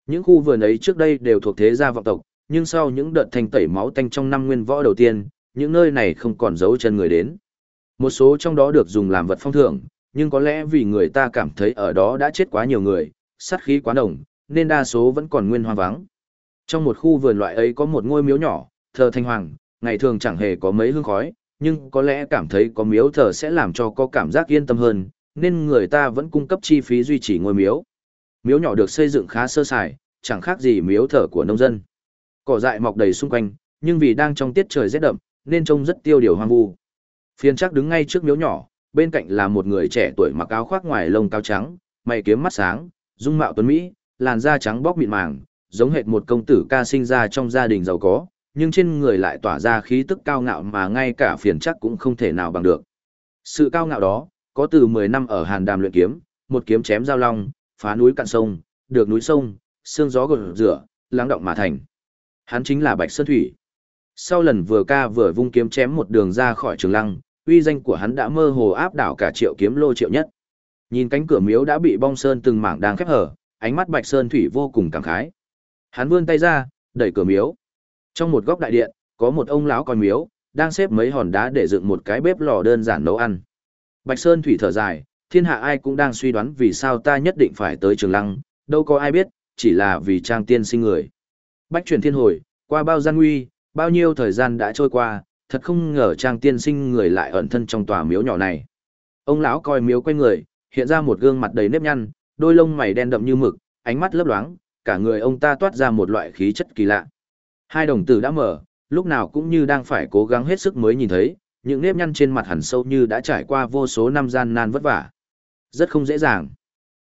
Những khu vườn ấy trước đây đều thuộc thế gia vọng tộc, nhưng sau những đợt thành tẩy máu tanh trong năm nguyên võ đầu tiên, những nơi này không còn dấu chân người đến. Một số trong đó được dùng làm vật phong thưởng, nhưng có lẽ vì người ta cảm thấy ở đó đã chết quá nhiều người, sát khí quá nồng, nên đa số vẫn còn nguyên hoang vắng. Trong một khu vườn loại ấy có một ngôi miếu nhỏ, thờ thanh hoàng, ngày thường chẳng hề có mấy hương khói, nhưng có lẽ cảm thấy có miếu thờ sẽ làm cho có cảm giác yên tâm hơn, nên người ta vẫn cung cấp chi phí duy trì ngôi miếu. Miếu nhỏ được xây dựng khá sơ sài, chẳng khác gì miếu thờ của nông dân. Cỏ dại mọc đầy xung quanh, nhưng vì đang trong tiết trời rét đậm, nên trông rất tiêu điều hoang vu. Phiên chắc đứng ngay trước miếu nhỏ, bên cạnh là một người trẻ tuổi mặc áo khoác ngoài lông cao trắng, mày kiếm mắt sáng, dung mạo tuấn mỹ, làn da trắng bóc mịn màng, giống hệt một công tử ca sinh ra trong gia đình giàu có, nhưng trên người lại tỏa ra khí tức cao ngạo mà ngay cả phiền chắc cũng không thể nào bằng được. Sự cao ngạo đó, có từ 10 năm ở Hàn Đàm luyện kiếm, một kiếm chém giao long, phá núi cạn sông, được núi sông, xương gió gột rửa, lắng động mà thành. Hắn chính là Bạch Sơn Thủy. Sau lần vừa ca vừa vung kiếm chém một đường ra khỏi trường lăng, uy danh của hắn đã mơ hồ áp đảo cả triệu kiếm lô triệu nhất. Nhìn cánh cửa miếu đã bị bong sơn từng mảng đang khép hở, ánh mắt Bạch Sơn Thủy vô cùng cảm khái. Hắn vươn tay ra, đẩy cửa miếu. Trong một góc đại điện, có một ông lão coi miếu, đang xếp mấy hòn đá để dựng một cái bếp lò đơn giản nấu ăn. Bạch Sơn Thủy thở dài, thiên hạ ai cũng đang suy đoán vì sao ta nhất định phải tới trường lăng, đâu có ai biết, chỉ là vì trang tiên sinh người. Bách truyền thiên hồi, qua bao gian nguy, bao nhiêu thời gian đã trôi qua, thật không ngờ trang tiên sinh người lại ẩn thân trong tòa miếu nhỏ này. Ông lão coi miếu quay người, hiện ra một gương mặt đầy nếp nhăn, đôi lông mày đen đậm như mực, ánh mắt lấp loáng, cả người ông ta toát ra một loại khí chất kỳ lạ. Hai đồng tử đã mở, lúc nào cũng như đang phải cố gắng hết sức mới nhìn thấy, những nếp nhăn trên mặt hẳn sâu như đã trải qua vô số năm gian nan vất vả. Rất không dễ dàng.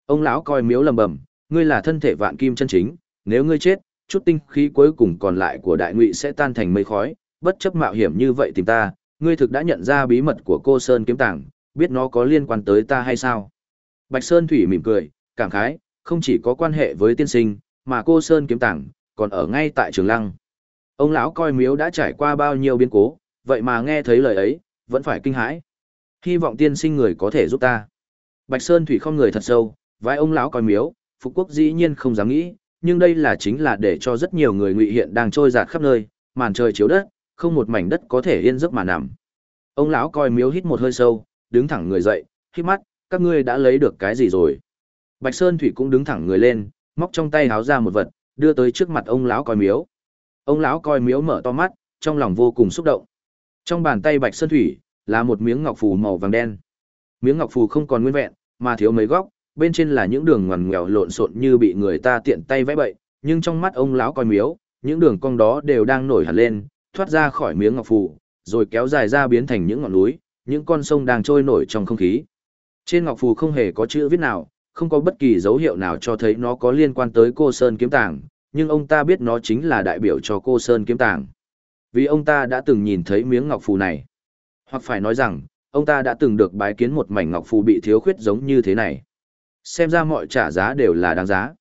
Ông lão coi miếu lầm bầm, ngươi là thân thể vạn kim chân chính, nếu ngươi chết, chút tinh khí cuối cùng còn lại của đại ngụy sẽ tan thành mây khói, bất chấp mạo hiểm như vậy tìm ta, ngươi thực đã nhận ra bí mật của cô Sơn kiếm tàng, biết nó có liên quan tới ta hay sao? Bạch Sơn Thủy mỉm cười, cảm khái, không chỉ có quan hệ với tiên sinh, mà cô Sơn kiếm tàng, còn ở ngay tại trường lăng. Ông lão coi miếu đã trải qua bao nhiêu biến cố, vậy mà nghe thấy lời ấy, vẫn phải kinh hãi. Hy vọng tiên sinh người có thể giúp ta. Bạch Sơn Thủy không người thật sâu, vai ông lão coi miếu, Phục Quốc dĩ nhiên không dám nghĩ, nhưng đây là chính là để cho rất nhiều người ngụy hiện đang trôi giạt khắp nơi, màn trời chiếu đất, không một mảnh đất có thể yên giấc mà nằm. Ông lão coi miếu hít một hơi sâu, đứng thẳng người dậy, hít mắt, các ngươi đã lấy được cái gì rồi? Bạch Sơn Thủy cũng đứng thẳng người lên, móc trong tay háo ra một vật, đưa tới trước mặt ông lão coi miếu. Ông lão coi miếu mở to mắt, trong lòng vô cùng xúc động. Trong bàn tay Bạch Sơn Thủy là một miếng ngọc phù màu vàng đen. Miếng ngọc phù không còn nguyên vẹn, mà thiếu mấy góc, bên trên là những đường ngoằn ngoèo lộn xộn như bị người ta tiện tay vẽ bậy, nhưng trong mắt ông lão coi miếu, những đường cong đó đều đang nổi hẳn lên, thoát ra khỏi miếng ngọc phù, rồi kéo dài ra biến thành những ngọn núi, những con sông đang trôi nổi trong không khí. Trên ngọc phù không hề có chữ viết nào, không có bất kỳ dấu hiệu nào cho thấy nó có liên quan tới cô Sơn Kiếm Tàng, nhưng ông ta biết nó chính là đại biểu cho cô Sơn Kiếm Tàng. Vì ông ta đã từng nhìn thấy miếng ngọc phù này. Hoặc phải nói rằng, ông ta đã từng được bái kiến một mảnh ngọc phù bị thiếu khuyết giống như thế này. Xem ra mọi trả giá đều là đáng giá.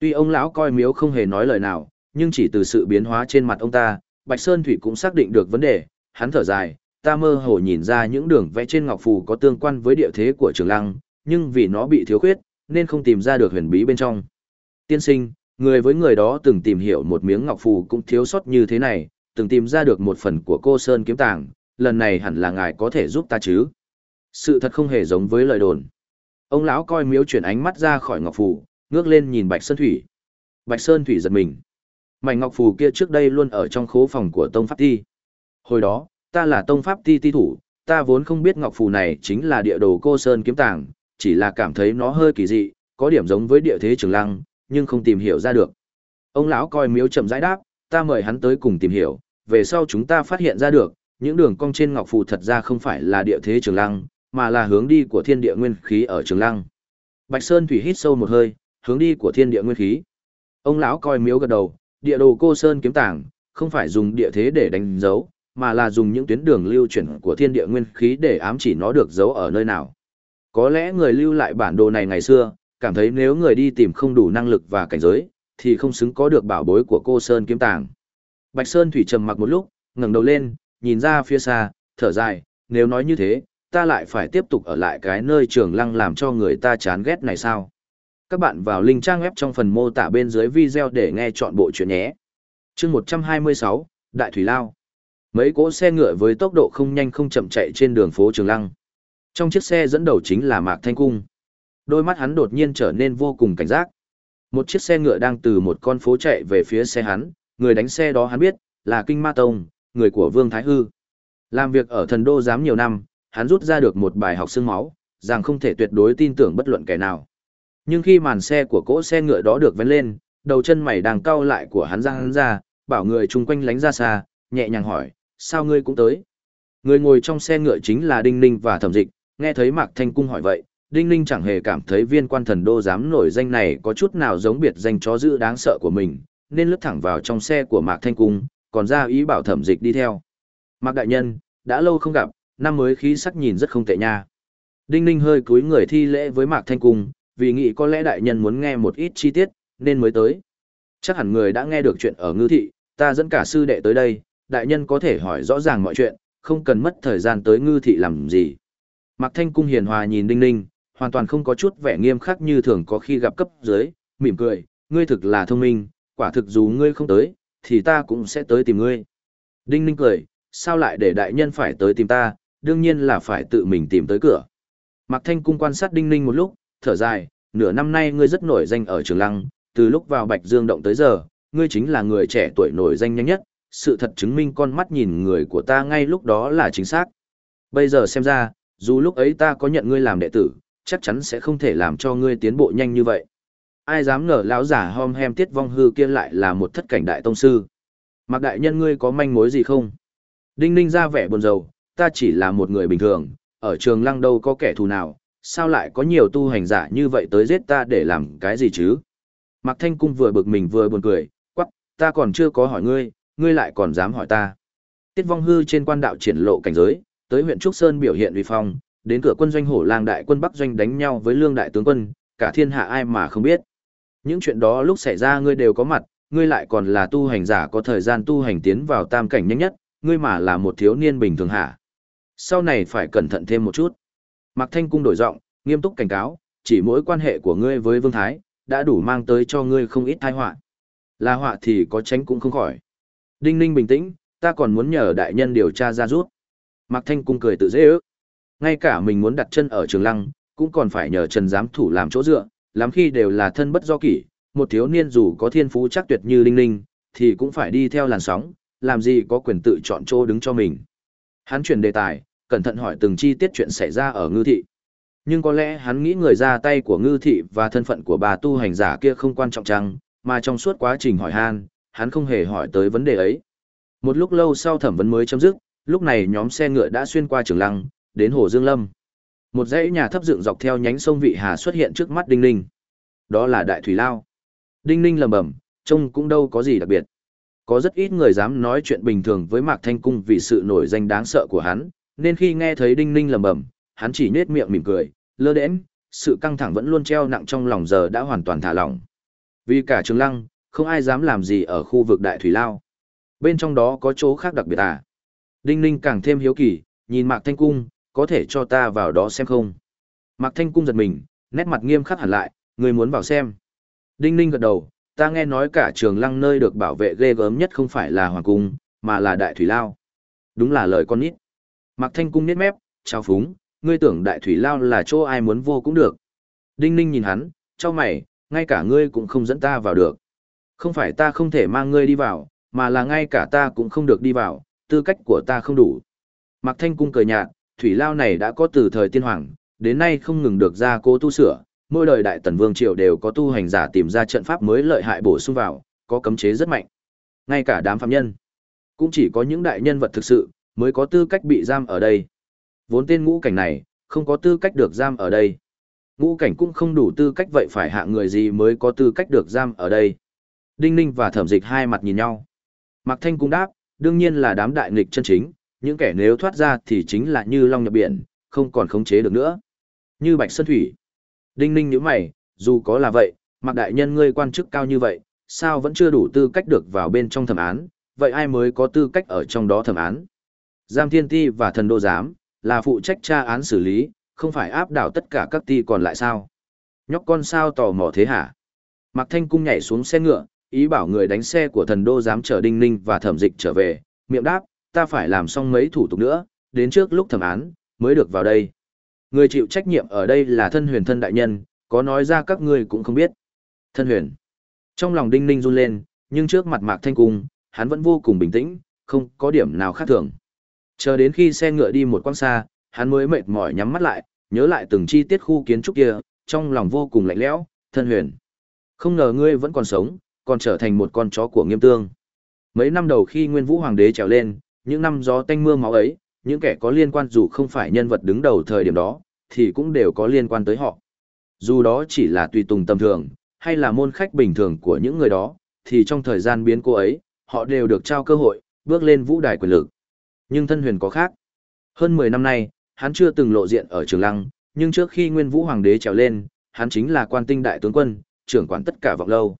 Tuy ông lão coi miếu không hề nói lời nào, nhưng chỉ từ sự biến hóa trên mặt ông ta, Bạch Sơn Thủy cũng xác định được vấn đề, hắn thở dài, ta mơ hồ nhìn ra những đường vẽ trên ngọc phù có tương quan với địa thế của Trường Lăng, nhưng vì nó bị thiếu khuyết, nên không tìm ra được huyền bí bên trong. Tiên sinh, người với người đó từng tìm hiểu một miếng ngọc phù cũng thiếu sót như thế này, từng tìm ra được một phần của cô Sơn kiếm tàng, lần này hẳn là ngài có thể giúp ta chứ. Sự thật không hề giống với lời đồn. Ông lão coi miếu chuyển ánh mắt ra khỏi ngọc phù, ngước lên nhìn Bạch Sơn Thủy. Bạch Sơn Thủy giật mình. Mảnh ngọc phù kia trước đây luôn ở trong khố phòng của Tông Pháp Ti. Hồi đó, ta là Tông Pháp Ti ti thủ, ta vốn không biết ngọc phù này chính là địa đồ cô Sơn kiếm tàng, chỉ là cảm thấy nó hơi kỳ dị, có điểm giống với địa thế trường lăng, nhưng không tìm hiểu ra được. Ông lão coi miếu chậm rãi đáp, ta mời hắn tới cùng tìm hiểu, về sau chúng ta phát hiện ra được, những đường cong trên ngọc phù thật ra không phải là địa thế trường lăng, mà là hướng đi của thiên địa nguyên khí ở trường lăng. Bạch Sơn Thủy hít sâu một hơi, hướng đi của thiên địa nguyên khí. Ông lão coi miếu gật đầu, địa đồ cô Sơn kiếm tảng, không phải dùng địa thế để đánh dấu, mà là dùng những tuyến đường lưu chuyển của thiên địa nguyên khí để ám chỉ nó được giấu ở nơi nào. Có lẽ người lưu lại bản đồ này ngày xưa, cảm thấy nếu người đi tìm không đủ năng lực và cảnh giới, thì không xứng có được bảo bối của cô Sơn kiếm tàng. Bạch Sơn Thủy trầm mặc một lúc, ngẩng đầu lên, nhìn ra phía xa, thở dài, nếu nói như thế, ta lại phải tiếp tục ở lại cái nơi trường lăng làm cho người ta chán ghét này sao? Các bạn vào link trang web trong phần mô tả bên dưới video để nghe chọn bộ chuyện nhé. chương 126, Đại Thủy Lao. Mấy cỗ xe ngựa với tốc độ không nhanh không chậm chạy trên đường phố Trường Lăng. Trong chiếc xe dẫn đầu chính là Mạc Thanh Cung. Đôi mắt hắn đột nhiên trở nên vô cùng cảnh giác. Một chiếc xe ngựa đang từ một con phố chạy về phía xe hắn, người đánh xe đó hắn biết, là Kinh Ma Tông, người của Vương Thái Hư. Làm việc ở thần đô giám nhiều năm, hắn rút ra được một bài học xương máu, rằng không thể tuyệt đối tin tưởng bất luận kẻ nào. Nhưng khi màn xe của cỗ xe ngựa đó được vén lên, đầu chân mày đang cau lại của hắn ra hắn ra, bảo người chung quanh lánh ra xa, nhẹ nhàng hỏi, sao ngươi cũng tới? Người ngồi trong xe ngựa chính là Đinh Ninh và Thẩm Dịch, nghe thấy Mạc Thanh Cung hỏi vậy, Đinh Ninh chẳng hề cảm thấy viên quan thần đô giám nổi danh này có chút nào giống biệt danh chó dữ đáng sợ của mình, nên lướt thẳng vào trong xe của Mạc Thanh Cung, còn ra ý bảo thẩm dịch đi theo. Mạc đại nhân, đã lâu không gặp, năm mới khí sắc nhìn rất không tệ nha. Đinh Ninh hơi cúi người thi lễ với Mạc Thanh Cung, vì nghĩ có lẽ đại nhân muốn nghe một ít chi tiết, nên mới tới. Chắc hẳn người đã nghe được chuyện ở ngư thị, ta dẫn cả sư đệ tới đây, đại nhân có thể hỏi rõ ràng mọi chuyện, không cần mất thời gian tới ngư thị làm gì. Mạc Thanh Cung hiền hòa nhìn Đinh Ninh, hoàn toàn không có chút vẻ nghiêm khắc như thường có khi gặp cấp dưới, mỉm cười, ngươi thực là thông minh, quả thực dù ngươi không tới, thì ta cũng sẽ tới tìm ngươi. Đinh Ninh cười, sao lại để đại nhân phải tới tìm ta, đương nhiên là phải tự mình tìm tới cửa. Mạc Thanh Cung quan sát Đinh Ninh một lúc, thở dài, nửa năm nay ngươi rất nổi danh ở Trường Lăng, từ lúc vào Bạch Dương Động tới giờ, ngươi chính là người trẻ tuổi nổi danh nhanh nhất, sự thật chứng minh con mắt nhìn người của ta ngay lúc đó là chính xác. Bây giờ xem ra, dù lúc ấy ta có nhận ngươi làm đệ tử, chắc chắn sẽ không thể làm cho ngươi tiến bộ nhanh như vậy. Ai dám ngờ lão giả hom hem tiết vong hư kia lại là một thất cảnh đại tông sư. Mạc đại nhân ngươi có manh mối gì không? Đinh ninh ra vẻ buồn rầu, ta chỉ là một người bình thường, ở trường lăng đâu có kẻ thù nào, sao lại có nhiều tu hành giả như vậy tới giết ta để làm cái gì chứ? Mạc Thanh Cung vừa bực mình vừa buồn cười, quắc, ta còn chưa có hỏi ngươi, ngươi lại còn dám hỏi ta. Tiết vong hư trên quan đạo triển lộ cảnh giới, tới huyện Trúc Sơn biểu hiện uy phong, đến cửa quân doanh hổ lang đại quân Bắc doanh đánh nhau với lương đại tướng quân, cả thiên hạ ai mà không biết. Những chuyện đó lúc xảy ra ngươi đều có mặt, ngươi lại còn là tu hành giả có thời gian tu hành tiến vào tam cảnh nhanh nhất, ngươi mà là một thiếu niên bình thường hả? Sau này phải cẩn thận thêm một chút. Mạc Thanh Cung đổi giọng, nghiêm túc cảnh cáo, chỉ mỗi quan hệ của ngươi với Vương Thái, đã đủ mang tới cho ngươi không ít tai họa. Là họa thì có tránh cũng không khỏi. Đinh Ninh bình tĩnh, ta còn muốn nhờ đại nhân điều tra ra rút. Mạc Thanh Cung cười tự dễ ước. Ngay cả mình muốn đặt chân ở trường lăng, cũng còn phải nhờ Trần Giám Thủ làm chỗ dựa, lắm khi đều là thân bất do kỷ, một thiếu niên dù có thiên phú chắc tuyệt như Linh Linh, thì cũng phải đi theo làn sóng, làm gì có quyền tự chọn chỗ đứng cho mình. Hắn chuyển đề tài, cẩn thận hỏi từng chi tiết chuyện xảy ra ở ngư thị. Nhưng có lẽ hắn nghĩ người ra tay của ngư thị và thân phận của bà tu hành giả kia không quan trọng chăng, mà trong suốt quá trình hỏi han, hắn không hề hỏi tới vấn đề ấy. Một lúc lâu sau thẩm vấn mới chấm dứt, lúc này nhóm xe ngựa đã xuyên qua trường lăng, đến Hồ Dương Lâm. Một dãy nhà thấp dựng dọc theo nhánh sông Vị Hà xuất hiện trước mắt Đinh Ninh. Đó là Đại Thủy Lao. Đinh Ninh lầm bầm, trông cũng đâu có gì đặc biệt. Có rất ít người dám nói chuyện bình thường với Mạc Thanh Cung vì sự nổi danh đáng sợ của hắn, nên khi nghe thấy Đinh Ninh lầm bầm, hắn chỉ nết miệng mỉm cười, lơ đễnh, sự căng thẳng vẫn luôn treo nặng trong lòng giờ đã hoàn toàn thả lỏng. Vì cả Trường Lăng, không ai dám làm gì ở khu vực Đại Thủy Lao. Bên trong đó có chỗ khác đặc biệt à? Đinh Ninh càng thêm hiếu kỳ, nhìn Mạc Thanh Cung, có thể cho ta vào đó xem không? Mạc Thanh Cung giật mình, nét mặt nghiêm khắc hẳn lại, người muốn vào xem. Đinh Ninh gật đầu, ta nghe nói cả trường lăng nơi được bảo vệ ghê gớm nhất không phải là Hoàng Cung, mà là Đại Thủy Lao. Đúng là lời con nít. Mạc Thanh Cung nét mép, chào phúng, ngươi tưởng Đại Thủy Lao là chỗ ai muốn vô cũng được. Đinh Ninh nhìn hắn, cho mày, ngay cả ngươi cũng không dẫn ta vào được. Không phải ta không thể mang ngươi đi vào, mà là ngay cả ta cũng không được đi vào, tư cách của ta không đủ. Mạc Thanh Cung cười nhạt, thủy lao này đã có từ thời tiên hoàng, đến nay không ngừng được gia cố tu sửa, mỗi đời đại tần vương triều đều có tu hành giả tìm ra trận pháp mới lợi hại bổ sung vào, có cấm chế rất mạnh. Ngay cả đám phạm nhân, cũng chỉ có những đại nhân vật thực sự mới có tư cách bị giam ở đây. Vốn tên ngũ cảnh này, không có tư cách được giam ở đây. Ngũ cảnh cũng không đủ tư cách vậy phải hạ người gì mới có tư cách được giam ở đây. Đinh Ninh và Thẩm Dịch hai mặt nhìn nhau. Mạc Thanh cũng đáp, đương nhiên là đám đại nghịch chân chính, những kẻ nếu thoát ra thì chính là như long nhập biển, không còn khống chế được nữa. Như Bạch Sơn Thủy. Đinh ninh nhíu mày, dù có là vậy, mặc đại nhân ngươi quan chức cao như vậy, sao vẫn chưa đủ tư cách được vào bên trong thẩm án, vậy ai mới có tư cách ở trong đó thẩm án? Giam Thiên Ti và Thần Đô Giám, là phụ trách tra án xử lý, không phải áp đảo tất cả các ti còn lại sao? Nhóc con sao tò mò thế hả? Mạc Thanh Cung nhảy xuống xe ngựa, ý bảo người đánh xe của thần đô dám chở Đinh Ninh và thẩm dịch trở về, miệng đáp, ta phải làm xong mấy thủ tục nữa, đến trước lúc thẩm án, mới được vào đây. Người chịu trách nhiệm ở đây là thân huyền thân đại nhân, có nói ra các ngươi cũng không biết. Thân huyền. Trong lòng đinh ninh run lên, nhưng trước mặt mạc thanh cung, hắn vẫn vô cùng bình tĩnh, không có điểm nào khác thường. Chờ đến khi xe ngựa đi một quãng xa, hắn mới mệt mỏi nhắm mắt lại, nhớ lại từng chi tiết khu kiến trúc kia, trong lòng vô cùng lạnh lẽo, thân huyền. Không ngờ ngươi vẫn còn sống, còn trở thành một con chó của nghiêm tương. Mấy năm đầu khi Nguyên Vũ Hoàng đế trèo lên, những năm gió tanh mưa máu ấy, những kẻ có liên quan dù không phải nhân vật đứng đầu thời điểm đó, thì cũng đều có liên quan tới họ. Dù đó chỉ là tùy tùng tầm thường, hay là môn khách bình thường của những người đó, thì trong thời gian biến cô ấy, họ đều được trao cơ hội, bước lên vũ đài quyền lực. Nhưng thân huyền có khác. Hơn 10 năm nay, hắn chưa từng lộ diện ở Trường Lăng, nhưng trước khi Nguyên Vũ Hoàng đế trèo lên, hắn chính là quan tinh đại tướng quân, trưởng quản tất cả vọng lâu.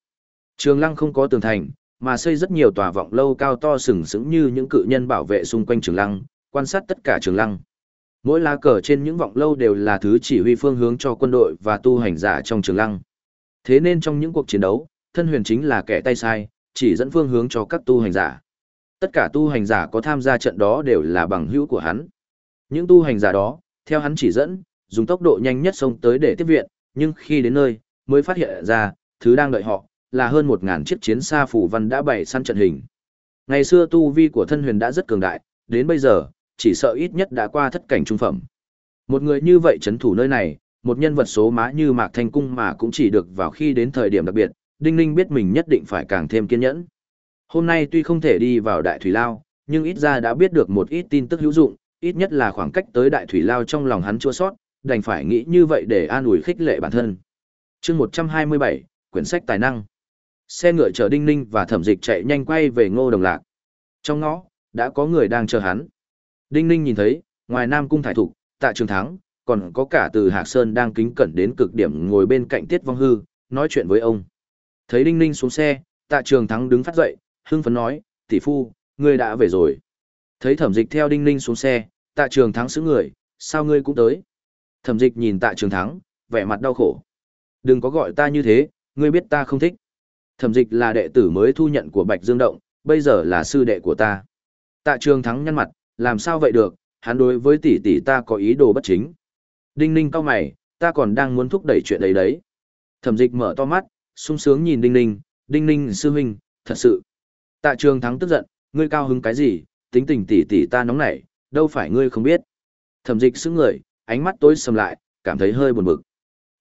Trường Lăng không có tường thành, mà xây rất nhiều tòa vọng lâu cao to sừng sững như những cự nhân bảo vệ xung quanh Trường Lăng, quan sát tất cả Trường Lăng. Mỗi lá cờ trên những vọng lâu đều là thứ chỉ huy phương hướng cho quân đội và tu hành giả trong Trường Lăng. Thế nên trong những cuộc chiến đấu, thân huyền chính là kẻ tay sai, chỉ dẫn phương hướng cho các tu hành giả. Tất cả tu hành giả có tham gia trận đó đều là bằng hữu của hắn. Những tu hành giả đó, theo hắn chỉ dẫn, dùng tốc độ nhanh nhất xông tới để tiếp viện, nhưng khi đến nơi, mới phát hiện ra, thứ đang đợi họ, là hơn một ngàn chiếc chiến xa phủ văn đã bày săn trận hình. Ngày xưa tu vi của thân huyền đã rất cường đại, đến bây giờ, chỉ sợ ít nhất đã qua thất cảnh trung phẩm. Một người như vậy chấn thủ nơi này, một nhân vật số má như Mạc Thanh Cung mà cũng chỉ được vào khi đến thời điểm đặc biệt, Đinh Ninh biết mình nhất định phải càng thêm kiên nhẫn. Hôm nay tuy không thể đi vào Đại Thủy Lao, nhưng ít ra đã biết được một ít tin tức hữu dụng, ít nhất là khoảng cách tới Đại Thủy Lao trong lòng hắn chua sót, đành phải nghĩ như vậy để an ủi khích lệ bản thân. chương 127, quyển sách tài năng. Xe ngựa chở Đinh Ninh và thẩm dịch chạy nhanh quay về ngô đồng lạc. Trong ngõ, đã có người đang chờ hắn. Đinh Ninh nhìn thấy, ngoài Nam Cung Thải Thục, Tạ Trường Thắng, còn có cả từ Hạc Sơn đang kính cẩn đến cực điểm ngồi bên cạnh Tiết Vong Hư, nói chuyện với ông. Thấy Đinh Ninh xuống xe, Tạ Trường Thắng đứng phát dậy, hưng phấn nói, tỷ phu, ngươi đã về rồi. Thấy thẩm dịch theo Đinh Ninh xuống xe, Tạ Trường Thắng xứ người, sao ngươi cũng tới. Thẩm dịch nhìn Tạ Trường Thắng, vẻ mặt đau khổ. Đừng có gọi ta như thế, ngươi biết ta không thích. Thẩm dịch là đệ tử mới thu nhận của Bạch Dương Động, bây giờ là sư đệ của ta. Tạ Trường Thắng nhăn mặt, làm sao vậy được, hắn đối với tỷ tỷ ta có ý đồ bất chính. Đinh ninh cao mày, ta còn đang muốn thúc đẩy chuyện đấy đấy. Thẩm dịch mở to mắt, sung sướng nhìn đinh ninh, đinh ninh sư huynh, thật sự. Tạ trường thắng tức giận, ngươi cao hứng cái gì, tính tình tỷ tỷ ta nóng nảy, đâu phải ngươi không biết. Thẩm dịch sững người, ánh mắt tối sầm lại, cảm thấy hơi buồn bực.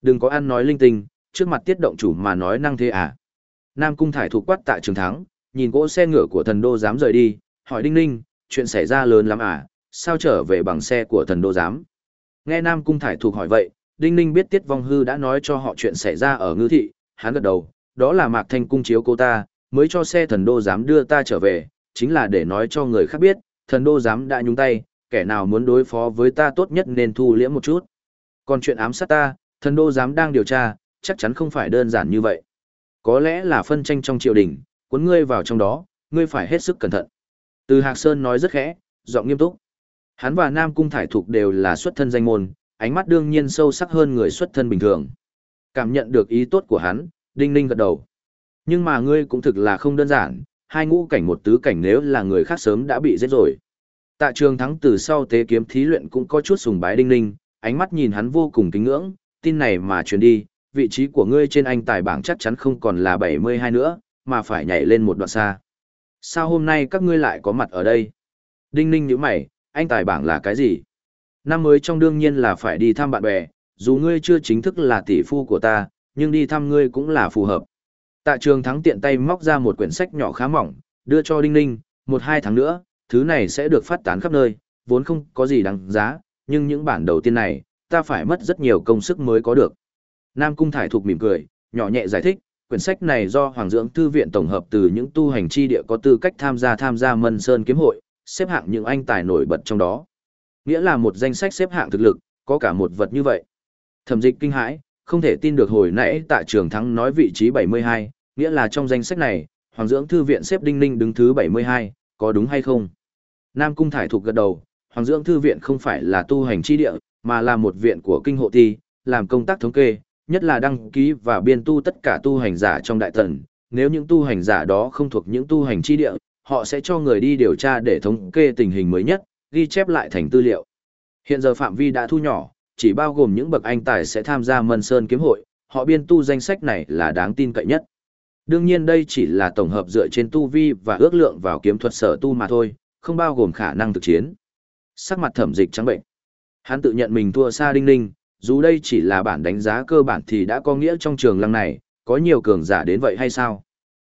Đừng có ăn nói linh tinh, trước mặt tiết động chủ mà nói năng thế à. Nam cung thải thuộc quát tại trường thắng, nhìn cỗ xe ngựa của thần đô dám rời đi, hỏi đinh ninh, chuyện xảy ra lớn lắm à, sao trở về bằng xe của thần đô giám. Nghe Nam Cung Thải thuộc hỏi vậy, Đinh Ninh biết Tiết Vong Hư đã nói cho họ chuyện xảy ra ở ngư thị, hắn gật đầu, đó là Mạc Thanh Cung chiếu cô ta, mới cho xe thần đô giám đưa ta trở về, chính là để nói cho người khác biết, thần đô giám đã nhúng tay, kẻ nào muốn đối phó với ta tốt nhất nên thu liễm một chút. Còn chuyện ám sát ta, thần đô giám đang điều tra, chắc chắn không phải đơn giản như vậy. Có lẽ là phân tranh trong triều đình, cuốn ngươi vào trong đó, ngươi phải hết sức cẩn thận. Từ Hạc Sơn nói rất khẽ, giọng nghiêm túc. Hắn và Nam Cung Thải Thục đều là xuất thân danh môn, ánh mắt đương nhiên sâu sắc hơn người xuất thân bình thường. Cảm nhận được ý tốt của hắn, Đinh Ninh gật đầu. Nhưng mà ngươi cũng thực là không đơn giản, hai ngũ cảnh một tứ cảnh nếu là người khác sớm đã bị giết rồi. Tạ trường thắng từ sau tế kiếm thí luyện cũng có chút sùng bái Đinh Ninh, ánh mắt nhìn hắn vô cùng kính ngưỡng, tin này mà truyền đi, vị trí của ngươi trên anh tài bảng chắc chắn không còn là 72 nữa, mà phải nhảy lên một đoạn xa. Sao hôm nay các ngươi lại có mặt ở đây? Đinh ninh nhíu mày, anh tài bảng là cái gì? Năm mới trong đương nhiên là phải đi thăm bạn bè, dù ngươi chưa chính thức là tỷ phu của ta, nhưng đi thăm ngươi cũng là phù hợp. Tạ trường thắng tiện tay móc ra một quyển sách nhỏ khá mỏng, đưa cho Đinh Ninh, một hai tháng nữa, thứ này sẽ được phát tán khắp nơi, vốn không có gì đáng giá, nhưng những bản đầu tiên này, ta phải mất rất nhiều công sức mới có được. Nam Cung Thải Thục mỉm cười, nhỏ nhẹ giải thích, quyển sách này do Hoàng Dưỡng Thư Viện tổng hợp từ những tu hành chi địa có tư cách tham gia tham gia Mân Sơn Kiếm Hội, xếp hạng những anh tài nổi bật trong đó. Nghĩa là một danh sách xếp hạng thực lực, có cả một vật như vậy. Thẩm dịch kinh hãi, không thể tin được hồi nãy tại trường thắng nói vị trí 72, nghĩa là trong danh sách này, Hoàng Dưỡng Thư Viện xếp Đinh Ninh đứng thứ 72, có đúng hay không? Nam Cung Thải Thục gật đầu, Hoàng Dưỡng Thư Viện không phải là tu hành chi địa, mà là một viện của kinh hộ thi, làm công tác thống kê, nhất là đăng ký và biên tu tất cả tu hành giả trong đại tần. Nếu những tu hành giả đó không thuộc những tu hành chi địa, họ sẽ cho người đi điều tra để thống kê tình hình mới nhất, ghi chép lại thành tư liệu. Hiện giờ phạm vi đã thu nhỏ, chỉ bao gồm những bậc anh tài sẽ tham gia Mân Sơn kiếm hội, họ biên tu danh sách này là đáng tin cậy nhất. Đương nhiên đây chỉ là tổng hợp dựa trên tu vi và ước lượng vào kiếm thuật sở tu mà thôi, không bao gồm khả năng thực chiến. Sắc mặt thẩm dịch trắng bệnh. Hắn tự nhận mình thua xa đinh ninh, dù đây chỉ là bản đánh giá cơ bản thì đã có nghĩa trong trường lăng này, có nhiều cường giả đến vậy hay sao?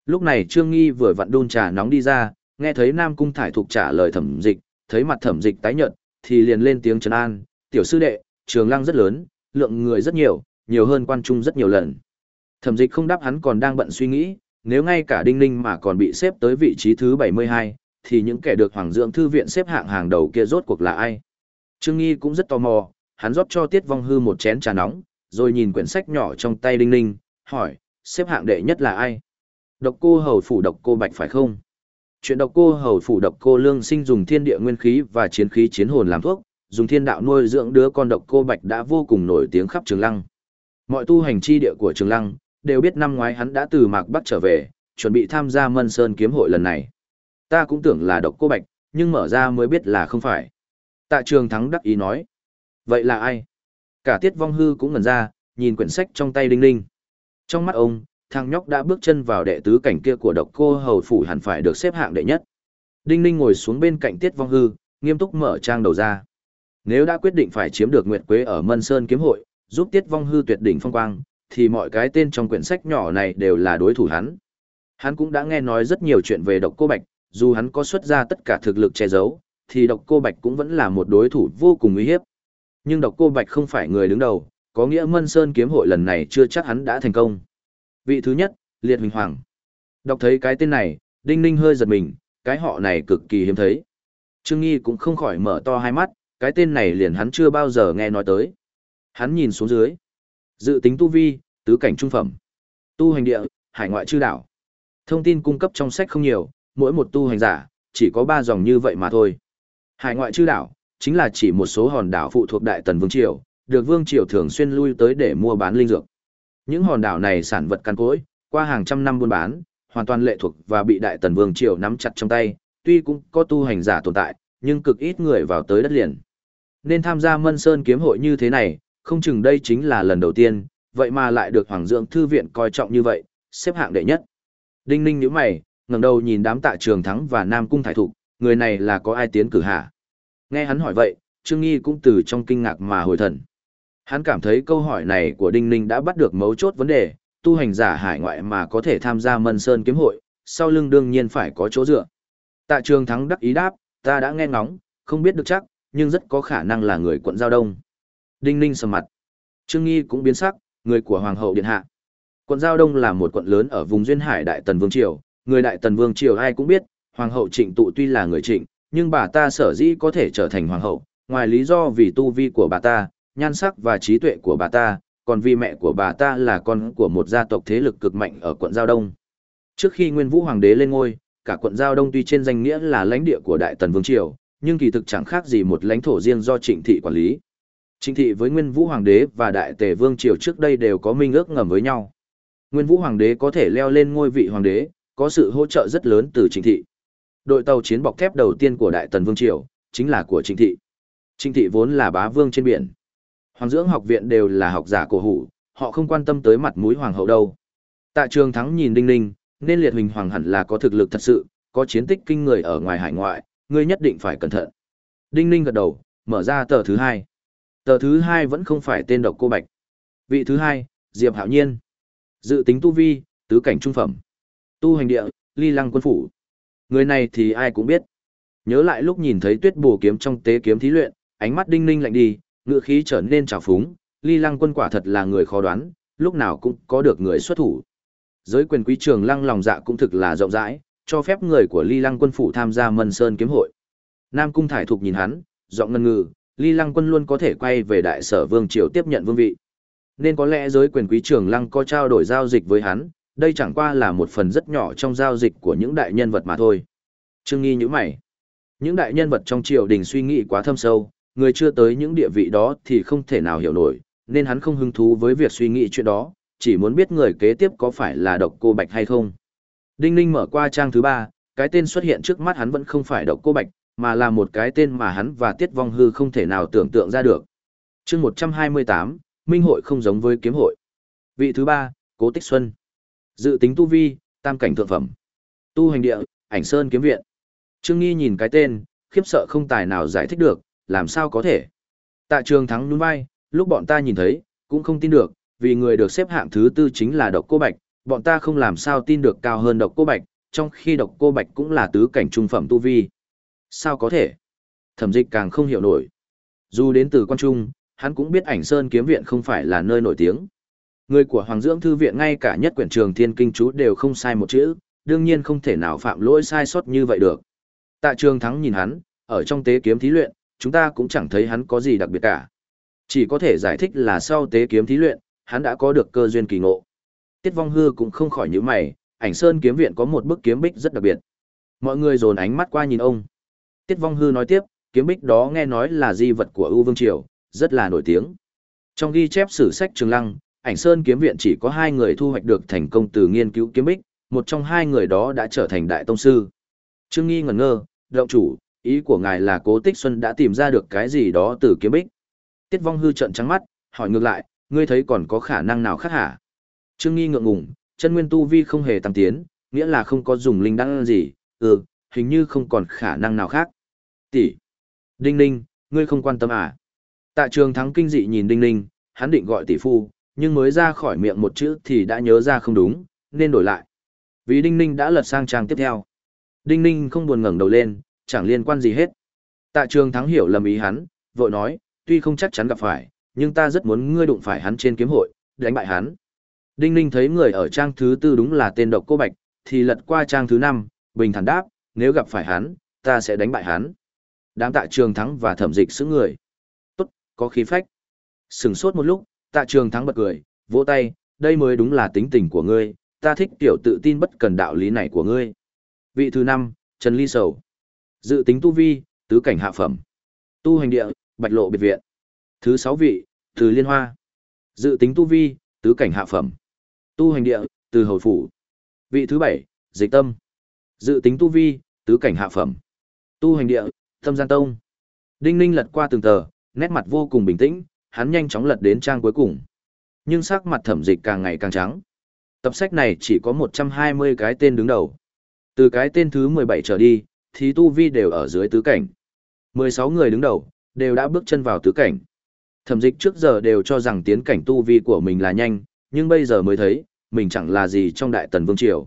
Lúc này Trương Nghi vừa vặn đun trà nóng đi ra, nghe thấy Nam Cung Thải Thục trả lời thẩm dịch, thấy mặt thẩm dịch tái nhợt, thì liền lên tiếng trấn an, tiểu sư đệ, trường lăng rất lớn, lượng người rất nhiều, nhiều hơn quan trung rất nhiều lần. Thẩm dịch không đáp hắn còn đang bận suy nghĩ, nếu ngay cả Đinh Ninh mà còn bị xếp tới vị trí thứ 72, thì những kẻ được Hoàng Dưỡng Thư viện xếp hạng hàng đầu kia rốt cuộc là ai? Trương Nghi cũng rất tò mò, hắn rót cho Tiết Vong Hư một chén trà nóng, rồi nhìn quyển sách nhỏ trong tay Đinh Ninh, hỏi, xếp hạng đệ nhất là ai? Độc cô hầu phủ độc cô bạch phải không? Chuyện độc cô hầu phủ độc cô lương sinh dùng thiên địa nguyên khí và chiến khí chiến hồn làm thuốc, dùng thiên đạo nuôi dưỡng đứa con độc cô bạch đã vô cùng nổi tiếng khắp Trường Lăng. Mọi tu hành chi địa của Trường Lăng đều biết năm ngoái hắn đã từ Mạc Bắc trở về, chuẩn bị tham gia Mân Sơn kiếm hội lần này. Ta cũng tưởng là độc cô bạch, nhưng mở ra mới biết là không phải. Tạ Trường Thắng đắc ý nói. Vậy là ai? Cả Tiết Vong Hư cũng ngẩn ra, nhìn quyển sách trong tay Đinh Ninh. Trong mắt ông, thằng nhóc đã bước chân vào đệ tứ cảnh kia của độc cô hầu phủ hẳn phải được xếp hạng đệ nhất. Đinh Ninh ngồi xuống bên cạnh Tiết Vong Hư, nghiêm túc mở trang đầu ra. Nếu đã quyết định phải chiếm được Nguyệt Quế ở Mân Sơn kiếm hội, giúp Tiết Vong Hư tuyệt đỉnh phong quang, thì mọi cái tên trong quyển sách nhỏ này đều là đối thủ hắn. Hắn cũng đã nghe nói rất nhiều chuyện về độc cô Bạch, dù hắn có xuất ra tất cả thực lực che giấu, thì độc cô Bạch cũng vẫn là một đối thủ vô cùng uy hiếp. Nhưng độc cô Bạch không phải người đứng đầu, có nghĩa Mân Sơn kiếm hội lần này chưa chắc hắn đã thành công. Vị thứ nhất, Liệt Huỳnh Hoàng. Đọc thấy cái tên này, Đinh Ninh hơi giật mình, cái họ này cực kỳ hiếm thấy. Trương Nghi cũng không khỏi mở to hai mắt, cái tên này liền hắn chưa bao giờ nghe nói tới. Hắn nhìn xuống dưới. Dự tính tu vi, tứ cảnh trung phẩm. Tu hành địa, hải ngoại chư đảo. Thông tin cung cấp trong sách không nhiều, mỗi một tu hành giả, chỉ có ba dòng như vậy mà thôi. Hải ngoại chư đảo, chính là chỉ một số hòn đảo phụ thuộc Đại Tần Vương Triều, được Vương Triều thường xuyên lui tới để mua bán linh dược. Những hòn đảo này sản vật căn cối, qua hàng trăm năm buôn bán, hoàn toàn lệ thuộc và bị Đại Tần Vương Triều nắm chặt trong tay, tuy cũng có tu hành giả tồn tại, nhưng cực ít người vào tới đất liền. Nên tham gia Mân Sơn kiếm hội như thế này, không chừng đây chính là lần đầu tiên, vậy mà lại được Hoàng Dưỡng Thư viện coi trọng như vậy, xếp hạng đệ nhất. Đinh ninh nhíu mày, ngẩng đầu nhìn đám tạ trường thắng và Nam Cung Thải Thục, người này là có ai tiến cử hả? Nghe hắn hỏi vậy, Trương Nghi cũng từ trong kinh ngạc mà hồi thần. Hắn cảm thấy câu hỏi này của Đinh Ninh đã bắt được mấu chốt vấn đề, tu hành giả hải ngoại mà có thể tham gia Mân Sơn kiếm hội, sau lưng đương nhiên phải có chỗ dựa. Tạ Trường Thắng đắc ý đáp, ta đã nghe ngóng, không biết được chắc, nhưng rất có khả năng là người quận Giao Đông. Đinh Ninh sầm mặt. Trương Nghi cũng biến sắc, người của Hoàng hậu Điện Hạ. Quận Giao Đông là một quận lớn ở vùng Duyên Hải Đại Tần Vương Triều, người Đại Tần Vương Triều ai cũng biết, Hoàng hậu trịnh tụ tuy là người trịnh, nhưng bà ta sở dĩ có thể trở thành Hoàng hậu, ngoài lý do vì tu vi của bà ta, nhan sắc và trí tuệ của bà ta, còn vì mẹ của bà ta là con của một gia tộc thế lực cực mạnh ở quận Giao Đông. Trước khi Nguyên Vũ Hoàng đế lên ngôi, cả quận Giao Đông tuy trên danh nghĩa là lãnh địa của Đại Tần Vương Triều, nhưng kỳ thực chẳng khác gì một lãnh thổ riêng do Trịnh Thị quản lý. Trịnh Thị với Nguyên Vũ Hoàng đế và Đại Tề Vương Triều trước đây đều có minh ước ngầm với nhau. Nguyên Vũ Hoàng đế có thể leo lên ngôi vị Hoàng đế, có sự hỗ trợ rất lớn từ Trịnh Thị. Đội tàu chiến bọc thép đầu tiên của Đại Tần Vương Triều, chính là của Trịnh Thị. Trịnh Thị vốn là bá vương trên biển. Hoàng dưỡng học viện đều là học giả cổ hủ, họ không quan tâm tới mặt mũi hoàng hậu đâu. Tạ Trường Thắng nhìn Đinh Ninh, nên liệt huỳnh hoàng hẳn là có thực lực thật sự, có chiến tích kinh người ở ngoài hải ngoại, ngươi nhất định phải cẩn thận. Đinh Ninh gật đầu, mở ra tờ thứ hai. Tờ thứ hai vẫn không phải tên độc cô bạch. Vị thứ hai, Diệp Hạo Nhiên. Dự tính tu vi, tứ cảnh trung phẩm. Tu hành địa, ly lăng quân phủ. Người này thì ai cũng biết. Nhớ lại lúc nhìn thấy tuyết bổ kiếm trong tế kiếm thí luyện, ánh mắt đinh ninh lạnh đi, ngựa khí trở nên trào phúng, ly lăng quân quả thật là người khó đoán, lúc nào cũng có được người xuất thủ. Giới quyền quý trường lăng lòng dạ cũng thực là rộng rãi, cho phép người của ly lăng quân phủ tham gia mân sơn kiếm hội. Nam cung thải thục nhìn hắn, giọng ngân ngừ, ly lăng quân luôn có thể quay về đại sở vương triều tiếp nhận vương vị. Nên có lẽ giới quyền quý trường lăng có trao đổi giao dịch với hắn, đây chẳng qua là một phần rất nhỏ trong giao dịch của những đại nhân vật mà thôi. Trương nghi như mày. Những đại nhân vật trong triều đình suy nghĩ quá thâm sâu, người chưa tới những địa vị đó thì không thể nào hiểu nổi, nên hắn không hứng thú với việc suy nghĩ chuyện đó, chỉ muốn biết người kế tiếp có phải là độc cô Bạch hay không. Đinh Ninh mở qua trang thứ ba, cái tên xuất hiện trước mắt hắn vẫn không phải độc cô Bạch, mà là một cái tên mà hắn và Tiết Vong Hư không thể nào tưởng tượng ra được. chương 128, Minh hội không giống với kiếm hội. Vị thứ ba, Cố Tích Xuân. Dự tính tu vi, tam cảnh thượng phẩm. Tu hành địa, ảnh sơn kiếm viện. Trương Nghi nhìn cái tên, khiếp sợ không tài nào giải thích được, làm sao có thể. Tạ trường thắng nhún vai, lúc bọn ta nhìn thấy, cũng không tin được, vì người được xếp hạng thứ tư chính là độc cô bạch, bọn ta không làm sao tin được cao hơn độc cô bạch, trong khi độc cô bạch cũng là tứ cảnh trung phẩm tu vi. Sao có thể? Thẩm dịch càng không hiểu nổi. Dù đến từ quan trung, hắn cũng biết ảnh sơn kiếm viện không phải là nơi nổi tiếng. Người của Hoàng Dưỡng Thư Viện ngay cả nhất quyển trường thiên kinh chú đều không sai một chữ, đương nhiên không thể nào phạm lỗi sai sót như vậy được. Tạ trường thắng nhìn hắn, ở trong tế kiếm thí luyện, chúng ta cũng chẳng thấy hắn có gì đặc biệt cả. Chỉ có thể giải thích là sau tế kiếm thí luyện, hắn đã có được cơ duyên kỳ ngộ. Tiết Vong Hư cũng không khỏi nhíu mày, ảnh sơn kiếm viện có một bức kiếm bích rất đặc biệt. Mọi người dồn ánh mắt qua nhìn ông. Tiết Vong Hư nói tiếp, kiếm bích đó nghe nói là di vật của ưu vương triều, rất là nổi tiếng. Trong ghi chép sử sách Trường Lăng, ảnh sơn kiếm viện chỉ có hai người thu hoạch được thành công từ nghiên cứu kiếm bích, một trong hai người đó đã trở thành đại tông sư. Trương Nghi ngẩn ngơ, động chủ, ý của ngài là cố tích xuân đã tìm ra được cái gì đó từ kiếm bích. Tiết vong hư trận trắng mắt, hỏi ngược lại, ngươi thấy còn có khả năng nào khác hả? Trương Nghi ngượng ngùng, chân nguyên tu vi không hề tăng tiến, nghĩa là không có dùng linh đăng gì, ừ, hình như không còn khả năng nào khác. Tỷ. Đinh Ninh, ngươi không quan tâm à? Tạ trường thắng kinh dị nhìn Đinh Ninh, hắn định gọi tỷ phu, nhưng mới ra khỏi miệng một chữ thì đã nhớ ra không đúng, nên đổi lại. Vì Đinh Ninh đã lật sang trang tiếp theo. Đinh Ninh không buồn ngẩng đầu lên, chẳng liên quan gì hết. Tạ trường thắng hiểu lầm ý hắn, vội nói, tuy không chắc chắn gặp phải, nhưng ta rất muốn ngươi đụng phải hắn trên kiếm hội, đánh bại hắn. Đinh Ninh thấy người ở trang thứ tư đúng là tên độc cô bạch, thì lật qua trang thứ năm, bình thản đáp, nếu gặp phải hắn, ta sẽ đánh bại hắn. Đám tạ trường thắng và thẩm dịch xứng người. Tốt, có khí phách. Sừng sốt một lúc, tạ trường thắng bật cười, vỗ tay, đây mới đúng là tính tình của ngươi, ta thích tiểu tự tin bất cần đạo lý này của ngươi. Vị thứ năm, Trần Ly Sầu. Dự tính tu vi, tứ cảnh hạ phẩm. Tu hành địa, bạch lộ biệt viện. Thứ sáu vị, từ liên hoa. Dự tính tu vi, tứ cảnh hạ phẩm. Tu hành địa, từ hồi phủ. Vị thứ bảy, dịch tâm. Dự tính tu vi, tứ cảnh hạ phẩm. Tu hành địa, tâm gian tông. Đinh ninh lật qua từng tờ, nét mặt vô cùng bình tĩnh, hắn nhanh chóng lật đến trang cuối cùng. Nhưng sắc mặt thẩm dịch càng ngày càng trắng. Tập sách này chỉ có 120 cái tên đứng đầu. Từ cái tên thứ 17 trở đi, thì tu vi đều ở dưới tứ cảnh. 16 người đứng đầu, đều đã bước chân vào tứ cảnh. Thẩm dịch trước giờ đều cho rằng tiến cảnh tu vi của mình là nhanh, nhưng bây giờ mới thấy, mình chẳng là gì trong đại tần vương triều.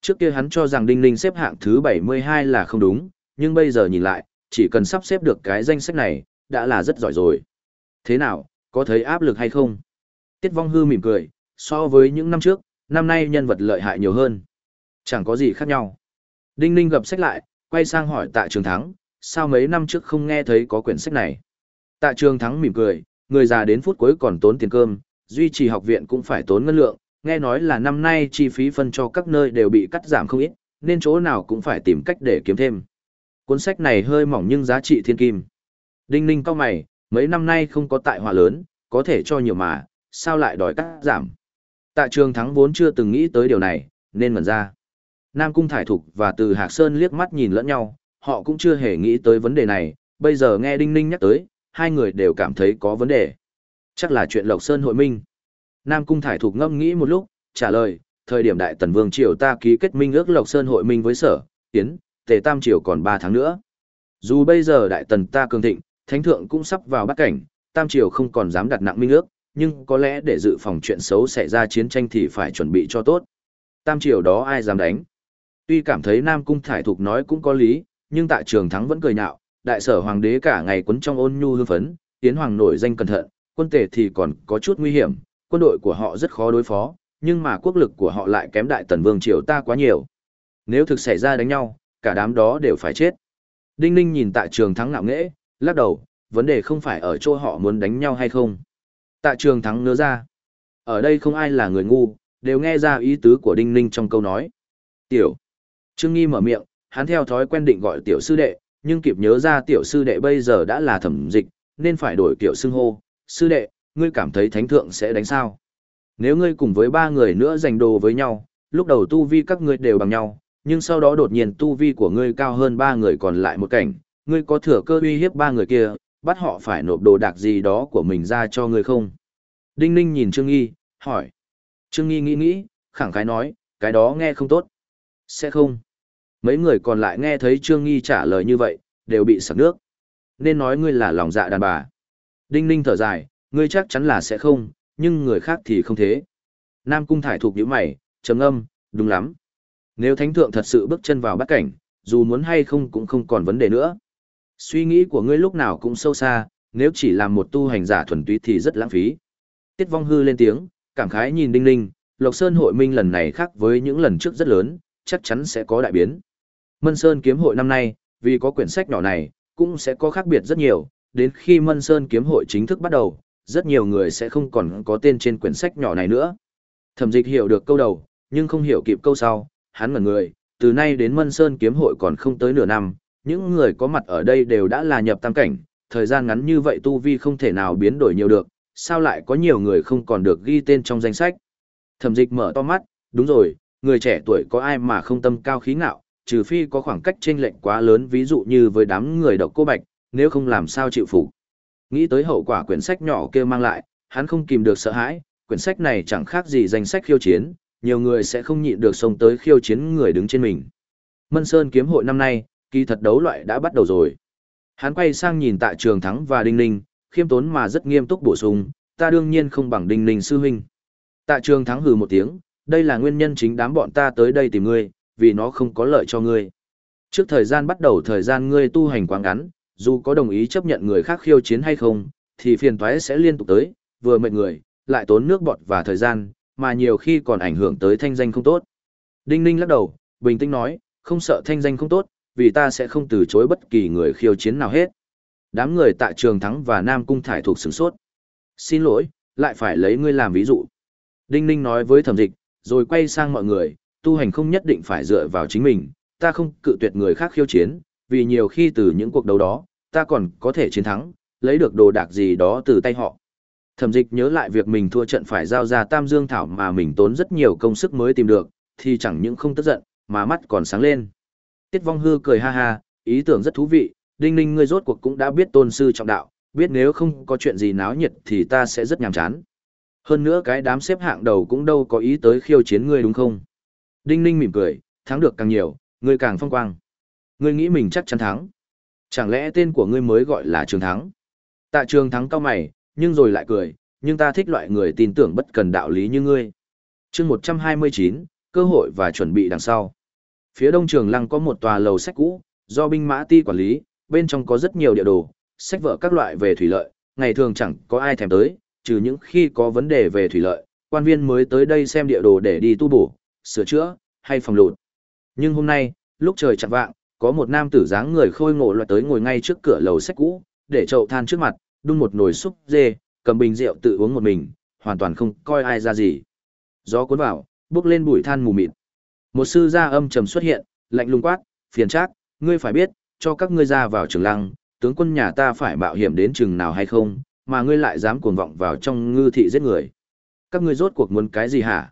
Trước kia hắn cho rằng Đinh Ninh xếp hạng thứ 72 là không đúng, nhưng bây giờ nhìn lại, chỉ cần sắp xếp được cái danh sách này, đã là rất giỏi rồi. Thế nào, có thấy áp lực hay không? Tiết Vong Hư mỉm cười, so với những năm trước, năm nay nhân vật lợi hại nhiều hơn. Chẳng có gì khác nhau. Đinh Ninh gập sách lại, quay sang hỏi tạ trường thắng, sao mấy năm trước không nghe thấy có quyển sách này? Tạ trường thắng mỉm cười, người già đến phút cuối còn tốn tiền cơm, duy trì học viện cũng phải tốn ngân lượng, nghe nói là năm nay chi phí phân cho các nơi đều bị cắt giảm không ít, nên chỗ nào cũng phải tìm cách để kiếm thêm. Cuốn sách này hơi mỏng nhưng giá trị thiên kim. Đinh ninh cau mày, mấy năm nay không có tại họa lớn, có thể cho nhiều mà, sao lại đòi cắt giảm. Tạ trường thắng vốn chưa từng nghĩ tới điều này, nên ngẩn ra. Nam Cung Thải Thục và Từ Hạc Sơn liếc mắt nhìn lẫn nhau, họ cũng chưa hề nghĩ tới vấn đề này, bây giờ nghe Đinh Ninh nhắc tới, hai người đều cảm thấy có vấn đề. Chắc là chuyện Lộc Sơn hội minh. Nam Cung Thải Thục ngâm nghĩ một lúc, trả lời, thời điểm Đại Tần Vương Triều ta ký kết minh ước Lộc Sơn hội minh với sở, tiến, tề tam triều còn 3 tháng nữa. Dù bây giờ Đại Tần ta cường thịnh, Thánh Thượng cũng sắp vào bắt cảnh, tam triều không còn dám đặt nặng minh ước, nhưng có lẽ để dự phòng chuyện xấu xảy ra chiến tranh thì phải chuẩn bị cho tốt. Tam triều đó ai dám đánh? Tuy cảm thấy Nam Cung Thải Thục nói cũng có lý, nhưng tại trường thắng vẫn cười nhạo, đại sở hoàng đế cả ngày quấn trong ôn nhu hương phấn, tiến hoàng nổi danh cẩn thận, quân tể thì còn có chút nguy hiểm, quân đội của họ rất khó đối phó, nhưng mà quốc lực của họ lại kém đại tần vương triều ta quá nhiều. Nếu thực xảy ra đánh nhau, cả đám đó đều phải chết. Đinh Ninh nhìn tại trường thắng ngạo nghễ, lắc đầu, vấn đề không phải ở chỗ họ muốn đánh nhau hay không. Tạ trường thắng nứa ra. Ở đây không ai là người ngu, đều nghe ra ý tứ của Đinh Ninh trong câu nói. Tiểu. Trương Nghi mở miệng, hắn theo thói quen định gọi tiểu sư đệ, nhưng kịp nhớ ra tiểu sư đệ bây giờ đã là thẩm dịch, nên phải đổi kiểu xưng hô. Sư đệ, ngươi cảm thấy thánh thượng sẽ đánh sao? Nếu ngươi cùng với ba người nữa giành đồ với nhau, lúc đầu tu vi các ngươi đều bằng nhau, nhưng sau đó đột nhiên tu vi của ngươi cao hơn ba người còn lại một cảnh, ngươi có thừa cơ uy hiếp ba người kia, bắt họ phải nộp đồ đạc gì đó của mình ra cho ngươi không? Đinh Ninh nhìn Trương Nghi, hỏi. Trương Nghi nghĩ nghĩ, khẳng khái nói, cái đó nghe không tốt. Sẽ không. Mấy người còn lại nghe thấy Trương Nghi trả lời như vậy, đều bị sặc nước. Nên nói ngươi là lòng dạ đàn bà. Đinh Ninh thở dài, ngươi chắc chắn là sẽ không, nhưng người khác thì không thế. Nam Cung thải thuộc những mày, trầm âm, đúng lắm. Nếu thánh thượng thật sự bước chân vào bắt cảnh, dù muốn hay không cũng không còn vấn đề nữa. Suy nghĩ của ngươi lúc nào cũng sâu xa, nếu chỉ làm một tu hành giả thuần túy thì rất lãng phí. Tiết vong hư lên tiếng, cảm khái nhìn Đinh Ninh, Lộc Sơn hội minh lần này khác với những lần trước rất lớn, chắc chắn sẽ có đại biến. Mân Sơn kiếm hội năm nay, vì có quyển sách nhỏ này, cũng sẽ có khác biệt rất nhiều, đến khi Mân Sơn kiếm hội chính thức bắt đầu, rất nhiều người sẽ không còn có tên trên quyển sách nhỏ này nữa. Thẩm dịch hiểu được câu đầu, nhưng không hiểu kịp câu sau, hắn ngẩn người, từ nay đến Mân Sơn kiếm hội còn không tới nửa năm, những người có mặt ở đây đều đã là nhập tam cảnh, thời gian ngắn như vậy tu vi không thể nào biến đổi nhiều được, sao lại có nhiều người không còn được ghi tên trong danh sách. Thẩm dịch mở to mắt, đúng rồi, người trẻ tuổi có ai mà không tâm cao khí ngạo, trừ phi có khoảng cách chênh lệch quá lớn ví dụ như với đám người độc cô bạch, nếu không làm sao chịu phục. Nghĩ tới hậu quả quyển sách nhỏ kia mang lại, hắn không kìm được sợ hãi, quyển sách này chẳng khác gì danh sách khiêu chiến, nhiều người sẽ không nhịn được xông tới khiêu chiến người đứng trên mình. Mân Sơn kiếm hội năm nay, kỳ thật đấu loại đã bắt đầu rồi. Hắn quay sang nhìn tạ trường thắng và đinh ninh, khiêm tốn mà rất nghiêm túc bổ sung, ta đương nhiên không bằng đinh ninh sư huynh. Tạ trường thắng hừ một tiếng, đây là nguyên nhân chính đám bọn ta tới đây tìm ngươi, vì nó không có lợi cho ngươi. Trước thời gian bắt đầu thời gian ngươi tu hành quá ngắn, dù có đồng ý chấp nhận người khác khiêu chiến hay không, thì phiền toái sẽ liên tục tới, vừa mệt người, lại tốn nước bọt và thời gian, mà nhiều khi còn ảnh hưởng tới thanh danh không tốt. Đinh Ninh lắc đầu, bình tĩnh nói, không sợ thanh danh không tốt, vì ta sẽ không từ chối bất kỳ người khiêu chiến nào hết. Đám người tại trường thắng và Nam Cung thải thuộc sửng sốt. Xin lỗi, lại phải lấy ngươi làm ví dụ. Đinh Ninh nói với thẩm dịch, rồi quay sang mọi người, tu hành không nhất định phải dựa vào chính mình, ta không cự tuyệt người khác khiêu chiến, vì nhiều khi từ những cuộc đấu đó, ta còn có thể chiến thắng, lấy được đồ đạc gì đó từ tay họ. Thẩm dịch nhớ lại việc mình thua trận phải giao ra tam dương thảo mà mình tốn rất nhiều công sức mới tìm được, thì chẳng những không tức giận, mà mắt còn sáng lên. Tiết vong hư cười ha ha, ý tưởng rất thú vị, đinh ninh ngươi rốt cuộc cũng đã biết tôn sư trọng đạo, biết nếu không có chuyện gì náo nhiệt thì ta sẽ rất nhàm chán. Hơn nữa cái đám xếp hạng đầu cũng đâu có ý tới khiêu chiến ngươi đúng không? Đinh ninh mỉm cười, thắng được càng nhiều, ngươi càng phong quang. Ngươi nghĩ mình chắc chắn thắng. Chẳng lẽ tên của ngươi mới gọi là Trường Thắng? Tạ Trường Thắng cao mày, nhưng rồi lại cười, nhưng ta thích loại người tin tưởng bất cần đạo lý như ngươi. chương 129, cơ hội và chuẩn bị đằng sau. Phía đông trường lăng có một tòa lầu sách cũ, do binh mã ti quản lý, bên trong có rất nhiều địa đồ, sách vở các loại về thủy lợi, ngày thường chẳng có ai thèm tới, trừ những khi có vấn đề về thủy lợi, quan viên mới tới đây xem địa đồ để đi tu bổ, sửa chữa, hay phòng lụt. Nhưng hôm nay, lúc trời chặt vạng, có một nam tử dáng người khôi ngộ loại tới ngồi ngay trước cửa lầu sách cũ, để chậu than trước mặt, đun một nồi súp dê, cầm bình rượu tự uống một mình, hoàn toàn không coi ai ra gì. Gió cuốn vào, bước lên bụi than mù mịt. Một sư gia âm trầm xuất hiện, lạnh lùng quát, phiền trác, ngươi phải biết, cho các ngươi ra vào trường lăng, tướng quân nhà ta phải mạo hiểm đến chừng nào hay không, mà ngươi lại dám cuồng vọng vào trong ngư thị giết người. Các ngươi rốt cuộc muốn cái gì hả?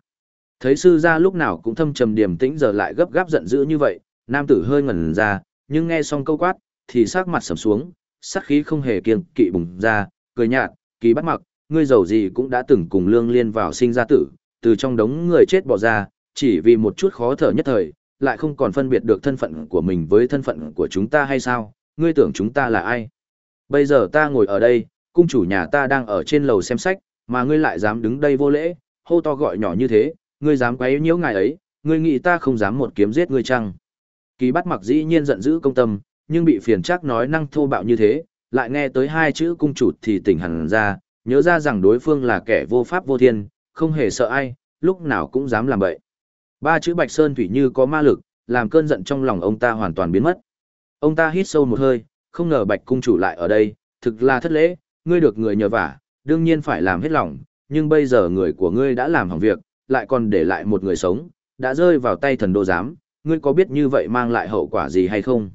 Thấy sư gia lúc nào cũng thâm trầm điềm tĩnh giờ lại gấp gáp giận dữ như vậy, nam tử hơi ngẩn ra, nhưng nghe xong câu quát, thì sắc mặt sầm xuống, sắc khí không hề kiêng kỵ bùng ra, cười nhạt, kỳ bắt mặc, ngươi giàu gì cũng đã từng cùng lương liên vào sinh ra tử, từ trong đống người chết bỏ ra, chỉ vì một chút khó thở nhất thời, lại không còn phân biệt được thân phận của mình với thân phận của chúng ta hay sao, ngươi tưởng chúng ta là ai? Bây giờ ta ngồi ở đây, cung chủ nhà ta đang ở trên lầu xem sách, mà ngươi lại dám đứng đây vô lễ, hô to gọi nhỏ như thế, ngươi dám quấy nhiễu ngài ấy, ngươi nghĩ ta không dám một kiếm giết ngươi chăng? Kỳ bắt mặc dĩ nhiên giận dữ công tâm, nhưng bị phiền chắc nói năng thô bạo như thế, lại nghe tới hai chữ cung chủ thì tỉnh hẳn ra, nhớ ra rằng đối phương là kẻ vô pháp vô thiên, không hề sợ ai, lúc nào cũng dám làm bậy. Ba chữ Bạch Sơn Thủy như có ma lực, làm cơn giận trong lòng ông ta hoàn toàn biến mất. Ông ta hít sâu một hơi, không ngờ Bạch cung chủ lại ở đây, thực là thất lễ, ngươi được người nhờ vả, đương nhiên phải làm hết lòng, nhưng bây giờ người của ngươi đã làm hỏng việc, lại còn để lại một người sống, đã rơi vào tay thần đô giám, ngươi có biết như vậy mang lại hậu quả gì hay không?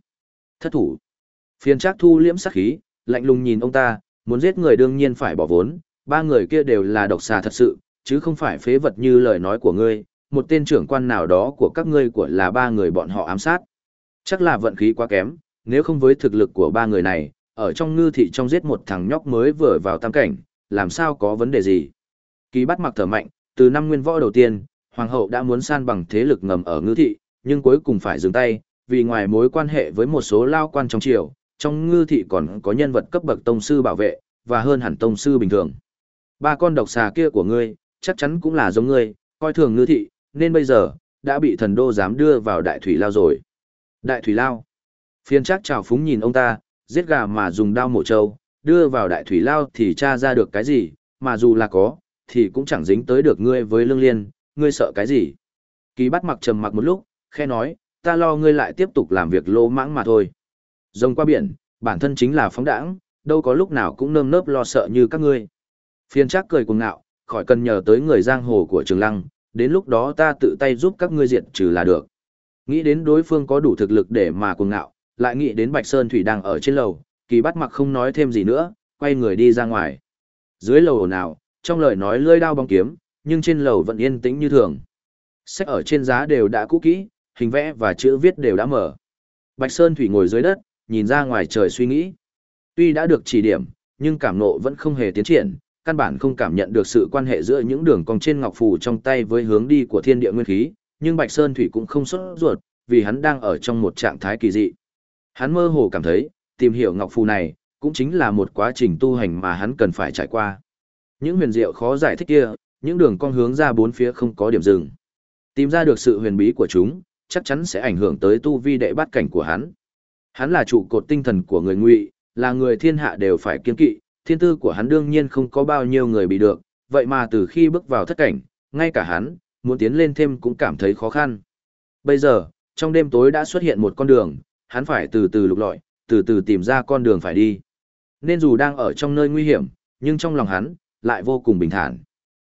Thất thủ. Phiền trác thu liễm sắc khí, lạnh lùng nhìn ông ta, muốn giết người đương nhiên phải bỏ vốn, ba người kia đều là độc xà thật sự, chứ không phải phế vật như lời nói của ngươi, một tên trưởng quan nào đó của các ngươi của là ba người bọn họ ám sát. Chắc là vận khí quá kém, nếu không với thực lực của ba người này, ở trong ngư thị trong giết một thằng nhóc mới vừa vào tam cảnh, làm sao có vấn đề gì. Kỳ bắt mặc thở mạnh, từ năm nguyên võ đầu tiên, hoàng hậu đã muốn san bằng thế lực ngầm ở ngư thị, nhưng cuối cùng phải dừng tay, vì ngoài mối quan hệ với một số lao quan trong triều, trong ngư thị còn có nhân vật cấp bậc tông sư bảo vệ, và hơn hẳn tông sư bình thường. Ba con độc xà kia của ngươi, chắc chắn cũng là giống ngươi, coi thường ngư thị, nên bây giờ, đã bị thần đô dám đưa vào đại thủy lao rồi. Đại thủy lao. Phiên chắc chào phúng nhìn ông ta, giết gà mà dùng đao mổ trâu, đưa vào đại thủy lao thì tra ra được cái gì, mà dù là có, thì cũng chẳng dính tới được ngươi với lương liên, ngươi sợ cái gì. Kỳ bắt mặc trầm mặc một lúc, khe nói, ta lo ngươi lại tiếp tục làm việc lô mãng mà thôi. Rồng qua biển, bản thân chính là phóng đãng, đâu có lúc nào cũng nơm nớp lo sợ như các ngươi. Phiên chắc cười cuồng ngạo, khỏi cần nhờ tới người giang hồ của Trường Lăng, đến lúc đó ta tự tay giúp các ngươi diệt trừ là được. Nghĩ đến đối phương có đủ thực lực để mà cuồng ngạo, lại nghĩ đến Bạch Sơn Thủy đang ở trên lầu, kỳ bắt mặc không nói thêm gì nữa, quay người đi ra ngoài. Dưới lầu nào? trong lời nói lưỡi đao bóng kiếm, nhưng trên lầu vẫn yên tĩnh như thường. Sách ở trên giá đều đã cũ kỹ, hình vẽ và chữ viết đều đã mở. Bạch Sơn Thủy ngồi dưới đất, nhìn ra ngoài trời suy nghĩ. Tuy đã được chỉ điểm, nhưng cảm nộ vẫn không hề tiến triển, căn bản không cảm nhận được sự quan hệ giữa những đường cong trên ngọc phù trong tay với hướng đi của thiên địa nguyên khí, nhưng Bạch Sơn Thủy cũng không xuất ruột, vì hắn đang ở trong một trạng thái kỳ dị. Hắn mơ hồ cảm thấy, tìm hiểu ngọc phù này, cũng chính là một quá trình tu hành mà hắn cần phải trải qua. Những huyền diệu khó giải thích kia, những đường cong hướng ra bốn phía không có điểm dừng. Tìm ra được sự huyền bí của chúng, chắc chắn sẽ ảnh hưởng tới tu vi đệ bát cảnh của hắn. Hắn là trụ cột tinh thần của người ngụy, là người thiên hạ đều phải kiên kỵ, thiên tư của hắn đương nhiên không có bao nhiêu người bị được, vậy mà từ khi bước vào thất cảnh, ngay cả hắn, muốn tiến lên thêm cũng cảm thấy khó khăn. Bây giờ, trong đêm tối đã xuất hiện một con đường, hắn phải từ từ lục lọi, từ từ tìm ra con đường phải đi. Nên dù đang ở trong nơi nguy hiểm, nhưng trong lòng hắn, lại vô cùng bình thản.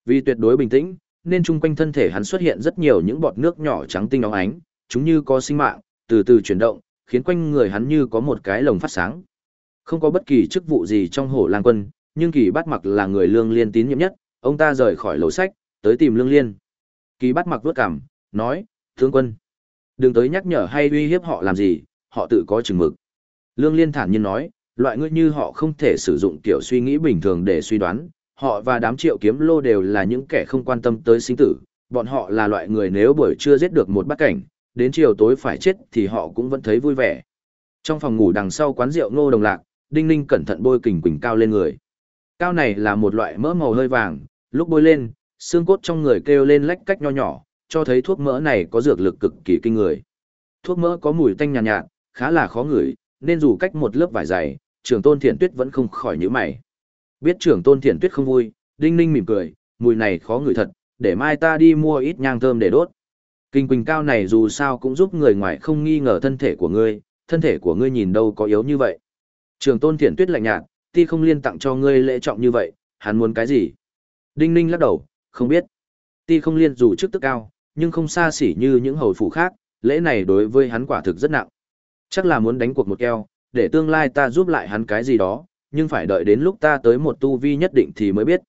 Vì tuyệt đối bình tĩnh, nên chung quanh thân thể hắn xuất hiện rất nhiều những bọt nước nhỏ trắng tinh óng ánh, chúng như có sinh mạng, từ từ chuyển động, khiến quanh người hắn như có một cái lồng phát sáng. Không có bất kỳ chức vụ gì trong hổ lang quân, nhưng kỳ bắt mặc là người lương liên tín nhiệm nhất, ông ta rời khỏi lầu sách, tới tìm lương liên. Kỳ bắt mặc vớt cảm, nói, tướng quân, đừng tới nhắc nhở hay uy hiếp họ làm gì, họ tự có chừng mực. Lương liên thản nhiên nói, loại người như họ không thể sử dụng kiểu suy nghĩ bình thường để suy đoán, họ và đám triệu kiếm lô đều là những kẻ không quan tâm tới sinh tử, bọn họ là loại người nếu buổi trưa giết được một bát cảnh, đến chiều tối phải chết thì họ cũng vẫn thấy vui vẻ. Trong phòng ngủ đằng sau quán rượu ngô đồng lạc, Đinh Ninh cẩn thận bôi kình quỳnh cao lên người. Cao này là một loại mỡ màu hơi vàng, lúc bôi lên, xương cốt trong người kêu lên lách cách nho nhỏ, cho thấy thuốc mỡ này có dược lực cực kỳ kinh người. Thuốc mỡ có mùi tanh nhàn nhạt, nhạt, khá là khó ngửi, nên dù cách một lớp vải dày, trưởng tôn thiện tuyết vẫn không khỏi nhữ mày. Biết trưởng tôn thiện tuyết không vui, Đinh Ninh mỉm cười, mùi này khó ngửi thật, để mai ta đi mua ít nhang thơm để đốt. Kinh quỳnh cao này dù sao cũng giúp người ngoài không nghi ngờ thân thể của ngươi, thân thể của ngươi nhìn đâu có yếu như vậy. Trường tôn thiện tuyết lạnh nhạt, ti không liên tặng cho ngươi lễ trọng như vậy, hắn muốn cái gì? Đinh ninh lắc đầu, không biết. Ti không liên dù chức tức cao, nhưng không xa xỉ như những hầu phủ khác, lễ này đối với hắn quả thực rất nặng. Chắc là muốn đánh cuộc một keo, để tương lai ta giúp lại hắn cái gì đó, nhưng phải đợi đến lúc ta tới một tu vi nhất định thì mới biết.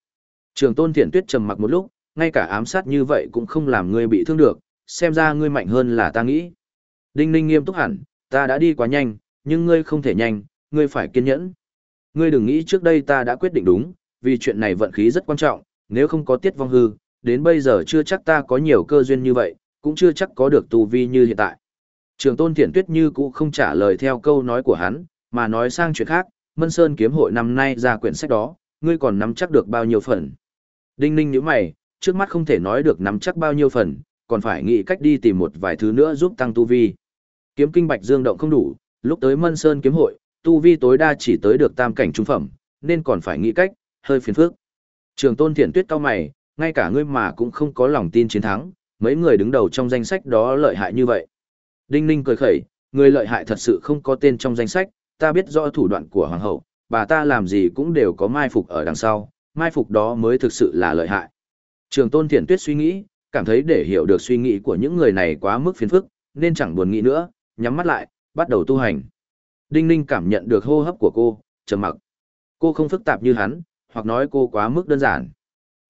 Trường tôn thiện tuyết trầm mặc một lúc, ngay cả ám sát như vậy cũng không làm ngươi bị thương được, xem ra ngươi mạnh hơn là ta nghĩ. Đinh ninh nghiêm túc hẳn, ta đã đi quá nhanh, nhưng ngươi không thể nhanh, ngươi phải kiên nhẫn. Ngươi đừng nghĩ trước đây ta đã quyết định đúng, vì chuyện này vận khí rất quan trọng, nếu không có tiết vong hư, đến bây giờ chưa chắc ta có nhiều cơ duyên như vậy, cũng chưa chắc có được tu vi như hiện tại. Trường tôn thiển tuyết như cũ không trả lời theo câu nói của hắn, mà nói sang chuyện khác, Mân Sơn kiếm hội năm nay ra quyển sách đó, ngươi còn nắm chắc được bao nhiêu phần. Đinh ninh nhíu mày, trước mắt không thể nói được nắm chắc bao nhiêu phần, còn phải nghĩ cách đi tìm một vài thứ nữa giúp tăng tu vi. Kiếm kinh bạch dương động không đủ, lúc tới Mân Sơn kiếm hội, tu vi tối đa chỉ tới được tam cảnh trung phẩm, nên còn phải nghĩ cách, hơi phiền phức. Trường tôn thiện tuyết cao mày, ngay cả ngươi mà cũng không có lòng tin chiến thắng, mấy người đứng đầu trong danh sách đó lợi hại như vậy. Đinh ninh cười khẩy, người lợi hại thật sự không có tên trong danh sách, ta biết rõ thủ đoạn của hoàng hậu, bà ta làm gì cũng đều có mai phục ở đằng sau, mai phục đó mới thực sự là lợi hại. Trường tôn thiện tuyết suy nghĩ, cảm thấy để hiểu được suy nghĩ của những người này quá mức phiền phức, nên chẳng buồn nghĩ nữa, nhắm mắt lại, bắt đầu tu hành. Đinh Ninh cảm nhận được hô hấp của cô, trầm mặc. Cô không phức tạp như hắn, hoặc nói cô quá mức đơn giản.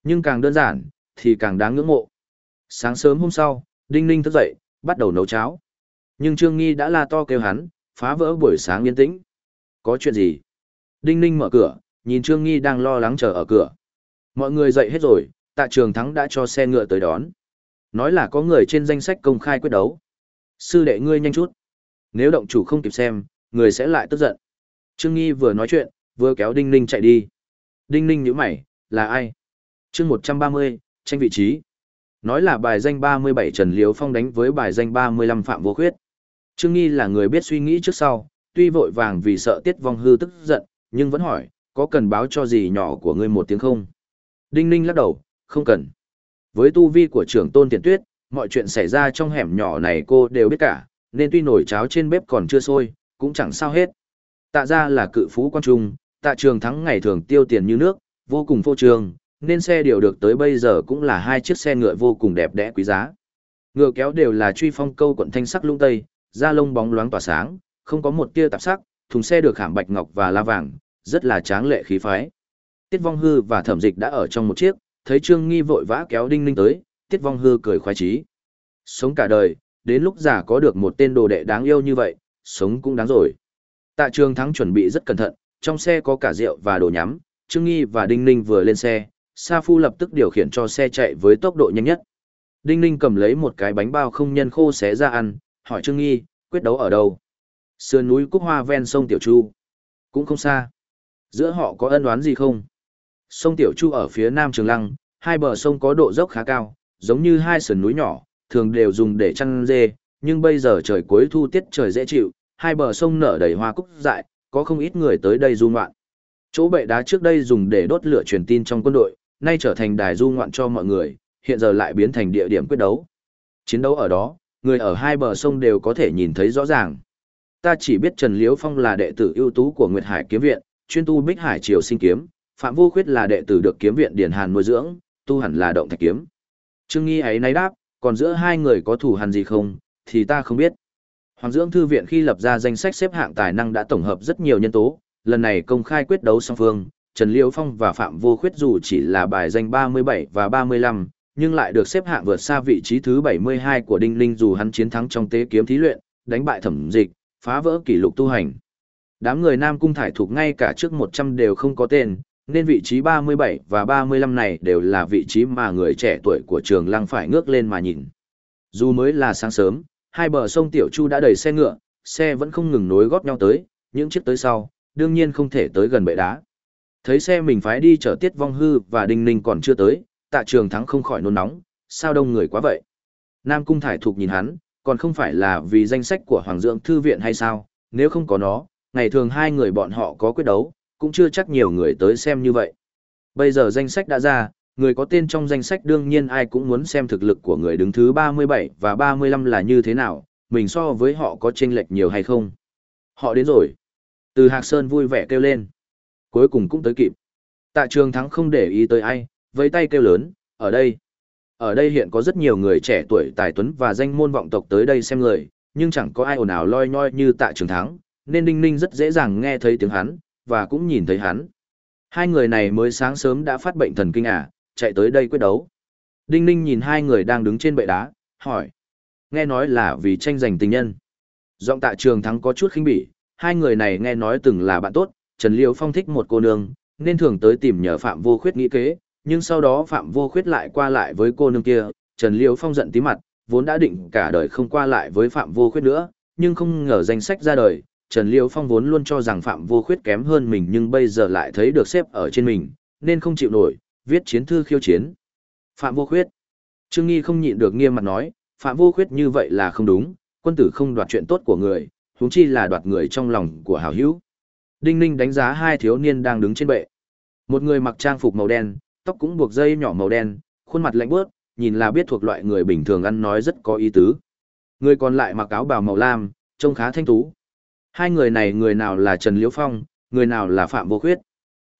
Nhưng càng đơn giản, thì càng đáng ngưỡng mộ. Sáng sớm hôm sau, Đinh Ninh thức dậy, bắt đầu nấu cháo. Nhưng Trương Nghi đã la to kêu hắn, phá vỡ buổi sáng yên tĩnh. Có chuyện gì? Đinh Ninh mở cửa, nhìn Trương Nghi đang lo lắng chờ ở cửa. Mọi người dậy hết rồi, tạ trường thắng đã cho xe ngựa tới đón. Nói là có người trên danh sách công khai quyết đấu. Sư đệ ngươi nhanh chút. Nếu động chủ không kịp xem, người sẽ lại tức giận. Trương Nghi vừa nói chuyện, vừa kéo Đinh Ninh chạy đi. Đinh Ninh nhíu mày, là ai? Chương 130, tranh vị trí. Nói là bài danh 37 Trần Liễu Phong đánh với bài danh 35 Phạm Vô Khuyết. Trương Nghi là người biết suy nghĩ trước sau, tuy vội vàng vì sợ Tiết Vong hư tức giận, nhưng vẫn hỏi, có cần báo cho gì nhỏ của ngươi một tiếng không? Đinh Ninh lắc đầu, không cần. Với tu vi của trưởng tôn tiền tuyết, mọi chuyện xảy ra trong hẻm nhỏ này cô đều biết cả, nên tuy nồi cháo trên bếp còn chưa sôi, cũng chẳng sao hết. Tạ ra là cự phú quan trung, tạ trường thắng ngày thường tiêu tiền như nước, vô cùng phô trường, nên xe điều được tới bây giờ cũng là hai chiếc xe ngựa vô cùng đẹp đẽ quý giá. Ngựa kéo đều là truy phong câu quận thanh sắc lung tây, da lông bóng loáng tỏa sáng, không có một tia tạp sắc, thùng xe được khảm bạch ngọc và la vàng, rất là tráng lệ khí phái. Tiết Vong Hư và Thẩm Dịch đã ở trong một chiếc, thấy Trương Nghi vội vã kéo Đinh Ninh tới, Tiết Vong Hư cười khoái chí. Sống cả đời, đến lúc già có được một tên đồ đệ đáng yêu như vậy, sống cũng đáng rồi. Tạ Trường Thắng chuẩn bị rất cẩn thận, trong xe có cả rượu và đồ nhắm, Trương Nghi và Đinh Ninh vừa lên xe, Sa Phu lập tức điều khiển cho xe chạy với tốc độ nhanh nhất. Đinh Ninh cầm lấy một cái bánh bao không nhân khô xé ra ăn, hỏi Trương Nghi, quyết đấu ở đâu? Sườn núi Cúc Hoa ven sông Tiểu Chu. Cũng không xa. Giữa họ có ân oán gì không? Sông Tiểu Chu ở phía nam Trường Lăng, hai bờ sông có độ dốc khá cao, giống như hai sườn núi nhỏ, thường đều dùng để chăn dê, nhưng bây giờ trời cuối thu tiết trời dễ chịu, hai bờ sông nở đầy hoa cúc dại, có không ít người tới đây du ngoạn. Chỗ bệ đá trước đây dùng để đốt lửa truyền tin trong quân đội, nay trở thành đài du ngoạn cho mọi người, hiện giờ lại biến thành địa điểm quyết đấu. Chiến đấu ở đó, người ở hai bờ sông đều có thể nhìn thấy rõ ràng. Ta chỉ biết Trần Liễu Phong là đệ tử ưu tú của Nguyệt Hải Kiếm Viện, chuyên tu Bích Hải Triều Sinh Kiếm, Phạm Vô Khuyết là đệ tử được Kiếm Viện Điền Hàn nuôi dưỡng, tu hẳn là động thạch kiếm. Trương Nghi ấy nay đáp, còn giữa hai người có thủ hằn gì không, thì ta không biết. Hoàng Dưỡng Thư Viện khi lập ra danh sách xếp hạng tài năng đã tổng hợp rất nhiều nhân tố, lần này công khai quyết đấu song phương, Trần Liễu Phong và Phạm Vô Khuyết dù chỉ là bài danh 37 và 35, nhưng lại được xếp hạng vượt xa vị trí thứ 72 của Đinh Linh dù hắn chiến thắng trong tế kiếm thí luyện, đánh bại thẩm dịch, phá vỡ kỷ lục tu hành. Đám người Nam Cung thải thuộc ngay cả trước 100 đều không có tên, nên vị trí 37 và 35 này đều là vị trí mà người trẻ tuổi của trường lăng phải ngước lên mà nhìn. Dù mới là sáng sớm, hai bờ sông Tiểu Chu đã đầy xe ngựa, xe vẫn không ngừng nối góp nhau tới, những chiếc tới sau, đương nhiên không thể tới gần bệ đá. Thấy xe mình phái đi chở Tiết Vong Hư và Đinh Ninh còn chưa tới, tạ trường thắng không khỏi nôn nóng, sao đông người quá vậy? Nam Cung Thải Thục nhìn hắn, còn không phải là vì danh sách của Hoàng Dưỡng Thư Viện hay sao, nếu không có nó, ngày thường hai người bọn họ có quyết đấu, cũng chưa chắc nhiều người tới xem như vậy. Bây giờ danh sách đã ra, người có tên trong danh sách đương nhiên ai cũng muốn xem thực lực của người đứng thứ 37 và 35 là như thế nào, mình so với họ có chênh lệch nhiều hay không. Họ đến rồi. Từ Hạc Sơn vui vẻ kêu lên. Cuối cùng cũng tới kịp. Tạ trường thắng không để ý tới ai, với tay kêu lớn, ở đây. Ở đây hiện có rất nhiều người trẻ tuổi tài tuấn và danh môn vọng tộc tới đây xem người, nhưng chẳng có ai ồn ào loi nhoi như tạ trường thắng, nên Đinh Ninh rất dễ dàng nghe thấy tiếng hắn, và cũng nhìn thấy hắn. Hai người này mới sáng sớm đã phát bệnh thần kinh à, chạy tới đây quyết đấu. Đinh Ninh nhìn hai người đang đứng trên bệ đá, hỏi. Nghe nói là vì tranh giành tình nhân. Giọng tạ trường thắng có chút khinh bỉ, hai người này nghe nói từng là bạn tốt, Trần Liêu Phong thích một cô nương, nên thường tới tìm nhờ Phạm Vô Khuyết nghĩ kế, nhưng sau đó Phạm Vô Khuyết lại qua lại với cô nương kia, Trần Liêu Phong giận tí mặt, vốn đã định cả đời không qua lại với Phạm Vô Khuyết nữa, nhưng không ngờ danh sách ra đời, Trần Liêu Phong vốn luôn cho rằng Phạm Vô Khuyết kém hơn mình nhưng bây giờ lại thấy được xếp ở trên mình, nên không chịu nổi, viết chiến thư khiêu chiến. Phạm Vô Khuyết. Trương Nghi không nhịn được nghiêm mặt nói, Phạm Vô Khuyết như vậy là không đúng, quân tử không đoạt chuyện tốt của người, huống chi là đoạt người trong lòng của hảo hữu. Đinh Ninh đánh giá hai thiếu niên đang đứng trên bệ. Một người mặc trang phục màu đen, tóc cũng buộc dây nhỏ màu đen, khuôn mặt lạnh bớt, nhìn là biết thuộc loại người bình thường ăn nói rất có ý tứ. Người còn lại mặc áo bào màu lam, trông khá thanh tú. Hai người này người nào là Trần Liễu Phong, người nào là Phạm Vô Khuyết.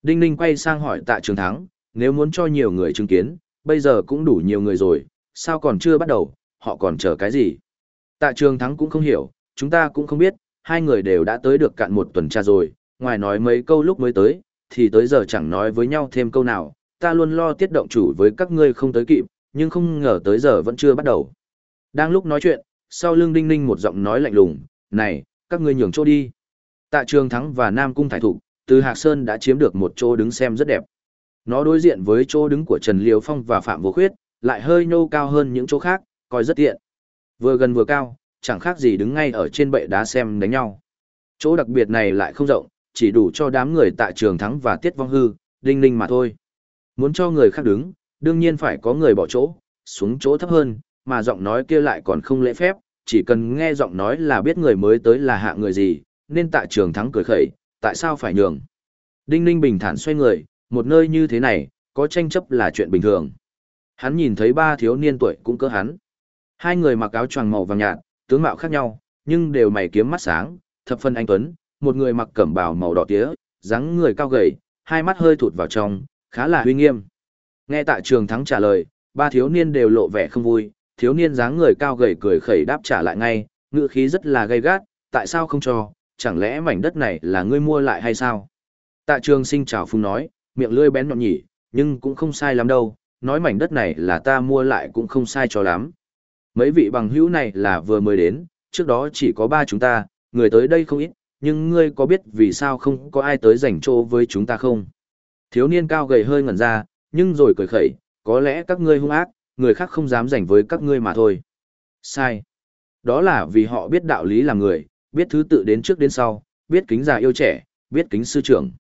Đinh Ninh quay sang hỏi tạ trường thắng, nếu muốn cho nhiều người chứng kiến, bây giờ cũng đủ nhiều người rồi, sao còn chưa bắt đầu, họ còn chờ cái gì? Tạ trường thắng cũng không hiểu, chúng ta cũng không biết, hai người đều đã tới được cạn một tuần tra rồi, ngoài nói mấy câu lúc mới tới, thì tới giờ chẳng nói với nhau thêm câu nào, ta luôn lo tiết động chủ với các ngươi không tới kịp, nhưng không ngờ tới giờ vẫn chưa bắt đầu. Đang lúc nói chuyện, sau lưng đinh ninh một giọng nói lạnh lùng, này, các ngươi nhường chỗ đi. Tạ Trường Thắng và Nam Cung Thải Thụ, từ Hạc Sơn đã chiếm được một chỗ đứng xem rất đẹp. Nó đối diện với chỗ đứng của Trần Liêu Phong và Phạm Vô Khuyết, lại hơi nhô cao hơn những chỗ khác, coi rất tiện. Vừa gần vừa cao, chẳng khác gì đứng ngay ở trên bệ đá xem đánh nhau. Chỗ đặc biệt này lại không rộng, chỉ đủ cho đám người tại Trường Thắng và Tiết Vong Hư, đinh ninh mà thôi. Muốn cho người khác đứng, đương nhiên phải có người bỏ chỗ, xuống chỗ thấp hơn, mà giọng nói kia lại còn không lễ phép, chỉ cần nghe giọng nói là biết người mới tới là hạ người gì, nên tạ trường thắng cười khẩy, tại sao phải nhường. Đinh ninh bình thản xoay người, một nơi như thế này, có tranh chấp là chuyện bình thường. Hắn nhìn thấy ba thiếu niên tuổi cũng cỡ hắn. Hai người mặc áo choàng màu vàng nhạt, tướng mạo khác nhau, nhưng đều mày kiếm mắt sáng, thập phân anh tuấn, một người mặc cẩm bào màu đỏ tía, dáng người cao gầy, hai mắt hơi thụt vào trong, khá là uy nghiêm. Nghe Tạ Trường Thắng trả lời, ba thiếu niên đều lộ vẻ không vui, thiếu niên dáng người cao gầy cười khẩy đáp trả lại ngay, ngữ khí rất là gay gắt, tại sao không cho, chẳng lẽ mảnh đất này là ngươi mua lại hay sao? Tạ Trường Sinh chào phung nói, miệng lưỡi bén nhọn nhỉ, nhưng cũng không sai lắm đâu, nói mảnh đất này là ta mua lại cũng không sai cho lắm. Mấy vị bằng hữu này là vừa mới đến, trước đó chỉ có ba chúng ta, người tới đây không ít, nhưng ngươi có biết vì sao không có ai tới dành chỗ với chúng ta không? Thiếu niên cao gầy hơi ngẩn ra, nhưng rồi cười khẩy, có lẽ các ngươi hung ác, người khác không dám dành với các ngươi mà thôi. Sai. Đó là vì họ biết đạo lý làm người, biết thứ tự đến trước đến sau, biết kính già yêu trẻ, biết kính sư trưởng.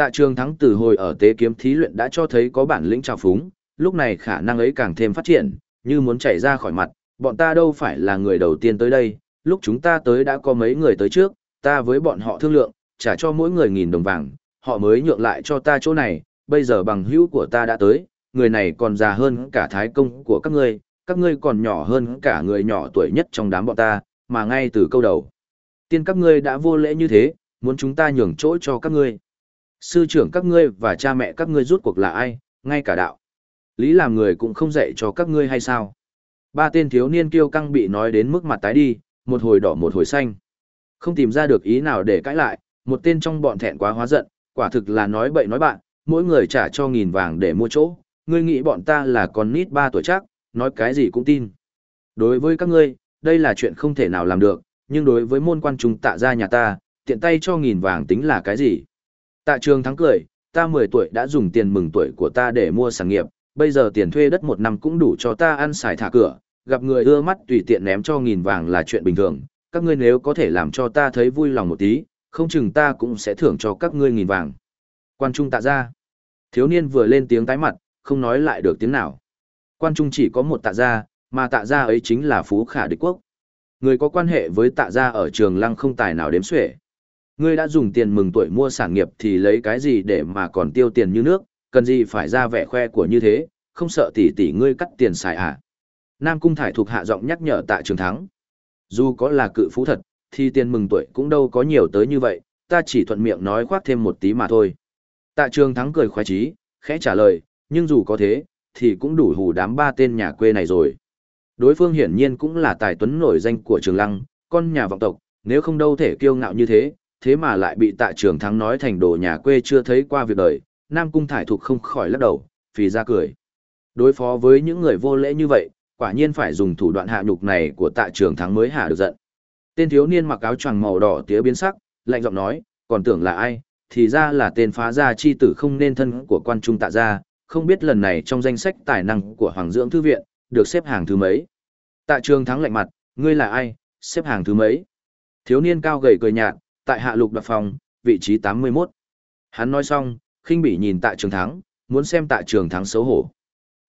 Tạ trường thắng từ hồi ở tế kiếm thí luyện đã cho thấy có bản lĩnh trào phúng, lúc này khả năng ấy càng thêm phát triển, như muốn chạy ra khỏi mặt, bọn ta đâu phải là người đầu tiên tới đây, lúc chúng ta tới đã có mấy người tới trước, ta với bọn họ thương lượng, trả cho mỗi người nghìn đồng vàng, họ mới nhượng lại cho ta chỗ này, bây giờ bằng hữu của ta đã tới, người này còn già hơn cả thái công của các ngươi, các ngươi còn nhỏ hơn cả người nhỏ tuổi nhất trong đám bọn ta, mà ngay từ câu đầu. Tiên các ngươi đã vô lễ như thế, muốn chúng ta nhường chỗ cho các ngươi. Sư trưởng các ngươi và cha mẹ các ngươi rút cuộc là ai, ngay cả đạo. Lý làm người cũng không dạy cho các ngươi hay sao. Ba tên thiếu niên kiêu căng bị nói đến mức mặt tái đi, một hồi đỏ một hồi xanh. Không tìm ra được ý nào để cãi lại, một tên trong bọn thẹn quá hóa giận, quả thực là nói bậy nói bạn, mỗi người trả cho nghìn vàng để mua chỗ, ngươi nghĩ bọn ta là con nít ba tuổi chắc, nói cái gì cũng tin. Đối với các ngươi, đây là chuyện không thể nào làm được, nhưng đối với môn quan trung tạ ra nhà ta, tiện tay cho nghìn vàng tính là cái gì? Tạ trường thắng cười, ta 10 tuổi đã dùng tiền mừng tuổi của ta để mua sản nghiệp, bây giờ tiền thuê đất một năm cũng đủ cho ta ăn xài thả cửa, gặp người ưa mắt tùy tiện ném cho nghìn vàng là chuyện bình thường, các ngươi nếu có thể làm cho ta thấy vui lòng một tí, không chừng ta cũng sẽ thưởng cho các ngươi nghìn vàng. Quan trung tạ ra. Thiếu niên vừa lên tiếng tái mặt, không nói lại được tiếng nào. Quan trung chỉ có một tạ gia, mà tạ gia ấy chính là Phú Khả Địch Quốc. Người có quan hệ với tạ gia ở trường lăng không tài nào đếm xuể. Ngươi đã dùng tiền mừng tuổi mua sản nghiệp thì lấy cái gì để mà còn tiêu tiền như nước, cần gì phải ra vẻ khoe của như thế, không sợ tỷ tỷ ngươi cắt tiền xài à. Nam Cung Thải thuộc hạ giọng nhắc nhở tạ trường thắng. Dù có là cự phú thật, thì tiền mừng tuổi cũng đâu có nhiều tới như vậy, ta chỉ thuận miệng nói khoác thêm một tí mà thôi. Tạ trường thắng cười khoái trí, khẽ trả lời, nhưng dù có thế, thì cũng đủ hù đám ba tên nhà quê này rồi. Đối phương hiển nhiên cũng là tài tuấn nổi danh của trường lăng, con nhà vọng tộc, nếu không đâu thể kiêu ngạo như thế, thế mà lại bị tạ trường thắng nói thành đồ nhà quê chưa thấy qua việc đời, Nam Cung Thải Thục không khỏi lắc đầu, phì ra cười. Đối phó với những người vô lễ như vậy, quả nhiên phải dùng thủ đoạn hạ nhục này của tạ trường thắng mới hạ được giận. Tên thiếu niên mặc áo choàng màu đỏ tía biến sắc, lạnh giọng nói, còn tưởng là ai, thì ra là tên phá gia chi tử không nên thân của quan trung tạ gia, không biết lần này trong danh sách tài năng của Hoàng Dưỡng Thư Viện, được xếp hàng thứ mấy. Tạ trường thắng lạnh mặt, ngươi là ai, xếp hàng thứ mấy. Thiếu niên cao gầy cười nhạt, tại hạ lục đặc phòng, vị trí 81. Hắn nói xong, khinh bỉ nhìn tạ trường thắng, muốn xem tạ trường thắng xấu hổ.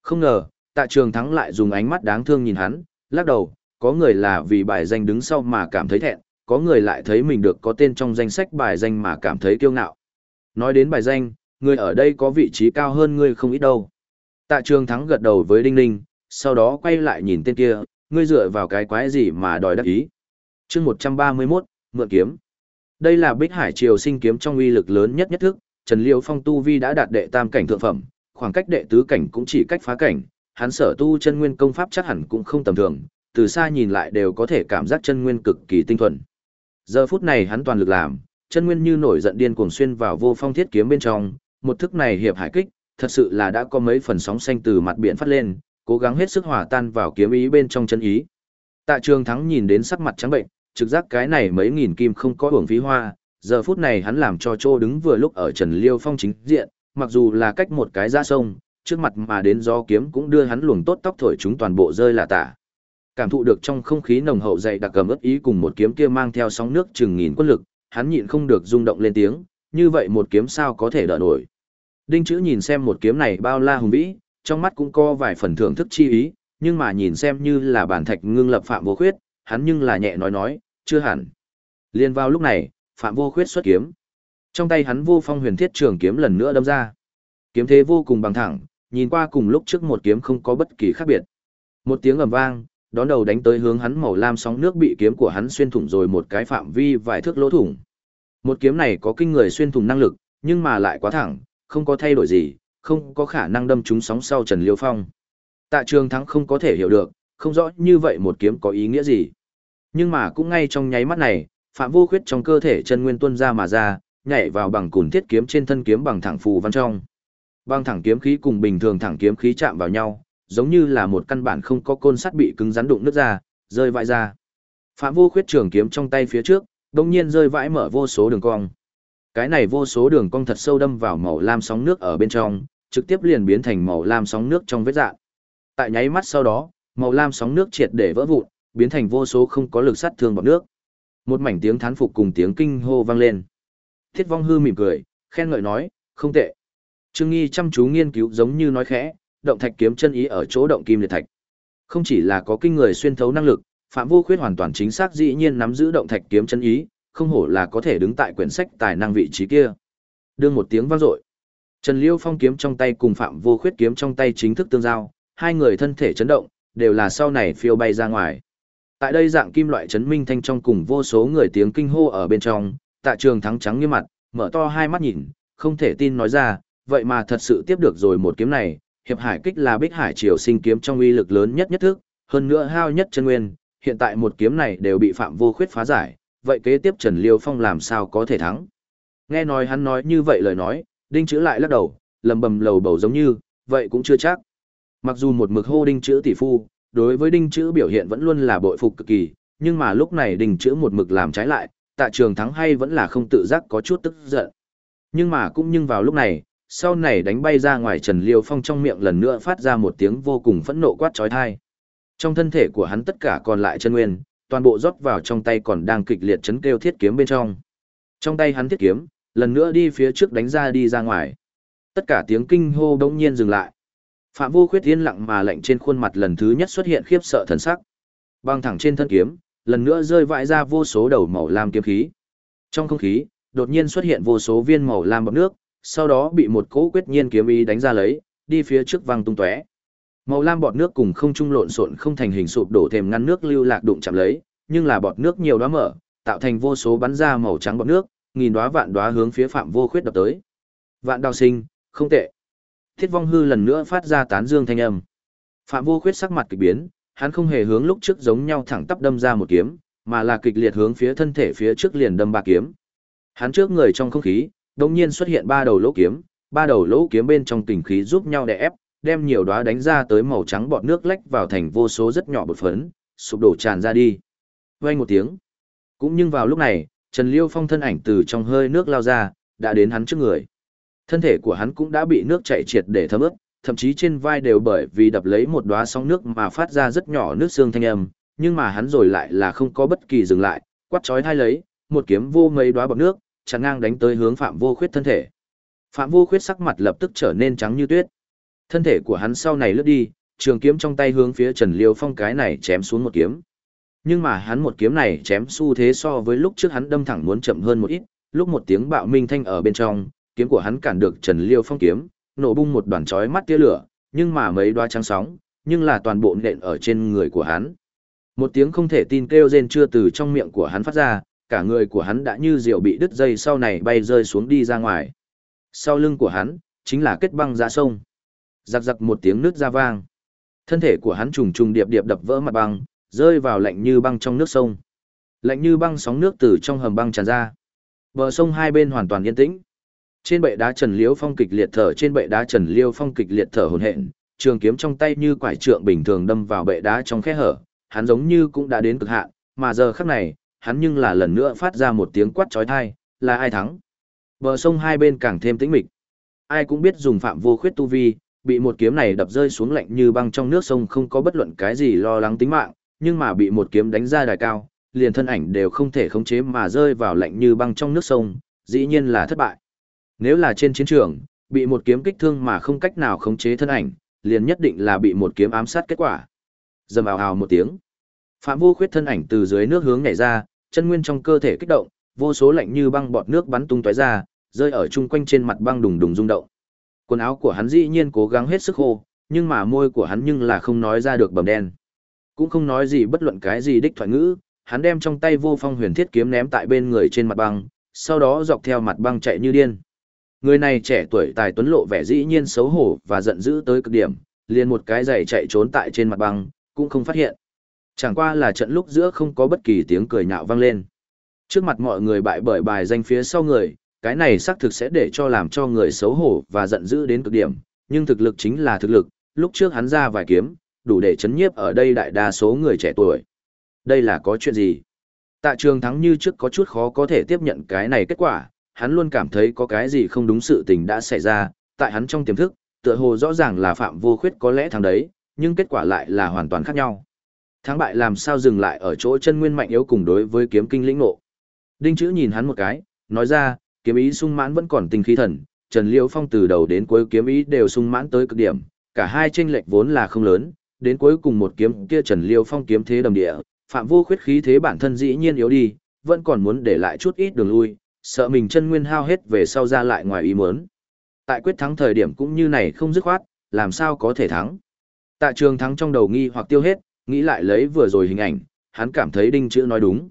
Không ngờ, tạ trường thắng lại dùng ánh mắt đáng thương nhìn hắn, lắc đầu, có người là vì bài danh đứng sau mà cảm thấy thẹn, có người lại thấy mình được có tên trong danh sách bài danh mà cảm thấy kiêu ngạo. Nói đến bài danh, người ở đây có vị trí cao hơn ngươi không ít đâu. Tạ trường thắng gật đầu với Đinh Ninh, sau đó quay lại nhìn tên kia, ngươi dựa vào cái quái gì mà đòi đắc ý. chương 131, Mượn Kiếm. Đây là bích hải triều sinh kiếm trong uy lực lớn nhất nhất thức, Trần Liêu Phong tu vi đã đạt đệ tam cảnh thượng phẩm, khoảng cách đệ tứ cảnh cũng chỉ cách phá cảnh, hắn sở tu chân nguyên công pháp chắc hẳn cũng không tầm thường, từ xa nhìn lại đều có thể cảm giác chân nguyên cực kỳ tinh thuần. Giờ phút này hắn toàn lực làm, chân nguyên như nổi giận điên cuồng xuyên vào vô phong thiết kiếm bên trong, một thức này hiệp hải kích, thật sự là đã có mấy phần sóng xanh từ mặt biển phát lên, cố gắng hết sức hòa tan vào kiếm ý bên trong chân ý. Tạ Trường Thắng nhìn đến sắc mặt trắng bệnh, trực giác cái này mấy nghìn kim không có hưởng phí hoa, giờ phút này hắn làm cho Trô đứng vừa lúc ở Trần Liêu Phong chính diện, mặc dù là cách một cái ra sông, trước mặt mà đến gió kiếm cũng đưa hắn luồng tốt tóc thổi chúng toàn bộ rơi là tả. Cảm thụ được trong không khí nồng hậu dày đặc cầm ướt ý cùng một kiếm kia mang theo sóng nước chừng nghìn quân lực, hắn nhịn không được rung động lên tiếng, như vậy một kiếm sao có thể đỡ nổi. Đinh chữ nhìn xem một kiếm này bao la hùng vĩ, trong mắt cũng có vài phần thưởng thức chi ý, nhưng mà nhìn xem như là bản thạch ngưng lập phạm vô khuyết, hắn nhưng là nhẹ nói nói, chưa hẳn. Liên vào lúc này, phạm vô khuyết xuất kiếm. Trong tay hắn vô phong huyền thiết trường kiếm lần nữa đâm ra. Kiếm thế vô cùng bằng thẳng, nhìn qua cùng lúc trước một kiếm không có bất kỳ khác biệt. Một tiếng ầm vang, đón đầu đánh tới hướng hắn màu lam sóng nước bị kiếm của hắn xuyên thủng rồi một cái phạm vi vài thước lỗ thủng. Một kiếm này có kinh người xuyên thủng năng lực, nhưng mà lại quá thẳng, không có thay đổi gì, không có khả năng đâm trúng sóng sau Trần Liêu Phong. Tạ Trường Thắng không có thể hiểu được, không rõ như vậy một kiếm có ý nghĩa gì. Nhưng mà cũng ngay trong nháy mắt này, Phạm Vô Khuyết trong cơ thể chân nguyên tuôn ra mà ra, nhảy vào bằng cùn thiết kiếm trên thân kiếm bằng thẳng phù văn trong. Bằng thẳng kiếm khí cùng bình thường thẳng kiếm khí chạm vào nhau, giống như là một căn bản không có côn sắt bị cứng rắn đụng nứt ra, rơi vãi ra. Phạm Vô Khuyết trường kiếm trong tay phía trước, đột nhiên rơi vãi mở vô số đường cong. Cái này vô số đường cong thật sâu đâm vào màu lam sóng nước ở bên trong, trực tiếp liền biến thành màu lam sóng nước trong vết rạn. Tại nháy mắt sau đó, màu lam sóng nước triệt để vỡ vụn, biến thành vô số không có lực sát thương bọt nước. Một mảnh tiếng thán phục cùng tiếng kinh hô vang lên. Thiết Vong Hư mỉm cười, khen ngợi nói, không tệ. Trương Nghi chăm chú nghiên cứu giống như nói khẽ, động thạch kiếm chân ý ở chỗ động kim liệt thạch. Không chỉ là có kinh người xuyên thấu năng lực, Phạm Vô Khuyết hoàn toàn chính xác dĩ nhiên nắm giữ động thạch kiếm chân ý, không hổ là có thể đứng tại quyển sách tài năng vị trí kia. Đương một tiếng vang dội. Trần Liêu Phong kiếm trong tay cùng Phạm Vô Khuyết kiếm trong tay chính thức tương giao, hai người thân thể chấn động, đều là sau này phiêu bay ra ngoài. Tại đây dạng kim loại chấn minh thanh trong cùng vô số người tiếng kinh hô ở bên trong, Tạ Trường thắng trắng nghiêm mặt, mở to hai mắt nhìn, không thể tin nói ra, vậy mà thật sự tiếp được rồi một kiếm này, hiệp hải kích là bích hải triều sinh kiếm trong uy lực lớn nhất nhất thức, hơn nữa hao nhất chân nguyên, hiện tại một kiếm này đều bị Phạm Vô Khuyết phá giải, vậy kế tiếp Trần Liêu Phong làm sao có thể thắng. Nghe nói hắn nói như vậy lời nói, đinh chữ lại lắc đầu, lầm bầm lầu bầu giống như, vậy cũng chưa chắc. Mặc dù một mực hô đinh chữ tỷ phu, đối với đinh chữ biểu hiện vẫn luôn là bội phục cực kỳ, nhưng mà lúc này đinh chữ một mực làm trái lại, tạ trường thắng hay vẫn là không tự giác có chút tức giận. Nhưng mà cũng nhưng vào lúc này, sau này đánh bay ra ngoài Trần Liêu Phong trong miệng lần nữa phát ra một tiếng vô cùng phẫn nộ quát trói thai. Trong thân thể của hắn tất cả còn lại chân nguyên, toàn bộ rót vào trong tay còn đang kịch liệt chấn kêu thiết kiếm bên trong. Trong tay hắn thiết kiếm, lần nữa đi phía trước đánh ra đi ra ngoài. Tất cả tiếng kinh hô đống nhiên dừng lại. Phạm Vô Khuyết yên lặng mà lạnh trên khuôn mặt lần thứ nhất xuất hiện khiếp sợ thần sắc. Băng thẳng trên thân kiếm, lần nữa rơi vãi ra vô số đầu màu lam kiếm khí. Trong không khí, đột nhiên xuất hiện vô số viên màu lam bọt nước, sau đó bị một cỗ quyết nhiên kiếm ý đánh ra lấy, đi phía trước văng tung tóe. Màu lam bọt nước cùng không trung lộn xộn không thành hình sụp đổ thềm ngăn nước lưu lạc đụng chạm lấy, nhưng là bọt nước nhiều đóa mở, tạo thành vô số bắn ra màu trắng bọt nước, nghìn đóa vạn đóa hướng phía Phạm Vô Khuyết đập tới. Vạn Đào Sinh, không tệ. Thiết Vong Hư lần nữa phát ra tán dương thanh âm. Phạm Vô Khuyết sắc mặt kỳ biến, hắn không hề hướng lúc trước giống nhau thẳng tắp đâm ra một kiếm, mà là kịch liệt hướng phía thân thể phía trước liền đâm ba kiếm. Hắn trước người trong không khí, đột nhiên xuất hiện ba đầu lỗ kiếm, ba đầu lỗ kiếm bên trong tình khí giúp nhau đè ép, đem nhiều đóa đánh ra tới màu trắng bọt nước lách vào thành vô số rất nhỏ bột phấn, sụp đổ tràn ra đi. Vang một tiếng. Cũng nhưng vào lúc này, Trần Liêu Phong thân ảnh từ trong hơi nước lao ra, đã đến hắn trước người. Thân thể của hắn cũng đã bị nước chảy triệt để thấm ướt, thậm chí trên vai đều bởi vì đập lấy một đóa sóng nước mà phát ra rất nhỏ nước xương thanh âm, nhưng mà hắn rồi lại là không có bất kỳ dừng lại, quát chói thay lấy, một kiếm vô mấy đóa bọt nước, chặn ngang đánh tới hướng Phạm Vô Khuyết thân thể. Phạm Vô Khuyết sắc mặt lập tức trở nên trắng như tuyết. Thân thể của hắn sau này lướt đi, trường kiếm trong tay hướng phía Trần Liêu Phong cái này chém xuống một kiếm. Nhưng mà hắn một kiếm này chém xu thế so với lúc trước hắn đâm thẳng muốn chậm hơn một ít, lúc một tiếng bạo minh thanh ở bên trong, kiếm của hắn cản được Trần Liêu Phong kiếm, nổ bung một đoàn chói mắt tia lửa, nhưng mà mấy đoá trắng sóng, nhưng là toàn bộ nện ở trên người của hắn. Một tiếng không thể tin kêu rên chưa từ trong miệng của hắn phát ra, cả người của hắn đã như diều bị đứt dây sau này bay rơi xuống đi ra ngoài. Sau lưng của hắn, chính là kết băng ra sông. Giặc giặc một tiếng nước ra vang. Thân thể của hắn trùng trùng điệp điệp đập vỡ mặt băng, rơi vào lạnh như băng trong nước sông. Lạnh như băng sóng nước từ trong hầm băng tràn ra. Bờ sông hai bên hoàn toàn yên tĩnh. Trên bệ đá Trần Liêu Phong kịch liệt thở, trên bệ đá Trần Liêu Phong kịch liệt thở hổn hển, trường kiếm trong tay như quải trượng bình thường đâm vào bệ đá trong khe hở, hắn giống như cũng đã đến cực hạn, mà giờ khắc này, hắn nhưng là lần nữa phát ra một tiếng quát chói tai, là ai thắng? Bờ sông hai bên càng thêm tĩnh mịch. Ai cũng biết dùng phạm vô khuyết tu vi, bị một kiếm này đập rơi xuống lạnh như băng trong nước sông không có bất luận cái gì lo lắng tính mạng, nhưng mà bị một kiếm đánh ra đài cao, liền thân ảnh đều không thể khống chế mà rơi vào lạnh như băng trong nước sông, dĩ nhiên là thất bại. Nếu là trên chiến trường, bị một kiếm kích thương mà không cách nào khống chế thân ảnh, liền nhất định là bị một kiếm ám sát kết quả. Dầm ào ào một tiếng. Phạm Vô Khuyết thân ảnh từ dưới nước hướng nhảy ra, chân nguyên trong cơ thể kích động, vô số lạnh như băng bọt nước bắn tung tóe ra, rơi ở chung quanh trên mặt băng đùng đùng rung động. Quần áo của hắn dĩ nhiên cố gắng hết sức khô, nhưng mà môi của hắn nhưng là không nói ra được bầm đen. Cũng không nói gì bất luận cái gì đích thoại ngữ, hắn đem trong tay vô phong huyền thiết kiếm ném tại bên người trên mặt băng, sau đó dọc theo mặt băng chạy như điên. Người này trẻ tuổi tài tuấn lộ vẻ dĩ nhiên xấu hổ và giận dữ tới cực điểm, liền một cái giày chạy trốn tại trên mặt băng, cũng không phát hiện. Chẳng qua là trận lúc giữa không có bất kỳ tiếng cười nhạo vang lên. Trước mặt mọi người bại bởi bài danh phía sau người, cái này xác thực sẽ để cho làm cho người xấu hổ và giận dữ đến cực điểm, nhưng thực lực chính là thực lực, lúc trước hắn ra vài kiếm, đủ để chấn nhiếp ở đây đại đa số người trẻ tuổi. Đây là có chuyện gì? Tạ trường thắng như trước có chút khó có thể tiếp nhận cái này kết quả, hắn luôn cảm thấy có cái gì không đúng sự tình đã xảy ra, tại hắn trong tiềm thức, tựa hồ rõ ràng là phạm vô khuyết có lẽ thắng đấy, nhưng kết quả lại là hoàn toàn khác nhau. Thắng bại làm sao dừng lại ở chỗ chân nguyên mạnh yếu cùng đối với kiếm kinh lĩnh ngộ. Đinh chữ nhìn hắn một cái, nói ra, kiếm ý sung mãn vẫn còn tinh khí thần, Trần Liễu Phong từ đầu đến cuối kiếm ý đều sung mãn tới cực điểm, cả hai chênh lệch vốn là không lớn, đến cuối cùng một kiếm kia Trần Liễu Phong kiếm thế đầm địa, phạm vô khuyết khí thế bản thân dĩ nhiên yếu đi, vẫn còn muốn để lại chút ít đường lui, sợ mình chân nguyên hao hết về sau ra lại ngoài ý muốn. Tại quyết thắng thời điểm cũng như này không dứt khoát, làm sao có thể thắng. Tạ trường thắng trong đầu nghi hoặc tiêu hết, nghĩ lại lấy vừa rồi hình ảnh, hắn cảm thấy đinh chữ nói đúng.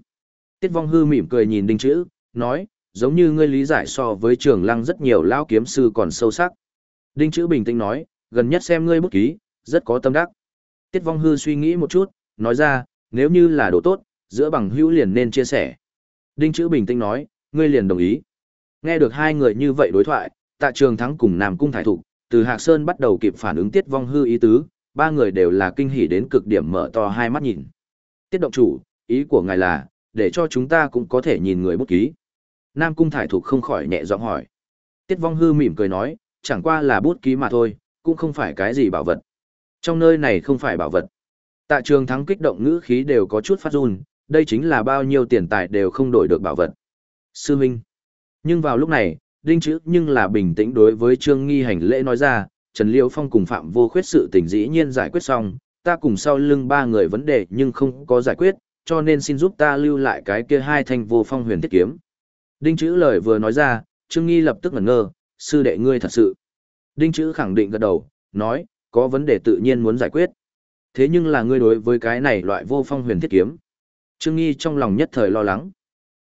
Tiết vong hư mỉm cười nhìn đinh chữ, nói, giống như ngươi lý giải so với trường lăng rất nhiều lao kiếm sư còn sâu sắc. Đinh chữ bình tĩnh nói, gần nhất xem ngươi bút ký, rất có tâm đắc. Tiết vong hư suy nghĩ một chút, nói ra, nếu như là đồ tốt, giữa bằng hữu liền nên chia sẻ. Đinh chữ bình tĩnh nói, ngươi liền đồng ý. Nghe được hai người như vậy đối thoại, tạ trường thắng cùng Nam Cung Thải Thục, từ Hạc Sơn bắt đầu kịp phản ứng tiết vong hư ý tứ, ba người đều là kinh hỉ đến cực điểm mở to hai mắt nhìn. Tiết động chủ, ý của ngài là, để cho chúng ta cũng có thể nhìn người bút ký. Nam Cung Thải Thục không khỏi nhẹ giọng hỏi. Tiết vong hư mỉm cười nói, chẳng qua là bút ký mà thôi, cũng không phải cái gì bảo vật. Trong nơi này không phải bảo vật. Tạ trường thắng kích động ngữ khí đều có chút phát run, đây chính là bao nhiêu tiền tài đều không đổi được bảo vật. Sư Minh. Nhưng vào lúc này, Đinh Chữ nhưng là bình tĩnh đối với Trương Nghi hành lễ nói ra, Trần Liêu Phong cùng Phạm Vô Khuyết sự tình dĩ nhiên giải quyết xong, ta cùng sau lưng ba người vấn đề nhưng không có giải quyết, cho nên xin giúp ta lưu lại cái kia hai thanh vô phong huyền thiết kiếm. Đinh Chữ lời vừa nói ra, Trương Nghi lập tức ngẩn ngơ, sư đệ ngươi thật sự. Đinh Chữ khẳng định gật đầu, nói, có vấn đề tự nhiên muốn giải quyết. Thế nhưng là ngươi đối với cái này loại vô phong huyền thiết kiếm. Trương Nghi trong lòng nhất thời lo lắng.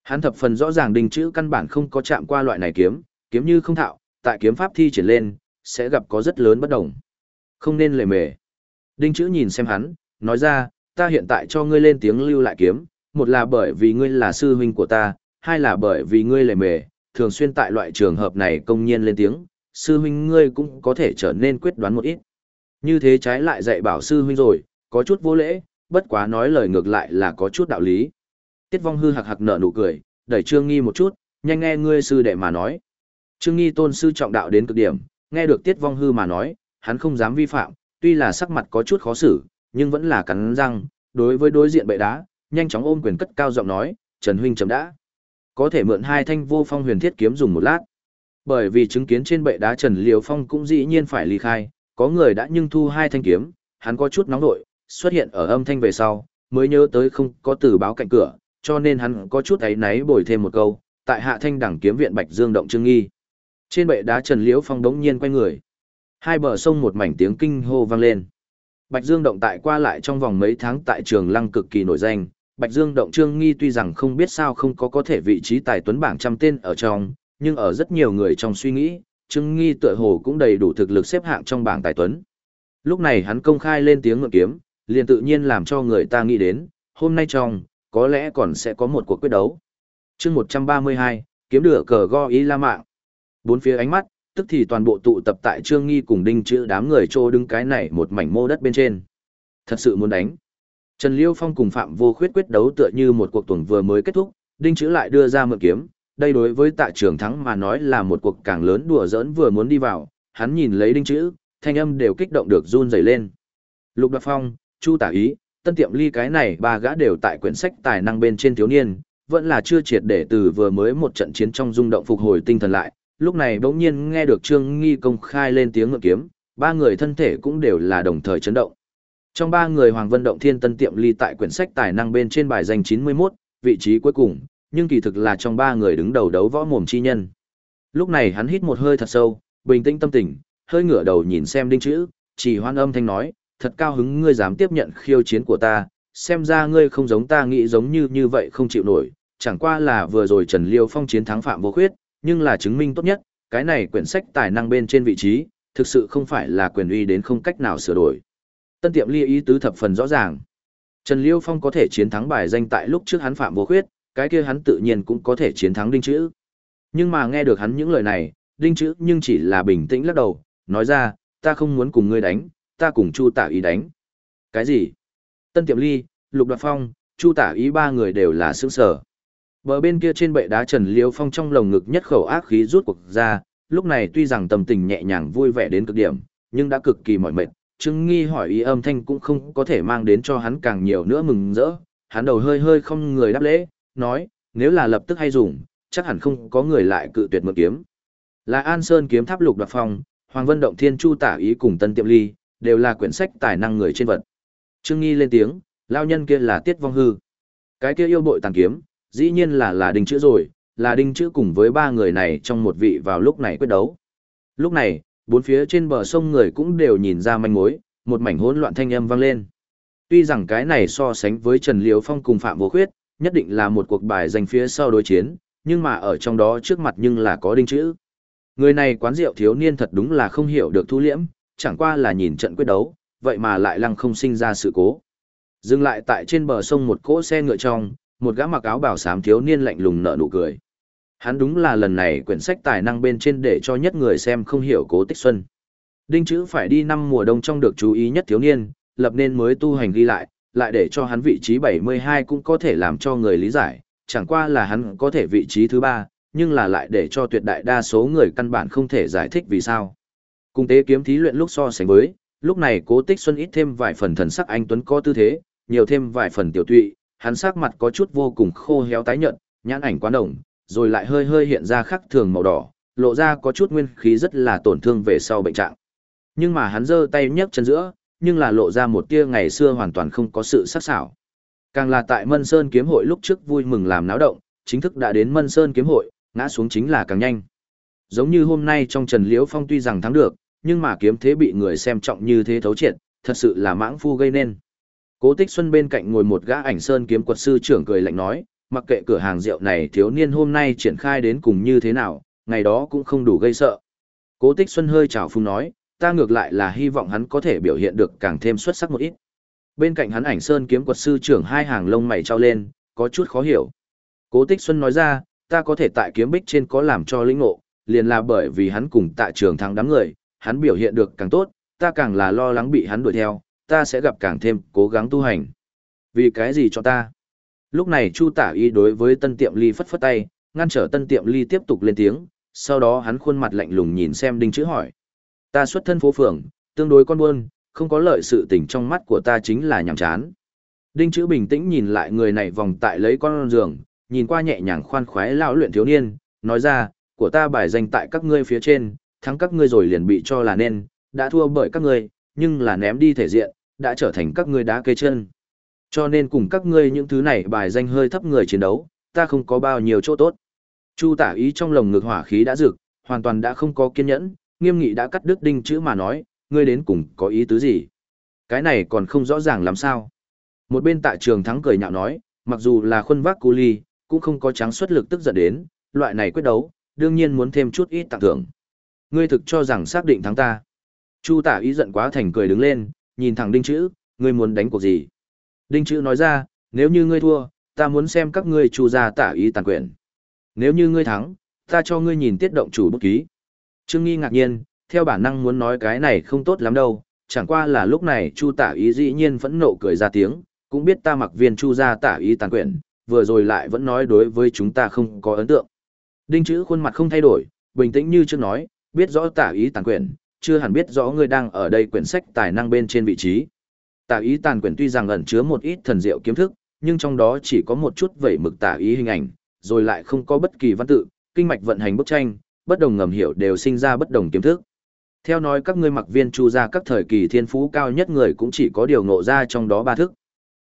Hắn thập phần rõ ràng đinh chữ căn bản không có chạm qua loại này kiếm, kiếm như không thạo, tại kiếm pháp thi triển lên, sẽ gặp có rất lớn bất đồng. Không nên lề mề. Đinh chữ nhìn xem hắn, nói ra, ta hiện tại cho ngươi lên tiếng lưu lại kiếm, một là bởi vì ngươi là sư huynh của ta, hai là bởi vì ngươi lề mề, thường xuyên tại loại trường hợp này công nhiên lên tiếng, sư huynh ngươi cũng có thể trở nên quyết đoán một ít. Như thế trái lại dạy bảo sư huynh rồi, có chút vô lễ, bất quá nói lời ngược lại là có chút đạo lý. Tiết Vong Hư hạc hạc nở nụ cười, đẩy Trương Nghi một chút, nhanh nghe ngươi sư đệ mà nói. Trương Nghi tôn sư trọng đạo đến cực điểm, nghe được Tiết Vong Hư mà nói, hắn không dám vi phạm, tuy là sắc mặt có chút khó xử, nhưng vẫn là cắn răng, đối với đối diện bệ đá, nhanh chóng ôm quyền cất cao giọng nói, Trần huynh chấm đã. Có thể mượn hai thanh vô phong huyền thiết kiếm dùng một lát. Bởi vì chứng kiến trên bệ đá Trần Liễu Phong cũng dĩ nhiên phải ly khai, có người đã nhưng thu hai thanh kiếm, hắn có chút nóng nội, xuất hiện ở âm thanh về sau, mới nhớ tới không có từ báo cạnh cửa, cho nên hắn có chút ấy náy bồi thêm một câu, tại hạ thanh đẳng kiếm viện Bạch Dương động trương nghi. Trên bệ đá Trần Liễu Phong đống nhiên quay người. Hai bờ sông một mảnh tiếng kinh hô vang lên. Bạch Dương động tại qua lại trong vòng mấy tháng tại Trường Lăng cực kỳ nổi danh, Bạch Dương động Trương Nghi tuy rằng không biết sao không có có thể vị trí tài tuấn bảng trăm tên ở trong, nhưng ở rất nhiều người trong suy nghĩ, Trương Nghi tựa hồ cũng đầy đủ thực lực xếp hạng trong bảng tài tuấn. Lúc này hắn công khai lên tiếng ngựa kiếm, liền tự nhiên làm cho người ta nghĩ đến, hôm nay trong, có lẽ còn sẽ có một cuộc quyết đấu. chương 132, kiếm đửa cờ go ý la mạng. Bốn phía ánh mắt, tức thì toàn bộ tụ tập tại Trương Nghi cùng đinh chữ đám người trô đứng cái này một mảnh mô đất bên trên. Thật sự muốn đánh. Trần Liêu Phong cùng Phạm Vô Khuyết quyết đấu tựa như một cuộc tuần vừa mới kết thúc, đinh chữ lại đưa ra mượn kiếm. Đây đối với tạ trường thắng mà nói là một cuộc càng lớn đùa giỡn vừa muốn đi vào, hắn nhìn lấy đinh chữ, thanh âm đều kích động được run rẩy lên. Lục Đoạt Phong, Chu Tả Ý, tân tiệm ly cái này ba gã đều tại quyển sách tài năng bên trên thiếu niên, vẫn là chưa triệt để từ vừa mới một trận chiến trong rung động phục hồi tinh thần lại, lúc này bỗng nhiên nghe được Trương Nghi công khai lên tiếng ngựa kiếm, ba người thân thể cũng đều là đồng thời chấn động. Trong ba người Hoàng Vân Động Thiên Tân Tiệm Ly tại quyển sách tài năng bên trên bài danh 91, vị trí cuối cùng, nhưng kỳ thực là trong ba người đứng đầu đấu võ mồm chi nhân. Lúc này hắn hít một hơi thật sâu, bình tĩnh tâm tình, hơi ngửa đầu nhìn xem đinh chữ, chỉ hoan âm thanh nói, thật cao hứng ngươi dám tiếp nhận khiêu chiến của ta, xem ra ngươi không giống ta nghĩ giống như như vậy không chịu nổi, chẳng qua là vừa rồi Trần Liêu Phong chiến thắng Phạm Vô Khuyết, nhưng là chứng minh tốt nhất, cái này quyển sách tài năng bên trên vị trí, thực sự không phải là quyền uy đến không cách nào sửa đổi. Tân tiệm ly ý tứ thập phần rõ ràng. Trần Liêu Phong có thể chiến thắng bài danh tại lúc trước hắn Phạm Vô Khuyết, cái kia hắn tự nhiên cũng có thể chiến thắng Đinh Chữ. Nhưng mà nghe được hắn những lời này, Đinh Chữ nhưng chỉ là bình tĩnh lắc đầu, nói ra, ta không muốn cùng ngươi đánh, ta cùng Chu Tả Ý đánh. Cái gì? Tân Tiệm Ly, Lục Đoạt Phong, Chu Tả Ý ba người đều là sướng sở. Bờ bên kia trên bệ đá Trần Liêu Phong trong lồng ngực nhất khẩu ác khí rút cuộc ra, lúc này tuy rằng tâm tình nhẹ nhàng vui vẻ đến cực điểm, nhưng đã cực kỳ mỏi mệt. Trương Nghi hỏi ý âm thanh cũng không có thể mang đến cho hắn càng nhiều nữa mừng rỡ, hắn đầu hơi hơi không người đáp lễ, nói, nếu là lập tức hay dùng, chắc hẳn không có người lại cự tuyệt mượn kiếm. Là An Sơn kiếm tháp lục đoạt phong, Hoàng Vân Động Thiên Chu tả ý cùng Tân Tiệm Ly, đều là quyển sách tài năng người trên vật. Trương Nghi lên tiếng, lao nhân kia là Tiết Vong Hư. Cái kia yêu bội tàn kiếm, dĩ nhiên là là đinh chữ rồi, là đinh chữ cùng với ba người này trong một vị vào lúc này quyết đấu. Lúc này, bốn phía trên bờ sông người cũng đều nhìn ra manh mối, một mảnh hỗn loạn thanh âm vang lên. Tuy rằng cái này so sánh với Trần Liễu Phong cùng Phạm Vô Khuyết, nhất định là một cuộc bài giành phía sau đối chiến, nhưng mà ở trong đó trước mặt nhưng là có đinh chữ. Người này quán rượu thiếu niên thật đúng là không hiểu được thu liễm, chẳng qua là nhìn trận quyết đấu, vậy mà lại lăng không sinh ra sự cố. Dừng lại tại trên bờ sông một cỗ xe ngựa trong, một gã mặc áo bảo xám thiếu niên lạnh lùng nở nụ cười. Hắn đúng là lần này quyển sách tài năng bên trên để cho nhất người xem không hiểu cố tích xuân. Đinh chữ phải đi năm mùa đông trong được chú ý nhất thiếu niên, lập nên mới tu hành ghi lại, lại để cho hắn vị trí 72 cũng có thể làm cho người lý giải, chẳng qua là hắn có thể vị trí thứ ba, nhưng là lại để cho tuyệt đại đa số người căn bản không thể giải thích vì sao. Cùng tế kiếm thí luyện lúc so sánh với, lúc này cố tích xuân ít thêm vài phần thần sắc anh Tuấn có tư thế, nhiều thêm vài phần tiểu tụy, hắn sắc mặt có chút vô cùng khô héo tái nhợt, nhãn ảnh quá đồng, rồi lại hơi hơi hiện ra khắc thường màu đỏ, lộ ra có chút nguyên khí rất là tổn thương về sau bệnh trạng. Nhưng mà hắn giơ tay nhấc chân giữa, nhưng là lộ ra một tia ngày xưa hoàn toàn không có sự sắc sảo. Càng là tại Mân Sơn kiếm hội lúc trước vui mừng làm náo động, chính thức đã đến Mân Sơn kiếm hội, ngã xuống chính là càng nhanh. Giống như hôm nay trong Trần Liễu Phong tuy rằng thắng được, nhưng mà kiếm thế bị người xem trọng như thế thấu triệt, thật sự là mãng phu gây nên. Cố Tích Xuân bên cạnh ngồi một gã ảnh sơn kiếm quật sư trưởng cười lạnh nói, mặc kệ cửa hàng rượu này thiếu niên hôm nay triển khai đến cùng như thế nào, ngày đó cũng không đủ gây sợ. Cố Tích Xuân hơi chào phung nói, ta ngược lại là hy vọng hắn có thể biểu hiện được càng thêm xuất sắc một ít. Bên cạnh hắn ảnh sơn kiếm quật sư trưởng hai hàng lông mày trao lên, có chút khó hiểu. Cố Tích Xuân nói ra, ta có thể tại kiếm bích trên có làm cho lĩnh ngộ, liền là bởi vì hắn cùng tại trường thắng đám người, hắn biểu hiện được càng tốt, ta càng là lo lắng bị hắn đuổi theo, ta sẽ gặp càng thêm cố gắng tu hành. Vì cái gì cho ta? Lúc này Chu Tả Y đối với Tân Tiệm Ly phất phất tay, ngăn trở Tân Tiệm Ly tiếp tục lên tiếng, sau đó hắn khuôn mặt lạnh lùng nhìn xem Đinh Chữ hỏi. Ta xuất thân phố phường, tương đối con buôn, không có lợi sự tình trong mắt của ta chính là nhàm chán. Đinh Chữ bình tĩnh nhìn lại người này vòng tại lấy con giường, nhìn qua nhẹ nhàng khoan khoái lão luyện thiếu niên, nói ra, của ta bài danh tại các ngươi phía trên, thắng các ngươi rồi liền bị cho là nên, đã thua bởi các ngươi, nhưng là ném đi thể diện, đã trở thành các ngươi đá cây chân. Cho nên cùng các ngươi những thứ này bài danh hơi thấp người chiến đấu, ta không có bao nhiêu chỗ tốt. Chu tả ý trong lồng ngực hỏa khí đã rực, hoàn toàn đã không có kiên nhẫn, nghiêm nghị đã cắt đứt đinh chữ mà nói, ngươi đến cùng có ý tứ gì? Cái này còn không rõ ràng làm sao. Một bên tại trường thắng cười nhạo nói, mặc dù là khuân vác cu ly, cũng không có trắng xuất lực tức giận đến, loại này quyết đấu, đương nhiên muốn thêm chút ít tặng thưởng. Ngươi thực cho rằng xác định thắng ta. Chu tả ý giận quá thành cười đứng lên, nhìn thẳng đinh chữ, ngươi muốn đánh cuộc gì? Đinh chữ nói ra, nếu như ngươi thua, ta muốn xem các ngươi chu ra tả ý tàn quyền. Nếu như ngươi thắng, ta cho ngươi nhìn tiết động chủ bút ký. Trương Nghi ngạc nhiên, theo bản năng muốn nói cái này không tốt lắm đâu, chẳng qua là lúc này chu tả ý dĩ nhiên phẫn nộ cười ra tiếng, cũng biết ta mặc viên chu Gia tả ý tàn quyền, vừa rồi lại vẫn nói đối với chúng ta không có ấn tượng. Đinh chữ khuôn mặt không thay đổi, bình tĩnh như chưa nói, biết rõ tả ý tàn quyển chưa hẳn biết rõ ngươi đang ở đây quyển sách tài năng bên trên vị trí. Tả ý tàn quyển tuy rằng ẩn chứa một ít thần diệu kiếm thức, nhưng trong đó chỉ có một chút vẩy mực tả ý hình ảnh, rồi lại không có bất kỳ văn tự, kinh mạch vận hành bức tranh, bất đồng ngầm hiểu đều sinh ra bất đồng kiếm thức. Theo nói các ngươi mặc viên chu ra các thời kỳ thiên phú cao nhất người cũng chỉ có điều ngộ ra trong đó ba thức.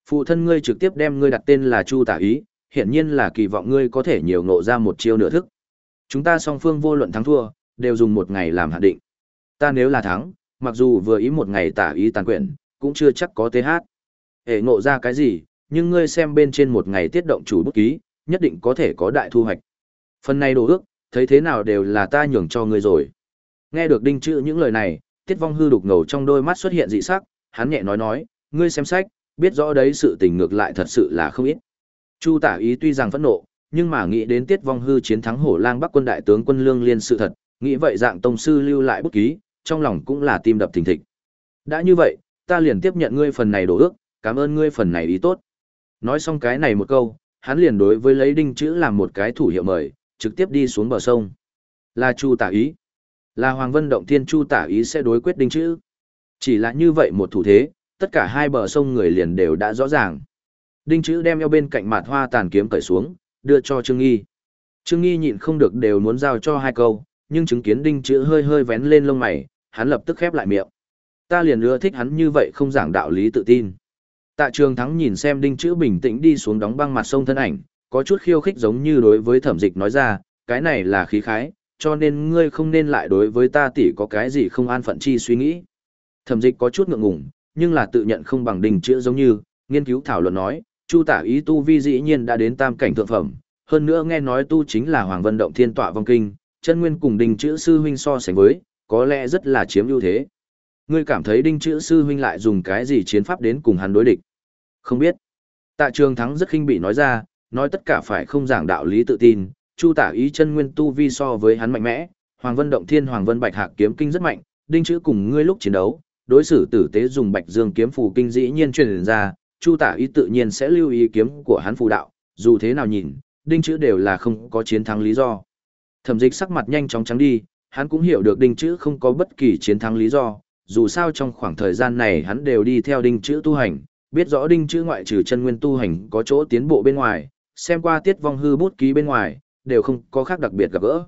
Phụ thân ngươi trực tiếp đem ngươi đặt tên là Chu Tả Ý, hiển nhiên là kỳ vọng ngươi có thể nhiều ngộ ra một chiêu nửa thức. Chúng ta song phương vô luận thắng thua, đều dùng một ngày làm hạn định. Ta nếu là thắng, mặc dù vừa ý một ngày tả ý tàn quyển, cũng chưa chắc có TH. Hệ ngộ ra cái gì, nhưng ngươi xem bên trên một ngày tiết động chủ bút ký, nhất định có thể có đại thu hoạch. Phần này đồ ước, thấy thế nào đều là ta nhường cho ngươi rồi. Nghe được đinh chữ những lời này, tiết vong hư đục ngầu trong đôi mắt xuất hiện dị sắc, hắn nhẹ nói nói, ngươi xem sách, biết rõ đấy sự tình ngược lại thật sự là không ít. Chu tả ý tuy rằng phẫn nộ, nhưng mà nghĩ đến tiết vong hư chiến thắng hổ lang bắc quân đại tướng quân lương liên sự thật, nghĩ vậy dạng tông sư lưu lại bút ký, trong lòng cũng là tim đập thình thịch. Đã như vậy, ta liền tiếp nhận ngươi phần này đổ ước, cảm ơn ngươi phần này ý tốt. Nói xong cái này một câu, hắn liền đối với lấy đinh chữ làm một cái thủ hiệu mời, trực tiếp đi xuống bờ sông. Là Chu tả ý. Là Hoàng Vân Động Thiên Chu tả ý sẽ đối quyết đinh chữ. Chỉ là như vậy một thủ thế, tất cả hai bờ sông người liền đều đã rõ ràng. Đinh chữ đem eo bên cạnh mặt hoa tàn kiếm cởi xuống, đưa cho Trương Nghi. Trương Nghi nhịn không được đều muốn giao cho hai câu, nhưng chứng kiến đinh chữ hơi hơi vén lên lông mày, hắn lập tức khép lại miệng. Ta liền ưa thích hắn như vậy không giảng đạo lý tự tin. Tạ trường thắng nhìn xem đinh chữ bình tĩnh đi xuống đóng băng mặt sông thân ảnh, có chút khiêu khích giống như đối với thẩm dịch nói ra, cái này là khí khái, cho nên ngươi không nên lại đối với ta tỷ có cái gì không an phận chi suy nghĩ. Thẩm dịch có chút ngượng ngùng, nhưng là tự nhận không bằng đinh chữ giống như, nghiên cứu thảo luận nói, chu tả ý tu vi dĩ nhiên đã đến tam cảnh thượng phẩm, hơn nữa nghe nói tu chính là Hoàng Vân Động Thiên Tọa Vong Kinh, chân nguyên cùng đinh chữ sư huynh so sánh với, có lẽ rất là chiếm ưu thế. Ngươi cảm thấy đinh chữ sư huynh lại dùng cái gì chiến pháp đến cùng hắn đối địch? Không biết. Tạ trường thắng rất khinh bị nói ra, nói tất cả phải không giảng đạo lý tự tin, chu tả ý chân nguyên tu vi so với hắn mạnh mẽ, Hoàng Vân Động Thiên Hoàng Vân Bạch Hạc kiếm kinh rất mạnh, đinh chữ cùng ngươi lúc chiến đấu, đối xử tử tế dùng Bạch Dương kiếm phù kinh dĩ nhiên truyền ra, chu tả ý tự nhiên sẽ lưu ý kiếm của hắn phù đạo, dù thế nào nhìn, đinh chữ đều là không có chiến thắng lý do. Thẩm dịch sắc mặt nhanh chóng trắng đi, hắn cũng hiểu được đinh chữ không có bất kỳ chiến thắng lý do, dù sao trong khoảng thời gian này hắn đều đi theo đinh chữ tu hành, biết rõ đinh chữ ngoại trừ chân nguyên tu hành có chỗ tiến bộ bên ngoài, xem qua tiết vong hư bút ký bên ngoài, đều không có khác đặc biệt gặp gỡ.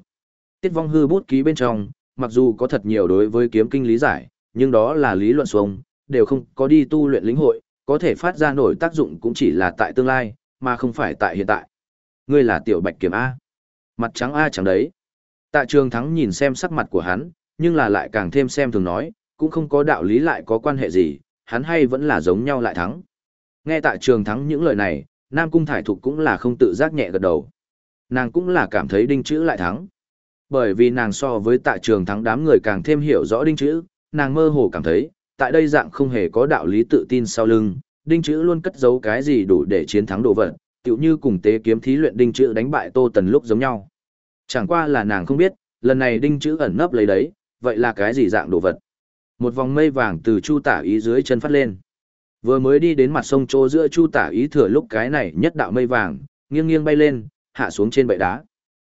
Tiết vong hư bút ký bên trong, mặc dù có thật nhiều đối với kiếm kinh lý giải, nhưng đó là lý luận xuống, đều không có đi tu luyện lĩnh hội, có thể phát ra nổi tác dụng cũng chỉ là tại tương lai, mà không phải tại hiện tại. Ngươi là tiểu bạch kiểm A. Mặt trắng A chẳng đấy. Tạ trường thắng nhìn xem sắc mặt của hắn, nhưng là lại càng thêm xem thường nói, cũng không có đạo lý lại có quan hệ gì, hắn hay vẫn là giống nhau lại thắng. Nghe tạ trường thắng những lời này, Nam Cung Thải Thục cũng là không tự giác nhẹ gật đầu. Nàng cũng là cảm thấy đinh chữ lại thắng. Bởi vì nàng so với tạ trường thắng đám người càng thêm hiểu rõ đinh chữ, nàng mơ hồ cảm thấy, tại đây dạng không hề có đạo lý tự tin sau lưng, đinh chữ luôn cất giấu cái gì đủ để chiến thắng đồ vật, tựu như cùng tế kiếm thí luyện đinh chữ đánh bại tô tần lúc giống nhau. Chẳng qua là nàng không biết, lần này đinh chữ ẩn nấp lấy đấy, vậy là cái gì dạng đồ vật. Một vòng mây vàng từ chu tả ý dưới chân phát lên. Vừa mới đi đến mặt sông chỗ giữa chu tả ý thừa lúc cái này nhất đạo mây vàng, nghiêng nghiêng bay lên, hạ xuống trên bệ đá.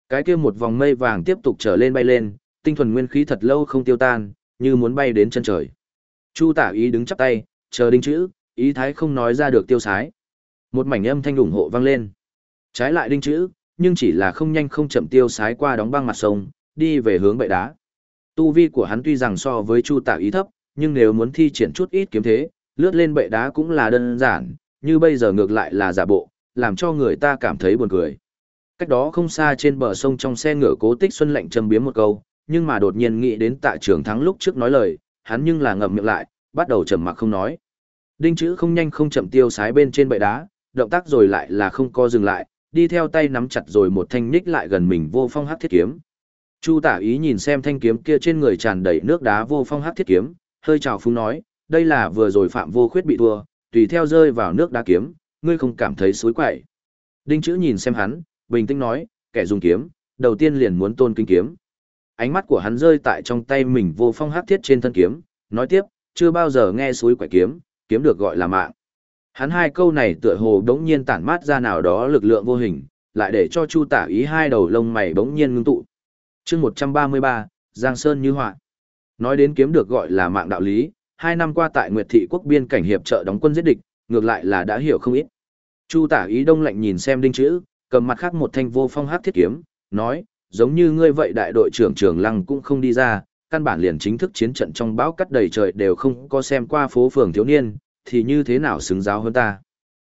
Cái kia một vòng mây vàng tiếp tục trở lên bay lên, tinh thuần nguyên khí thật lâu không tiêu tan, như muốn bay đến chân trời. Chu tả ý đứng chắp tay, chờ đinh chữ, ý thái không nói ra được tiêu sái. Một mảnh âm thanh ủng hộ vang lên. Trái lại đinh chữ, nhưng chỉ là không nhanh không chậm tiêu sái qua đóng băng mặt sông, đi về hướng bệ đá. Tu vi của hắn tuy rằng so với Chu Tạ ý thấp, nhưng nếu muốn thi triển chút ít kiếm thế, lướt lên bệ đá cũng là đơn giản, như bây giờ ngược lại là giả bộ, làm cho người ta cảm thấy buồn cười. Cách đó không xa trên bờ sông trong xe ngựa Cố Tích Xuân lạnh châm biếm một câu, nhưng mà đột nhiên nghĩ đến Tạ Trường Thắng lúc trước nói lời, hắn nhưng là ngậm miệng lại, bắt đầu trầm mặc không nói. Đinh chữ không nhanh không chậm tiêu sái bên trên bệ đá, động tác rồi lại là không co dừng lại, đi theo tay nắm chặt rồi một thanh ních lại gần mình vô phong hắc thiết kiếm. Chu tả ý nhìn xem thanh kiếm kia trên người tràn đầy nước đá vô phong hắc thiết kiếm, hơi chào phúng nói, đây là vừa rồi phạm vô khuyết bị thua, tùy theo rơi vào nước đá kiếm, ngươi không cảm thấy suối quậy. Đinh chữ nhìn xem hắn, bình tĩnh nói, kẻ dùng kiếm, đầu tiên liền muốn tôn kinh kiếm. Ánh mắt của hắn rơi tại trong tay mình vô phong hắc thiết trên thân kiếm, nói tiếp, chưa bao giờ nghe suối quậy kiếm, kiếm được gọi là mạng. Hắn hai câu này tựa hồ đống nhiên tản mát ra nào đó lực lượng vô hình, lại để cho Chu tả ý hai đầu lông mày đống nhiên ngưng tụ. chương 133, Giang Sơn như họa Nói đến kiếm được gọi là mạng đạo lý, hai năm qua tại Nguyệt Thị quốc biên cảnh hiệp trợ đóng quân giết địch, ngược lại là đã hiểu không ít. Chu tả ý đông lạnh nhìn xem đinh chữ, cầm mặt khác một thanh vô phong hát thiết kiếm, nói, giống như ngươi vậy đại đội trưởng trưởng lăng cũng không đi ra, căn bản liền chính thức chiến trận trong bão cắt đầy trời đều không có xem qua phố phường thiếu niên, thì như thế nào xứng giáo hơn ta.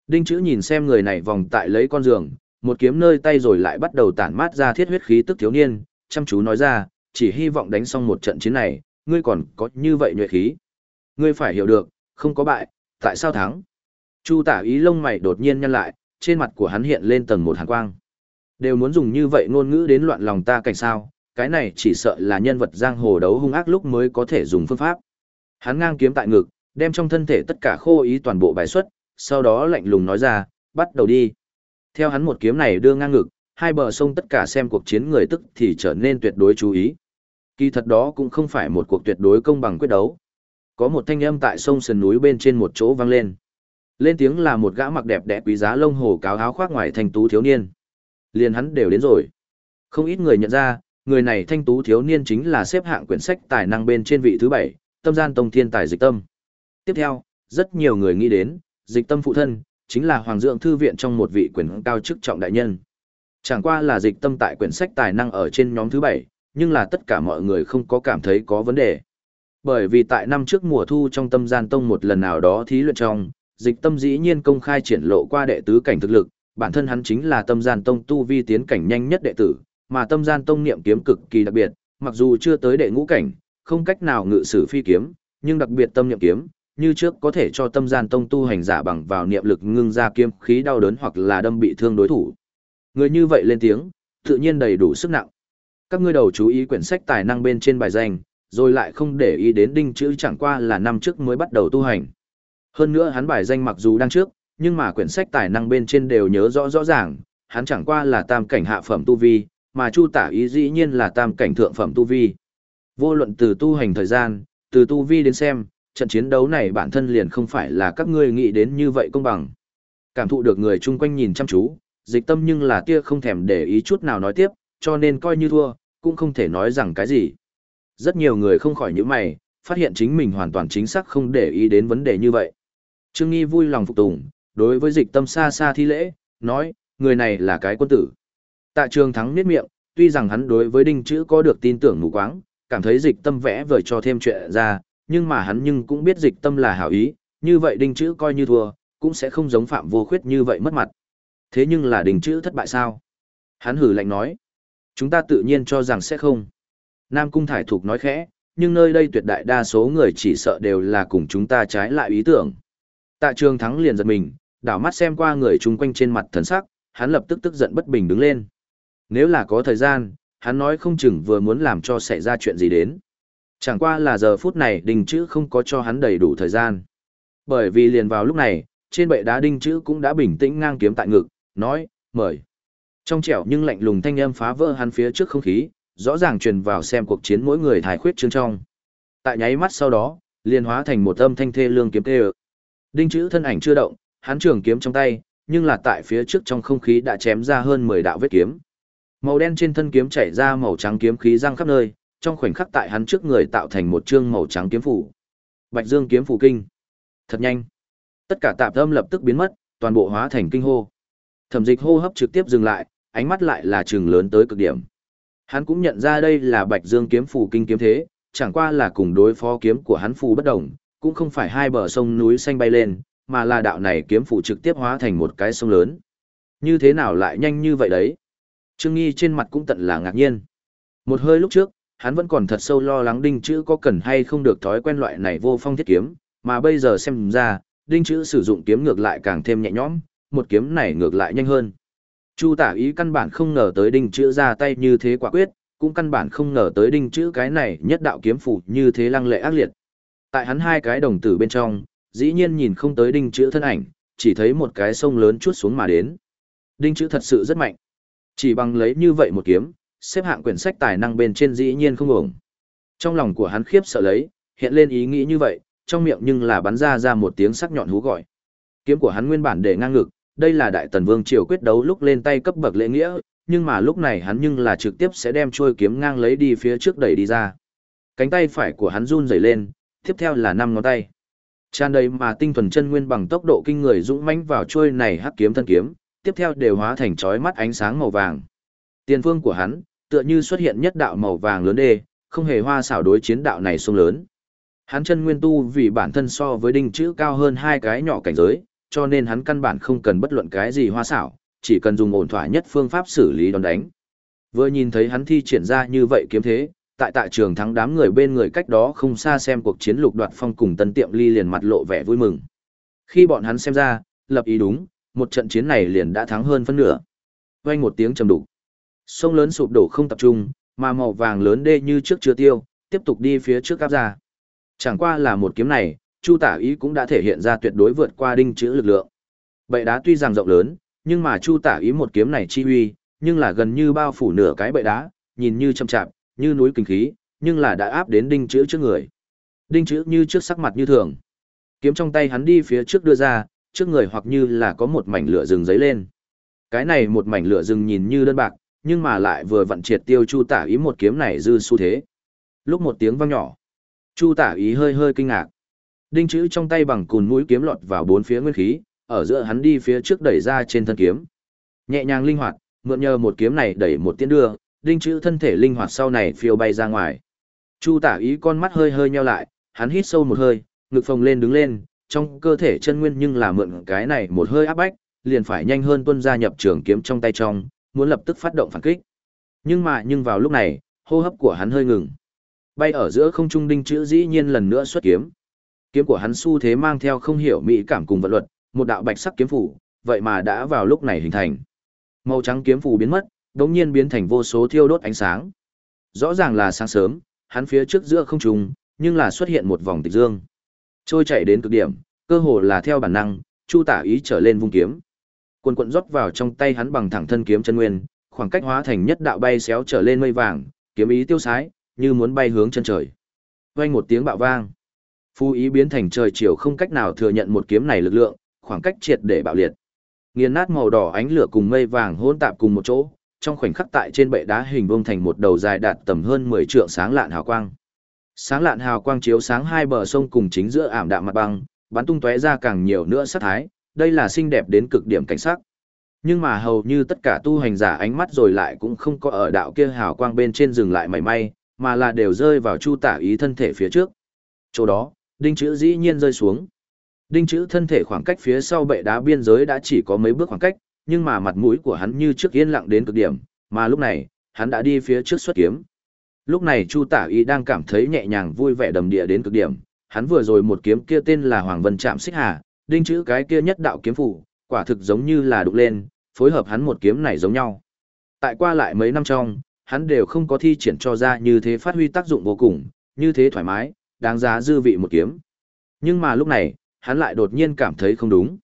Đinh chữ nhìn xem người này vòng tại lấy con giường, một kiếm nơi tay rồi lại bắt đầu tản mát ra thiết huyết khí tức thiếu niên, chăm chú nói ra, chỉ hy vọng đánh xong một trận chiến này, ngươi còn có như vậy nhuệ khí. Ngươi phải hiểu được, không có bại, tại sao thắng? Chu tả ý lông mày đột nhiên nhăn lại, trên mặt của hắn hiện lên tầng một hàn quang. Đều muốn dùng như vậy ngôn ngữ đến loạn lòng ta cảnh sao, cái này chỉ sợ là nhân vật giang hồ đấu hung ác lúc mới có thể dùng phương pháp. Hắn ngang kiếm tại ngực, đem trong thân thể tất cả khô ý toàn bộ bài xuất, sau đó lạnh lùng nói ra, bắt đầu đi. Theo hắn một kiếm này đưa ngang ngực, hai bờ sông tất cả xem cuộc chiến người tức thì trở nên tuyệt đối chú ý. Kỳ thật đó cũng không phải một cuộc tuyệt đối công bằng quyết đấu. Có một thanh âm tại sông sườn núi bên trên một chỗ vang lên. Lên tiếng là một gã mặc đẹp đẽ quý giá lông hồ cáo áo khoác ngoài thanh tú thiếu niên. Liền hắn đều đến rồi. Không ít người nhận ra, người này thanh tú thiếu niên chính là xếp hạng quyển sách tài năng bên trên vị thứ bảy, tâm gian tông thiên tài dịch tâm. Tiếp theo, rất nhiều người nghĩ đến, dịch tâm phụ thân, chính là Hoàng Dưỡng Thư viện trong một vị quyền cao chức trọng đại nhân. Chẳng qua là dịch tâm tại quyển sách tài năng ở trên nhóm thứ bảy, nhưng là tất cả mọi người không có cảm thấy có vấn đề. Bởi vì tại năm trước mùa thu trong tâm gian tông một lần nào đó thí luyện trong, dịch tâm dĩ nhiên công khai triển lộ qua đệ tứ cảnh thực lực, bản thân hắn chính là tâm gian tông tu vi tiến cảnh nhanh nhất đệ tử, mà tâm gian tông niệm kiếm cực kỳ đặc biệt, mặc dù chưa tới đệ ngũ cảnh, không cách nào ngự sử phi kiếm, nhưng đặc biệt tâm niệm kiếm, như trước có thể cho tâm gian tông tu hành giả bằng vào niệm lực ngưng ra kiếm khí đau đớn hoặc là đâm bị thương đối thủ. Người như vậy lên tiếng, tự nhiên đầy đủ sức nặng. Các ngươi đầu chú ý quyển sách tài năng bên trên bài danh, rồi lại không để ý đến đinh chữ chẳng qua là năm trước mới bắt đầu tu hành. Hơn nữa hắn bài danh mặc dù đang trước, nhưng mà quyển sách tài năng bên trên đều nhớ rõ rõ ràng, hắn chẳng qua là tam cảnh hạ phẩm tu vi, mà Chu Tả ý dĩ nhiên là tam cảnh thượng phẩm tu vi. Vô luận từ tu hành thời gian, từ tu vi đến xem, trận chiến đấu này bản thân liền không phải là các ngươi nghĩ đến như vậy công bằng. Cảm thụ được người chung quanh nhìn chăm chú, dịch tâm nhưng là tia không thèm để ý chút nào nói tiếp, cho nên coi như thua, cũng không thể nói rằng cái gì. Rất nhiều người không khỏi những mày, phát hiện chính mình hoàn toàn chính xác không để ý đến vấn đề như vậy. Trương Nghi vui lòng phục tùng, đối với dịch tâm xa xa thi lễ, nói, người này là cái quân tử. Tạ trường thắng niết miệng, tuy rằng hắn đối với đinh chữ có được tin tưởng mù quáng, cảm thấy dịch tâm vẽ vời cho thêm chuyện ra, nhưng mà hắn nhưng cũng biết dịch tâm là hảo ý, như vậy đinh chữ coi như thua, cũng sẽ không giống phạm vô khuyết như vậy mất mặt. Thế nhưng là đinh chữ thất bại sao? Hắn hử lạnh nói, chúng ta tự nhiên cho rằng sẽ không. Nam Cung Thải Thục nói khẽ, nhưng nơi đây tuyệt đại đa số người chỉ sợ đều là cùng chúng ta trái lại ý tưởng. Tạ trường thắng liền giật mình, đảo mắt xem qua người chung quanh trên mặt thần sắc, hắn lập tức tức giận bất bình đứng lên. Nếu là có thời gian, hắn nói không chừng vừa muốn làm cho xảy ra chuyện gì đến. Chẳng qua là giờ phút này đình chữ không có cho hắn đầy đủ thời gian. Bởi vì liền vào lúc này, trên bệ đá đinh chữ cũng đã bình tĩnh ngang kiếm tại ngực, nói, mời. Trong trẻo nhưng lạnh lùng thanh âm phá vỡ hắn phía trước không khí, rõ ràng truyền vào xem cuộc chiến mỗi người thải khuyết chương trong. Tại nháy mắt sau đó, liền hóa thành một âm thanh thê lương kiếm tê Đinh chữ thân ảnh chưa động, hắn trường kiếm trong tay, nhưng là tại phía trước trong không khí đã chém ra hơn 10 đạo vết kiếm. Màu đen trên thân kiếm chảy ra màu trắng kiếm khí răng khắp nơi, trong khoảnh khắc tại hắn trước người tạo thành một chương màu trắng kiếm phủ. Bạch Dương kiếm phủ kinh. Thật nhanh. Tất cả tạp âm lập tức biến mất, toàn bộ hóa thành kinh hô. Thẩm Dịch hô hấp trực tiếp dừng lại, ánh mắt lại là trừng lớn tới cực điểm. Hắn cũng nhận ra đây là Bạch Dương kiếm phủ kinh kiếm thế, chẳng qua là cùng đối phó kiếm của hắn phù bất đồng, cũng không phải hai bờ sông núi xanh bay lên, mà là đạo này kiếm phủ trực tiếp hóa thành một cái sông lớn. Như thế nào lại nhanh như vậy đấy? Trương Nghi trên mặt cũng tận là ngạc nhiên. Một hơi lúc trước, hắn vẫn còn thật sâu lo lắng đinh chữ có cần hay không được thói quen loại này vô phong thiết kiếm, mà bây giờ xem ra, đinh chữ sử dụng kiếm ngược lại càng thêm nhẹ nhõm, một kiếm này ngược lại nhanh hơn. Chu tả ý căn bản không ngờ tới đinh chữ ra tay như thế quả quyết, cũng căn bản không ngờ tới đinh chữ cái này nhất đạo kiếm phủ như thế lăng lệ ác liệt. Tại hắn hai cái đồng tử bên trong, dĩ nhiên nhìn không tới đinh chữ thân ảnh, chỉ thấy một cái sông lớn chuốt xuống mà đến. Đinh chữ thật sự rất mạnh. Chỉ bằng lấy như vậy một kiếm, xếp hạng quyển sách tài năng bên trên dĩ nhiên không ổng. Trong lòng của hắn khiếp sợ lấy, hiện lên ý nghĩ như vậy, trong miệng nhưng là bắn ra ra một tiếng sắc nhọn hú gọi. Kiếm của hắn nguyên bản để ngang ngực, đây là đại tần vương triều quyết đấu lúc lên tay cấp bậc lễ nghĩa, nhưng mà lúc này hắn nhưng là trực tiếp sẽ đem trôi kiếm ngang lấy đi phía trước đẩy đi ra. Cánh tay phải của hắn run rẩy lên, tiếp theo là năm ngón tay. Tràn đầy mà tinh thuần chân nguyên bằng tốc độ kinh người dũng mãnh vào trôi này hắc kiếm thân kiếm, tiếp theo đều hóa thành chói mắt ánh sáng màu vàng. Tiền phương của hắn, tựa như xuất hiện nhất đạo màu vàng lớn đê, không hề hoa xảo đối chiến đạo này sông lớn. Hắn chân nguyên tu vì bản thân so với đinh chữ cao hơn hai cái nhỏ cảnh giới, cho nên hắn căn bản không cần bất luận cái gì hoa xảo, chỉ cần dùng ổn thỏa nhất phương pháp xử lý đòn đánh. Vừa nhìn thấy hắn thi triển ra như vậy kiếm thế, tại tại trường thắng đám người bên người cách đó không xa xem cuộc chiến lục đoạt phong cùng tân tiệm ly liền mặt lộ vẻ vui mừng. Khi bọn hắn xem ra, lập ý đúng, một trận chiến này liền đã thắng hơn phân nửa. Vang một tiếng trầm đục. Sông lớn sụp đổ không tập trung, mà màu vàng lớn đê như trước chưa tiêu, tiếp tục đi phía trước áp ra. Chẳng qua là một kiếm này, Chu Tả Ý cũng đã thể hiện ra tuyệt đối vượt qua đinh chữ lực lượng. Bệ đá tuy rằng rộng lớn, nhưng mà Chu Tả Ý một kiếm này chi uy, nhưng là gần như bao phủ nửa cái bệ đá, nhìn như chậm chạp, như núi kinh khí, nhưng là đã áp đến đinh chữ trước người. Đinh chữ như trước sắc mặt như thường. Kiếm trong tay hắn đi phía trước đưa ra, trước người hoặc như là có một mảnh lửa rừng giấy lên. Cái này một mảnh lửa rừng nhìn như đơn bạc, nhưng mà lại vừa vặn triệt tiêu Chu Tả Ý một kiếm này dư xu thế. Lúc một tiếng vang nhỏ, Chu Tả Ý hơi hơi kinh ngạc. Đinh chữ trong tay bằng cùn mũi kiếm lọt vào bốn phía nguyên khí, ở giữa hắn đi phía trước đẩy ra trên thân kiếm. Nhẹ nhàng linh hoạt, mượn nhờ một kiếm này đẩy một tiến đưa, đinh chữ thân thể linh hoạt sau này phiêu bay ra ngoài. Chu tả ý con mắt hơi hơi nheo lại, hắn hít sâu một hơi, ngực phồng lên đứng lên, trong cơ thể chân nguyên nhưng là mượn cái này một hơi áp bách, liền phải nhanh hơn tuân ra nhập trường kiếm trong tay trong, muốn lập tức phát động phản kích. Nhưng mà nhưng vào lúc này, hô hấp của hắn hơi ngừng. Bay ở giữa không trung đinh chữ dĩ nhiên lần nữa xuất kiếm. Kiếm của hắn xu thế mang theo không hiểu mỹ cảm cùng vật luật, một đạo bạch sắc kiếm phủ, vậy mà đã vào lúc này hình thành. Màu trắng kiếm phủ biến mất, đống nhiên biến thành vô số thiêu đốt ánh sáng. Rõ ràng là sáng sớm, hắn phía trước giữa không trung, nhưng là xuất hiện một vòng tịch dương. Trôi chạy đến cực điểm, cơ hồ là theo bản năng, Chu Tả ý trở lên vung kiếm. Quần quận rót vào trong tay hắn bằng thẳng thân kiếm chân nguyên, khoảng cách hóa thành nhất đạo bay xéo trở lên mây vàng, kiếm ý tiêu sái, như muốn bay hướng chân trời. Vang một tiếng bạo vang. Phu ý biến thành trời chiều không cách nào thừa nhận một kiếm này lực lượng, khoảng cách triệt để bạo liệt. Nghiền nát màu đỏ ánh lửa cùng mây vàng hỗn tạp cùng một chỗ, trong khoảnh khắc tại trên bệ đá hình vuông thành một đầu dài đạt tầm hơn 10 trượng sáng lạn hào quang. Sáng lạn hào quang chiếu sáng hai bờ sông cùng chính giữa ảm đạm mặt băng, bắn tung tóe ra càng nhiều nữa sát thái, đây là xinh đẹp đến cực điểm cảnh sắc. Nhưng mà hầu như tất cả tu hành giả ánh mắt rồi lại cũng không có ở đạo kia hào quang bên trên dừng lại mảy may, mà là đều rơi vào chu tả ý thân thể phía trước. Chỗ đó, đinh chữ dĩ nhiên rơi xuống. Đinh chữ thân thể khoảng cách phía sau bệ đá biên giới đã chỉ có mấy bước khoảng cách, nhưng mà mặt mũi của hắn như trước yên lặng đến cực điểm, mà lúc này, hắn đã đi phía trước xuất kiếm. Lúc này Chu Tả Y đang cảm thấy nhẹ nhàng vui vẻ đầm địa đến cực điểm, hắn vừa rồi một kiếm kia tên là Hoàng Vân Trạm Xích Hà, đinh chữ cái kia nhất đạo kiếm phủ, quả thực giống như là đục lên, phối hợp hắn một kiếm này giống nhau. Tại qua lại mấy năm trong, hắn đều không có thi triển cho ra như thế phát huy tác dụng vô cùng, như thế thoải mái, đáng giá dư vị một kiếm. Nhưng mà lúc này, hắn lại đột nhiên cảm thấy không đúng.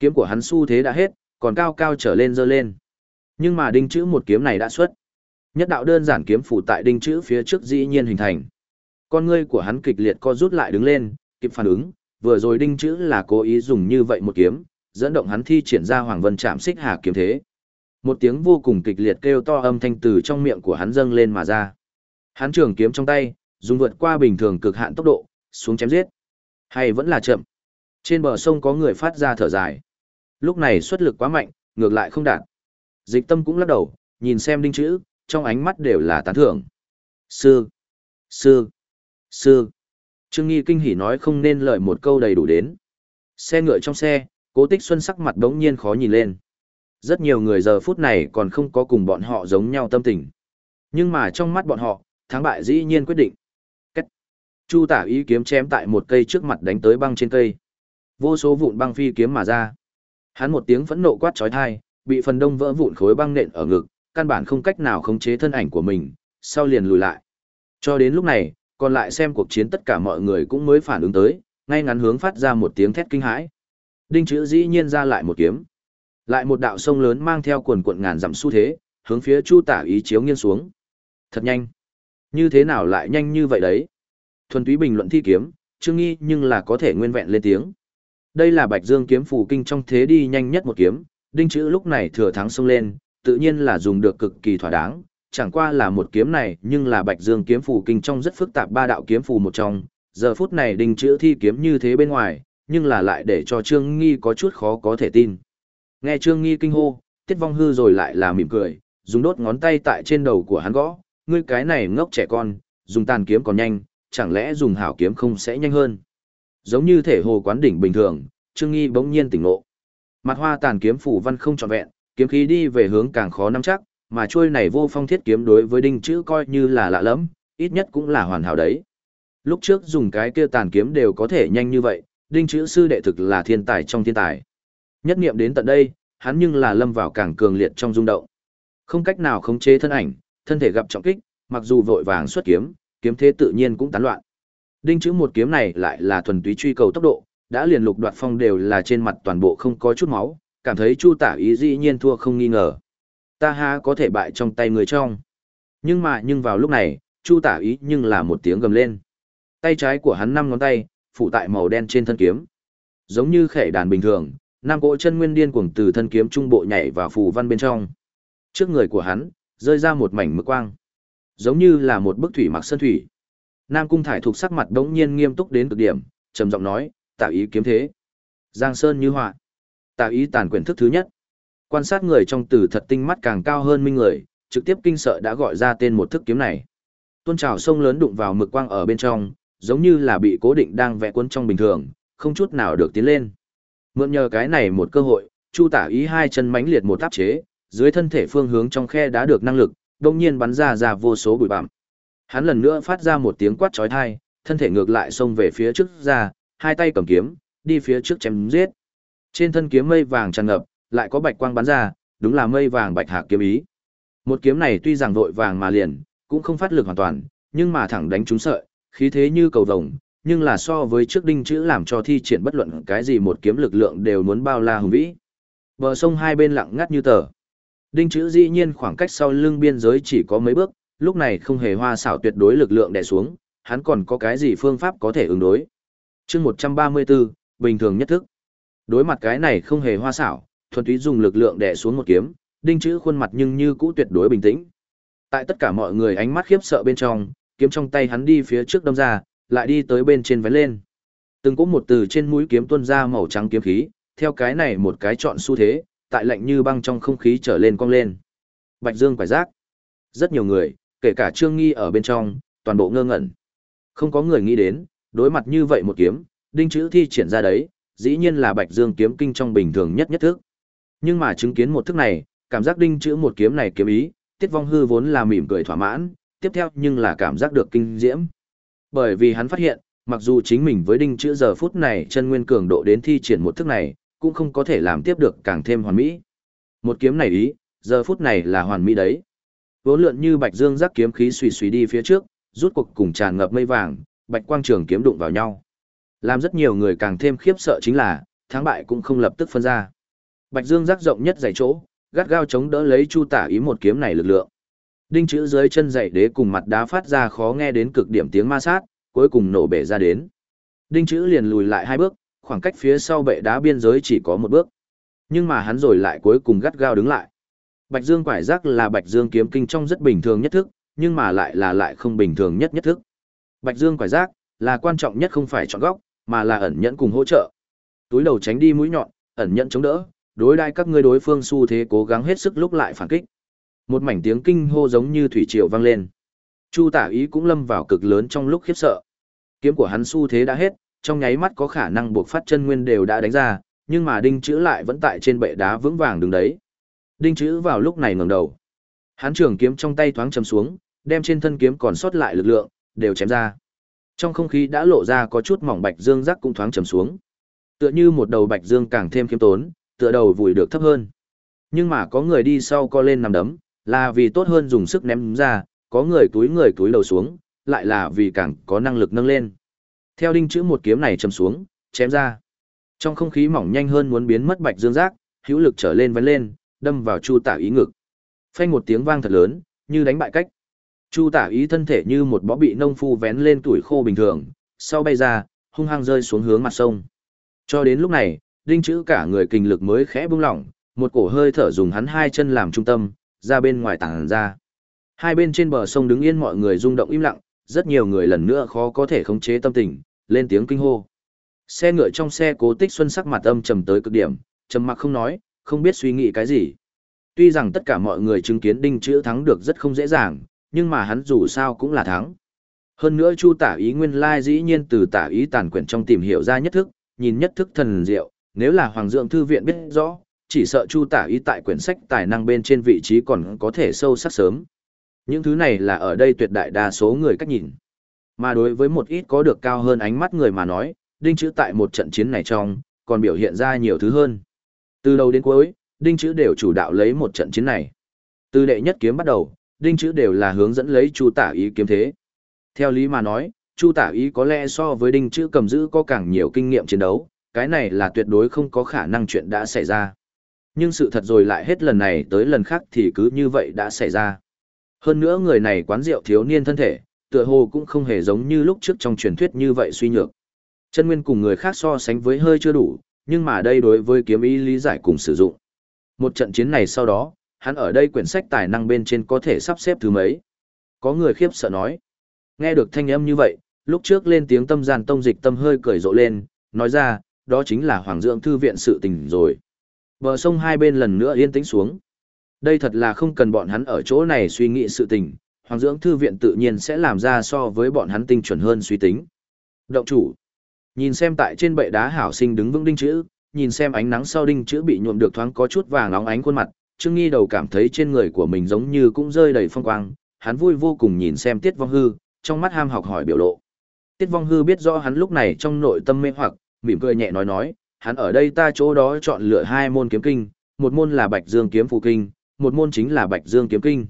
Kiếm của hắn xu thế đã hết, còn cao cao trở lên dơ lên. Nhưng mà đinh chữ một kiếm này đã xuất. Nhất đạo đơn giản kiếm phủ tại đinh chữ phía trước dĩ nhiên hình thành. Con ngươi của hắn kịch liệt co rút lại đứng lên, kịp phản ứng, vừa rồi đinh chữ là cố ý dùng như vậy một kiếm, dẫn động hắn thi triển ra Hoàng Vân chạm xích hà kiếm thế. Một tiếng vô cùng kịch liệt kêu to âm thanh từ trong miệng của hắn dâng lên mà ra. Hắn trường kiếm trong tay, dùng vượt qua bình thường cực hạn tốc độ, xuống chém giết. Hay vẫn là chậm. Trên bờ sông có người phát ra thở dài. Lúc này xuất lực quá mạnh, ngược lại không đạt. Dịch tâm cũng lắc đầu, nhìn xem đinh chữ, trong ánh mắt đều là tán thưởng. Sư, sư, sư. Trương Nghi kinh hỉ nói không nên lời một câu đầy đủ đến. Xe ngựa trong xe, cố tích xuân sắc mặt đống nhiên khó nhìn lên. Rất nhiều người giờ phút này còn không có cùng bọn họ giống nhau tâm tình. Nhưng mà trong mắt bọn họ, thắng bại dĩ nhiên quyết định. Cách. Chu tả ý kiếm chém tại một cây trước mặt đánh tới băng trên cây. Vô số vụn băng phi kiếm mà ra. Hắn một tiếng phẫn nộ quát trói thai, bị phần đông vỡ vụn khối băng nện ở ngực, căn bản không cách nào khống chế thân ảnh của mình, sau liền lùi lại. Cho đến lúc này, còn lại xem cuộc chiến tất cả mọi người cũng mới phản ứng tới, ngay ngắn hướng phát ra một tiếng thét kinh hãi. Đinh chữ dĩ nhiên ra lại một kiếm. Lại một đạo sông lớn mang theo quần cuộn ngàn dặm xu thế, hướng phía Chu Tả ý chiếu nghiêng xuống. Thật nhanh. Như thế nào lại nhanh như vậy đấy? Thuần túy bình luận thi kiếm, chưa Nghi nhưng là có thể nguyên vẹn lên tiếng. Đây là Bạch Dương kiếm phù kinh trong thế đi nhanh nhất một kiếm, đinh chữ lúc này thừa thắng xông lên, tự nhiên là dùng được cực kỳ thỏa đáng, chẳng qua là một kiếm này, nhưng là Bạch Dương kiếm phù kinh trong rất phức tạp ba đạo kiếm phù một trong, giờ phút này đinh chữ thi kiếm như thế bên ngoài, nhưng là lại để cho Trương Nghi có chút khó có thể tin. Nghe Trương Nghi kinh hô, Tiết Vong Hư rồi lại là mỉm cười, dùng đốt ngón tay tại trên đầu của hắn gõ, ngươi cái này ngốc trẻ con, dùng tàn kiếm còn nhanh, chẳng lẽ dùng hảo kiếm không sẽ nhanh hơn. Giống như thể hồ quán đỉnh bình thường, Trương Nghi bỗng nhiên tỉnh ngộ. Mặt hoa tàn kiếm phủ văn không trọn vẹn, kiếm khí đi về hướng càng khó nắm chắc, mà chuôi này vô phong thiết kiếm đối với đinh chữ coi như là lạ lẫm, ít nhất cũng là hoàn hảo đấy. Lúc trước dùng cái kia tàn kiếm đều có thể nhanh như vậy, đinh chữ sư đệ thực là thiên tài trong thiên tài. Nhất nghiệm đến tận đây, hắn nhưng là lâm vào càng cường liệt trong rung động. Không cách nào khống chế thân ảnh, thân thể gặp trọng kích, mặc dù vội vàng xuất kiếm, kiếm thế tự nhiên cũng tán loạn. Đinh chữ một kiếm này lại là thuần túy truy cầu tốc độ, đã liền lục đoạt phong đều là trên mặt toàn bộ không có chút máu, cảm thấy Chu Tả ý dĩ nhiên thua không nghi ngờ. Ta ha có thể bại trong tay người trong. Nhưng mà nhưng vào lúc này, Chu Tả ý nhưng là một tiếng gầm lên. Tay trái của hắn năm ngón tay, phủ tại màu đen trên thân kiếm. Giống như khẻ đàn bình thường, nam cỗ chân nguyên điên cuồng từ thân kiếm trung bộ nhảy vào phù văn bên trong. Trước người của hắn, rơi ra một mảnh mực quang. Giống như là một bức thủy mặc sơn thủy. Nam cung thải thuộc sắc mặt đống nhiên nghiêm túc đến cực điểm, trầm giọng nói, tạo ý kiếm thế. Giang Sơn như họa. Tạo ý tàn quyền thức thứ nhất. Quan sát người trong tử thật tinh mắt càng cao hơn minh người, trực tiếp kinh sợ đã gọi ra tên một thức kiếm này. Tôn trào sông lớn đụng vào mực quang ở bên trong, giống như là bị cố định đang vẽ cuốn trong bình thường, không chút nào được tiến lên. Mượn nhờ cái này một cơ hội, Chu Tả Ý hai chân mãnh liệt một áp chế, dưới thân thể phương hướng trong khe đã được năng lực, đột nhiên bắn ra ra vô số bụi bặm. Hắn lần nữa phát ra một tiếng quát chói tai, thân thể ngược lại xông về phía trước ra, hai tay cầm kiếm, đi phía trước chém giết. Trên thân kiếm mây vàng tràn ngập, lại có bạch quang bắn ra, đúng là mây vàng bạch hạc kiếm ý. Một kiếm này tuy rằng vội vàng mà liền, cũng không phát lực hoàn toàn, nhưng mà thẳng đánh trúng sợi, khí thế như cầu vồng, nhưng là so với trước đinh chữ làm cho thi triển bất luận cái gì một kiếm lực lượng đều muốn bao la hùng vĩ. Bờ sông hai bên lặng ngắt như tờ. Đinh chữ dĩ nhiên khoảng cách sau lưng biên giới chỉ có mấy bước, lúc này không hề hoa xảo tuyệt đối lực lượng đè xuống, hắn còn có cái gì phương pháp có thể ứng đối. chương 134, bình thường nhất thức. Đối mặt cái này không hề hoa xảo, thuần túy dùng lực lượng đè xuống một kiếm, đinh chữ khuôn mặt nhưng như cũ tuyệt đối bình tĩnh. Tại tất cả mọi người ánh mắt khiếp sợ bên trong, kiếm trong tay hắn đi phía trước đâm ra, lại đi tới bên trên vén lên. Từng có một từ trên mũi kiếm tuôn ra màu trắng kiếm khí, theo cái này một cái chọn xu thế, tại lạnh như băng trong không khí trở lên cong lên. Bạch Dương quải giác. Rất nhiều người, kể cả Trương Nghi ở bên trong, toàn bộ ngơ ngẩn. Không có người nghĩ đến, đối mặt như vậy một kiếm, đinh chữ thi triển ra đấy, dĩ nhiên là Bạch Dương kiếm kinh trong bình thường nhất nhất thức. Nhưng mà chứng kiến một thức này, cảm giác đinh chữ một kiếm này kiếm ý, Tiết Vong Hư vốn là mỉm cười thỏa mãn, tiếp theo nhưng là cảm giác được kinh diễm. Bởi vì hắn phát hiện, mặc dù chính mình với đinh chữ giờ phút này chân nguyên cường độ đến thi triển một thức này, cũng không có thể làm tiếp được càng thêm hoàn mỹ. Một kiếm này ý, giờ phút này là hoàn mỹ đấy. Vốn lượn như bạch dương giác kiếm khí xùy xùy đi phía trước, rút cuộc cùng tràn ngập mây vàng, bạch quang trường kiếm đụng vào nhau. Làm rất nhiều người càng thêm khiếp sợ chính là, thắng bại cũng không lập tức phân ra. Bạch dương giác rộng nhất dày chỗ, gắt gao chống đỡ lấy chu tả ý một kiếm này lực lượng. Đinh chữ dưới chân dậy đế cùng mặt đá phát ra khó nghe đến cực điểm tiếng ma sát, cuối cùng nổ bể ra đến. Đinh chữ liền lùi lại hai bước, khoảng cách phía sau bệ đá biên giới chỉ có một bước. Nhưng mà hắn rồi lại cuối cùng gắt gao đứng lại. Bạch Dương quải giác là Bạch Dương kiếm kinh trong rất bình thường nhất thức, nhưng mà lại là lại không bình thường nhất nhất thức. Bạch Dương quải giác là quan trọng nhất không phải chọn góc, mà là ẩn nhẫn cùng hỗ trợ. Túi đầu tránh đi mũi nhọn, ẩn nhẫn chống đỡ, đối đãi các ngươi đối phương xu thế cố gắng hết sức lúc lại phản kích. Một mảnh tiếng kinh hô giống như thủy triều vang lên. Chu Tả Ý cũng lâm vào cực lớn trong lúc khiếp sợ. Kiếm của hắn xu thế đã hết, trong nháy mắt có khả năng buộc phát chân nguyên đều đã đánh ra, nhưng mà đinh chữ lại vẫn tại trên bệ đá vững vàng đứng đấy. Đinh chữ vào lúc này ngẩng đầu. Hắn trường kiếm trong tay thoáng chầm xuống, đem trên thân kiếm còn sót lại lực lượng, đều chém ra. Trong không khí đã lộ ra có chút mỏng bạch dương rắc cũng thoáng chầm xuống. Tựa như một đầu bạch dương càng thêm kiếm tốn, tựa đầu vùi được thấp hơn. Nhưng mà có người đi sau co lên nằm đấm, là vì tốt hơn dùng sức ném ra, có người túi người túi đầu xuống, lại là vì càng có năng lực nâng lên. Theo đinh chữ một kiếm này chầm xuống, chém ra. Trong không khí mỏng nhanh hơn muốn biến mất bạch dương giác, hữu lực trở lên vấn lên, đâm vào Chu Tả Ý ngực. Phanh một tiếng vang thật lớn, như đánh bại cách. Chu Tả Ý thân thể như một bó bị nông phu vén lên tuổi khô bình thường, sau bay ra, hung hăng rơi xuống hướng mặt sông. Cho đến lúc này, đinh chữ cả người kinh lực mới khẽ bung lỏng, một cổ hơi thở dùng hắn hai chân làm trung tâm, ra bên ngoài tảng ra. Hai bên trên bờ sông đứng yên mọi người rung động im lặng, rất nhiều người lần nữa khó có thể khống chế tâm tình, lên tiếng kinh hô. Xe ngựa trong xe cố tích xuân sắc mặt âm trầm tới cực điểm, trầm mặc không nói, không biết suy nghĩ cái gì. Tuy rằng tất cả mọi người chứng kiến đinh chữ thắng được rất không dễ dàng, nhưng mà hắn dù sao cũng là thắng. Hơn nữa Chu tả ý nguyên lai dĩ nhiên từ tả ý tàn quyển trong tìm hiểu ra nhất thức, nhìn nhất thức thần diệu, nếu là Hoàng Dượng Thư Viện biết rõ, chỉ sợ Chu tả ý tại quyển sách tài năng bên trên vị trí còn có thể sâu sắc sớm. Những thứ này là ở đây tuyệt đại đa số người cách nhìn. Mà đối với một ít có được cao hơn ánh mắt người mà nói, đinh chữ tại một trận chiến này trong, còn biểu hiện ra nhiều thứ hơn. Từ đầu đến cuối, đinh chữ đều chủ đạo lấy một trận chiến này. Từ đệ nhất kiếm bắt đầu, đinh chữ đều là hướng dẫn lấy chu tả ý kiếm thế. Theo lý mà nói, chu tả ý có lẽ so với đinh chữ cầm giữ có càng nhiều kinh nghiệm chiến đấu, cái này là tuyệt đối không có khả năng chuyện đã xảy ra. Nhưng sự thật rồi lại hết lần này tới lần khác thì cứ như vậy đã xảy ra. Hơn nữa người này quán rượu thiếu niên thân thể, tựa hồ cũng không hề giống như lúc trước trong truyền thuyết như vậy suy nhược. Chân nguyên cùng người khác so sánh với hơi chưa đủ, nhưng mà đây đối với kiếm ý lý giải cùng sử dụng. Một trận chiến này sau đó, hắn ở đây quyển sách tài năng bên trên có thể sắp xếp thứ mấy. Có người khiếp sợ nói. Nghe được thanh âm như vậy, lúc trước lên tiếng tâm gian tông dịch tâm hơi cười rộ lên, nói ra, đó chính là Hoàng Dưỡng Thư viện sự tình rồi. Bờ sông hai bên lần nữa yên tĩnh xuống. Đây thật là không cần bọn hắn ở chỗ này suy nghĩ sự tình, Hoàng Dưỡng Thư viện tự nhiên sẽ làm ra so với bọn hắn tinh chuẩn hơn suy tính. Động chủ. Nhìn xem tại trên bệ đá hảo sinh đứng vững đinh chữ, nhìn xem ánh nắng sau đinh chữ bị nhuộm được thoáng có chút vàng óng ánh khuôn mặt, Trương Nghi đầu cảm thấy trên người của mình giống như cũng rơi đầy phong quang, hắn vui vô cùng nhìn xem Tiết Vong Hư, trong mắt ham học hỏi biểu lộ. Tiết Vong Hư biết rõ hắn lúc này trong nội tâm mê hoặc, mỉm cười nhẹ nói nói, hắn ở đây ta chỗ đó chọn lựa hai môn kiếm kinh, một môn là Bạch Dương kiếm phù kinh, một môn chính là Bạch Dương kiếm kinh.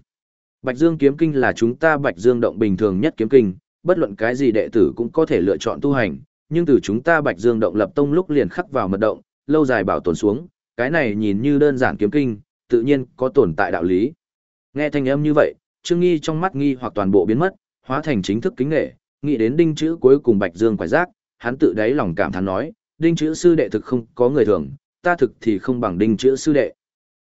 Bạch Dương kiếm kinh là chúng ta Bạch Dương động bình thường nhất kiếm kinh, bất luận cái gì đệ tử cũng có thể lựa chọn tu hành, nhưng từ chúng ta Bạch Dương động lập tông lúc liền khắc vào mật động, lâu dài bảo tồn xuống, cái này nhìn như đơn giản kiếm kinh, tự nhiên có tồn tại đạo lý. Nghe thanh âm như vậy, Trương Nghi trong mắt nghi hoặc toàn bộ biến mất, hóa thành chính thức kính nghệ, nghĩ đến đinh chữ cuối cùng Bạch Dương quải giác, hắn tự đáy lòng cảm thán nói, đinh chữ sư đệ thực không có người thường, ta thực thì không bằng đinh chữ sư đệ.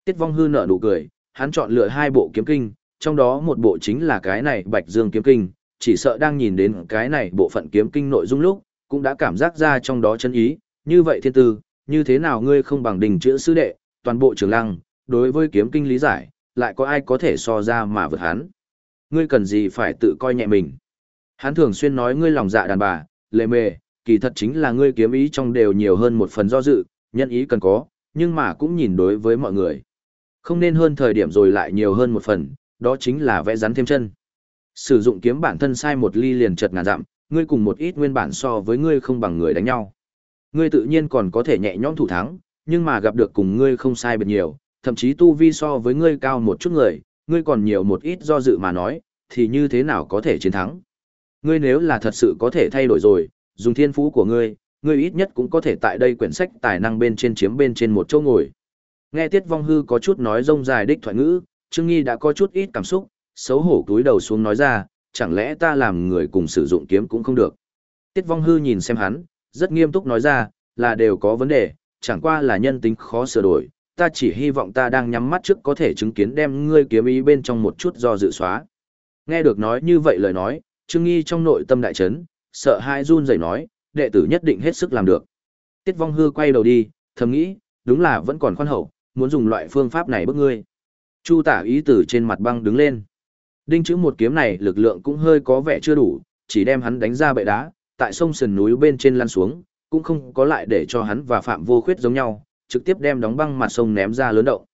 Tiết Vong Hư nở nụ cười, hắn chọn lựa hai bộ kiếm kinh, trong đó một bộ chính là cái này Bạch Dương kiếm kinh, chỉ sợ đang nhìn đến cái này bộ phận kiếm kinh nội dung lúc, cũng đã cảm giác ra trong đó chân ý, như vậy thiên tư, như thế nào ngươi không bằng đinh chữ sư đệ, toàn bộ trường lăng, đối với kiếm kinh lý giải, lại có ai có thể so ra mà vượt hắn. Ngươi cần gì phải tự coi nhẹ mình. Hắn thường xuyên nói ngươi lòng dạ đàn bà, lệ mề, kỳ thật chính là ngươi kiếm ý trong đều nhiều hơn một phần do dự, nhân ý cần có, nhưng mà cũng nhìn đối với mọi người. Không nên hơn thời điểm rồi lại nhiều hơn một phần, đó chính là vẽ rắn thêm chân. Sử dụng kiếm bản thân sai một ly liền chật ngàn dặm, ngươi cùng một ít nguyên bản so với ngươi không bằng người đánh nhau. Ngươi tự nhiên còn có thể nhẹ nhõm thủ thắng, nhưng mà gặp được cùng ngươi không sai biệt nhiều, thậm chí tu vi so với ngươi cao một chút người, ngươi còn nhiều một ít do dự mà nói, thì như thế nào có thể chiến thắng. Ngươi nếu là thật sự có thể thay đổi rồi, dùng thiên phú của ngươi, ngươi ít nhất cũng có thể tại đây quyển sách tài năng bên trên chiếm bên trên một chỗ ngồi. Nghe Tiết Vong Hư có chút nói rông dài đích thoại ngữ, Trương Nghi đã có chút ít cảm xúc, xấu hổ túi đầu xuống nói ra, chẳng lẽ ta làm người cùng sử dụng kiếm cũng không được. Tiết Vong Hư nhìn xem hắn, rất nghiêm túc nói ra, là đều có vấn đề, chẳng qua là nhân tính khó sửa đổi, ta chỉ hy vọng ta đang nhắm mắt trước có thể chứng kiến đem ngươi kiếm ý bên trong một chút do dự xóa. Nghe được nói như vậy lời nói, Trương Nghi trong nội tâm đại chấn, sợ hãi run rẩy nói, đệ tử nhất định hết sức làm được. Tiết Vong Hư quay đầu đi, thầm nghĩ, đúng là vẫn còn khoan hậu, muốn dùng loại phương pháp này bức ngươi. Chu tả ý tử trên mặt băng đứng lên. Đinh chữ một kiếm này lực lượng cũng hơi có vẻ chưa đủ, chỉ đem hắn đánh ra bệ đá, tại sông sườn núi bên trên lăn xuống, cũng không có lại để cho hắn và Phạm Vô Khuyết giống nhau, trực tiếp đem đóng băng mặt sông ném ra lớn động.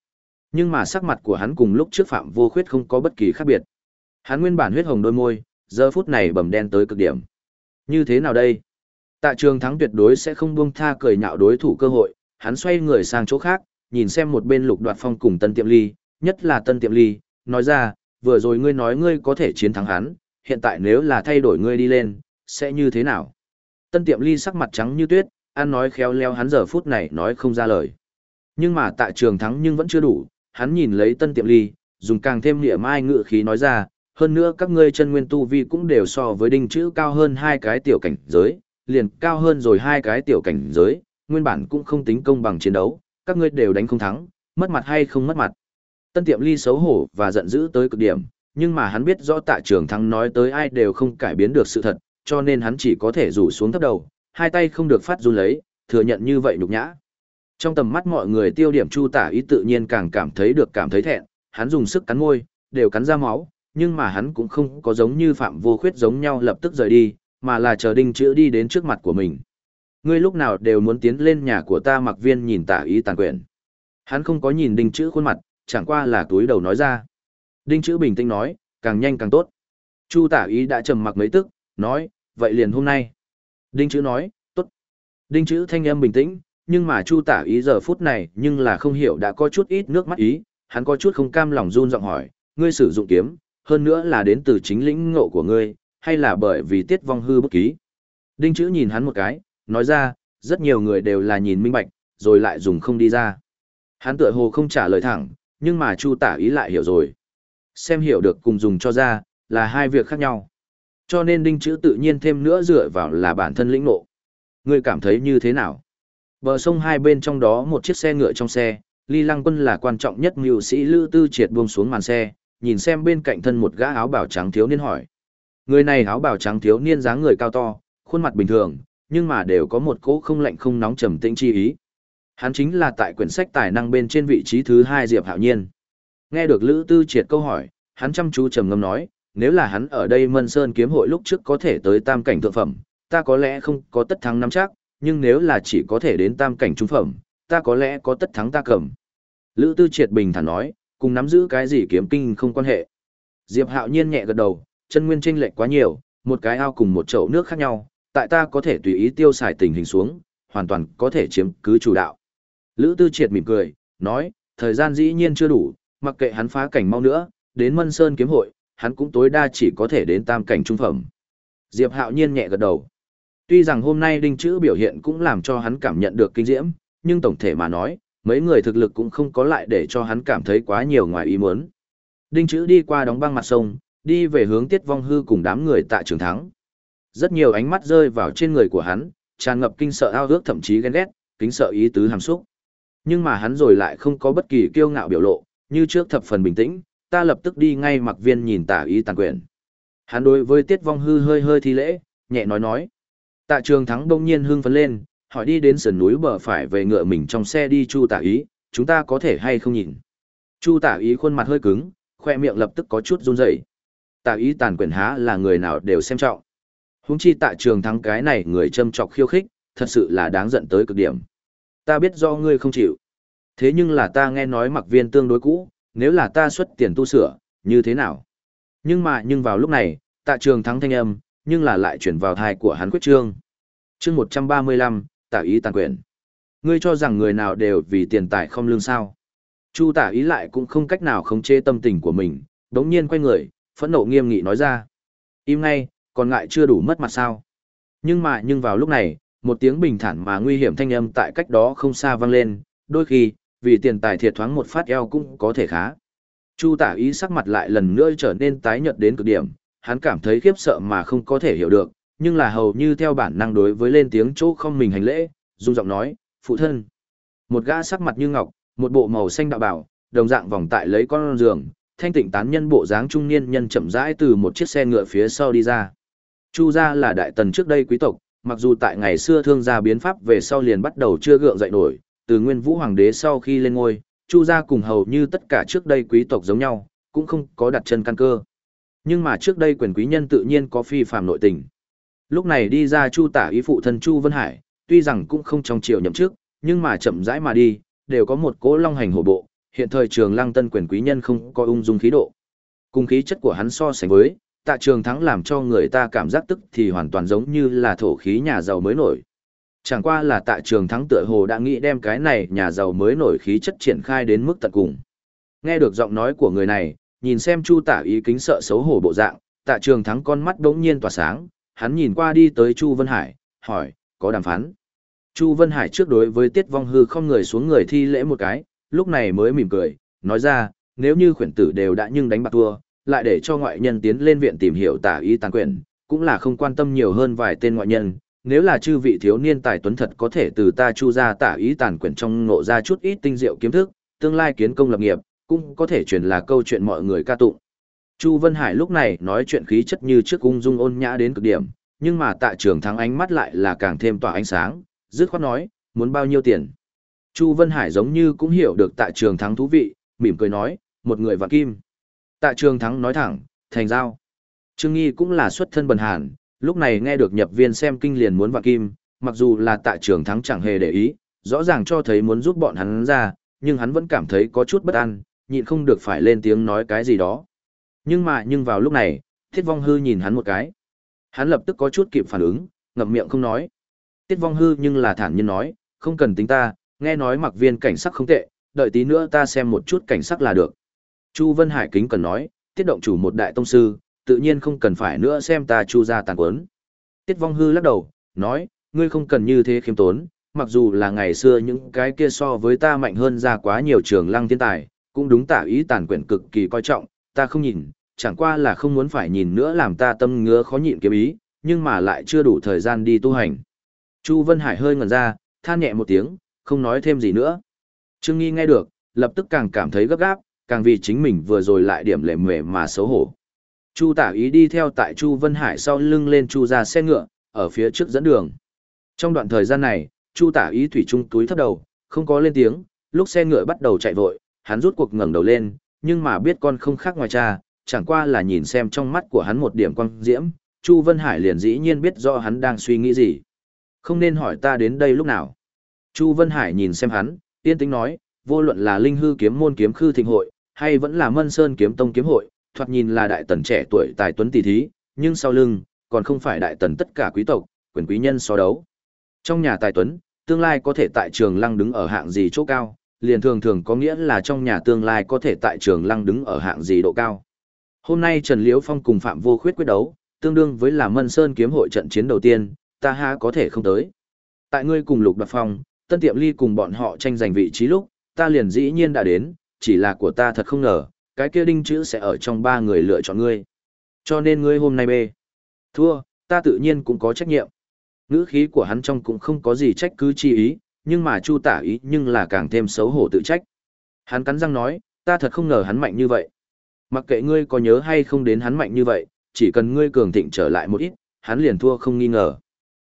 Nhưng mà sắc mặt của hắn cùng lúc trước Phạm Vô Khuyết không có bất kỳ khác biệt. Hắn nguyên bản huyết hồng đôi môi, giờ phút này bầm đen tới cực điểm. Như thế nào đây? Tạ trường thắng tuyệt đối sẽ không buông tha cười nhạo đối thủ cơ hội, hắn xoay người sang chỗ khác, nhìn xem một bên lục đoạt phong cùng tân tiệm ly, nhất là tân tiệm ly, nói ra, vừa rồi ngươi nói ngươi có thể chiến thắng hắn, hiện tại nếu là thay đổi ngươi đi lên, sẽ như thế nào? Tân tiệm ly sắc mặt trắng như tuyết, ăn nói khéo leo hắn giờ phút này nói không ra lời. Nhưng mà Tạ trường thắng nhưng vẫn chưa đủ, hắn nhìn lấy tân tiệm ly, dùng càng thêm nghĩa mai ngự khí nói ra, hơn nữa các ngươi chân nguyên tu vi cũng đều so với đinh chữ cao hơn hai cái tiểu cảnh giới, liền cao hơn rồi hai cái tiểu cảnh giới, nguyên bản cũng không tính công bằng chiến đấu, các ngươi đều đánh không thắng, mất mặt hay không mất mặt. Tân tiệm ly xấu hổ và giận dữ tới cực điểm, nhưng mà hắn biết rõ tạ trường thắng nói tới ai đều không cải biến được sự thật, cho nên hắn chỉ có thể rủ xuống thấp đầu, hai tay không được phát run lấy, thừa nhận như vậy nhục nhã. Trong tầm mắt mọi người tiêu điểm chu tả ý tự nhiên càng cảm thấy được cảm thấy thẹn, hắn dùng sức cắn môi, đều cắn ra máu, nhưng mà hắn cũng không có giống như phạm vô khuyết giống nhau lập tức rời đi, mà là chờ đinh chữ đi đến trước mặt của mình. Ngươi lúc nào đều muốn tiến lên nhà của ta mặc viên nhìn tả ý tàn quyển. Hắn không có nhìn đinh chữ khuôn mặt, chẳng qua là túi đầu nói ra. Đinh chữ bình tĩnh nói, Càng nhanh càng tốt. Chu tả ý đã trầm mặc mấy tức, nói, vậy liền hôm nay. Đinh chữ nói, tốt. Đinh chữ thanh âm bình tĩnh, nhưng mà chu tả ý giờ phút này nhưng là không hiểu đã có chút ít nước mắt ý, hắn có chút không cam lòng run giọng hỏi, ngươi sử dụng kiếm, hơn nữa là đến từ chính lĩnh ngộ của ngươi, hay là bởi vì tiết vong hư bất ký. Đinh chữ nhìn hắn một cái, nói ra, rất nhiều người đều là nhìn minh bạch, rồi lại dùng không đi ra. Hắn tựa hồ không trả lời thẳng, nhưng mà chu tả ý lại hiểu rồi. Xem hiểu được cùng dùng cho ra, là hai việc khác nhau. Cho nên đinh chữ tự nhiên thêm nữa dựa vào là bản thân lĩnh ngộ. Ngươi cảm thấy như thế nào? Bờ sông hai bên trong đó một chiếc xe ngựa trong xe, Ly Lăng Quân là quan trọng nhất mưu sĩ Lữ Tư Triệt buông xuống màn xe, nhìn xem bên cạnh thân một gã áo bào trắng thiếu niên hỏi. Người này áo bào trắng thiếu niên dáng người cao to, khuôn mặt bình thường, nhưng mà đều có một cỗ không lạnh không nóng trầm tĩnh chi ý. Hắn chính là tại quyển sách tài năng bên trên vị trí thứ hai Diệp Hạo Nhiên. Nghe được Lữ Tư Triệt câu hỏi, hắn chăm chú trầm ngâm nói, nếu là hắn ở đây Mân Sơn kiếm hội lúc trước có thể tới tam cảnh thượng phẩm, ta có lẽ không có tất thắng nắm chắc, nhưng nếu là chỉ có thể đến tam cảnh trung phẩm, ta có lẽ có tất thắng ta cầm. Lữ Tư Triệt bình thản nói, cùng nắm giữ cái gì kiếm kinh không quan hệ. Diệp Hạo Nhiên nhẹ gật đầu, chân nguyên chênh lệch quá nhiều, một cái ao cùng một chậu nước khác nhau, tại ta có thể tùy ý tiêu xài tình hình xuống, hoàn toàn có thể chiếm cứ chủ đạo. Lữ Tư Triệt mỉm cười, nói, thời gian dĩ nhiên chưa đủ, mặc kệ hắn phá cảnh mau nữa, đến Mân Sơn kiếm hội, hắn cũng tối đa chỉ có thể đến tam cảnh trung phẩm. Diệp Hạo Nhiên nhẹ gật đầu. Tuy rằng hôm nay đinh chữ biểu hiện cũng làm cho hắn cảm nhận được kinh diễm, nhưng tổng thể mà nói, mấy người thực lực cũng không có lại để cho hắn cảm thấy quá nhiều ngoài ý muốn. Đinh chữ đi qua đóng băng mặt sông, đi về hướng tiết vong hư cùng đám người tại trường thắng. Rất nhiều ánh mắt rơi vào trên người của hắn, tràn ngập kinh sợ ao ước thậm chí ghen ghét, kính sợ ý tứ hàm xúc. Nhưng mà hắn rồi lại không có bất kỳ kiêu ngạo biểu lộ, như trước thập phần bình tĩnh, ta lập tức đi ngay mặc viên nhìn tả ý tàn quyền. Hắn đối với tiết vong hư hơi hơi thi lễ, nhẹ nói nói. Tạ trường thắng đông nhiên hưng phấn lên, hỏi đi đến sườn núi bờ phải về ngựa mình trong xe đi chu tả ý, chúng ta có thể hay không nhìn. Chu tả ý khuôn mặt hơi cứng, khoe miệng lập tức có chút run rẩy. Tả ý tàn quyền há là người nào đều xem trọng. Húng chi tạ trường thắng cái này người châm chọc khiêu khích, thật sự là đáng giận tới cực điểm. Ta biết do ngươi không chịu. Thế nhưng là ta nghe nói mặc viên tương đối cũ, nếu là ta xuất tiền tu sửa, như thế nào? Nhưng mà nhưng vào lúc này, tạ trường thắng thanh âm, nhưng là lại chuyển vào thai của hắn quyết trương. chương 135, tả ý tàn quyền. Ngươi cho rằng người nào đều vì tiền tài không lương sao. Chu tả ý lại cũng không cách nào khống chế tâm tình của mình, đống nhiên quay người, phẫn nộ nghiêm nghị nói ra. Im ngay, còn ngại chưa đủ mất mặt sao. Nhưng mà nhưng vào lúc này, một tiếng bình thản mà nguy hiểm thanh âm tại cách đó không xa vang lên, đôi khi, vì tiền tài thiệt thoáng một phát eo cũng có thể khá. Chu tả ý sắc mặt lại lần nữa trở nên tái nhợt đến cực điểm, hắn cảm thấy khiếp sợ mà không có thể hiểu được, nhưng là hầu như theo bản năng đối với lên tiếng chỗ không mình hành lễ, dung giọng nói, phụ thân. Một gã sắc mặt như ngọc, một bộ màu xanh đạo bảo, đồng dạng vòng tại lấy con giường, thanh tịnh tán nhân bộ dáng trung niên nhân chậm rãi từ một chiếc xe ngựa phía sau đi ra. Chu gia là đại tần trước đây quý tộc, mặc dù tại ngày xưa thương gia biến pháp về sau liền bắt đầu chưa gượng dậy nổi, từ nguyên vũ hoàng đế sau khi lên ngôi, Chu gia cùng hầu như tất cả trước đây quý tộc giống nhau, cũng không có đặt chân căn cơ. Nhưng mà trước đây quyền quý nhân tự nhiên có phi phàm nội tình. Lúc này đi ra Chu tả ý phụ thân Chu Vân Hải, tuy rằng cũng không trong triều nhậm chức, nhưng mà chậm rãi mà đi, đều có một cỗ long hành hổ bộ, hiện thời trường lăng tân quyền quý nhân không có ung dung khí độ. Cùng khí chất của hắn so sánh với, tạ trường thắng làm cho người ta cảm giác tức thì hoàn toàn giống như là thổ khí nhà giàu mới nổi. Chẳng qua là tạ trường thắng tựa hồ đã nghĩ đem cái này nhà giàu mới nổi khí chất triển khai đến mức tận cùng. Nghe được giọng nói của người này, nhìn xem chu tả ý kính sợ xấu hổ bộ dạng, tạ trường thắng con mắt đống nhiên tỏa sáng, hắn nhìn qua đi tới Chu Vân Hải, hỏi, có đàm phán. Chu Vân Hải trước đối với Tiết Vong Hư không người xuống người thi lễ một cái, lúc này mới mỉm cười, nói ra, nếu như khuyển tử đều đã nhưng đánh bạc thua, lại để cho ngoại nhân tiến lên viện tìm hiểu tả ý tàn quyền, cũng là không quan tâm nhiều hơn vài tên ngoại nhân. Nếu là chư vị thiếu niên tài tuấn thật có thể từ ta chu ra tả ý tàn quyển trong ngộ ra chút ít tinh diệu kiến thức, tương lai kiến công lập nghiệp, cũng có thể truyền là câu chuyện mọi người ca tụng. Chu Vân Hải lúc này nói chuyện khí chất như trước ung dung ôn nhã đến cực điểm, nhưng mà tạ trường thắng ánh mắt lại là càng thêm tỏa ánh sáng, dứt khoát nói, muốn bao nhiêu tiền. Chu Vân Hải giống như cũng hiểu được tạ trường thắng thú vị, mỉm cười nói, một người vạn kim. Tạ trường thắng nói thẳng, thành giao. Trương Nghi cũng là xuất thân bần hàn, lúc này nghe được nhập viên xem kinh liền muốn vạn kim, mặc dù là tạ trường thắng chẳng hề để ý, rõ ràng cho thấy muốn giúp bọn hắn ra, nhưng hắn vẫn cảm thấy có chút bất an, nhịn không được phải lên tiếng nói cái gì đó. Nhưng mà nhưng vào lúc này, Tiết Vong Hư nhìn hắn một cái. Hắn lập tức có chút kịp phản ứng, ngậm miệng không nói. Tiết Vong Hư nhưng là thản nhiên nói, không cần tính ta, nghe nói mặc viên cảnh sắc không tệ, đợi tí nữa ta xem một chút cảnh sắc là được. Chu Vân Hải kính cần nói, tiết động chủ một đại tông sư, tự nhiên không cần phải nữa xem ta chu ra tàn quấn. Tiết Vong Hư lắc đầu, nói, ngươi không cần như thế khiêm tốn, mặc dù là ngày xưa những cái kia so với ta mạnh hơn ra quá nhiều trường lăng thiên tài, cũng đúng tả ý tàn quyển cực kỳ coi trọng, ta không nhìn, chẳng qua là không muốn phải nhìn nữa làm ta tâm ngứa khó nhịn kiếm ý, nhưng mà lại chưa đủ thời gian đi tu hành. Chu Vân Hải hơi ngẩn ra, than nhẹ một tiếng, không nói thêm gì nữa. Trương Nghi nghe được, lập tức càng cảm thấy gấp gáp, càng vì chính mình vừa rồi lại điểm lệ mề mà xấu hổ. Chu tả ý đi theo tại Chu Vân Hải sau lưng lên Chu ra xe ngựa, ở phía trước dẫn đường. Trong đoạn thời gian này, Chu tả ý thủy chung túi thấp đầu, không có lên tiếng, lúc xe ngựa bắt đầu chạy vội, hắn rút cuộc ngẩng đầu lên, nhưng mà biết con không khác ngoài cha, chẳng qua là nhìn xem trong mắt của hắn một điểm quang diễm, Chu Vân Hải liền dĩ nhiên biết rõ hắn đang suy nghĩ gì. Không nên hỏi ta đến đây lúc nào. Chu Vân Hải nhìn xem hắn, yên tĩnh nói, vô luận là linh hư kiếm môn kiếm khư thịnh hội, hay vẫn là mân sơn kiếm tông kiếm hội, thoạt nhìn là đại tần trẻ tuổi tài tuấn tỷ thí, nhưng sau lưng, còn không phải đại tần tất cả quý tộc, quyền quý nhân so đấu. Trong nhà tài tuấn, tương lai có thể tại trường lăng đứng ở hạng gì chỗ cao, liền thường thường có nghĩa là trong nhà tương lai có thể tại trường lăng đứng ở hạng gì độ cao. Hôm nay Trần Liễu Phong cùng Phạm Vô Khuyết quyết đấu, tương đương với là Mân Sơn kiếm hội trận chiến đầu tiên, ta ha có thể không tới. Tại ngươi cùng Lục Đoạt Phong, Tân Tiệm Ly cùng bọn họ tranh giành vị trí lúc, ta liền dĩ nhiên đã đến, chỉ là của ta thật không ngờ, cái kia đinh chữ sẽ ở trong ba người lựa chọn ngươi. Cho nên ngươi hôm nay bê. Thua, ta tự nhiên cũng có trách nhiệm. Ngữ khí của hắn trong cũng không có gì trách cứ chi ý, nhưng mà chu tả ý nhưng là càng thêm xấu hổ tự trách. Hắn cắn răng nói, ta thật không ngờ hắn mạnh như vậy. Mặc kệ ngươi có nhớ hay không đến hắn mạnh như vậy, chỉ cần ngươi cường thịnh trở lại một ít, hắn liền thua không nghi ngờ.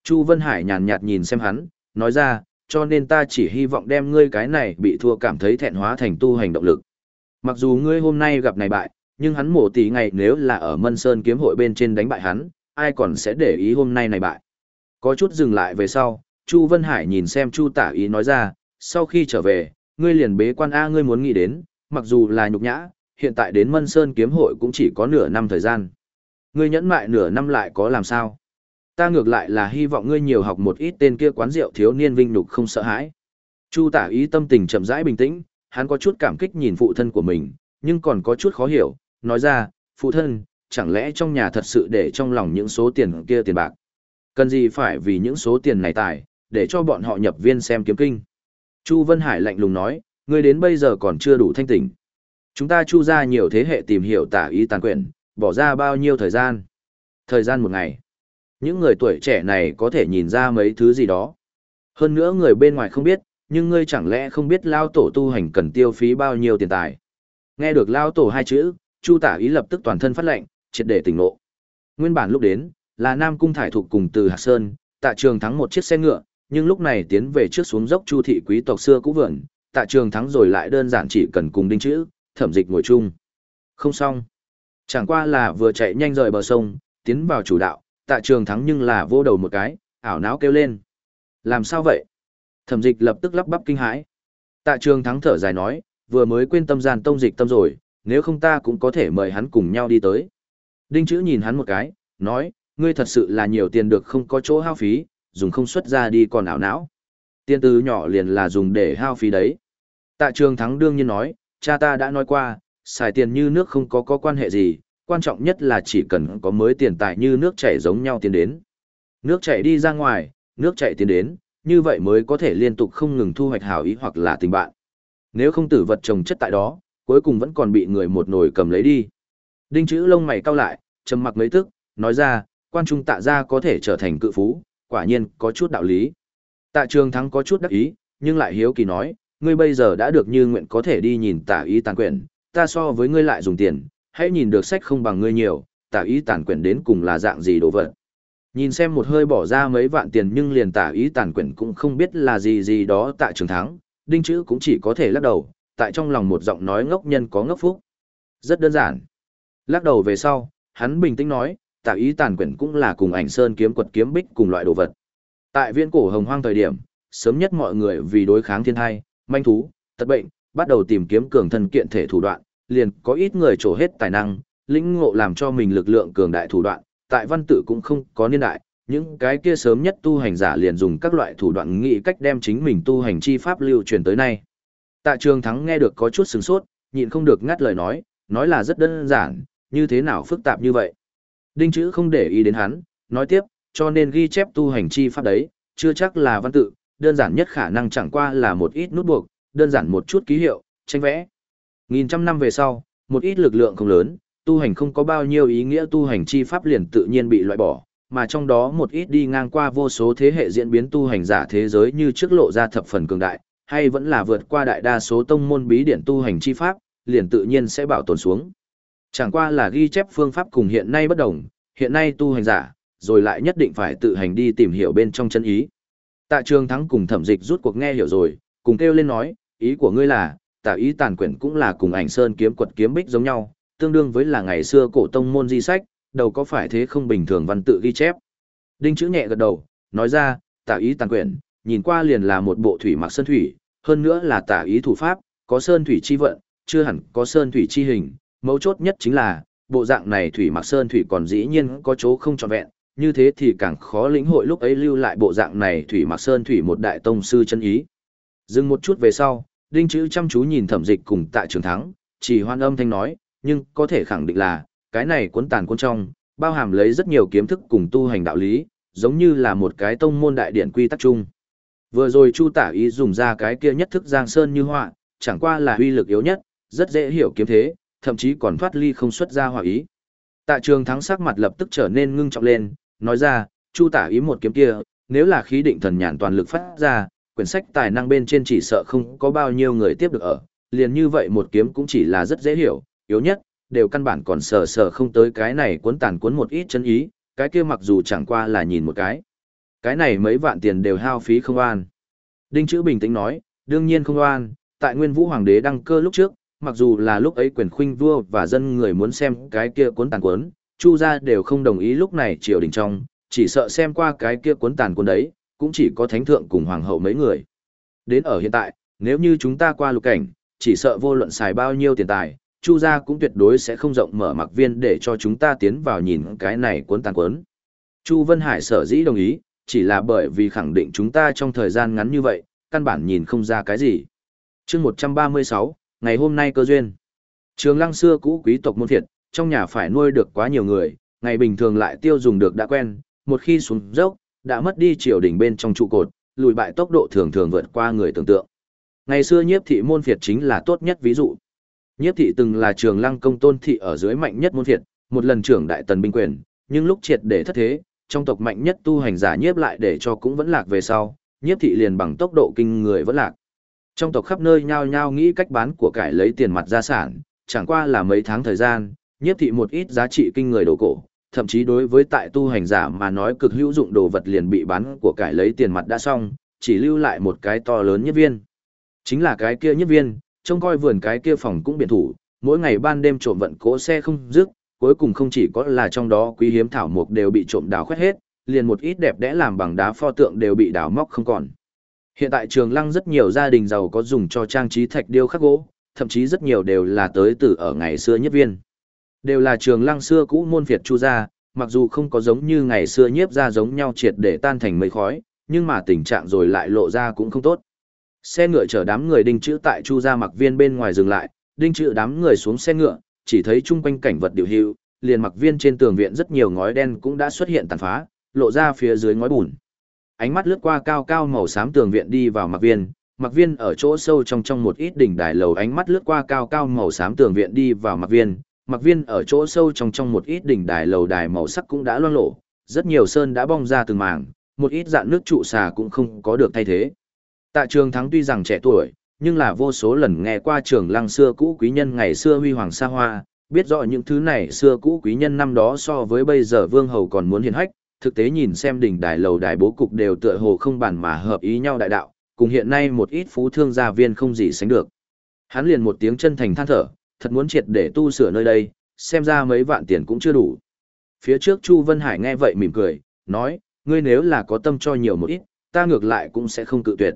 Chu Vân Hải nhàn nhạt nhìn xem hắn, nói ra, cho nên ta chỉ hy vọng đem ngươi cái này bị thua cảm thấy thẹn hóa thành tu hành động lực. Mặc dù ngươi hôm nay gặp này bại, nhưng hắn mổ tỷ ngày nếu là ở Mân Sơn kiếm hội bên trên đánh bại hắn, ai còn sẽ để ý hôm nay này bại. Có chút dừng lại về sau, Chu Vân Hải nhìn xem Chu Tả Ý nói ra, sau khi trở về, ngươi liền bế quan A ngươi muốn nghĩ đến, mặc dù là nhục nhã, hiện tại đến Mân Sơn kiếm hội cũng chỉ có nửa năm thời gian. Ngươi nhẫn mại nửa năm lại có làm sao? Ta ngược lại là hy vọng ngươi nhiều học một ít tên kia quán rượu thiếu niên vinh nhục không sợ hãi. Chu tả ý tâm tình chậm rãi bình tĩnh, hắn có chút cảm kích nhìn phụ thân của mình, nhưng còn có chút khó hiểu, nói ra, phụ thân, chẳng lẽ trong nhà thật sự để trong lòng những số tiền kia tiền bạc. Cần gì phải vì những số tiền này tài, để cho bọn họ nhập viên xem kiếm kinh. Chu Vân Hải lạnh lùng nói, ngươi đến bây giờ còn chưa đủ thanh tỉnh. Chúng ta chu ra nhiều thế hệ tìm hiểu tả ý tàn quyển, bỏ ra bao nhiêu thời gian? Thời gian một ngày. Những người tuổi trẻ này có thể nhìn ra mấy thứ gì đó. Hơn nữa người bên ngoài không biết, nhưng ngươi chẳng lẽ không biết lao tổ tu hành cần tiêu phí bao nhiêu tiền tài. Nghe được lao tổ hai chữ, Chu tả ý lập tức toàn thân phát lệnh, triệt để tỉnh ngộ. Nguyên bản lúc đến, là Nam Cung Thải Thục cùng từ Hạc Sơn, tạ trường thắng một chiếc xe ngựa, nhưng lúc này tiến về trước xuống dốc Chu thị quý tộc xưa cũ vườn, tạ trường thắng rồi lại đơn giản chỉ cần cùng đinh chữ, thẩm dịch ngồi chung. Không xong. Chẳng qua là vừa chạy nhanh rời bờ sông, tiến vào chủ đạo, tạ trường thắng nhưng là vô đầu một cái, ảo não kêu lên. Làm sao vậy? Thẩm dịch lập tức lắp bắp kinh hãi. Tạ trường thắng thở dài nói, vừa mới quên tâm gian tông dịch tâm rồi, nếu không ta cũng có thể mời hắn cùng nhau đi tới. Đinh chữ nhìn hắn một cái, nói, ngươi thật sự là nhiều tiền được không có chỗ hao phí, dùng không xuất ra đi còn ảo não. Tiền từ nhỏ liền là dùng để hao phí đấy. Tạ trường thắng đương nhiên nói, cha ta đã nói qua, xài tiền như nước không có có quan hệ gì, quan trọng nhất là chỉ cần có mới tiền tài như nước chảy giống nhau tiến đến. Nước chảy đi ra ngoài, nước chảy tiến đến, như vậy mới có thể liên tục không ngừng thu hoạch hảo ý hoặc là tình bạn. Nếu không tử vật trồng chất tại đó, cuối cùng vẫn còn bị người một nồi cầm lấy đi. Đinh chữ lông mày cau lại, trầm mặc mấy tức, nói ra, quan trung tạ gia có thể trở thành cự phú, quả nhiên có chút đạo lý. Tạ trường thắng có chút đắc ý, nhưng lại hiếu kỳ nói, ngươi bây giờ đã được như nguyện có thể đi nhìn tả ý tàn quyển, ta so với ngươi lại dùng tiền, hãy nhìn được sách không bằng ngươi nhiều, tả ý tàn quyển đến cùng là dạng gì đồ vật. Nhìn xem một hơi bỏ ra mấy vạn tiền nhưng liền tả ý tàn quyển cũng không biết là gì gì đó Tạ trường thắng, đinh chữ cũng chỉ có thể lắc đầu, tại trong lòng một giọng nói ngốc nhân có ngốc phúc. Rất đơn giản. Lắc đầu về sau, hắn bình tĩnh nói, tả ý tàn quyển cũng là cùng ảnh sơn kiếm quật kiếm bích cùng loại đồ vật. Tại viên cổ hồng hoang thời điểm, sớm nhất mọi người vì đối kháng thiên thai, manh thú, tật bệnh, bắt đầu tìm kiếm cường thân kiện thể thủ đoạn, liền có ít người trổ hết tài năng, lĩnh ngộ làm cho mình lực lượng cường đại thủ đoạn, tại văn tự cũng không có niên đại, những cái kia sớm nhất tu hành giả liền dùng các loại thủ đoạn nghĩ cách đem chính mình tu hành chi pháp lưu truyền tới nay. Tạ Trường Thắng nghe được có chút sửng sốt, nhịn không được ngắt lời nói, nói là rất đơn giản, như thế nào phức tạp như vậy. Đinh chữ không để ý đến hắn, nói tiếp, cho nên ghi chép tu hành chi pháp đấy, chưa chắc là văn tự, đơn giản nhất khả năng chẳng qua là một ít nút buộc, đơn giản một chút ký hiệu, tranh vẽ. Nghìn trăm năm về sau, một ít lực lượng không lớn, tu hành không có bao nhiêu ý nghĩa tu hành chi pháp liền tự nhiên bị loại bỏ, mà trong đó một ít đi ngang qua vô số thế hệ diễn biến tu hành giả thế giới như trước lộ ra thập phần cường đại, hay vẫn là vượt qua đại đa số tông môn bí điển tu hành chi pháp, liền tự nhiên sẽ bảo tồn xuống. Chẳng qua là ghi chép phương pháp cùng hiện nay bất đồng, hiện nay tu hành giả, rồi lại nhất định phải tự hành đi tìm hiểu bên trong chân ý. Tạ trường thắng cùng thẩm dịch rút cuộc nghe hiểu rồi, cùng kêu lên nói, ý của ngươi là, tạ ý tàn quyển cũng là cùng ảnh sơn kiếm quật kiếm bích giống nhau, tương đương với là ngày xưa cổ tông môn di sách, đầu có phải thế không bình thường văn tự ghi chép. Đinh chữ nhẹ gật đầu, nói ra, tạ ý tàn quyển, nhìn qua liền là một bộ thủy mặc sơn thủy, hơn nữa là tạ ý thủ pháp, có sơn thủy chi vận, chưa hẳn có sơn thủy chi hình, mấu chốt nhất chính là, bộ dạng này thủy mặc sơn thủy còn dĩ nhiên có chỗ không trọn vẹn, như thế thì càng khó lĩnh hội lúc ấy lưu lại bộ dạng này thủy mặc sơn thủy một đại tông sư chân ý. Dừng một chút về sau, đinh chữ chăm chú nhìn thẩm dịch cùng tại trường thắng, chỉ hoan âm thanh nói, nhưng có thể khẳng định là, cái này cuốn tàn cuốn trong, bao hàm lấy rất nhiều kiến thức cùng tu hành đạo lý, giống như là một cái tông môn đại điển quy tắc chung. Vừa rồi Chu Tả Ý dùng ra cái kia nhất thức giang sơn như họa, chẳng qua là uy lực yếu nhất, rất dễ hiểu kiếm thế, thậm chí còn thoát ly không xuất ra hòa ý. Tạ Trường Thắng sắc mặt lập tức trở nên ngưng trọng lên, nói ra, Chu Tả Ý một kiếm kia, nếu là khí định thần nhàn toàn lực phát ra, quyển sách tài năng bên trên chỉ sợ không có bao nhiêu người tiếp được ở, liền như vậy một kiếm cũng chỉ là rất dễ hiểu, yếu nhất, đều căn bản còn sờ sờ không tới cái này cuốn tàn cuốn một ít chân ý, cái kia mặc dù chẳng qua là nhìn một cái. Cái này mấy vạn tiền đều hao phí không an. Đinh chữ bình tĩnh nói, đương nhiên không oan, tại nguyên vũ hoàng đế đăng cơ lúc trước, mặc dù là lúc ấy quyền khuynh vua và dân người muốn xem cái kia cuốn tàn cuốn, chu gia đều không đồng ý lúc này triều đình trong, chỉ sợ xem qua cái kia cuốn tàn cuốn đấy, cũng chỉ có thánh thượng cùng hoàng hậu mấy người. Đến ở hiện tại, nếu như chúng ta qua lục cảnh, chỉ sợ vô luận xài bao nhiêu tiền tài, Chu gia cũng tuyệt đối sẽ không rộng mở mặc viên để cho chúng ta tiến vào nhìn cái này cuốn tàn cuốn. Chu Vân Hải sở dĩ đồng ý, chỉ là bởi vì khẳng định chúng ta trong thời gian ngắn như vậy, căn bản nhìn không ra cái gì. chương 136, ngày hôm nay cơ duyên. Trường lăng xưa cũ quý tộc môn thiệt, trong nhà phải nuôi được quá nhiều người, ngày bình thường lại tiêu dùng được đã quen, một khi xuống dốc, đã mất đi triều đỉnh bên trong trụ cột, lùi bại tốc độ thường thường vượt qua người tưởng tượng. Ngày xưa nhiếp thị môn phiệt chính là tốt nhất ví dụ. Nhiếp thị từng là trường lăng công tôn thị ở dưới mạnh nhất môn phiệt, một lần trưởng đại tần binh quyền, nhưng lúc triệt để thất thế, trong tộc mạnh nhất tu hành giả nhiếp lại để cho cũng vẫn lạc về sau, nhiếp thị liền bằng tốc độ kinh người vẫn lạc. Trong tộc khắp nơi nhao nhao nghĩ cách bán của cải lấy tiền mặt gia sản, chẳng qua là mấy tháng thời gian, nhiếp thị một ít giá trị kinh người đồ cổ, thậm chí đối với tại tu hành giả mà nói cực hữu dụng đồ vật liền bị bán của cải lấy tiền mặt đã xong, chỉ lưu lại một cái to lớn nhất viên. Chính là cái kia nhất viên, trông coi vườn cái kia phòng cũng biệt thủ, mỗi ngày ban đêm trộm vận cỗ xe không dứt, cuối cùng không chỉ có là trong đó quý hiếm thảo mộc đều bị trộm đào khoét hết, liền một ít đẹp đẽ làm bằng đá pho tượng đều bị đào móc không còn. Hiện tại trường lăng rất nhiều gia đình giàu có dùng cho trang trí thạch điêu khắc gỗ, thậm chí rất nhiều đều là tới từ ở ngày xưa nhất viên. Đều là trường lăng xưa cũ môn phiệt chu gia, mặc dù không có giống như ngày xưa nhiếp gia giống nhau triệt để tan thành mây khói, nhưng mà tình trạng rồi lại lộ ra cũng không tốt. Xe ngựa chở đám người đinh chữ tại chu gia mặc viên bên ngoài dừng lại, đinh chữ đám người xuống xe ngựa, chỉ thấy chung quanh cảnh vật điều hữu, liền mặc viên trên tường viện rất nhiều ngói đen cũng đã xuất hiện tàn phá, lộ ra phía dưới ngói bùn. Ánh mắt lướt qua cao cao màu xám tường viện đi vào mặc viên, mặc viên ở chỗ sâu trong trong một ít đỉnh đài lầu ánh mắt lướt qua cao cao màu xám tường viện đi vào mặc viên, mặc viên ở chỗ sâu trong trong một ít đỉnh đài lầu đài màu sắc cũng đã loang lộ, rất nhiều sơn đã bong ra từng mảng, một ít dạng nước trụ xà cũng không có được thay thế. Tạ Trường Thắng tuy rằng trẻ tuổi, nhưng là vô số lần nghe qua trường lăng xưa cũ quý nhân ngày xưa huy hoàng xa hoa, biết rõ những thứ này xưa cũ quý nhân năm đó so với bây giờ vương hầu còn muốn hiền hách, thực tế nhìn xem đỉnh đài lầu đài bố cục đều tựa hồ không bản mà hợp ý nhau đại đạo, cùng hiện nay một ít phú thương gia viên không gì sánh được. Hắn liền một tiếng chân thành than thở, thật muốn triệt để tu sửa nơi đây, xem ra mấy vạn tiền cũng chưa đủ. Phía trước Chu Vân Hải nghe vậy mỉm cười, nói, ngươi nếu là có tâm cho nhiều một ít, ta ngược lại cũng sẽ không cự tuyệt.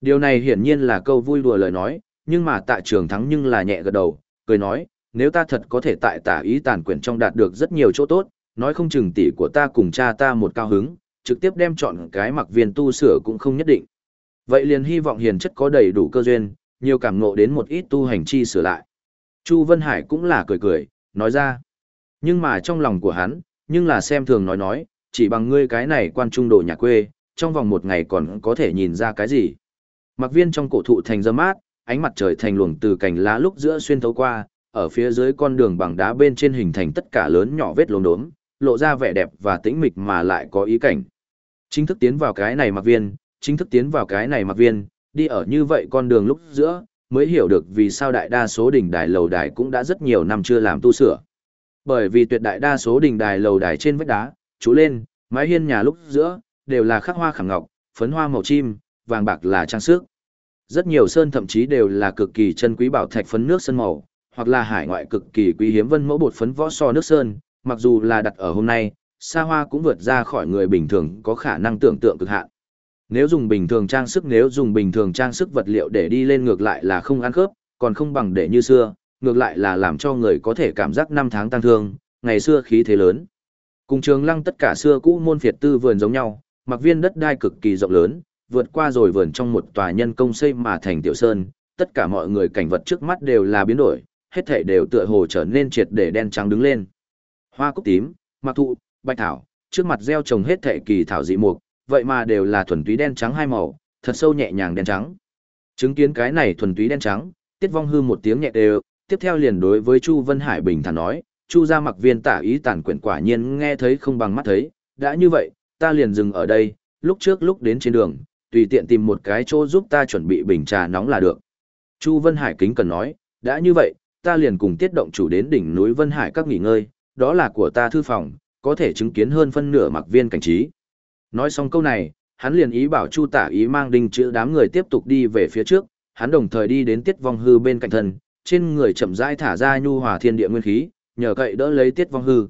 Điều này hiển nhiên là câu vui đùa lời nói, nhưng mà tạ trường thắng nhưng là nhẹ gật đầu, cười nói, nếu ta thật có thể tại tả ý tàn quyển trong đạt được rất nhiều chỗ tốt, nói không chừng tỷ của ta cùng cha ta một cao hứng, trực tiếp đem chọn cái mặc viên tu sửa cũng không nhất định. Vậy liền hy vọng hiền chất có đầy đủ cơ duyên, nhiều cảm ngộ đến một ít tu hành chi sửa lại. Chu Vân Hải cũng là cười cười, nói ra. Nhưng mà trong lòng của hắn, nhưng là xem thường nói nói, chỉ bằng ngươi cái này quan trung đồ nhà quê, trong vòng một ngày còn có thể nhìn ra cái gì. Mặc viên trong cổ thụ thành dơ mát, ánh mặt trời thành luồng từ cành lá lúc giữa xuyên thấu qua, ở phía dưới con đường bằng đá bên trên hình thành tất cả lớn nhỏ vết lốm đốm, lộ ra vẻ đẹp và tĩnh mịch mà lại có ý cảnh. Chính thức tiến vào cái này mặc viên, chính thức tiến vào cái này mặc viên, đi ở như vậy con đường lúc giữa, mới hiểu được vì sao đại đa số đỉnh đài lầu đài cũng đã rất nhiều năm chưa làm tu sửa. Bởi vì tuyệt đại đa số đỉnh đài lầu đài trên vách đá, chú lên, mái hiên nhà lúc giữa, đều là khắc hoa khảm ngọc, phấn hoa màu chim, vàng bạc là trang sức. Rất nhiều sơn thậm chí đều là cực kỳ chân quý bảo thạch phấn nước sơn màu, hoặc là hải ngoại cực kỳ quý hiếm vân mẫu bột phấn võ so nước sơn, mặc dù là đặt ở hôm nay, xa hoa cũng vượt ra khỏi người bình thường có khả năng tưởng tượng cực hạn. Nếu dùng bình thường trang sức nếu dùng bình thường trang sức vật liệu để đi lên ngược lại là không ăn khớp, còn không bằng để như xưa, ngược lại là làm cho người có thể cảm giác năm tháng tăng thương, ngày xưa khí thế lớn. Cùng trường lăng tất cả xưa cũ môn phiệt tư vườn giống nhau, mặc viên đất đai cực kỳ rộng lớn, vượt qua rồi vườn trong một tòa nhân công xây mà thành tiểu sơn, tất cả mọi người cảnh vật trước mắt đều là biến đổi, hết thảy đều tựa hồ trở nên triệt để đen trắng đứng lên. Hoa cúc tím, mặc thụ, bạch thảo, trước mặt gieo trồng hết thảy kỳ thảo dị mục, vậy mà đều là thuần túy đen trắng hai màu, thật sâu nhẹ nhàng đen trắng. Chứng kiến cái này thuần túy đen trắng, Tiết Vong hư một tiếng nhẹ đều, tiếp theo liền đối với Chu Vân Hải bình thản nói, Chu gia mặc viên tả ý tàn quyển quả nhiên nghe thấy không bằng mắt thấy, đã như vậy, ta liền dừng ở đây, lúc trước lúc đến trên đường, tùy tiện tìm một cái chỗ giúp ta chuẩn bị bình trà nóng là được. Chu Vân Hải kính cần nói, đã như vậy, ta liền cùng tiết động chủ đến đỉnh núi Vân Hải các nghỉ ngơi, đó là của ta thư phòng, có thể chứng kiến hơn phân nửa mặc viên cảnh trí. Nói xong câu này, hắn liền ý bảo Chu Tả ý mang đinh chữ đám người tiếp tục đi về phía trước, hắn đồng thời đi đến Tiết Vong Hư bên cạnh thân, trên người chậm rãi thả ra nhu hòa thiên địa nguyên khí, nhờ cậy đỡ lấy Tiết Vong Hư.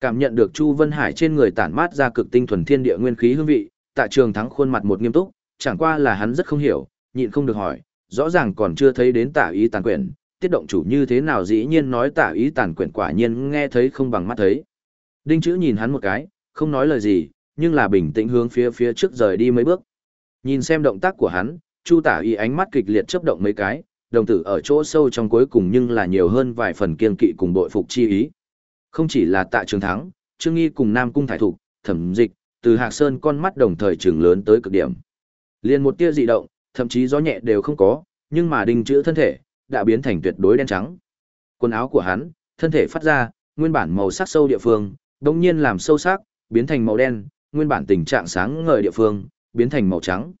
Cảm nhận được Chu Vân Hải trên người tản mát ra cực tinh thuần thiên địa nguyên khí hương vị, Tạ Trường Thắng khuôn mặt một nghiêm túc, chẳng qua là hắn rất không hiểu, nhịn không được hỏi, rõ ràng còn chưa thấy đến Tả ý tàn quyển, tiết động chủ như thế nào dĩ nhiên nói Tả ý tàn quyển quả nhiên nghe thấy không bằng mắt thấy. Đinh chữ nhìn hắn một cái, không nói lời gì, nhưng là bình tĩnh hướng phía phía trước rời đi mấy bước. Nhìn xem động tác của hắn, Chu Tả Y ánh mắt kịch liệt chớp động mấy cái, đồng tử ở chỗ sâu trong cuối cùng nhưng là nhiều hơn vài phần kiên kỵ cùng bội phục chi ý. Không chỉ là Tạ Trường Thắng, Trương Nghi cùng Nam Cung Thải Thục, Thẩm Dịch, từ Hạc Sơn con mắt đồng thời trường lớn tới cực điểm. Liên một tia dị động, thậm chí gió nhẹ đều không có, nhưng mà đinh chữ thân thể đã biến thành tuyệt đối đen trắng. Quần áo của hắn, thân thể phát ra, nguyên bản màu sắc sâu địa phương, đồng nhiên làm sâu sắc, biến thành màu đen, nguyên bản tình trạng sáng ngời địa phương, biến thành màu trắng.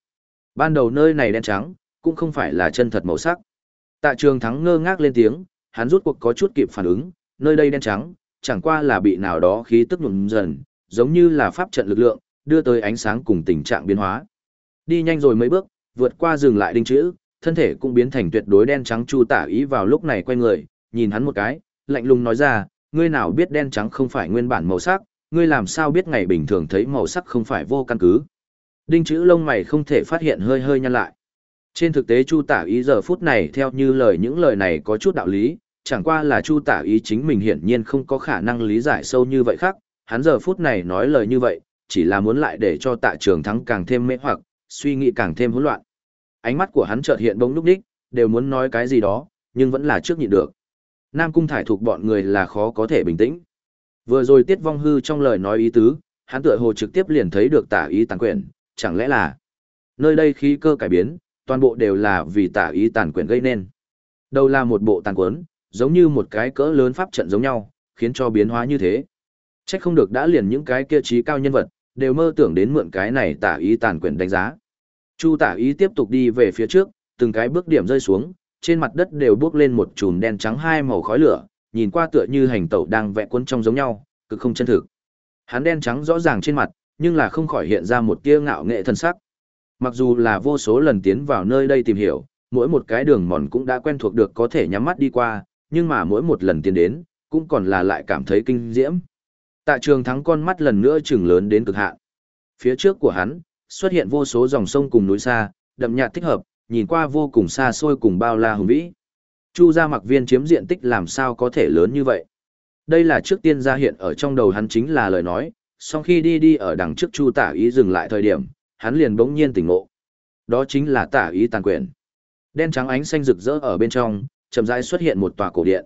Ban đầu nơi này đen trắng, cũng không phải là chân thật màu sắc. Tạ trường thắng ngơ ngác lên tiếng, hắn rút cuộc có chút kịp phản ứng, nơi đây đen trắng, chẳng qua là bị nào đó khí tức nhuộm dần, giống như là pháp trận lực lượng, đưa tới ánh sáng cùng tình trạng biến hóa. Đi nhanh rồi mấy bước, vượt qua dừng lại đinh chữ, thân thể cũng biến thành tuyệt đối đen trắng chu tả ý vào lúc này quay người, nhìn hắn một cái, lạnh lùng nói ra, ngươi nào biết đen trắng không phải nguyên bản màu sắc, ngươi làm sao biết ngày bình thường thấy màu sắc không phải vô căn cứ. Đinh chữ lông mày không thể phát hiện hơi hơi nhăn lại. Trên thực tế Chu Tả Ý giờ phút này theo như lời những lời này có chút đạo lý, chẳng qua là Chu Tả Ý chính mình hiển nhiên không có khả năng lý giải sâu như vậy khác, hắn giờ phút này nói lời như vậy, chỉ là muốn lại để cho Tạ Trường Thắng càng thêm mê hoặc, suy nghĩ càng thêm hỗn loạn. Ánh mắt của hắn chợt hiện bỗng lúc đích, đều muốn nói cái gì đó, nhưng vẫn là trước nhịn được. Nam Cung Thải thuộc bọn người là khó có thể bình tĩnh. Vừa rồi Tiết Vong Hư trong lời nói ý tứ, hắn tựa hồ trực tiếp liền thấy được tả ý tàn quyển, chẳng lẽ là nơi đây khí cơ cải biến, toàn bộ đều là vì tả ý tàn quyển gây nên. Đâu là một bộ tàn quấn, giống như một cái cỡ lớn pháp trận giống nhau, khiến cho biến hóa như thế. Chắc không được đã liền những cái kia trí cao nhân vật, đều mơ tưởng đến mượn cái này tả ý tàn quyển đánh giá. Chu tả ý tiếp tục đi về phía trước, từng cái bước điểm rơi xuống, trên mặt đất đều bước lên một chùm đen trắng hai màu khói lửa, nhìn qua tựa như hành tẩu đang vẽ cuốn trong giống nhau, cực không chân thực. Hắn đen trắng rõ ràng trên mặt, nhưng là không khỏi hiện ra một tia ngạo nghệ thân sắc. Mặc dù là vô số lần tiến vào nơi đây tìm hiểu, mỗi một cái đường mòn cũng đã quen thuộc được có thể nhắm mắt đi qua, nhưng mà mỗi một lần tiến đến, cũng còn là lại cảm thấy kinh diễm. Tạ trường thắng con mắt lần nữa trừng lớn đến cực hạn. Phía trước của hắn, xuất hiện vô số dòng sông cùng núi xa, đậm nhạt thích hợp, nhìn qua vô cùng xa xôi cùng bao la hùng vĩ. Chu gia mặc viên chiếm diện tích làm sao có thể lớn như vậy. Đây là trước tiên ra hiện ở trong đầu hắn chính là lời nói, sau khi đi đi ở đằng trước Chu tả ý dừng lại thời điểm, hắn liền bỗng nhiên tỉnh ngộ. Đó chính là tả ý tàn quyền. Đen trắng ánh xanh rực rỡ ở bên trong, chậm rãi xuất hiện một tòa cổ điện.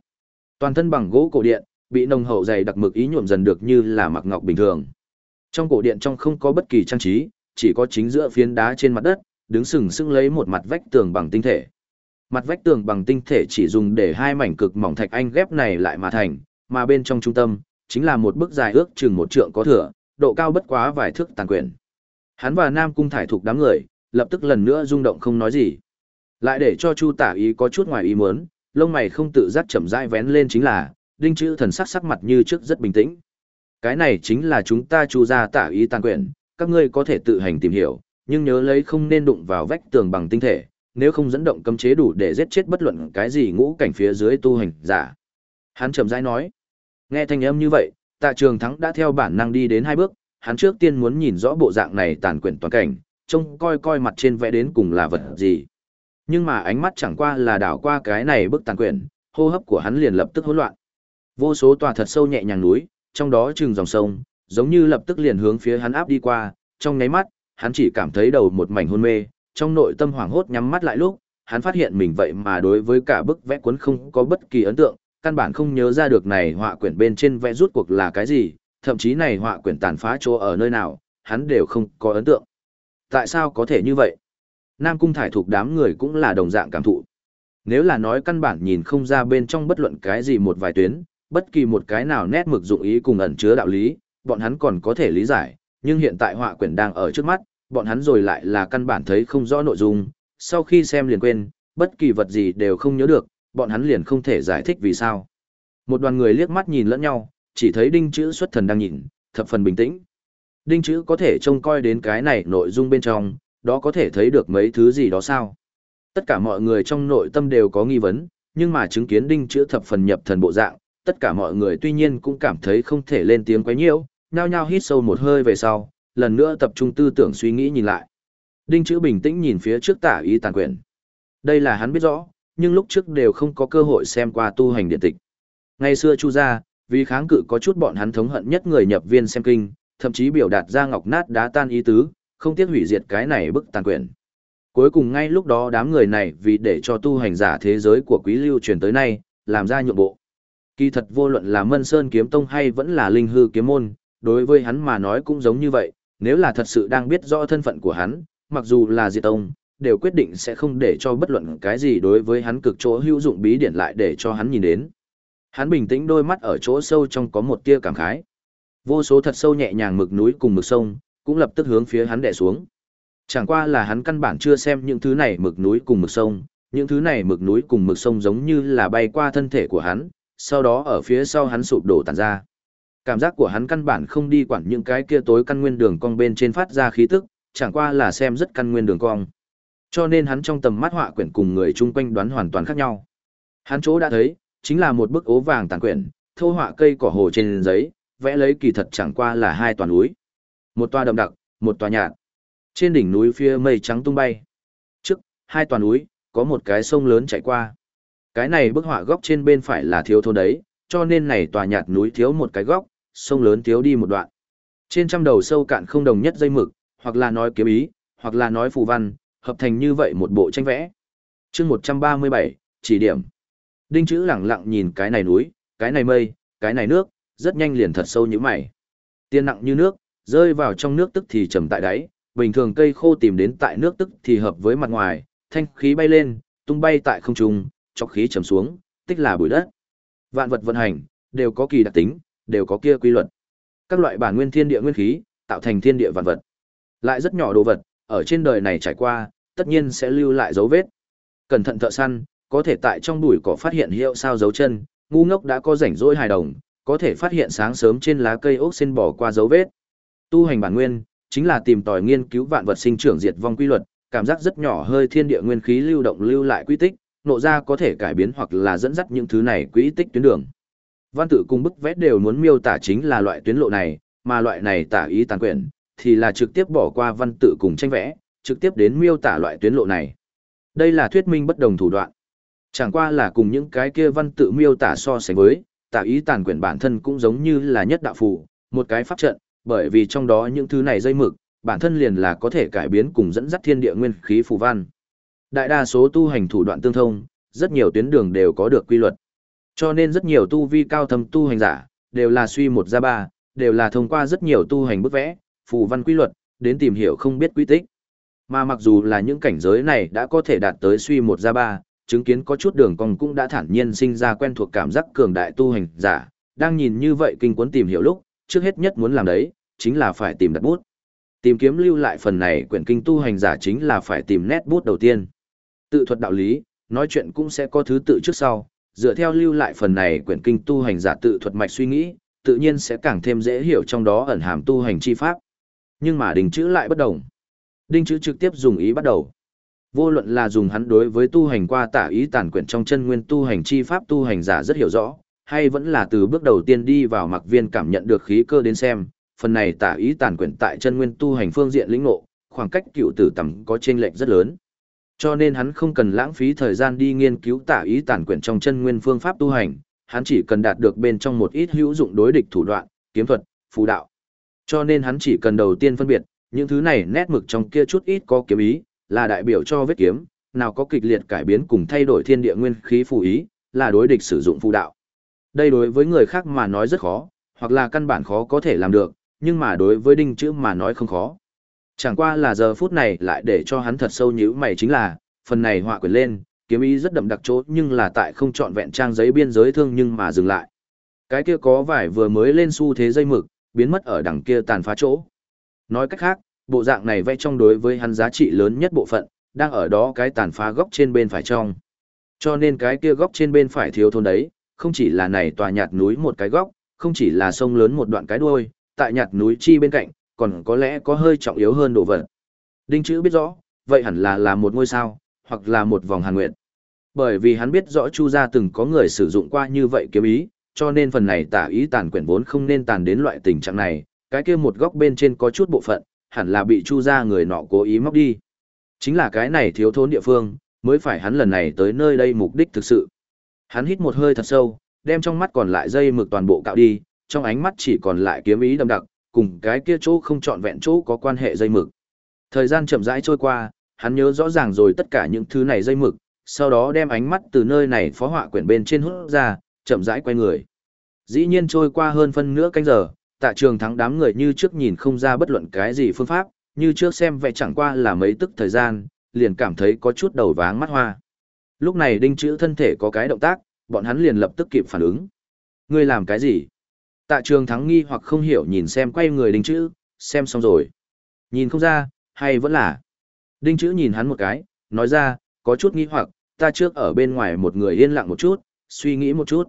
Toàn thân bằng gỗ cổ điện, bị nồng hậu dày đặc mực ý nhuộm dần được như là mặc ngọc bình thường. Trong cổ điện trong không có bất kỳ trang trí, chỉ có chính giữa phiến đá trên mặt đất, đứng sừng sững lấy một mặt vách tường bằng tinh thể. Mặt vách tường bằng tinh thể chỉ dùng để hai mảnh cực mỏng thạch anh ghép này lại mà thành, mà bên trong trung tâm chính là một bức dài ước chừng một trượng có thừa, độ cao bất quá vài thước tàn quyển. Hắn và Nam Cung thải thuộc đám người, lập tức lần nữa rung động không nói gì. Lại để cho Chu Tả ý có chút ngoài ý muốn, lông mày không tự giác chậm rãi vén lên chính là, đinh chữ thần sắc sắc mặt như trước rất bình tĩnh. Cái này chính là chúng ta chu gia tả ý tàn quyển, các ngươi có thể tự hành tìm hiểu, nhưng nhớ lấy không nên đụng vào vách tường bằng tinh thể, nếu không dẫn động cấm chế đủ để giết chết bất luận cái gì ngũ cảnh phía dưới tu hành giả. Hắn chậm rãi nói. Nghe thanh âm như vậy, Tạ Trường Thắng đã theo bản năng đi đến hai bước, hắn trước tiên muốn nhìn rõ bộ dạng này tàn quyển toàn cảnh, trông coi coi mặt trên vẽ đến cùng là vật gì. Nhưng mà ánh mắt chẳng qua là đảo qua cái này bức tàn quyển, hô hấp của hắn liền lập tức hỗn loạn. Vô số tòa thật sâu nhẹ nhàng núi, trong đó chừng dòng sông, giống như lập tức liền hướng phía hắn áp đi qua, trong nháy mắt, hắn chỉ cảm thấy đầu một mảnh hôn mê, trong nội tâm hoảng hốt nhắm mắt lại lúc, hắn phát hiện mình vậy mà đối với cả bức vẽ cuốn không có bất kỳ ấn tượng, căn bản không nhớ ra được này họa quyển bên trên vẽ rút cuộc là cái gì, thậm chí này họa quyển tàn phá chỗ ở nơi nào, hắn đều không có ấn tượng. Tại sao có thể như vậy? Nam cung thải thuộc đám người cũng là đồng dạng cảm thụ. Nếu là nói căn bản nhìn không ra bên trong bất luận cái gì một vài tuyến, bất kỳ một cái nào nét mực dụng ý cùng ẩn chứa đạo lý, bọn hắn còn có thể lý giải, nhưng hiện tại họa quyển đang ở trước mắt, bọn hắn rồi lại là căn bản thấy không rõ nội dung, sau khi xem liền quên, bất kỳ vật gì đều không nhớ được, bọn hắn liền không thể giải thích vì sao. Một đoàn người liếc mắt nhìn lẫn nhau, chỉ thấy đinh chữ xuất thần đang nhìn, thập phần bình tĩnh. Đinh chữ có thể trông coi đến cái này nội dung bên trong, đó có thể thấy được mấy thứ gì đó sao. Tất cả mọi người trong nội tâm đều có nghi vấn, nhưng mà chứng kiến đinh chữ thập phần nhập thần bộ dạng, tất cả mọi người tuy nhiên cũng cảm thấy không thể lên tiếng quấy nhiễu, nhao nhao hít sâu một hơi về sau, lần nữa tập trung tư tưởng suy nghĩ nhìn lại. Đinh chữ bình tĩnh nhìn phía trước tả ý tàn quyền. Đây là hắn biết rõ, nhưng lúc trước đều không có cơ hội xem qua tu hành điện tịch. Ngày xưa Chu gia, vì kháng cự có chút bọn hắn thống hận nhất người nhập viên xem kinh, thậm chí biểu đạt ra ngọc nát đá tan ý tứ, không tiếc hủy diệt cái này bức tàn quyền. Cuối cùng ngay lúc đó đám người này vì để cho tu hành giả thế giới của quý lưu truyền tới nay, làm ra nhượng bộ. Kỳ thật vô luận là Mân Sơn kiếm tông hay vẫn là Linh Hư kiếm môn, đối với hắn mà nói cũng giống như vậy, nếu là thật sự đang biết rõ thân phận của hắn, mặc dù là diệt tông, đều quyết định sẽ không để cho bất luận cái gì đối với hắn cực chỗ hữu dụng bí điển lại để cho hắn nhìn đến. Hắn bình tĩnh đôi mắt ở chỗ sâu trong có một tia cảm khái. Vô số thật sâu nhẹ nhàng mực núi cùng mực sông, cũng lập tức hướng phía hắn đè xuống. Chẳng qua là hắn căn bản chưa xem những thứ này mực núi cùng mực sông, những thứ này mực núi cùng mực sông giống như là bay qua thân thể của hắn, sau đó ở phía sau hắn sụp đổ tàn ra. Cảm giác của hắn căn bản không đi quản những cái kia tối căn nguyên đường cong bên trên phát ra khí tức, chẳng qua là xem rất căn nguyên đường cong. Cho nên hắn trong tầm mắt họa quyển cùng người chung quanh đoán hoàn toàn khác nhau. Hắn chỗ đã thấy, chính là một bức ố vàng tàn quyển, thô họa cây cỏ hồ trên giấy, vẽ lấy kỳ thật chẳng qua là hai toàn núi. Một toa đậm đặc, một toa nhạt. Trên đỉnh núi phía mây trắng tung bay. Trước, hai toàn núi, có một cái sông lớn chạy qua. Cái này bức họa góc trên bên phải là thiếu thôn đấy, cho nên này tòa nhạt núi thiếu một cái góc, sông lớn thiếu đi một đoạn. Trên trăm đầu sâu cạn không đồng nhất dây mực, hoặc là nói kiếm ý, hoặc là nói phù văn, hợp thành như vậy một bộ tranh vẽ. chương 137, chỉ điểm. Đinh chữ lẳng lặng nhìn cái này núi, cái này mây, cái này nước, rất nhanh liền thật sâu như mày. Tiên nặng như nước, rơi vào trong nước tức thì trầm tại đáy, bình thường cây khô tìm đến tại nước tức thì hợp với mặt ngoài, thanh khí bay lên, tung bay tại không trung, chọc khí trầm xuống, tích là bụi đất. Vạn vật vận hành, đều có kỳ đặc tính, đều có kia quy luật. Các loại bản nguyên thiên địa nguyên khí, tạo thành thiên địa vạn vật. Lại rất nhỏ đồ vật, ở trên đời này trải qua, tất nhiên sẽ lưu lại dấu vết. Cẩn thận thợ săn, có thể tại trong bụi cỏ phát hiện hiệu sao dấu chân, ngu ngốc đã có rảnh rỗi hài đồng, có thể phát hiện sáng sớm trên lá cây ốc xin bỏ qua dấu vết. Tu hành bản nguyên, chính là tìm tòi nghiên cứu vạn vật sinh trưởng diệt vong quy luật, cảm giác rất nhỏ hơi thiên địa nguyên khí lưu động lưu lại quy tích, nộ ra có thể cải biến hoặc là dẫn dắt những thứ này quỹ tích tuyến đường. Văn tự cùng bức vẽ đều muốn miêu tả chính là loại tuyến lộ này, mà loại này tả ý tàn quyển, thì là trực tiếp bỏ qua văn tự cùng tranh vẽ, trực tiếp đến miêu tả loại tuyến lộ này. Đây là thuyết minh bất đồng thủ đoạn. Chẳng qua là cùng những cái kia văn tự miêu tả so sánh với, tả ý tàn quyển bản thân cũng giống như là nhất đạo phù, một cái pháp trận, bởi vì trong đó những thứ này dây mực, bản thân liền là có thể cải biến cùng dẫn dắt thiên địa nguyên khí phù văn. Đại đa số tu hành thủ đoạn tương thông, rất nhiều tuyến đường đều có được quy luật. Cho nên rất nhiều tu vi cao thâm tu hành giả, đều là suy một ra ba, đều là thông qua rất nhiều tu hành bức vẽ, phù văn quy luật, đến tìm hiểu không biết quy tích. Mà mặc dù là những cảnh giới này đã có thể đạt tới suy một ra ba, chứng kiến có chút đường cong cũng đã thản nhiên sinh ra quen thuộc cảm giác cường đại tu hành giả, đang nhìn như vậy kinh cuốn tìm hiểu lúc, trước hết nhất muốn làm đấy, chính là phải tìm đặt bút. Tìm kiếm lưu lại phần này quyển kinh tu hành giả chính là phải tìm nét bút đầu tiên. Tự thuật đạo lý, nói chuyện cũng sẽ có thứ tự trước sau, dựa theo lưu lại phần này quyển kinh tu hành giả tự thuật mạch suy nghĩ, tự nhiên sẽ càng thêm dễ hiểu trong đó ẩn hàm tu hành chi pháp. Nhưng mà đình chữ lại bất đồng. Đinh chữ trực tiếp dùng ý bắt đầu. Vô luận là dùng hắn đối với tu hành qua tả ý tản quyển trong chân nguyên tu hành chi pháp tu hành giả rất hiểu rõ, hay vẫn là từ bước đầu tiên đi vào mặc viên cảm nhận được khí cơ đến xem, phần này tả ý tản quyển tại chân nguyên tu hành phương diện lĩnh ngộ, khoảng cách cựu tử tầm có chênh lệch rất lớn. Cho nên hắn không cần lãng phí thời gian đi nghiên cứu tả ý tản quyển trong chân nguyên phương pháp tu hành, hắn chỉ cần đạt được bên trong một ít hữu dụng đối địch thủ đoạn, kiếm thuật, phù đạo. Cho nên hắn chỉ cần đầu tiên phân biệt, những thứ này nét mực trong kia chút ít có kiếm ý, là đại biểu cho vết kiếm, nào có kịch liệt cải biến cùng thay đổi thiên địa nguyên khí phù ý, là đối địch sử dụng phù đạo. Đây đối với người khác mà nói rất khó, hoặc là căn bản khó có thể làm được, nhưng mà đối với đinh chữ mà nói không khó. Chẳng qua là giờ phút này lại để cho hắn thật sâu nhíu mày chính là, phần này họa quyển lên, kiếm ý rất đậm đặc chỗ nhưng là tại không chọn vẹn trang giấy biên giới thương nhưng mà dừng lại. Cái kia có vải vừa mới lên xu thế dây mực, biến mất ở đằng kia tàn phá chỗ. Nói cách khác, bộ dạng này vẽ trong đối với hắn giá trị lớn nhất bộ phận, đang ở đó cái tàn phá góc trên bên phải trong. Cho nên cái kia góc trên bên phải thiếu thôn đấy, không chỉ là này tòa nhạt núi một cái góc, không chỉ là sông lớn một đoạn cái đuôi, tại nhạt núi chi bên cạnh, còn có lẽ có hơi trọng yếu hơn đồ vật. Đinh chữ biết rõ, vậy hẳn là là một ngôi sao, hoặc là một vòng hàn nguyện. Bởi vì hắn biết rõ Chu gia từng có người sử dụng qua như vậy kiếm ý, cho nên phần này tả ý tàn quyển vốn không nên tàn đến loại tình trạng này, cái kia một góc bên trên có chút bộ phận, hẳn là bị Chu gia người nọ cố ý móc đi. Chính là cái này thiếu thốn địa phương, mới phải hắn lần này tới nơi đây mục đích thực sự. Hắn hít một hơi thật sâu, đem trong mắt còn lại dây mực toàn bộ cạo đi, trong ánh mắt chỉ còn lại kiếm ý đậm đặc, cùng cái kia chỗ không trọn vẹn chỗ có quan hệ dây mực. Thời gian chậm rãi trôi qua, hắn nhớ rõ ràng rồi tất cả những thứ này dây mực, sau đó đem ánh mắt từ nơi này phó họa quyển bên trên hút ra, chậm rãi quay người. Dĩ nhiên trôi qua hơn phân nửa canh giờ, tạ trường thắng đám người như trước nhìn không ra bất luận cái gì phương pháp, như trước xem vẽ chẳng qua là mấy tức thời gian, liền cảm thấy có chút đầu váng mắt hoa. Lúc này đinh chữ thân thể có cái động tác, bọn hắn liền lập tức kịp phản ứng. Ngươi làm cái gì? Tạ trường thắng nghi hoặc không hiểu nhìn xem quay người đinh chữ, xem xong rồi. Nhìn không ra, hay vẫn là. Đinh chữ nhìn hắn một cái, nói ra, có chút nghi hoặc, ta trước ở bên ngoài một người yên lặng một chút, suy nghĩ một chút.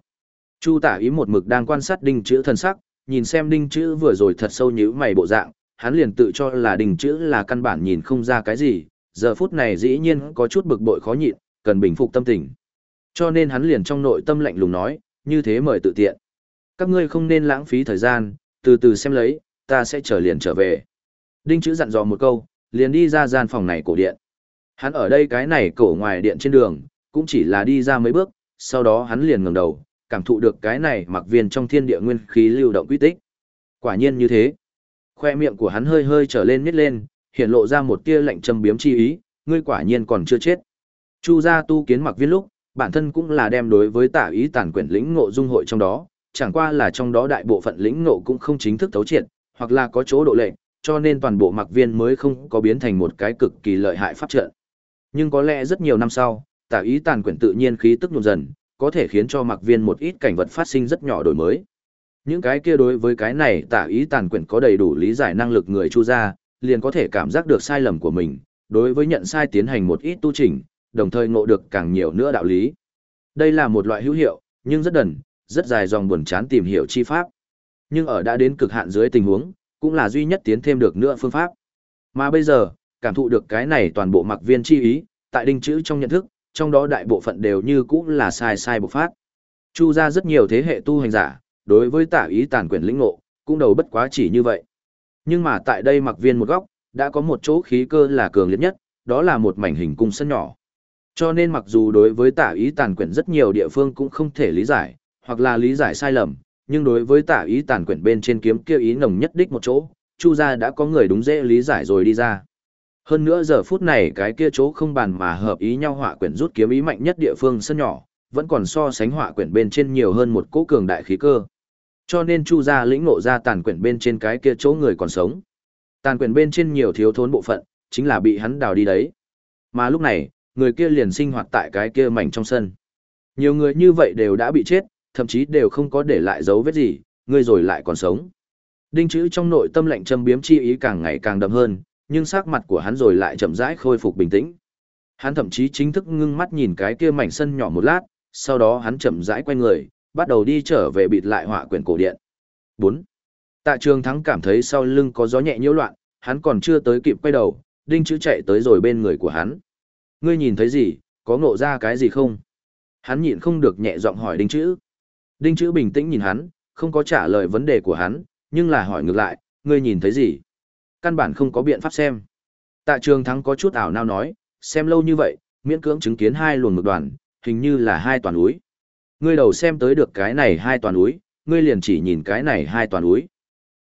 Chu tả ý một mực đang quan sát đinh chữ thân sắc, nhìn xem đinh chữ vừa rồi thật sâu nhíu mày bộ dạng, hắn liền tự cho là đinh chữ là căn bản nhìn không ra cái gì, giờ phút này dĩ nhiên có chút bực bội khó nhịn, cần bình phục tâm tình. Cho nên hắn liền trong nội tâm lạnh lùng nói, như thế mời tự tiện. Các ngươi không nên lãng phí thời gian, từ từ xem lấy, ta sẽ trở liền trở về. Đinh chữ dặn dò một câu, liền đi ra gian phòng này cổ điện. Hắn ở đây cái này cổ ngoài điện trên đường, cũng chỉ là đi ra mấy bước, sau đó hắn liền ngẩng đầu, cảm thụ được cái này mặc viên trong thiên địa nguyên khí lưu động quy tích. Quả nhiên như thế. Khoe miệng của hắn hơi hơi trở lên nít lên, hiện lộ ra một tia lạnh châm biếm chi ý, ngươi quả nhiên còn chưa chết. Chu gia tu kiến mặc viên lúc, bản thân cũng là đem đối với tả ý tản quyển lĩnh ngộ dung hội trong đó, chẳng qua là trong đó đại bộ phận lĩnh ngộ cũng không chính thức thấu triệt, hoặc là có chỗ độ lệ, cho nên toàn bộ mặc viên mới không có biến thành một cái cực kỳ lợi hại pháp trận. Nhưng có lẽ rất nhiều năm sau, tả ý tàn quyển tự nhiên khí tức nhộn dần, có thể khiến cho mặc viên một ít cảnh vật phát sinh rất nhỏ đổi mới. Những cái kia đối với cái này tả ý tàn quyển có đầy đủ lý giải năng lực người chu ra, liền có thể cảm giác được sai lầm của mình, đối với nhận sai tiến hành một ít tu chỉnh, đồng thời ngộ được càng nhiều nữa đạo lý. Đây là một loại hữu hiệu, nhưng rất đần, rất dài dòng buồn chán tìm hiểu chi pháp. Nhưng ở đã đến cực hạn dưới tình huống, cũng là duy nhất tiến thêm được nữa phương pháp. Mà bây giờ, cảm thụ được cái này toàn bộ mặc viên chi ý, tại đinh chữ trong nhận thức, trong đó đại bộ phận đều như cũng là sai sai bộc phát. Chu ra rất nhiều thế hệ tu hành giả, đối với tả ý tàn quyền lĩnh ngộ, cũng đầu bất quá chỉ như vậy. Nhưng mà tại đây mặc viên một góc, đã có một chỗ khí cơ là cường liệt nhất, đó là một mảnh hình cung sân nhỏ. Cho nên mặc dù đối với tả ý tàn quyển rất nhiều địa phương cũng không thể lý giải, hoặc là lý giải sai lầm, nhưng đối với tả ý tàn quyển bên trên kiếm kia ý nồng nhất đích một chỗ, Chu gia đã có người đúng dễ lý giải rồi đi ra. Hơn nữa giờ phút này cái kia chỗ không bàn mà hợp ý nhau họa quyển rút kiếm ý mạnh nhất địa phương sân nhỏ, vẫn còn so sánh họa quyển bên trên nhiều hơn một cỗ cường đại khí cơ. Cho nên Chu gia lĩnh ngộ ra tàn quyển bên trên cái kia chỗ người còn sống. Tàn quyển bên trên nhiều thiếu thốn bộ phận, chính là bị hắn đào đi đấy. Mà lúc này, người kia liền sinh hoạt tại cái kia mảnh trong sân. Nhiều người như vậy đều đã bị chết, thậm chí đều không có để lại dấu vết gì, ngươi rồi lại còn sống. Đinh chữ trong nội tâm lạnh châm biếm chi ý càng ngày càng đậm hơn, nhưng sắc mặt của hắn rồi lại chậm rãi khôi phục bình tĩnh. Hắn thậm chí chính thức ngưng mắt nhìn cái kia mảnh sân nhỏ một lát, sau đó hắn chậm rãi quay người, bắt đầu đi trở về bịt lại họa quyển cổ điện. 4. Tạ Trường Thắng cảm thấy sau lưng có gió nhẹ nhiễu loạn, hắn còn chưa tới kịp quay đầu, Đinh Chữ chạy tới rồi bên người của hắn. Ngươi nhìn thấy gì, có ngộ ra cái gì không? Hắn nhịn không được nhẹ giọng hỏi Đinh Chữ. Đinh Chữ bình tĩnh nhìn hắn, không có trả lời vấn đề của hắn, nhưng là hỏi ngược lại, ngươi nhìn thấy gì? Căn bản không có biện pháp xem. Tạ Trường Thắng có chút ảo nao nói, xem lâu như vậy, miễn cưỡng chứng kiến hai luồng mực đoàn, hình như là hai toàn núi. Ngươi đầu xem tới được cái này hai toàn núi, ngươi liền chỉ nhìn cái này hai toàn núi.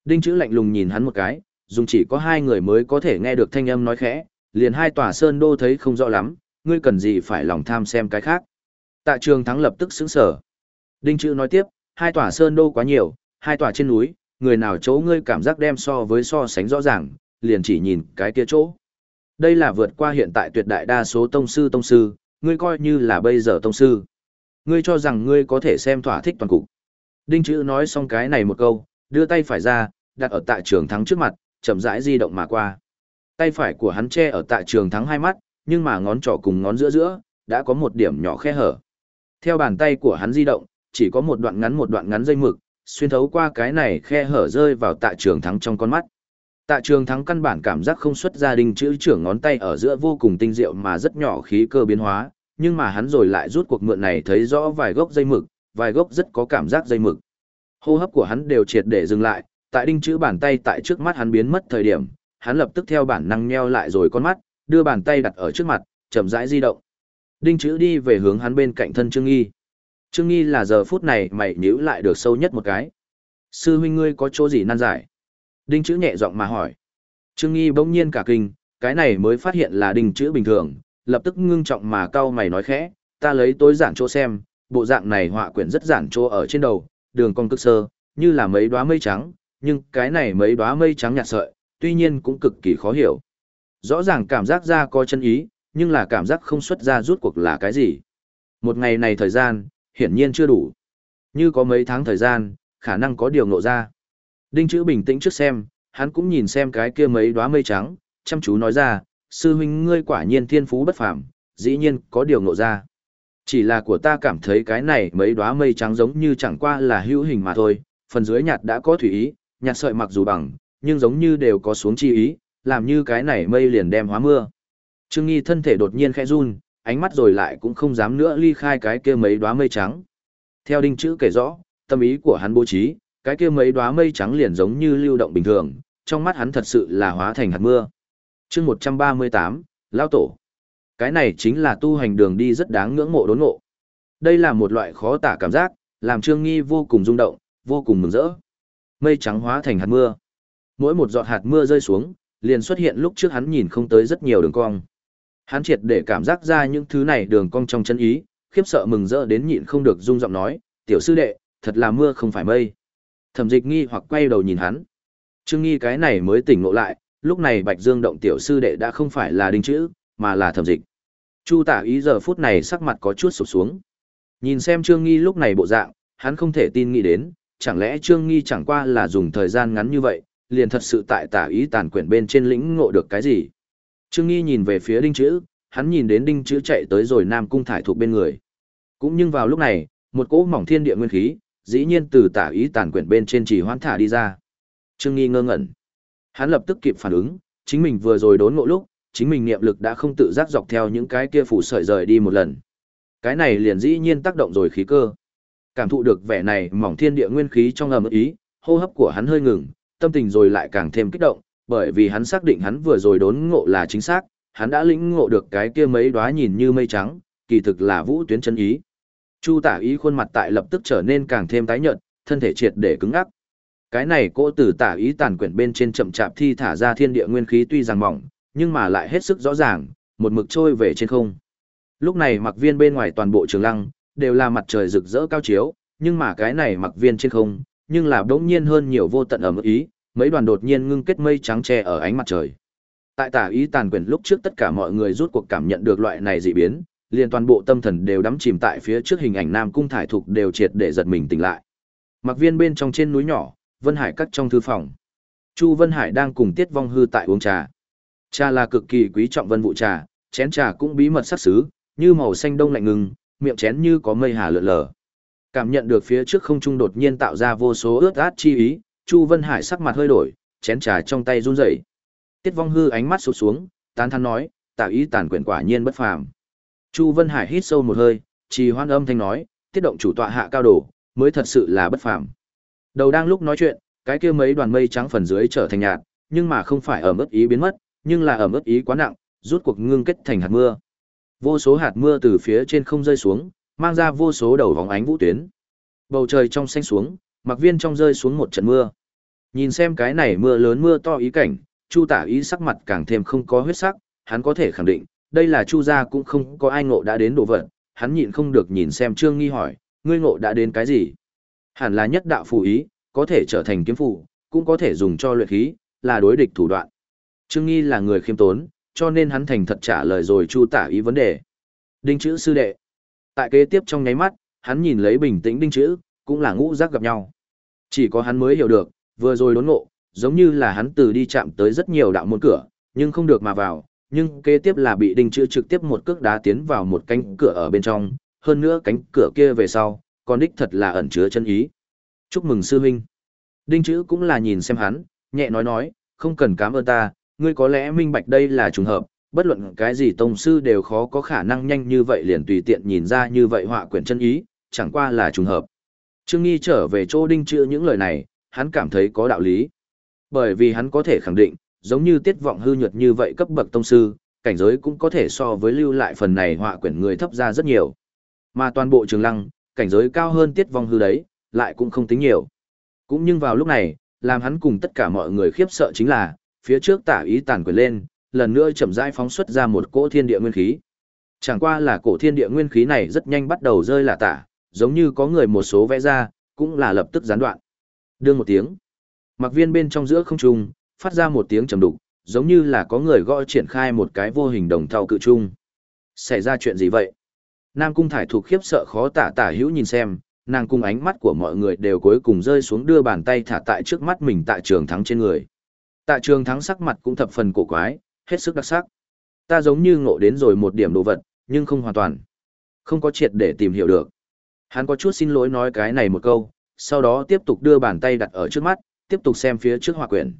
Đinh chữ lạnh lùng nhìn hắn một cái, dùng chỉ có hai người mới có thể nghe được thanh âm nói khẽ, liền hai tòa sơn đô thấy không rõ lắm, ngươi cần gì phải lòng tham xem cái khác. Tạ trường thắng lập tức sững sở. Đinh chữ nói tiếp, hai tòa sơn đô quá nhiều, hai tòa trên núi, người nào chỗ ngươi cảm giác đem so với so sánh rõ ràng, liền chỉ nhìn cái kia chỗ. Đây là vượt qua hiện tại tuyệt đại đa số tông sư tông sư, ngươi coi như là bây giờ tông sư. Ngươi cho rằng ngươi có thể xem thỏa thích toàn cục. Đinh chữ nói xong cái này một câu, đưa tay phải ra, đặt ở tại trường thắng trước mặt, chậm rãi di động mà qua. Tay phải của hắn che ở tại trường thắng hai mắt, nhưng mà ngón trỏ cùng ngón giữa giữa, đã có một điểm nhỏ khe hở. Theo bàn tay của hắn di động, chỉ có một đoạn ngắn một đoạn ngắn dây mực, xuyên thấu qua cái này khe hở rơi vào tạ trường thắng trong con mắt. Tạ trường thắng căn bản cảm giác không xuất ra đinh chữ trưởng ngón tay ở giữa vô cùng tinh diệu mà rất nhỏ khí cơ biến hóa, nhưng mà hắn rồi lại rút cuộc mượn này thấy rõ vài gốc dây mực, vài gốc rất có cảm giác dây mực. Hô hấp của hắn đều triệt để dừng lại, tại đinh chữ bàn tay tại trước mắt hắn biến mất thời điểm, hắn lập tức theo bản năng nheo lại rồi con mắt, đưa bàn tay đặt ở trước mặt, chậm rãi di động. Đinh chữ đi về hướng hắn bên cạnh thân Trương Nghi. Trương Nghi là giờ phút này mày nhíu lại được sâu nhất một cái. Sư huynh ngươi có chỗ gì nan giải? Đinh chữ nhẹ giọng mà hỏi. Trương Nghi bỗng nhiên cả kinh, cái này mới phát hiện là đinh chữ bình thường, lập tức ngưng trọng mà cau mày nói khẽ, ta lấy tối giản chỗ xem, bộ dạng này họa quyển rất giản chỗ ở trên đầu, đường cong cực sơ, như là mấy đóa mây trắng, nhưng cái này mấy đóa mây trắng nhạt sợi, tuy nhiên cũng cực kỳ khó hiểu. Rõ ràng cảm giác ra có chân ý, nhưng là cảm giác không xuất ra rút cuộc là cái gì. Một ngày này thời gian, hiển nhiên chưa đủ. Như có mấy tháng thời gian, khả năng có điều ngộ ra. Đinh chữ bình tĩnh trước xem, hắn cũng nhìn xem cái kia mấy đóa mây trắng, chăm chú nói ra, sư huynh ngươi quả nhiên thiên phú bất phàm, dĩ nhiên có điều ngộ ra. Chỉ là của ta cảm thấy cái này mấy đóa mây trắng giống như chẳng qua là hữu hình mà thôi, phần dưới nhạt đã có thủy ý, nhạt sợi mặc dù bằng, nhưng giống như đều có xuống chi ý, làm như cái này mây liền đem hóa mưa. Trương Nghi thân thể đột nhiên khẽ run, ánh mắt rồi lại cũng không dám nữa ly khai cái kia mấy đóa mây trắng. Theo đinh chữ kể rõ, tâm ý của hắn bố trí, cái kia mấy đóa mây trắng liền giống như lưu động bình thường, trong mắt hắn thật sự là hóa thành hạt mưa. Chương 138, lão tổ. Cái này chính là tu hành đường đi rất đáng ngưỡng mộ đốn ngộ. Đây là một loại khó tả cảm giác, làm Trương Nghi vô cùng rung động, vô cùng mừng rỡ. Mây trắng hóa thành hạt mưa. Mỗi một giọt hạt mưa rơi xuống, liền xuất hiện lúc trước hắn nhìn không tới rất nhiều đường cong. Hắn triệt để cảm giác ra những thứ này đường cong trong chân ý, khiếp sợ mừng rỡ đến nhịn không được rung giọng nói, "Tiểu sư đệ, thật là mưa không phải mây." Thẩm Dịch nghi hoặc quay đầu nhìn hắn. Trương Nghi cái này mới tỉnh ngộ lại, lúc này Bạch Dương động tiểu sư đệ đã không phải là đinh chữ, mà là Thẩm Dịch. Chu tả ý giờ phút này sắc mặt có chút sụp xuống. Nhìn xem Trương Nghi lúc này bộ dạng, hắn không thể tin nghĩ đến, chẳng lẽ Trương Nghi chẳng qua là dùng thời gian ngắn như vậy, liền thật sự tại tả ý tàn quyển bên trên lĩnh ngộ được cái gì. Trương Nghi nhìn về phía đinh chữ, hắn nhìn đến đinh chữ chạy tới rồi Nam Cung thải thuộc bên người. Cũng nhưng vào lúc này, một cỗ mỏng thiên địa nguyên khí, dĩ nhiên từ tả ý tàn quyển bên trên chỉ hoán thả đi ra. Trương Nghi ngơ ngẩn. Hắn lập tức kịp phản ứng, chính mình vừa rồi đốn ngộ lúc, chính mình niệm lực đã không tự giác dọc theo những cái kia phủ sợi rời đi một lần. Cái này liền dĩ nhiên tác động rồi khí cơ. Cảm thụ được vẻ này mỏng thiên địa nguyên khí trong ầm ý, hô hấp của hắn hơi ngừng, tâm tình rồi lại càng thêm kích động, bởi vì hắn xác định hắn vừa rồi đốn ngộ là chính xác, hắn đã lĩnh ngộ được cái kia mấy đóa nhìn như mây trắng, kỳ thực là vũ tuyến chân ý. Chu tả ý khuôn mặt tại lập tức trở nên càng thêm tái nhợt, thân thể triệt để cứng ngắc. Cái này cô tử tả ý tàn quyển bên trên chậm chạp thi thả ra thiên địa nguyên khí tuy rằng mỏng, nhưng mà lại hết sức rõ ràng, một mực trôi về trên không. Lúc này mặc viên bên ngoài toàn bộ trường lăng, đều là mặt trời rực rỡ cao chiếu, nhưng mà cái này mặc viên trên không, nhưng là đống nhiên hơn nhiều vô tận ở ý, mấy đoàn đột nhiên ngưng kết mây trắng che ở ánh mặt trời. Tại tả ý tàn quyền lúc trước tất cả mọi người rút cuộc cảm nhận được loại này dị biến, liền toàn bộ tâm thần đều đắm chìm tại phía trước hình ảnh Nam Cung Thải Thục đều triệt để giật mình tỉnh lại. Mặc viên bên trong trên núi nhỏ, Vân Hải cắt trong thư phòng. Chu Vân Hải đang cùng Tiết Vong Hư tại uống trà. Trà là cực kỳ quý trọng vân vụ trà, chén trà cũng bí mật sắc xứ, như màu xanh đông lạnh ngừng, miệng chén như có mây hà lượn lờ. Cảm nhận được phía trước không trung đột nhiên tạo ra vô số ướt át chi ý, Chu Vân Hải sắc mặt hơi đổi, chén trà trong tay run rẩy. Tiết Vong Hư ánh mắt sụp xuống, tán thán nói, tạo ý tàn quyền quả nhiên bất phàm. Chu Vân Hải hít sâu một hơi, trì hoan âm thanh nói, tiết động chủ tọa hạ cao đồ, mới thật sự là bất phàm. Đầu đang lúc nói chuyện, cái kia mấy đoàn mây trắng phần dưới trở thành nhạt, nhưng mà không phải ở mức ý biến mất, nhưng là ở mức ý quá nặng, rút cuộc ngưng kết thành hạt mưa. Vô số hạt mưa từ phía trên không rơi xuống, mang ra vô số đầu vòng ánh vũ tuyến. Bầu trời trong xanh xuống, mặc viên trong rơi xuống một trận mưa. Nhìn xem cái này mưa lớn mưa to ý cảnh, Chu Tả ý sắc mặt càng thêm không có huyết sắc, hắn có thể khẳng định, đây là Chu gia cũng không có ai ngộ đã đến đồ vật, hắn nhịn không được nhìn xem Trương Nghi hỏi, ngươi ngộ đã đến cái gì? Hẳn là nhất đạo phù ý, có thể trở thành kiếm phù, cũng có thể dùng cho luyện khí, là đối địch thủ đoạn. Trương Nghi là người khiêm tốn, cho nên hắn thành thật trả lời rồi Chu Tả ý vấn đề. Đinh chữ sư đệ. Tại kế tiếp trong nháy mắt, hắn nhìn lấy bình tĩnh đinh chữ, cũng là ngũ giác gặp nhau. Chỉ có hắn mới hiểu được, vừa rồi đốn ngộ, giống như là hắn từ đi chạm tới rất nhiều đạo môn cửa, nhưng không được mà vào, nhưng kế tiếp là bị đinh chữ trực tiếp một cước đá tiến vào một cánh cửa ở bên trong, hơn nữa cánh cửa kia về sau, còn đích thật là ẩn chứa chân ý. Chúc mừng sư huynh. Đinh chữ cũng là nhìn xem hắn, nhẹ nói nói, không cần cảm ơn ta, ngươi có lẽ minh bạch đây là trùng hợp, bất luận cái gì tông sư đều khó có khả năng nhanh như vậy liền tùy tiện nhìn ra như vậy họa quyển chân ý, chẳng qua là trùng hợp. Trương Nghi trở về chỗ đinh chữ những lời này, hắn cảm thấy có đạo lý. Bởi vì hắn có thể khẳng định, giống như tiết vọng hư nhuật như vậy cấp bậc tông sư, cảnh giới cũng có thể so với lưu lại phần này họa quyển người thấp ra rất nhiều. Mà toàn bộ trường lăng, cảnh giới cao hơn tiết vong hư đấy, lại cũng không tính nhiều. Cũng nhưng vào lúc này, làm hắn cùng tất cả mọi người khiếp sợ chính là, phía trước tả ý tàn quyền lên, lần nữa chậm rãi phóng xuất ra một cỗ thiên địa nguyên khí. Chẳng qua là cổ thiên địa nguyên khí này rất nhanh bắt đầu rơi là tả, giống như có người một số vẽ ra, cũng là lập tức gián đoạn. Đương một tiếng. Mặc viên bên trong giữa không trung, phát ra một tiếng trầm đục, giống như là có người gõ triển khai một cái vô hình đồng thau cự trung. Xảy ra chuyện gì vậy? Nam cung thải thuộc khiếp sợ khó tả tả hữu nhìn xem, nàng cung ánh mắt của mọi người đều cuối cùng rơi xuống đưa bàn tay thả tại trước mắt mình tại trường thắng trên người. Tại trường thắng sắc mặt cũng thập phần cổ quái, hết sức đặc sắc. Ta giống như ngộ đến rồi một điểm đồ vật, nhưng không hoàn toàn. Không có triệt để tìm hiểu được. Hắn có chút xin lỗi nói cái này một câu, sau đó tiếp tục đưa bàn tay đặt ở trước mắt, tiếp tục xem phía trước hòa quyển.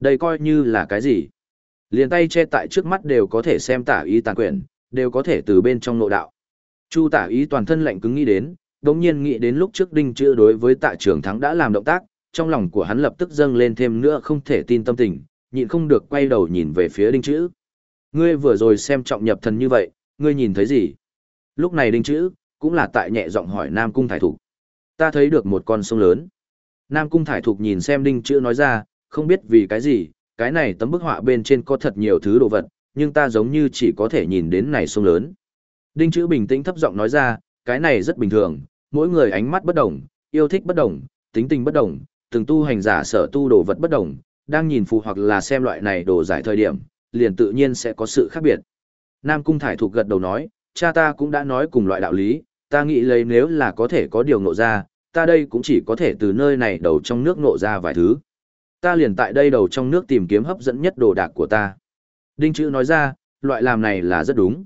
Đây coi như là cái gì? Liền tay che tại trước mắt đều có thể xem tả ý tàn quyển, đều có thể từ bên trong nội đạo. Chu tả ý toàn thân lạnh cứng nghĩ đến, đồng nhiên nghĩ đến lúc trước đinh chữ đối với tạ trường thắng đã làm động tác, trong lòng của hắn lập tức dâng lên thêm nữa không thể tin tâm tình, nhịn không được quay đầu nhìn về phía đinh chữ. Ngươi vừa rồi xem trọng nhập thần như vậy, ngươi nhìn thấy gì? Lúc này đinh chữ, cũng là tại nhẹ giọng hỏi Nam Cung Thải Thục. Ta thấy được một con sông lớn. Nam Cung Thải Thục nhìn xem đinh chữ nói ra, không biết vì cái gì, cái này tấm bức họa bên trên có thật nhiều thứ đồ vật, nhưng ta giống như chỉ có thể nhìn đến này sông lớn. Đinh chữ bình tĩnh thấp giọng nói ra, cái này rất bình thường, mỗi người ánh mắt bất đồng, yêu thích bất đồng, tính tình bất đồng, từng tu hành giả sở tu đồ vật bất đồng, đang nhìn phù hoặc là xem loại này đồ giải thời điểm, liền tự nhiên sẽ có sự khác biệt. Nam Cung Thải Thục gật đầu nói, cha ta cũng đã nói cùng loại đạo lý, ta nghĩ lấy nếu là có thể có điều ngộ ra, ta đây cũng chỉ có thể từ nơi này đầu trong nước ngộ ra vài thứ. Ta liền tại đây đầu trong nước tìm kiếm hấp dẫn nhất đồ đạc của ta. Đinh chữ nói ra, loại làm này là rất đúng.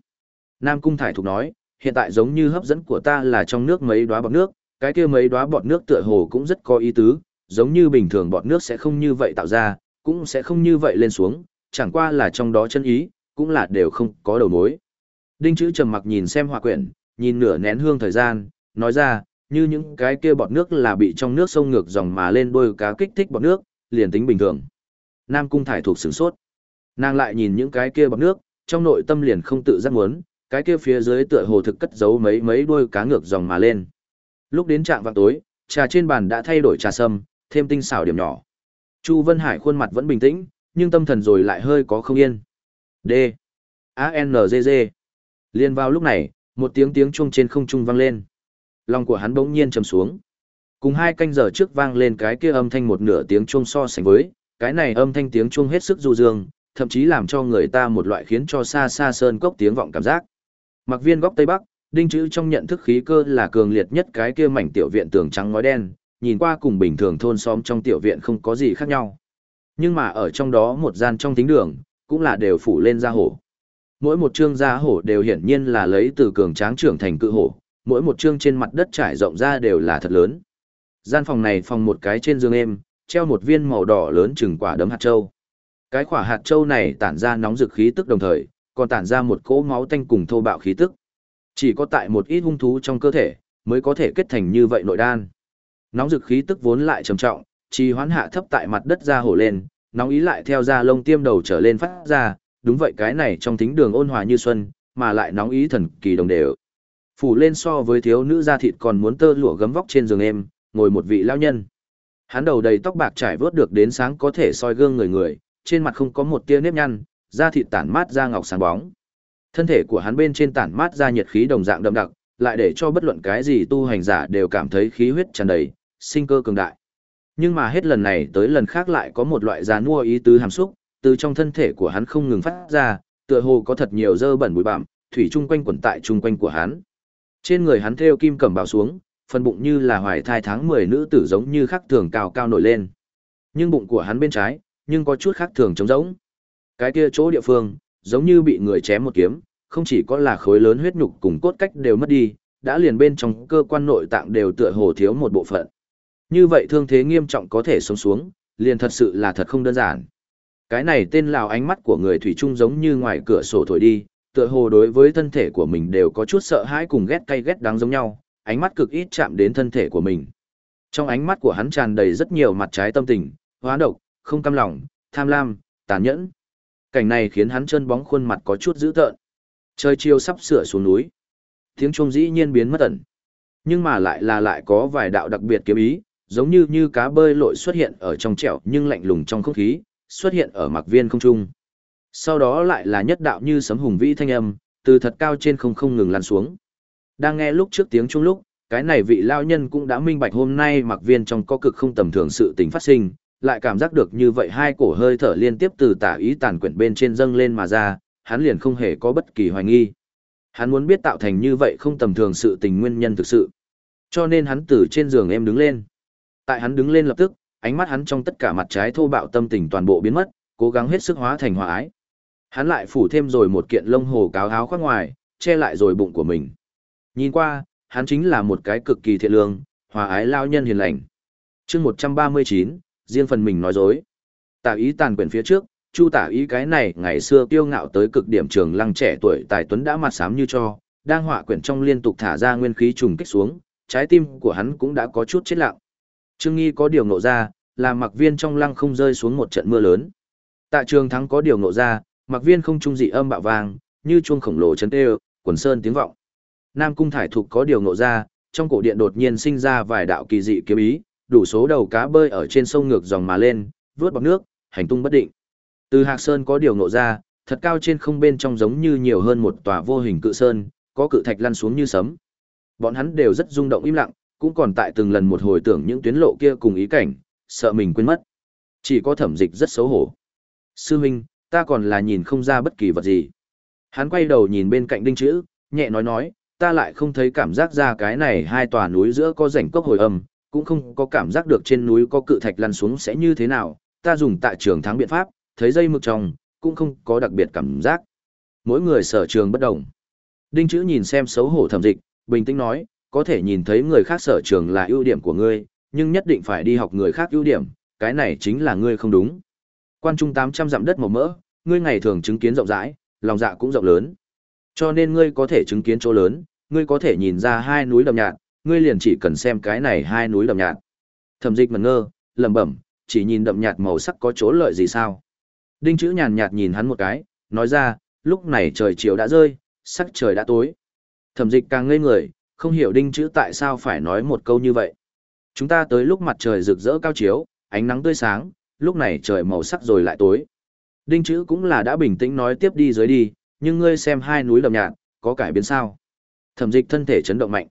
Nam Cung Thải Thục nói, hiện tại giống như hấp dẫn của ta là trong nước mấy đóa bọt nước, cái kia mấy đóa bọt nước tựa hồ cũng rất có ý tứ, giống như bình thường bọt nước sẽ không như vậy tạo ra, cũng sẽ không như vậy lên xuống, chẳng qua là trong đó chân ý, cũng là đều không có đầu mối. Đinh chữ trầm mặc nhìn xem hòa quyển, nhìn nửa nén hương thời gian, nói ra, như những cái kia bọt nước là bị trong nước sông ngược dòng mà lên đôi cá kích thích bọt nước, liền tính bình thường. Nam cung thải thuộc sửng sốt. Nàng lại nhìn những cái kia bọt nước, trong nội tâm liền không tự giác muốn, cái kia phía dưới tựa hồ thực cất giấu mấy mấy đôi cá ngược dòng mà lên. Lúc đến trạng vào tối, trà trên bàn đã thay đổi trà sâm, thêm tinh xảo điểm nhỏ. Chu Vân Hải khuôn mặt vẫn bình tĩnh, nhưng tâm thần rồi lại hơi có không yên. D. A N G G. Liên vào lúc này, một tiếng tiếng chuông trên không trung vang lên. Lòng của hắn bỗng nhiên trầm xuống. Cùng hai canh giờ trước vang lên cái kia âm thanh một nửa tiếng chuông so sánh với, cái này âm thanh tiếng chuông hết sức du dương, thậm chí làm cho người ta một loại khiến cho xa xa sơn cốc tiếng vọng cảm giác. Mặc viên góc Tây Bắc, đinh chữ trong nhận thức khí cơ là cường liệt nhất cái kia mảnh tiểu viện tường trắng ngói đen, nhìn qua cùng bình thường thôn xóm trong tiểu viện không có gì khác nhau. Nhưng mà ở trong đó một gian trong tính đường, cũng là đều phủ lên da hổ. Mỗi một chương da hổ đều hiển nhiên là lấy từ cường tráng trưởng thành cự hổ, mỗi một chương trên mặt đất trải rộng ra đều là thật lớn. Gian phòng này phòng một cái trên giường êm, treo một viên màu đỏ lớn chừng quả đấm hạt châu. Cái quả hạt châu này tản ra nóng dực khí tức đồng thời, còn tản ra một cỗ máu tanh cùng thô bạo khí tức. Chỉ có tại một ít hung thú trong cơ thể, mới có thể kết thành như vậy nội đan. Nóng dực khí tức vốn lại trầm trọng, trì hoán hạ thấp tại mặt đất ra hổ lên, nóng ý lại theo da lông tiêm đầu trở lên phát ra, đúng vậy cái này trong thính đường ôn hòa như xuân, mà lại nóng ý thần kỳ đồng đều. Phủ lên so với thiếu nữ da thịt còn muốn tơ lụa gấm vóc trên giường em, ngồi một vị lao nhân. Hắn đầu đầy tóc bạc trải vớt được đến sáng có thể soi gương người người, trên mặt không có một tia nếp nhăn, da thịt tản mát ra ngọc sáng bóng. Thân thể của hắn bên trên tản mát ra nhiệt khí đồng dạng đậm đặc, lại để cho bất luận cái gì tu hành giả đều cảm thấy khí huyết tràn đầy, sinh cơ cường đại. Nhưng mà hết lần này tới lần khác lại có một loại già nua ý tứ hàm xúc, từ trong thân thể của hắn không ngừng phát ra, tựa hồ có thật nhiều dơ bẩn bụi bặm, thủy chung quanh quẩn tại chung quanh của hắn. Trên người hắn theo kim cẩm bào xuống, phần bụng như là hoài thai tháng 10 nữ tử giống như khắc thường cao cao nổi lên. Nhưng bụng của hắn bên trái, nhưng có chút khác thường trống rỗng. Cái kia chỗ địa phương, giống như bị người chém một kiếm, không chỉ có là khối lớn huyết nhục cùng cốt cách đều mất đi, đã liền bên trong cơ quan nội tạng đều tựa hồ thiếu một bộ phận. Như vậy thương thế nghiêm trọng có thể sống xuống, liền thật sự là thật không đơn giản. Cái này tên lào ánh mắt của người thủy trung giống như ngoài cửa sổ thổi đi, tựa hồ đối với thân thể của mình đều có chút sợ hãi cùng ghét cay ghét đáng giống nhau, ánh mắt cực ít chạm đến thân thể của mình. Trong ánh mắt của hắn tràn đầy rất nhiều mặt trái tâm tình, hóa độc, không cam lòng, tham lam, tàn nhẫn. Cảnh này khiến hắn chân bóng khuôn mặt có chút dữ tợn. Trời chiều sắp sửa xuống núi. Tiếng chuông dĩ nhiên biến mất ẩn. Nhưng mà lại là lại có vài đạo đặc biệt kiếm ý, giống như như cá bơi lội xuất hiện ở trong trẻo nhưng lạnh lùng trong không khí, xuất hiện ở mặc viên không trung. Sau đó lại là nhất đạo như sấm hùng vĩ thanh âm, từ thật cao trên không không ngừng lăn xuống. Đang nghe lúc trước tiếng chung lúc, cái này vị lao nhân cũng đã minh bạch hôm nay mặc viên trong có cực không tầm thường sự tình phát sinh, lại cảm giác được như vậy hai cổ hơi thở liên tiếp từ tả ý tàn quyển bên trên dâng lên mà ra, hắn liền không hề có bất kỳ hoài nghi. Hắn muốn biết tạo thành như vậy không tầm thường sự tình nguyên nhân thực sự. Cho nên hắn từ trên giường em đứng lên. Tại hắn đứng lên lập tức, ánh mắt hắn trong tất cả mặt trái thô bạo tâm tình toàn bộ biến mất, cố gắng hết sức hóa thành hòa ái. Hắn lại phủ thêm rồi một kiện lông hồ cáo áo khoác ngoài, che lại rồi bụng của mình. Nhìn qua, hắn chính là một cái cực kỳ thiện lương, hòa ái lao nhân hiền lành. chương 139, riêng phần mình nói dối. Tả ý tàn quyển phía trước, chu tả ý cái này ngày xưa tiêu ngạo tới cực điểm trường lăng trẻ tuổi tài tuấn đã mặt sám như cho, đang họa quyển trong liên tục thả ra nguyên khí trùng kích xuống, trái tim của hắn cũng đã có chút chết lặng. Trương Nghi có điều ngộ ra, là mặc viên trong lăng không rơi xuống một trận mưa lớn. Tạ trường thắng có điều ngộ ra, mặc viên không trung dị âm bạo vàng, như chuông khổng lồ chấn tê quần sơn tiếng vọng. Nam cung thải thục có điều ngộ ra, trong cổ điện đột nhiên sinh ra vài đạo kỳ dị kiếm ý, đủ số đầu cá bơi ở trên sông ngược dòng mà lên, vướt bọc nước, hành tung bất định. Từ Hạc Sơn có điều ngộ ra, thật cao trên không bên trong giống như nhiều hơn một tòa vô hình cự sơn, có cự thạch lăn xuống như sấm. Bọn hắn đều rất rung động im lặng, cũng còn tại từng lần một hồi tưởng những tuyến lộ kia cùng ý cảnh, sợ mình quên mất. Chỉ có thẩm dịch rất xấu hổ. Sư huynh, ta còn là nhìn không ra bất kỳ vật gì. Hắn quay đầu nhìn bên cạnh đinh chữ, nhẹ nói nói, ta lại không thấy cảm giác ra cái này hai tòa núi giữa có rảnh cốc hồi âm, cũng không có cảm giác được trên núi có cự thạch lăn xuống sẽ như thế nào, ta dùng tại trường thắng biện pháp, thấy dây mực trong, cũng không có đặc biệt cảm giác. Mỗi người sở trường bất đồng. Đinh chữ nhìn xem xấu hổ thẩm dịch, bình tĩnh nói, có thể nhìn thấy người khác sở trường là ưu điểm của ngươi, nhưng nhất định phải đi học người khác ưu điểm, cái này chính là ngươi không đúng. Quan trung 800 dặm đất màu mỡ, ngươi ngày thường chứng kiến rộng rãi, lòng dạ cũng rộng lớn. Cho nên ngươi có thể chứng kiến chỗ lớn, ngươi có thể nhìn ra hai núi đầm nhạt, ngươi liền chỉ cần xem cái này hai núi đầm nhạt. Thẩm dịch ngẩn ngơ, lẩm bẩm, chỉ nhìn đậm nhạt màu sắc có chỗ lợi gì sao? Đinh chữ nhàn nhạt nhìn hắn một cái, nói ra, lúc này trời chiều đã rơi, sắc trời đã tối. Thẩm dịch càng ngây người, không hiểu đinh chữ tại sao phải nói một câu như vậy. Chúng ta tới lúc mặt trời rực rỡ cao chiếu, ánh nắng tươi sáng, lúc này trời màu sắc rồi lại tối. Đinh chữ cũng là đã bình tĩnh nói tiếp đi dưới đi, nhưng ngươi xem hai núi lầm nhạt, có cải biến sao? Thẩm dịch thân thể chấn động mạnh.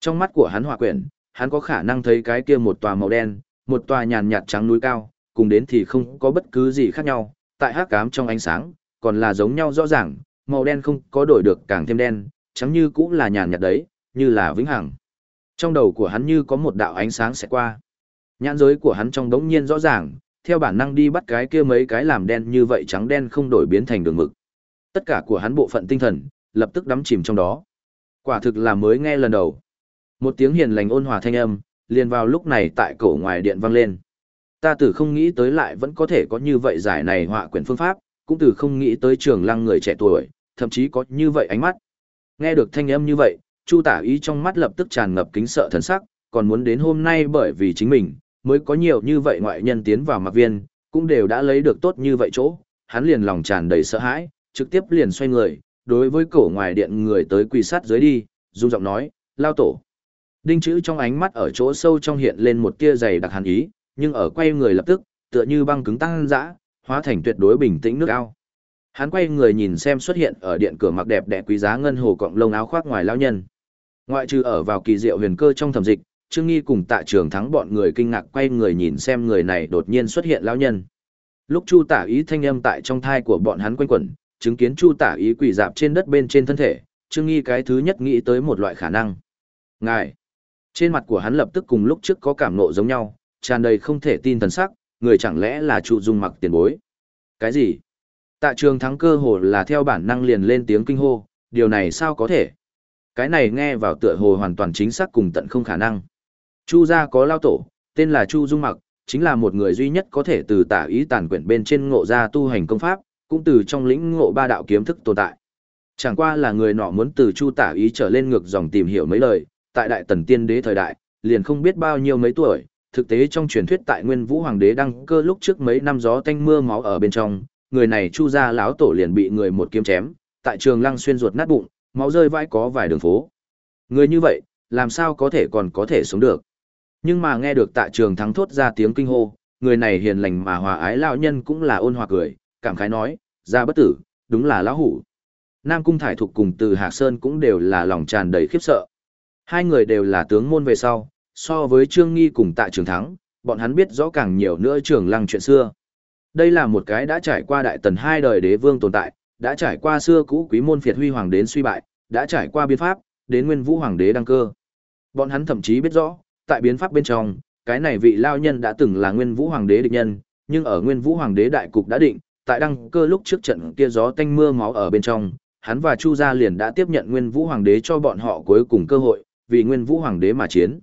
Trong mắt của hắn hòa quyển, hắn có khả năng thấy cái kia một tòa màu đen, một tòa nhàn nhạt trắng núi cao, cùng đến thì không có bất cứ gì khác nhau, tại hắc ám trong ánh sáng, còn là giống nhau rõ ràng, màu đen không có đổi được càng thêm đen, trắng như cũng là nhàn nhạt đấy, như là vĩnh hằng. Trong đầu của hắn như có một đạo ánh sáng sẽ qua. Nhãn giới của hắn trong đống nhiên rõ ràng, theo bản năng đi bắt cái kia mấy cái làm đen như vậy trắng đen không đổi biến thành đường mực. Tất cả của hắn bộ phận tinh thần, lập tức đắm chìm trong đó. Quả thực là mới nghe lần đầu. Một tiếng hiền lành ôn hòa thanh âm, liền vào lúc này tại cổ ngoài điện vang lên. Ta tử không nghĩ tới lại vẫn có thể có như vậy giải này họa quyển phương pháp, cũng từ không nghĩ tới trường lăng người trẻ tuổi, thậm chí có như vậy ánh mắt. Nghe được thanh âm như vậy, Chu tả ý trong mắt lập tức tràn ngập kính sợ thần sắc, còn muốn đến hôm nay bởi vì chính mình, mới có nhiều như vậy ngoại nhân tiến vào mặc viên, cũng đều đã lấy được tốt như vậy chỗ, hắn liền lòng tràn đầy sợ hãi, trực tiếp liền xoay người, đối với cổ ngoài điện người tới quỳ sát dưới đi, dung giọng nói, lao tổ. Đinh chữ trong ánh mắt ở chỗ sâu trong hiện lên một tia dày đặc hàn ý, nhưng ở quay người lập tức, tựa như băng cứng tăng dã, hóa thành tuyệt đối bình tĩnh nước ao. Hắn quay người nhìn xem xuất hiện ở điện cửa mặc đẹp đẽ quý giá ngân hồ cọng lông áo khoác ngoài lão nhân. Ngoại trừ ở vào kỳ diệu huyền cơ trong thẩm dịch, Trương Nghi cùng Tạ Trường Thắng bọn người kinh ngạc quay người nhìn xem người này đột nhiên xuất hiện lão nhân. Lúc Chu Tả Ý thanh âm tại trong thai của bọn hắn quanh quẩn, chứng kiến Chu Tả Ý quỳ dạp trên đất bên trên thân thể, Trương Nghi cái thứ nhất nghĩ tới một loại khả năng. Ngài! Trên mặt của hắn lập tức cùng lúc trước có cảm nộ giống nhau, tràn đầy không thể tin thần sắc, người chẳng lẽ là Chu Dung mặc tiền bối. Cái gì? Tạ trường thắng cơ hồ là theo bản năng liền lên tiếng kinh hô, điều này sao có thể? Cái này nghe vào tựa hồ hoàn toàn chính xác cùng tận không khả năng. Chu gia có lao tổ, tên là Chu Dung Mặc, chính là một người duy nhất có thể từ tả ý tàn quyển bên trên ngộ ra tu hành công pháp, cũng từ trong lĩnh ngộ ba đạo kiếm thức tồn tại. Chẳng qua là người nọ muốn từ Chu tả ý trở lên ngược dòng tìm hiểu mấy lời, tại đại tần tiên đế thời đại, liền không biết bao nhiêu mấy tuổi, thực tế trong truyền thuyết tại Nguyên Vũ Hoàng đế đăng cơ lúc trước mấy năm gió tanh mưa máu ở bên trong, người này Chu gia lão tổ liền bị người một kiếm chém, tại trường lăng xuyên ruột nát bụng, máu rơi vãi có vài đường phố. Người như vậy, làm sao có thể còn có thể sống được? Nhưng mà nghe được tại trường thắng thốt ra tiếng kinh hô, người này hiền lành mà hòa ái lão nhân cũng là ôn hòa cười, cảm khái nói, ra bất tử, đúng là lão hủ. Nam Cung Thải Thục cùng từ Hạc Sơn cũng đều là lòng tràn đầy khiếp sợ. Hai người đều là tướng môn về sau, so với Trương Nghi cùng tại trường thắng, bọn hắn biết rõ càng nhiều nữa trường lăng chuyện xưa. Đây là một cái đã trải qua đại tần hai đời đế vương tồn tại, đã trải qua xưa cũ quý môn phiệt huy hoàng đến suy bại, đã trải qua biến pháp, đến nguyên vũ hoàng đế đăng cơ. Bọn hắn thậm chí biết rõ, tại biến pháp bên trong, cái này vị lao nhân đã từng là nguyên vũ hoàng đế địch nhân, nhưng ở nguyên vũ hoàng đế đại cục đã định, tại đăng cơ lúc trước trận kia gió tanh mưa máu ở bên trong, hắn và Chu gia liền đã tiếp nhận nguyên vũ hoàng đế cho bọn họ cuối cùng cơ hội, vì nguyên vũ hoàng đế mà chiến.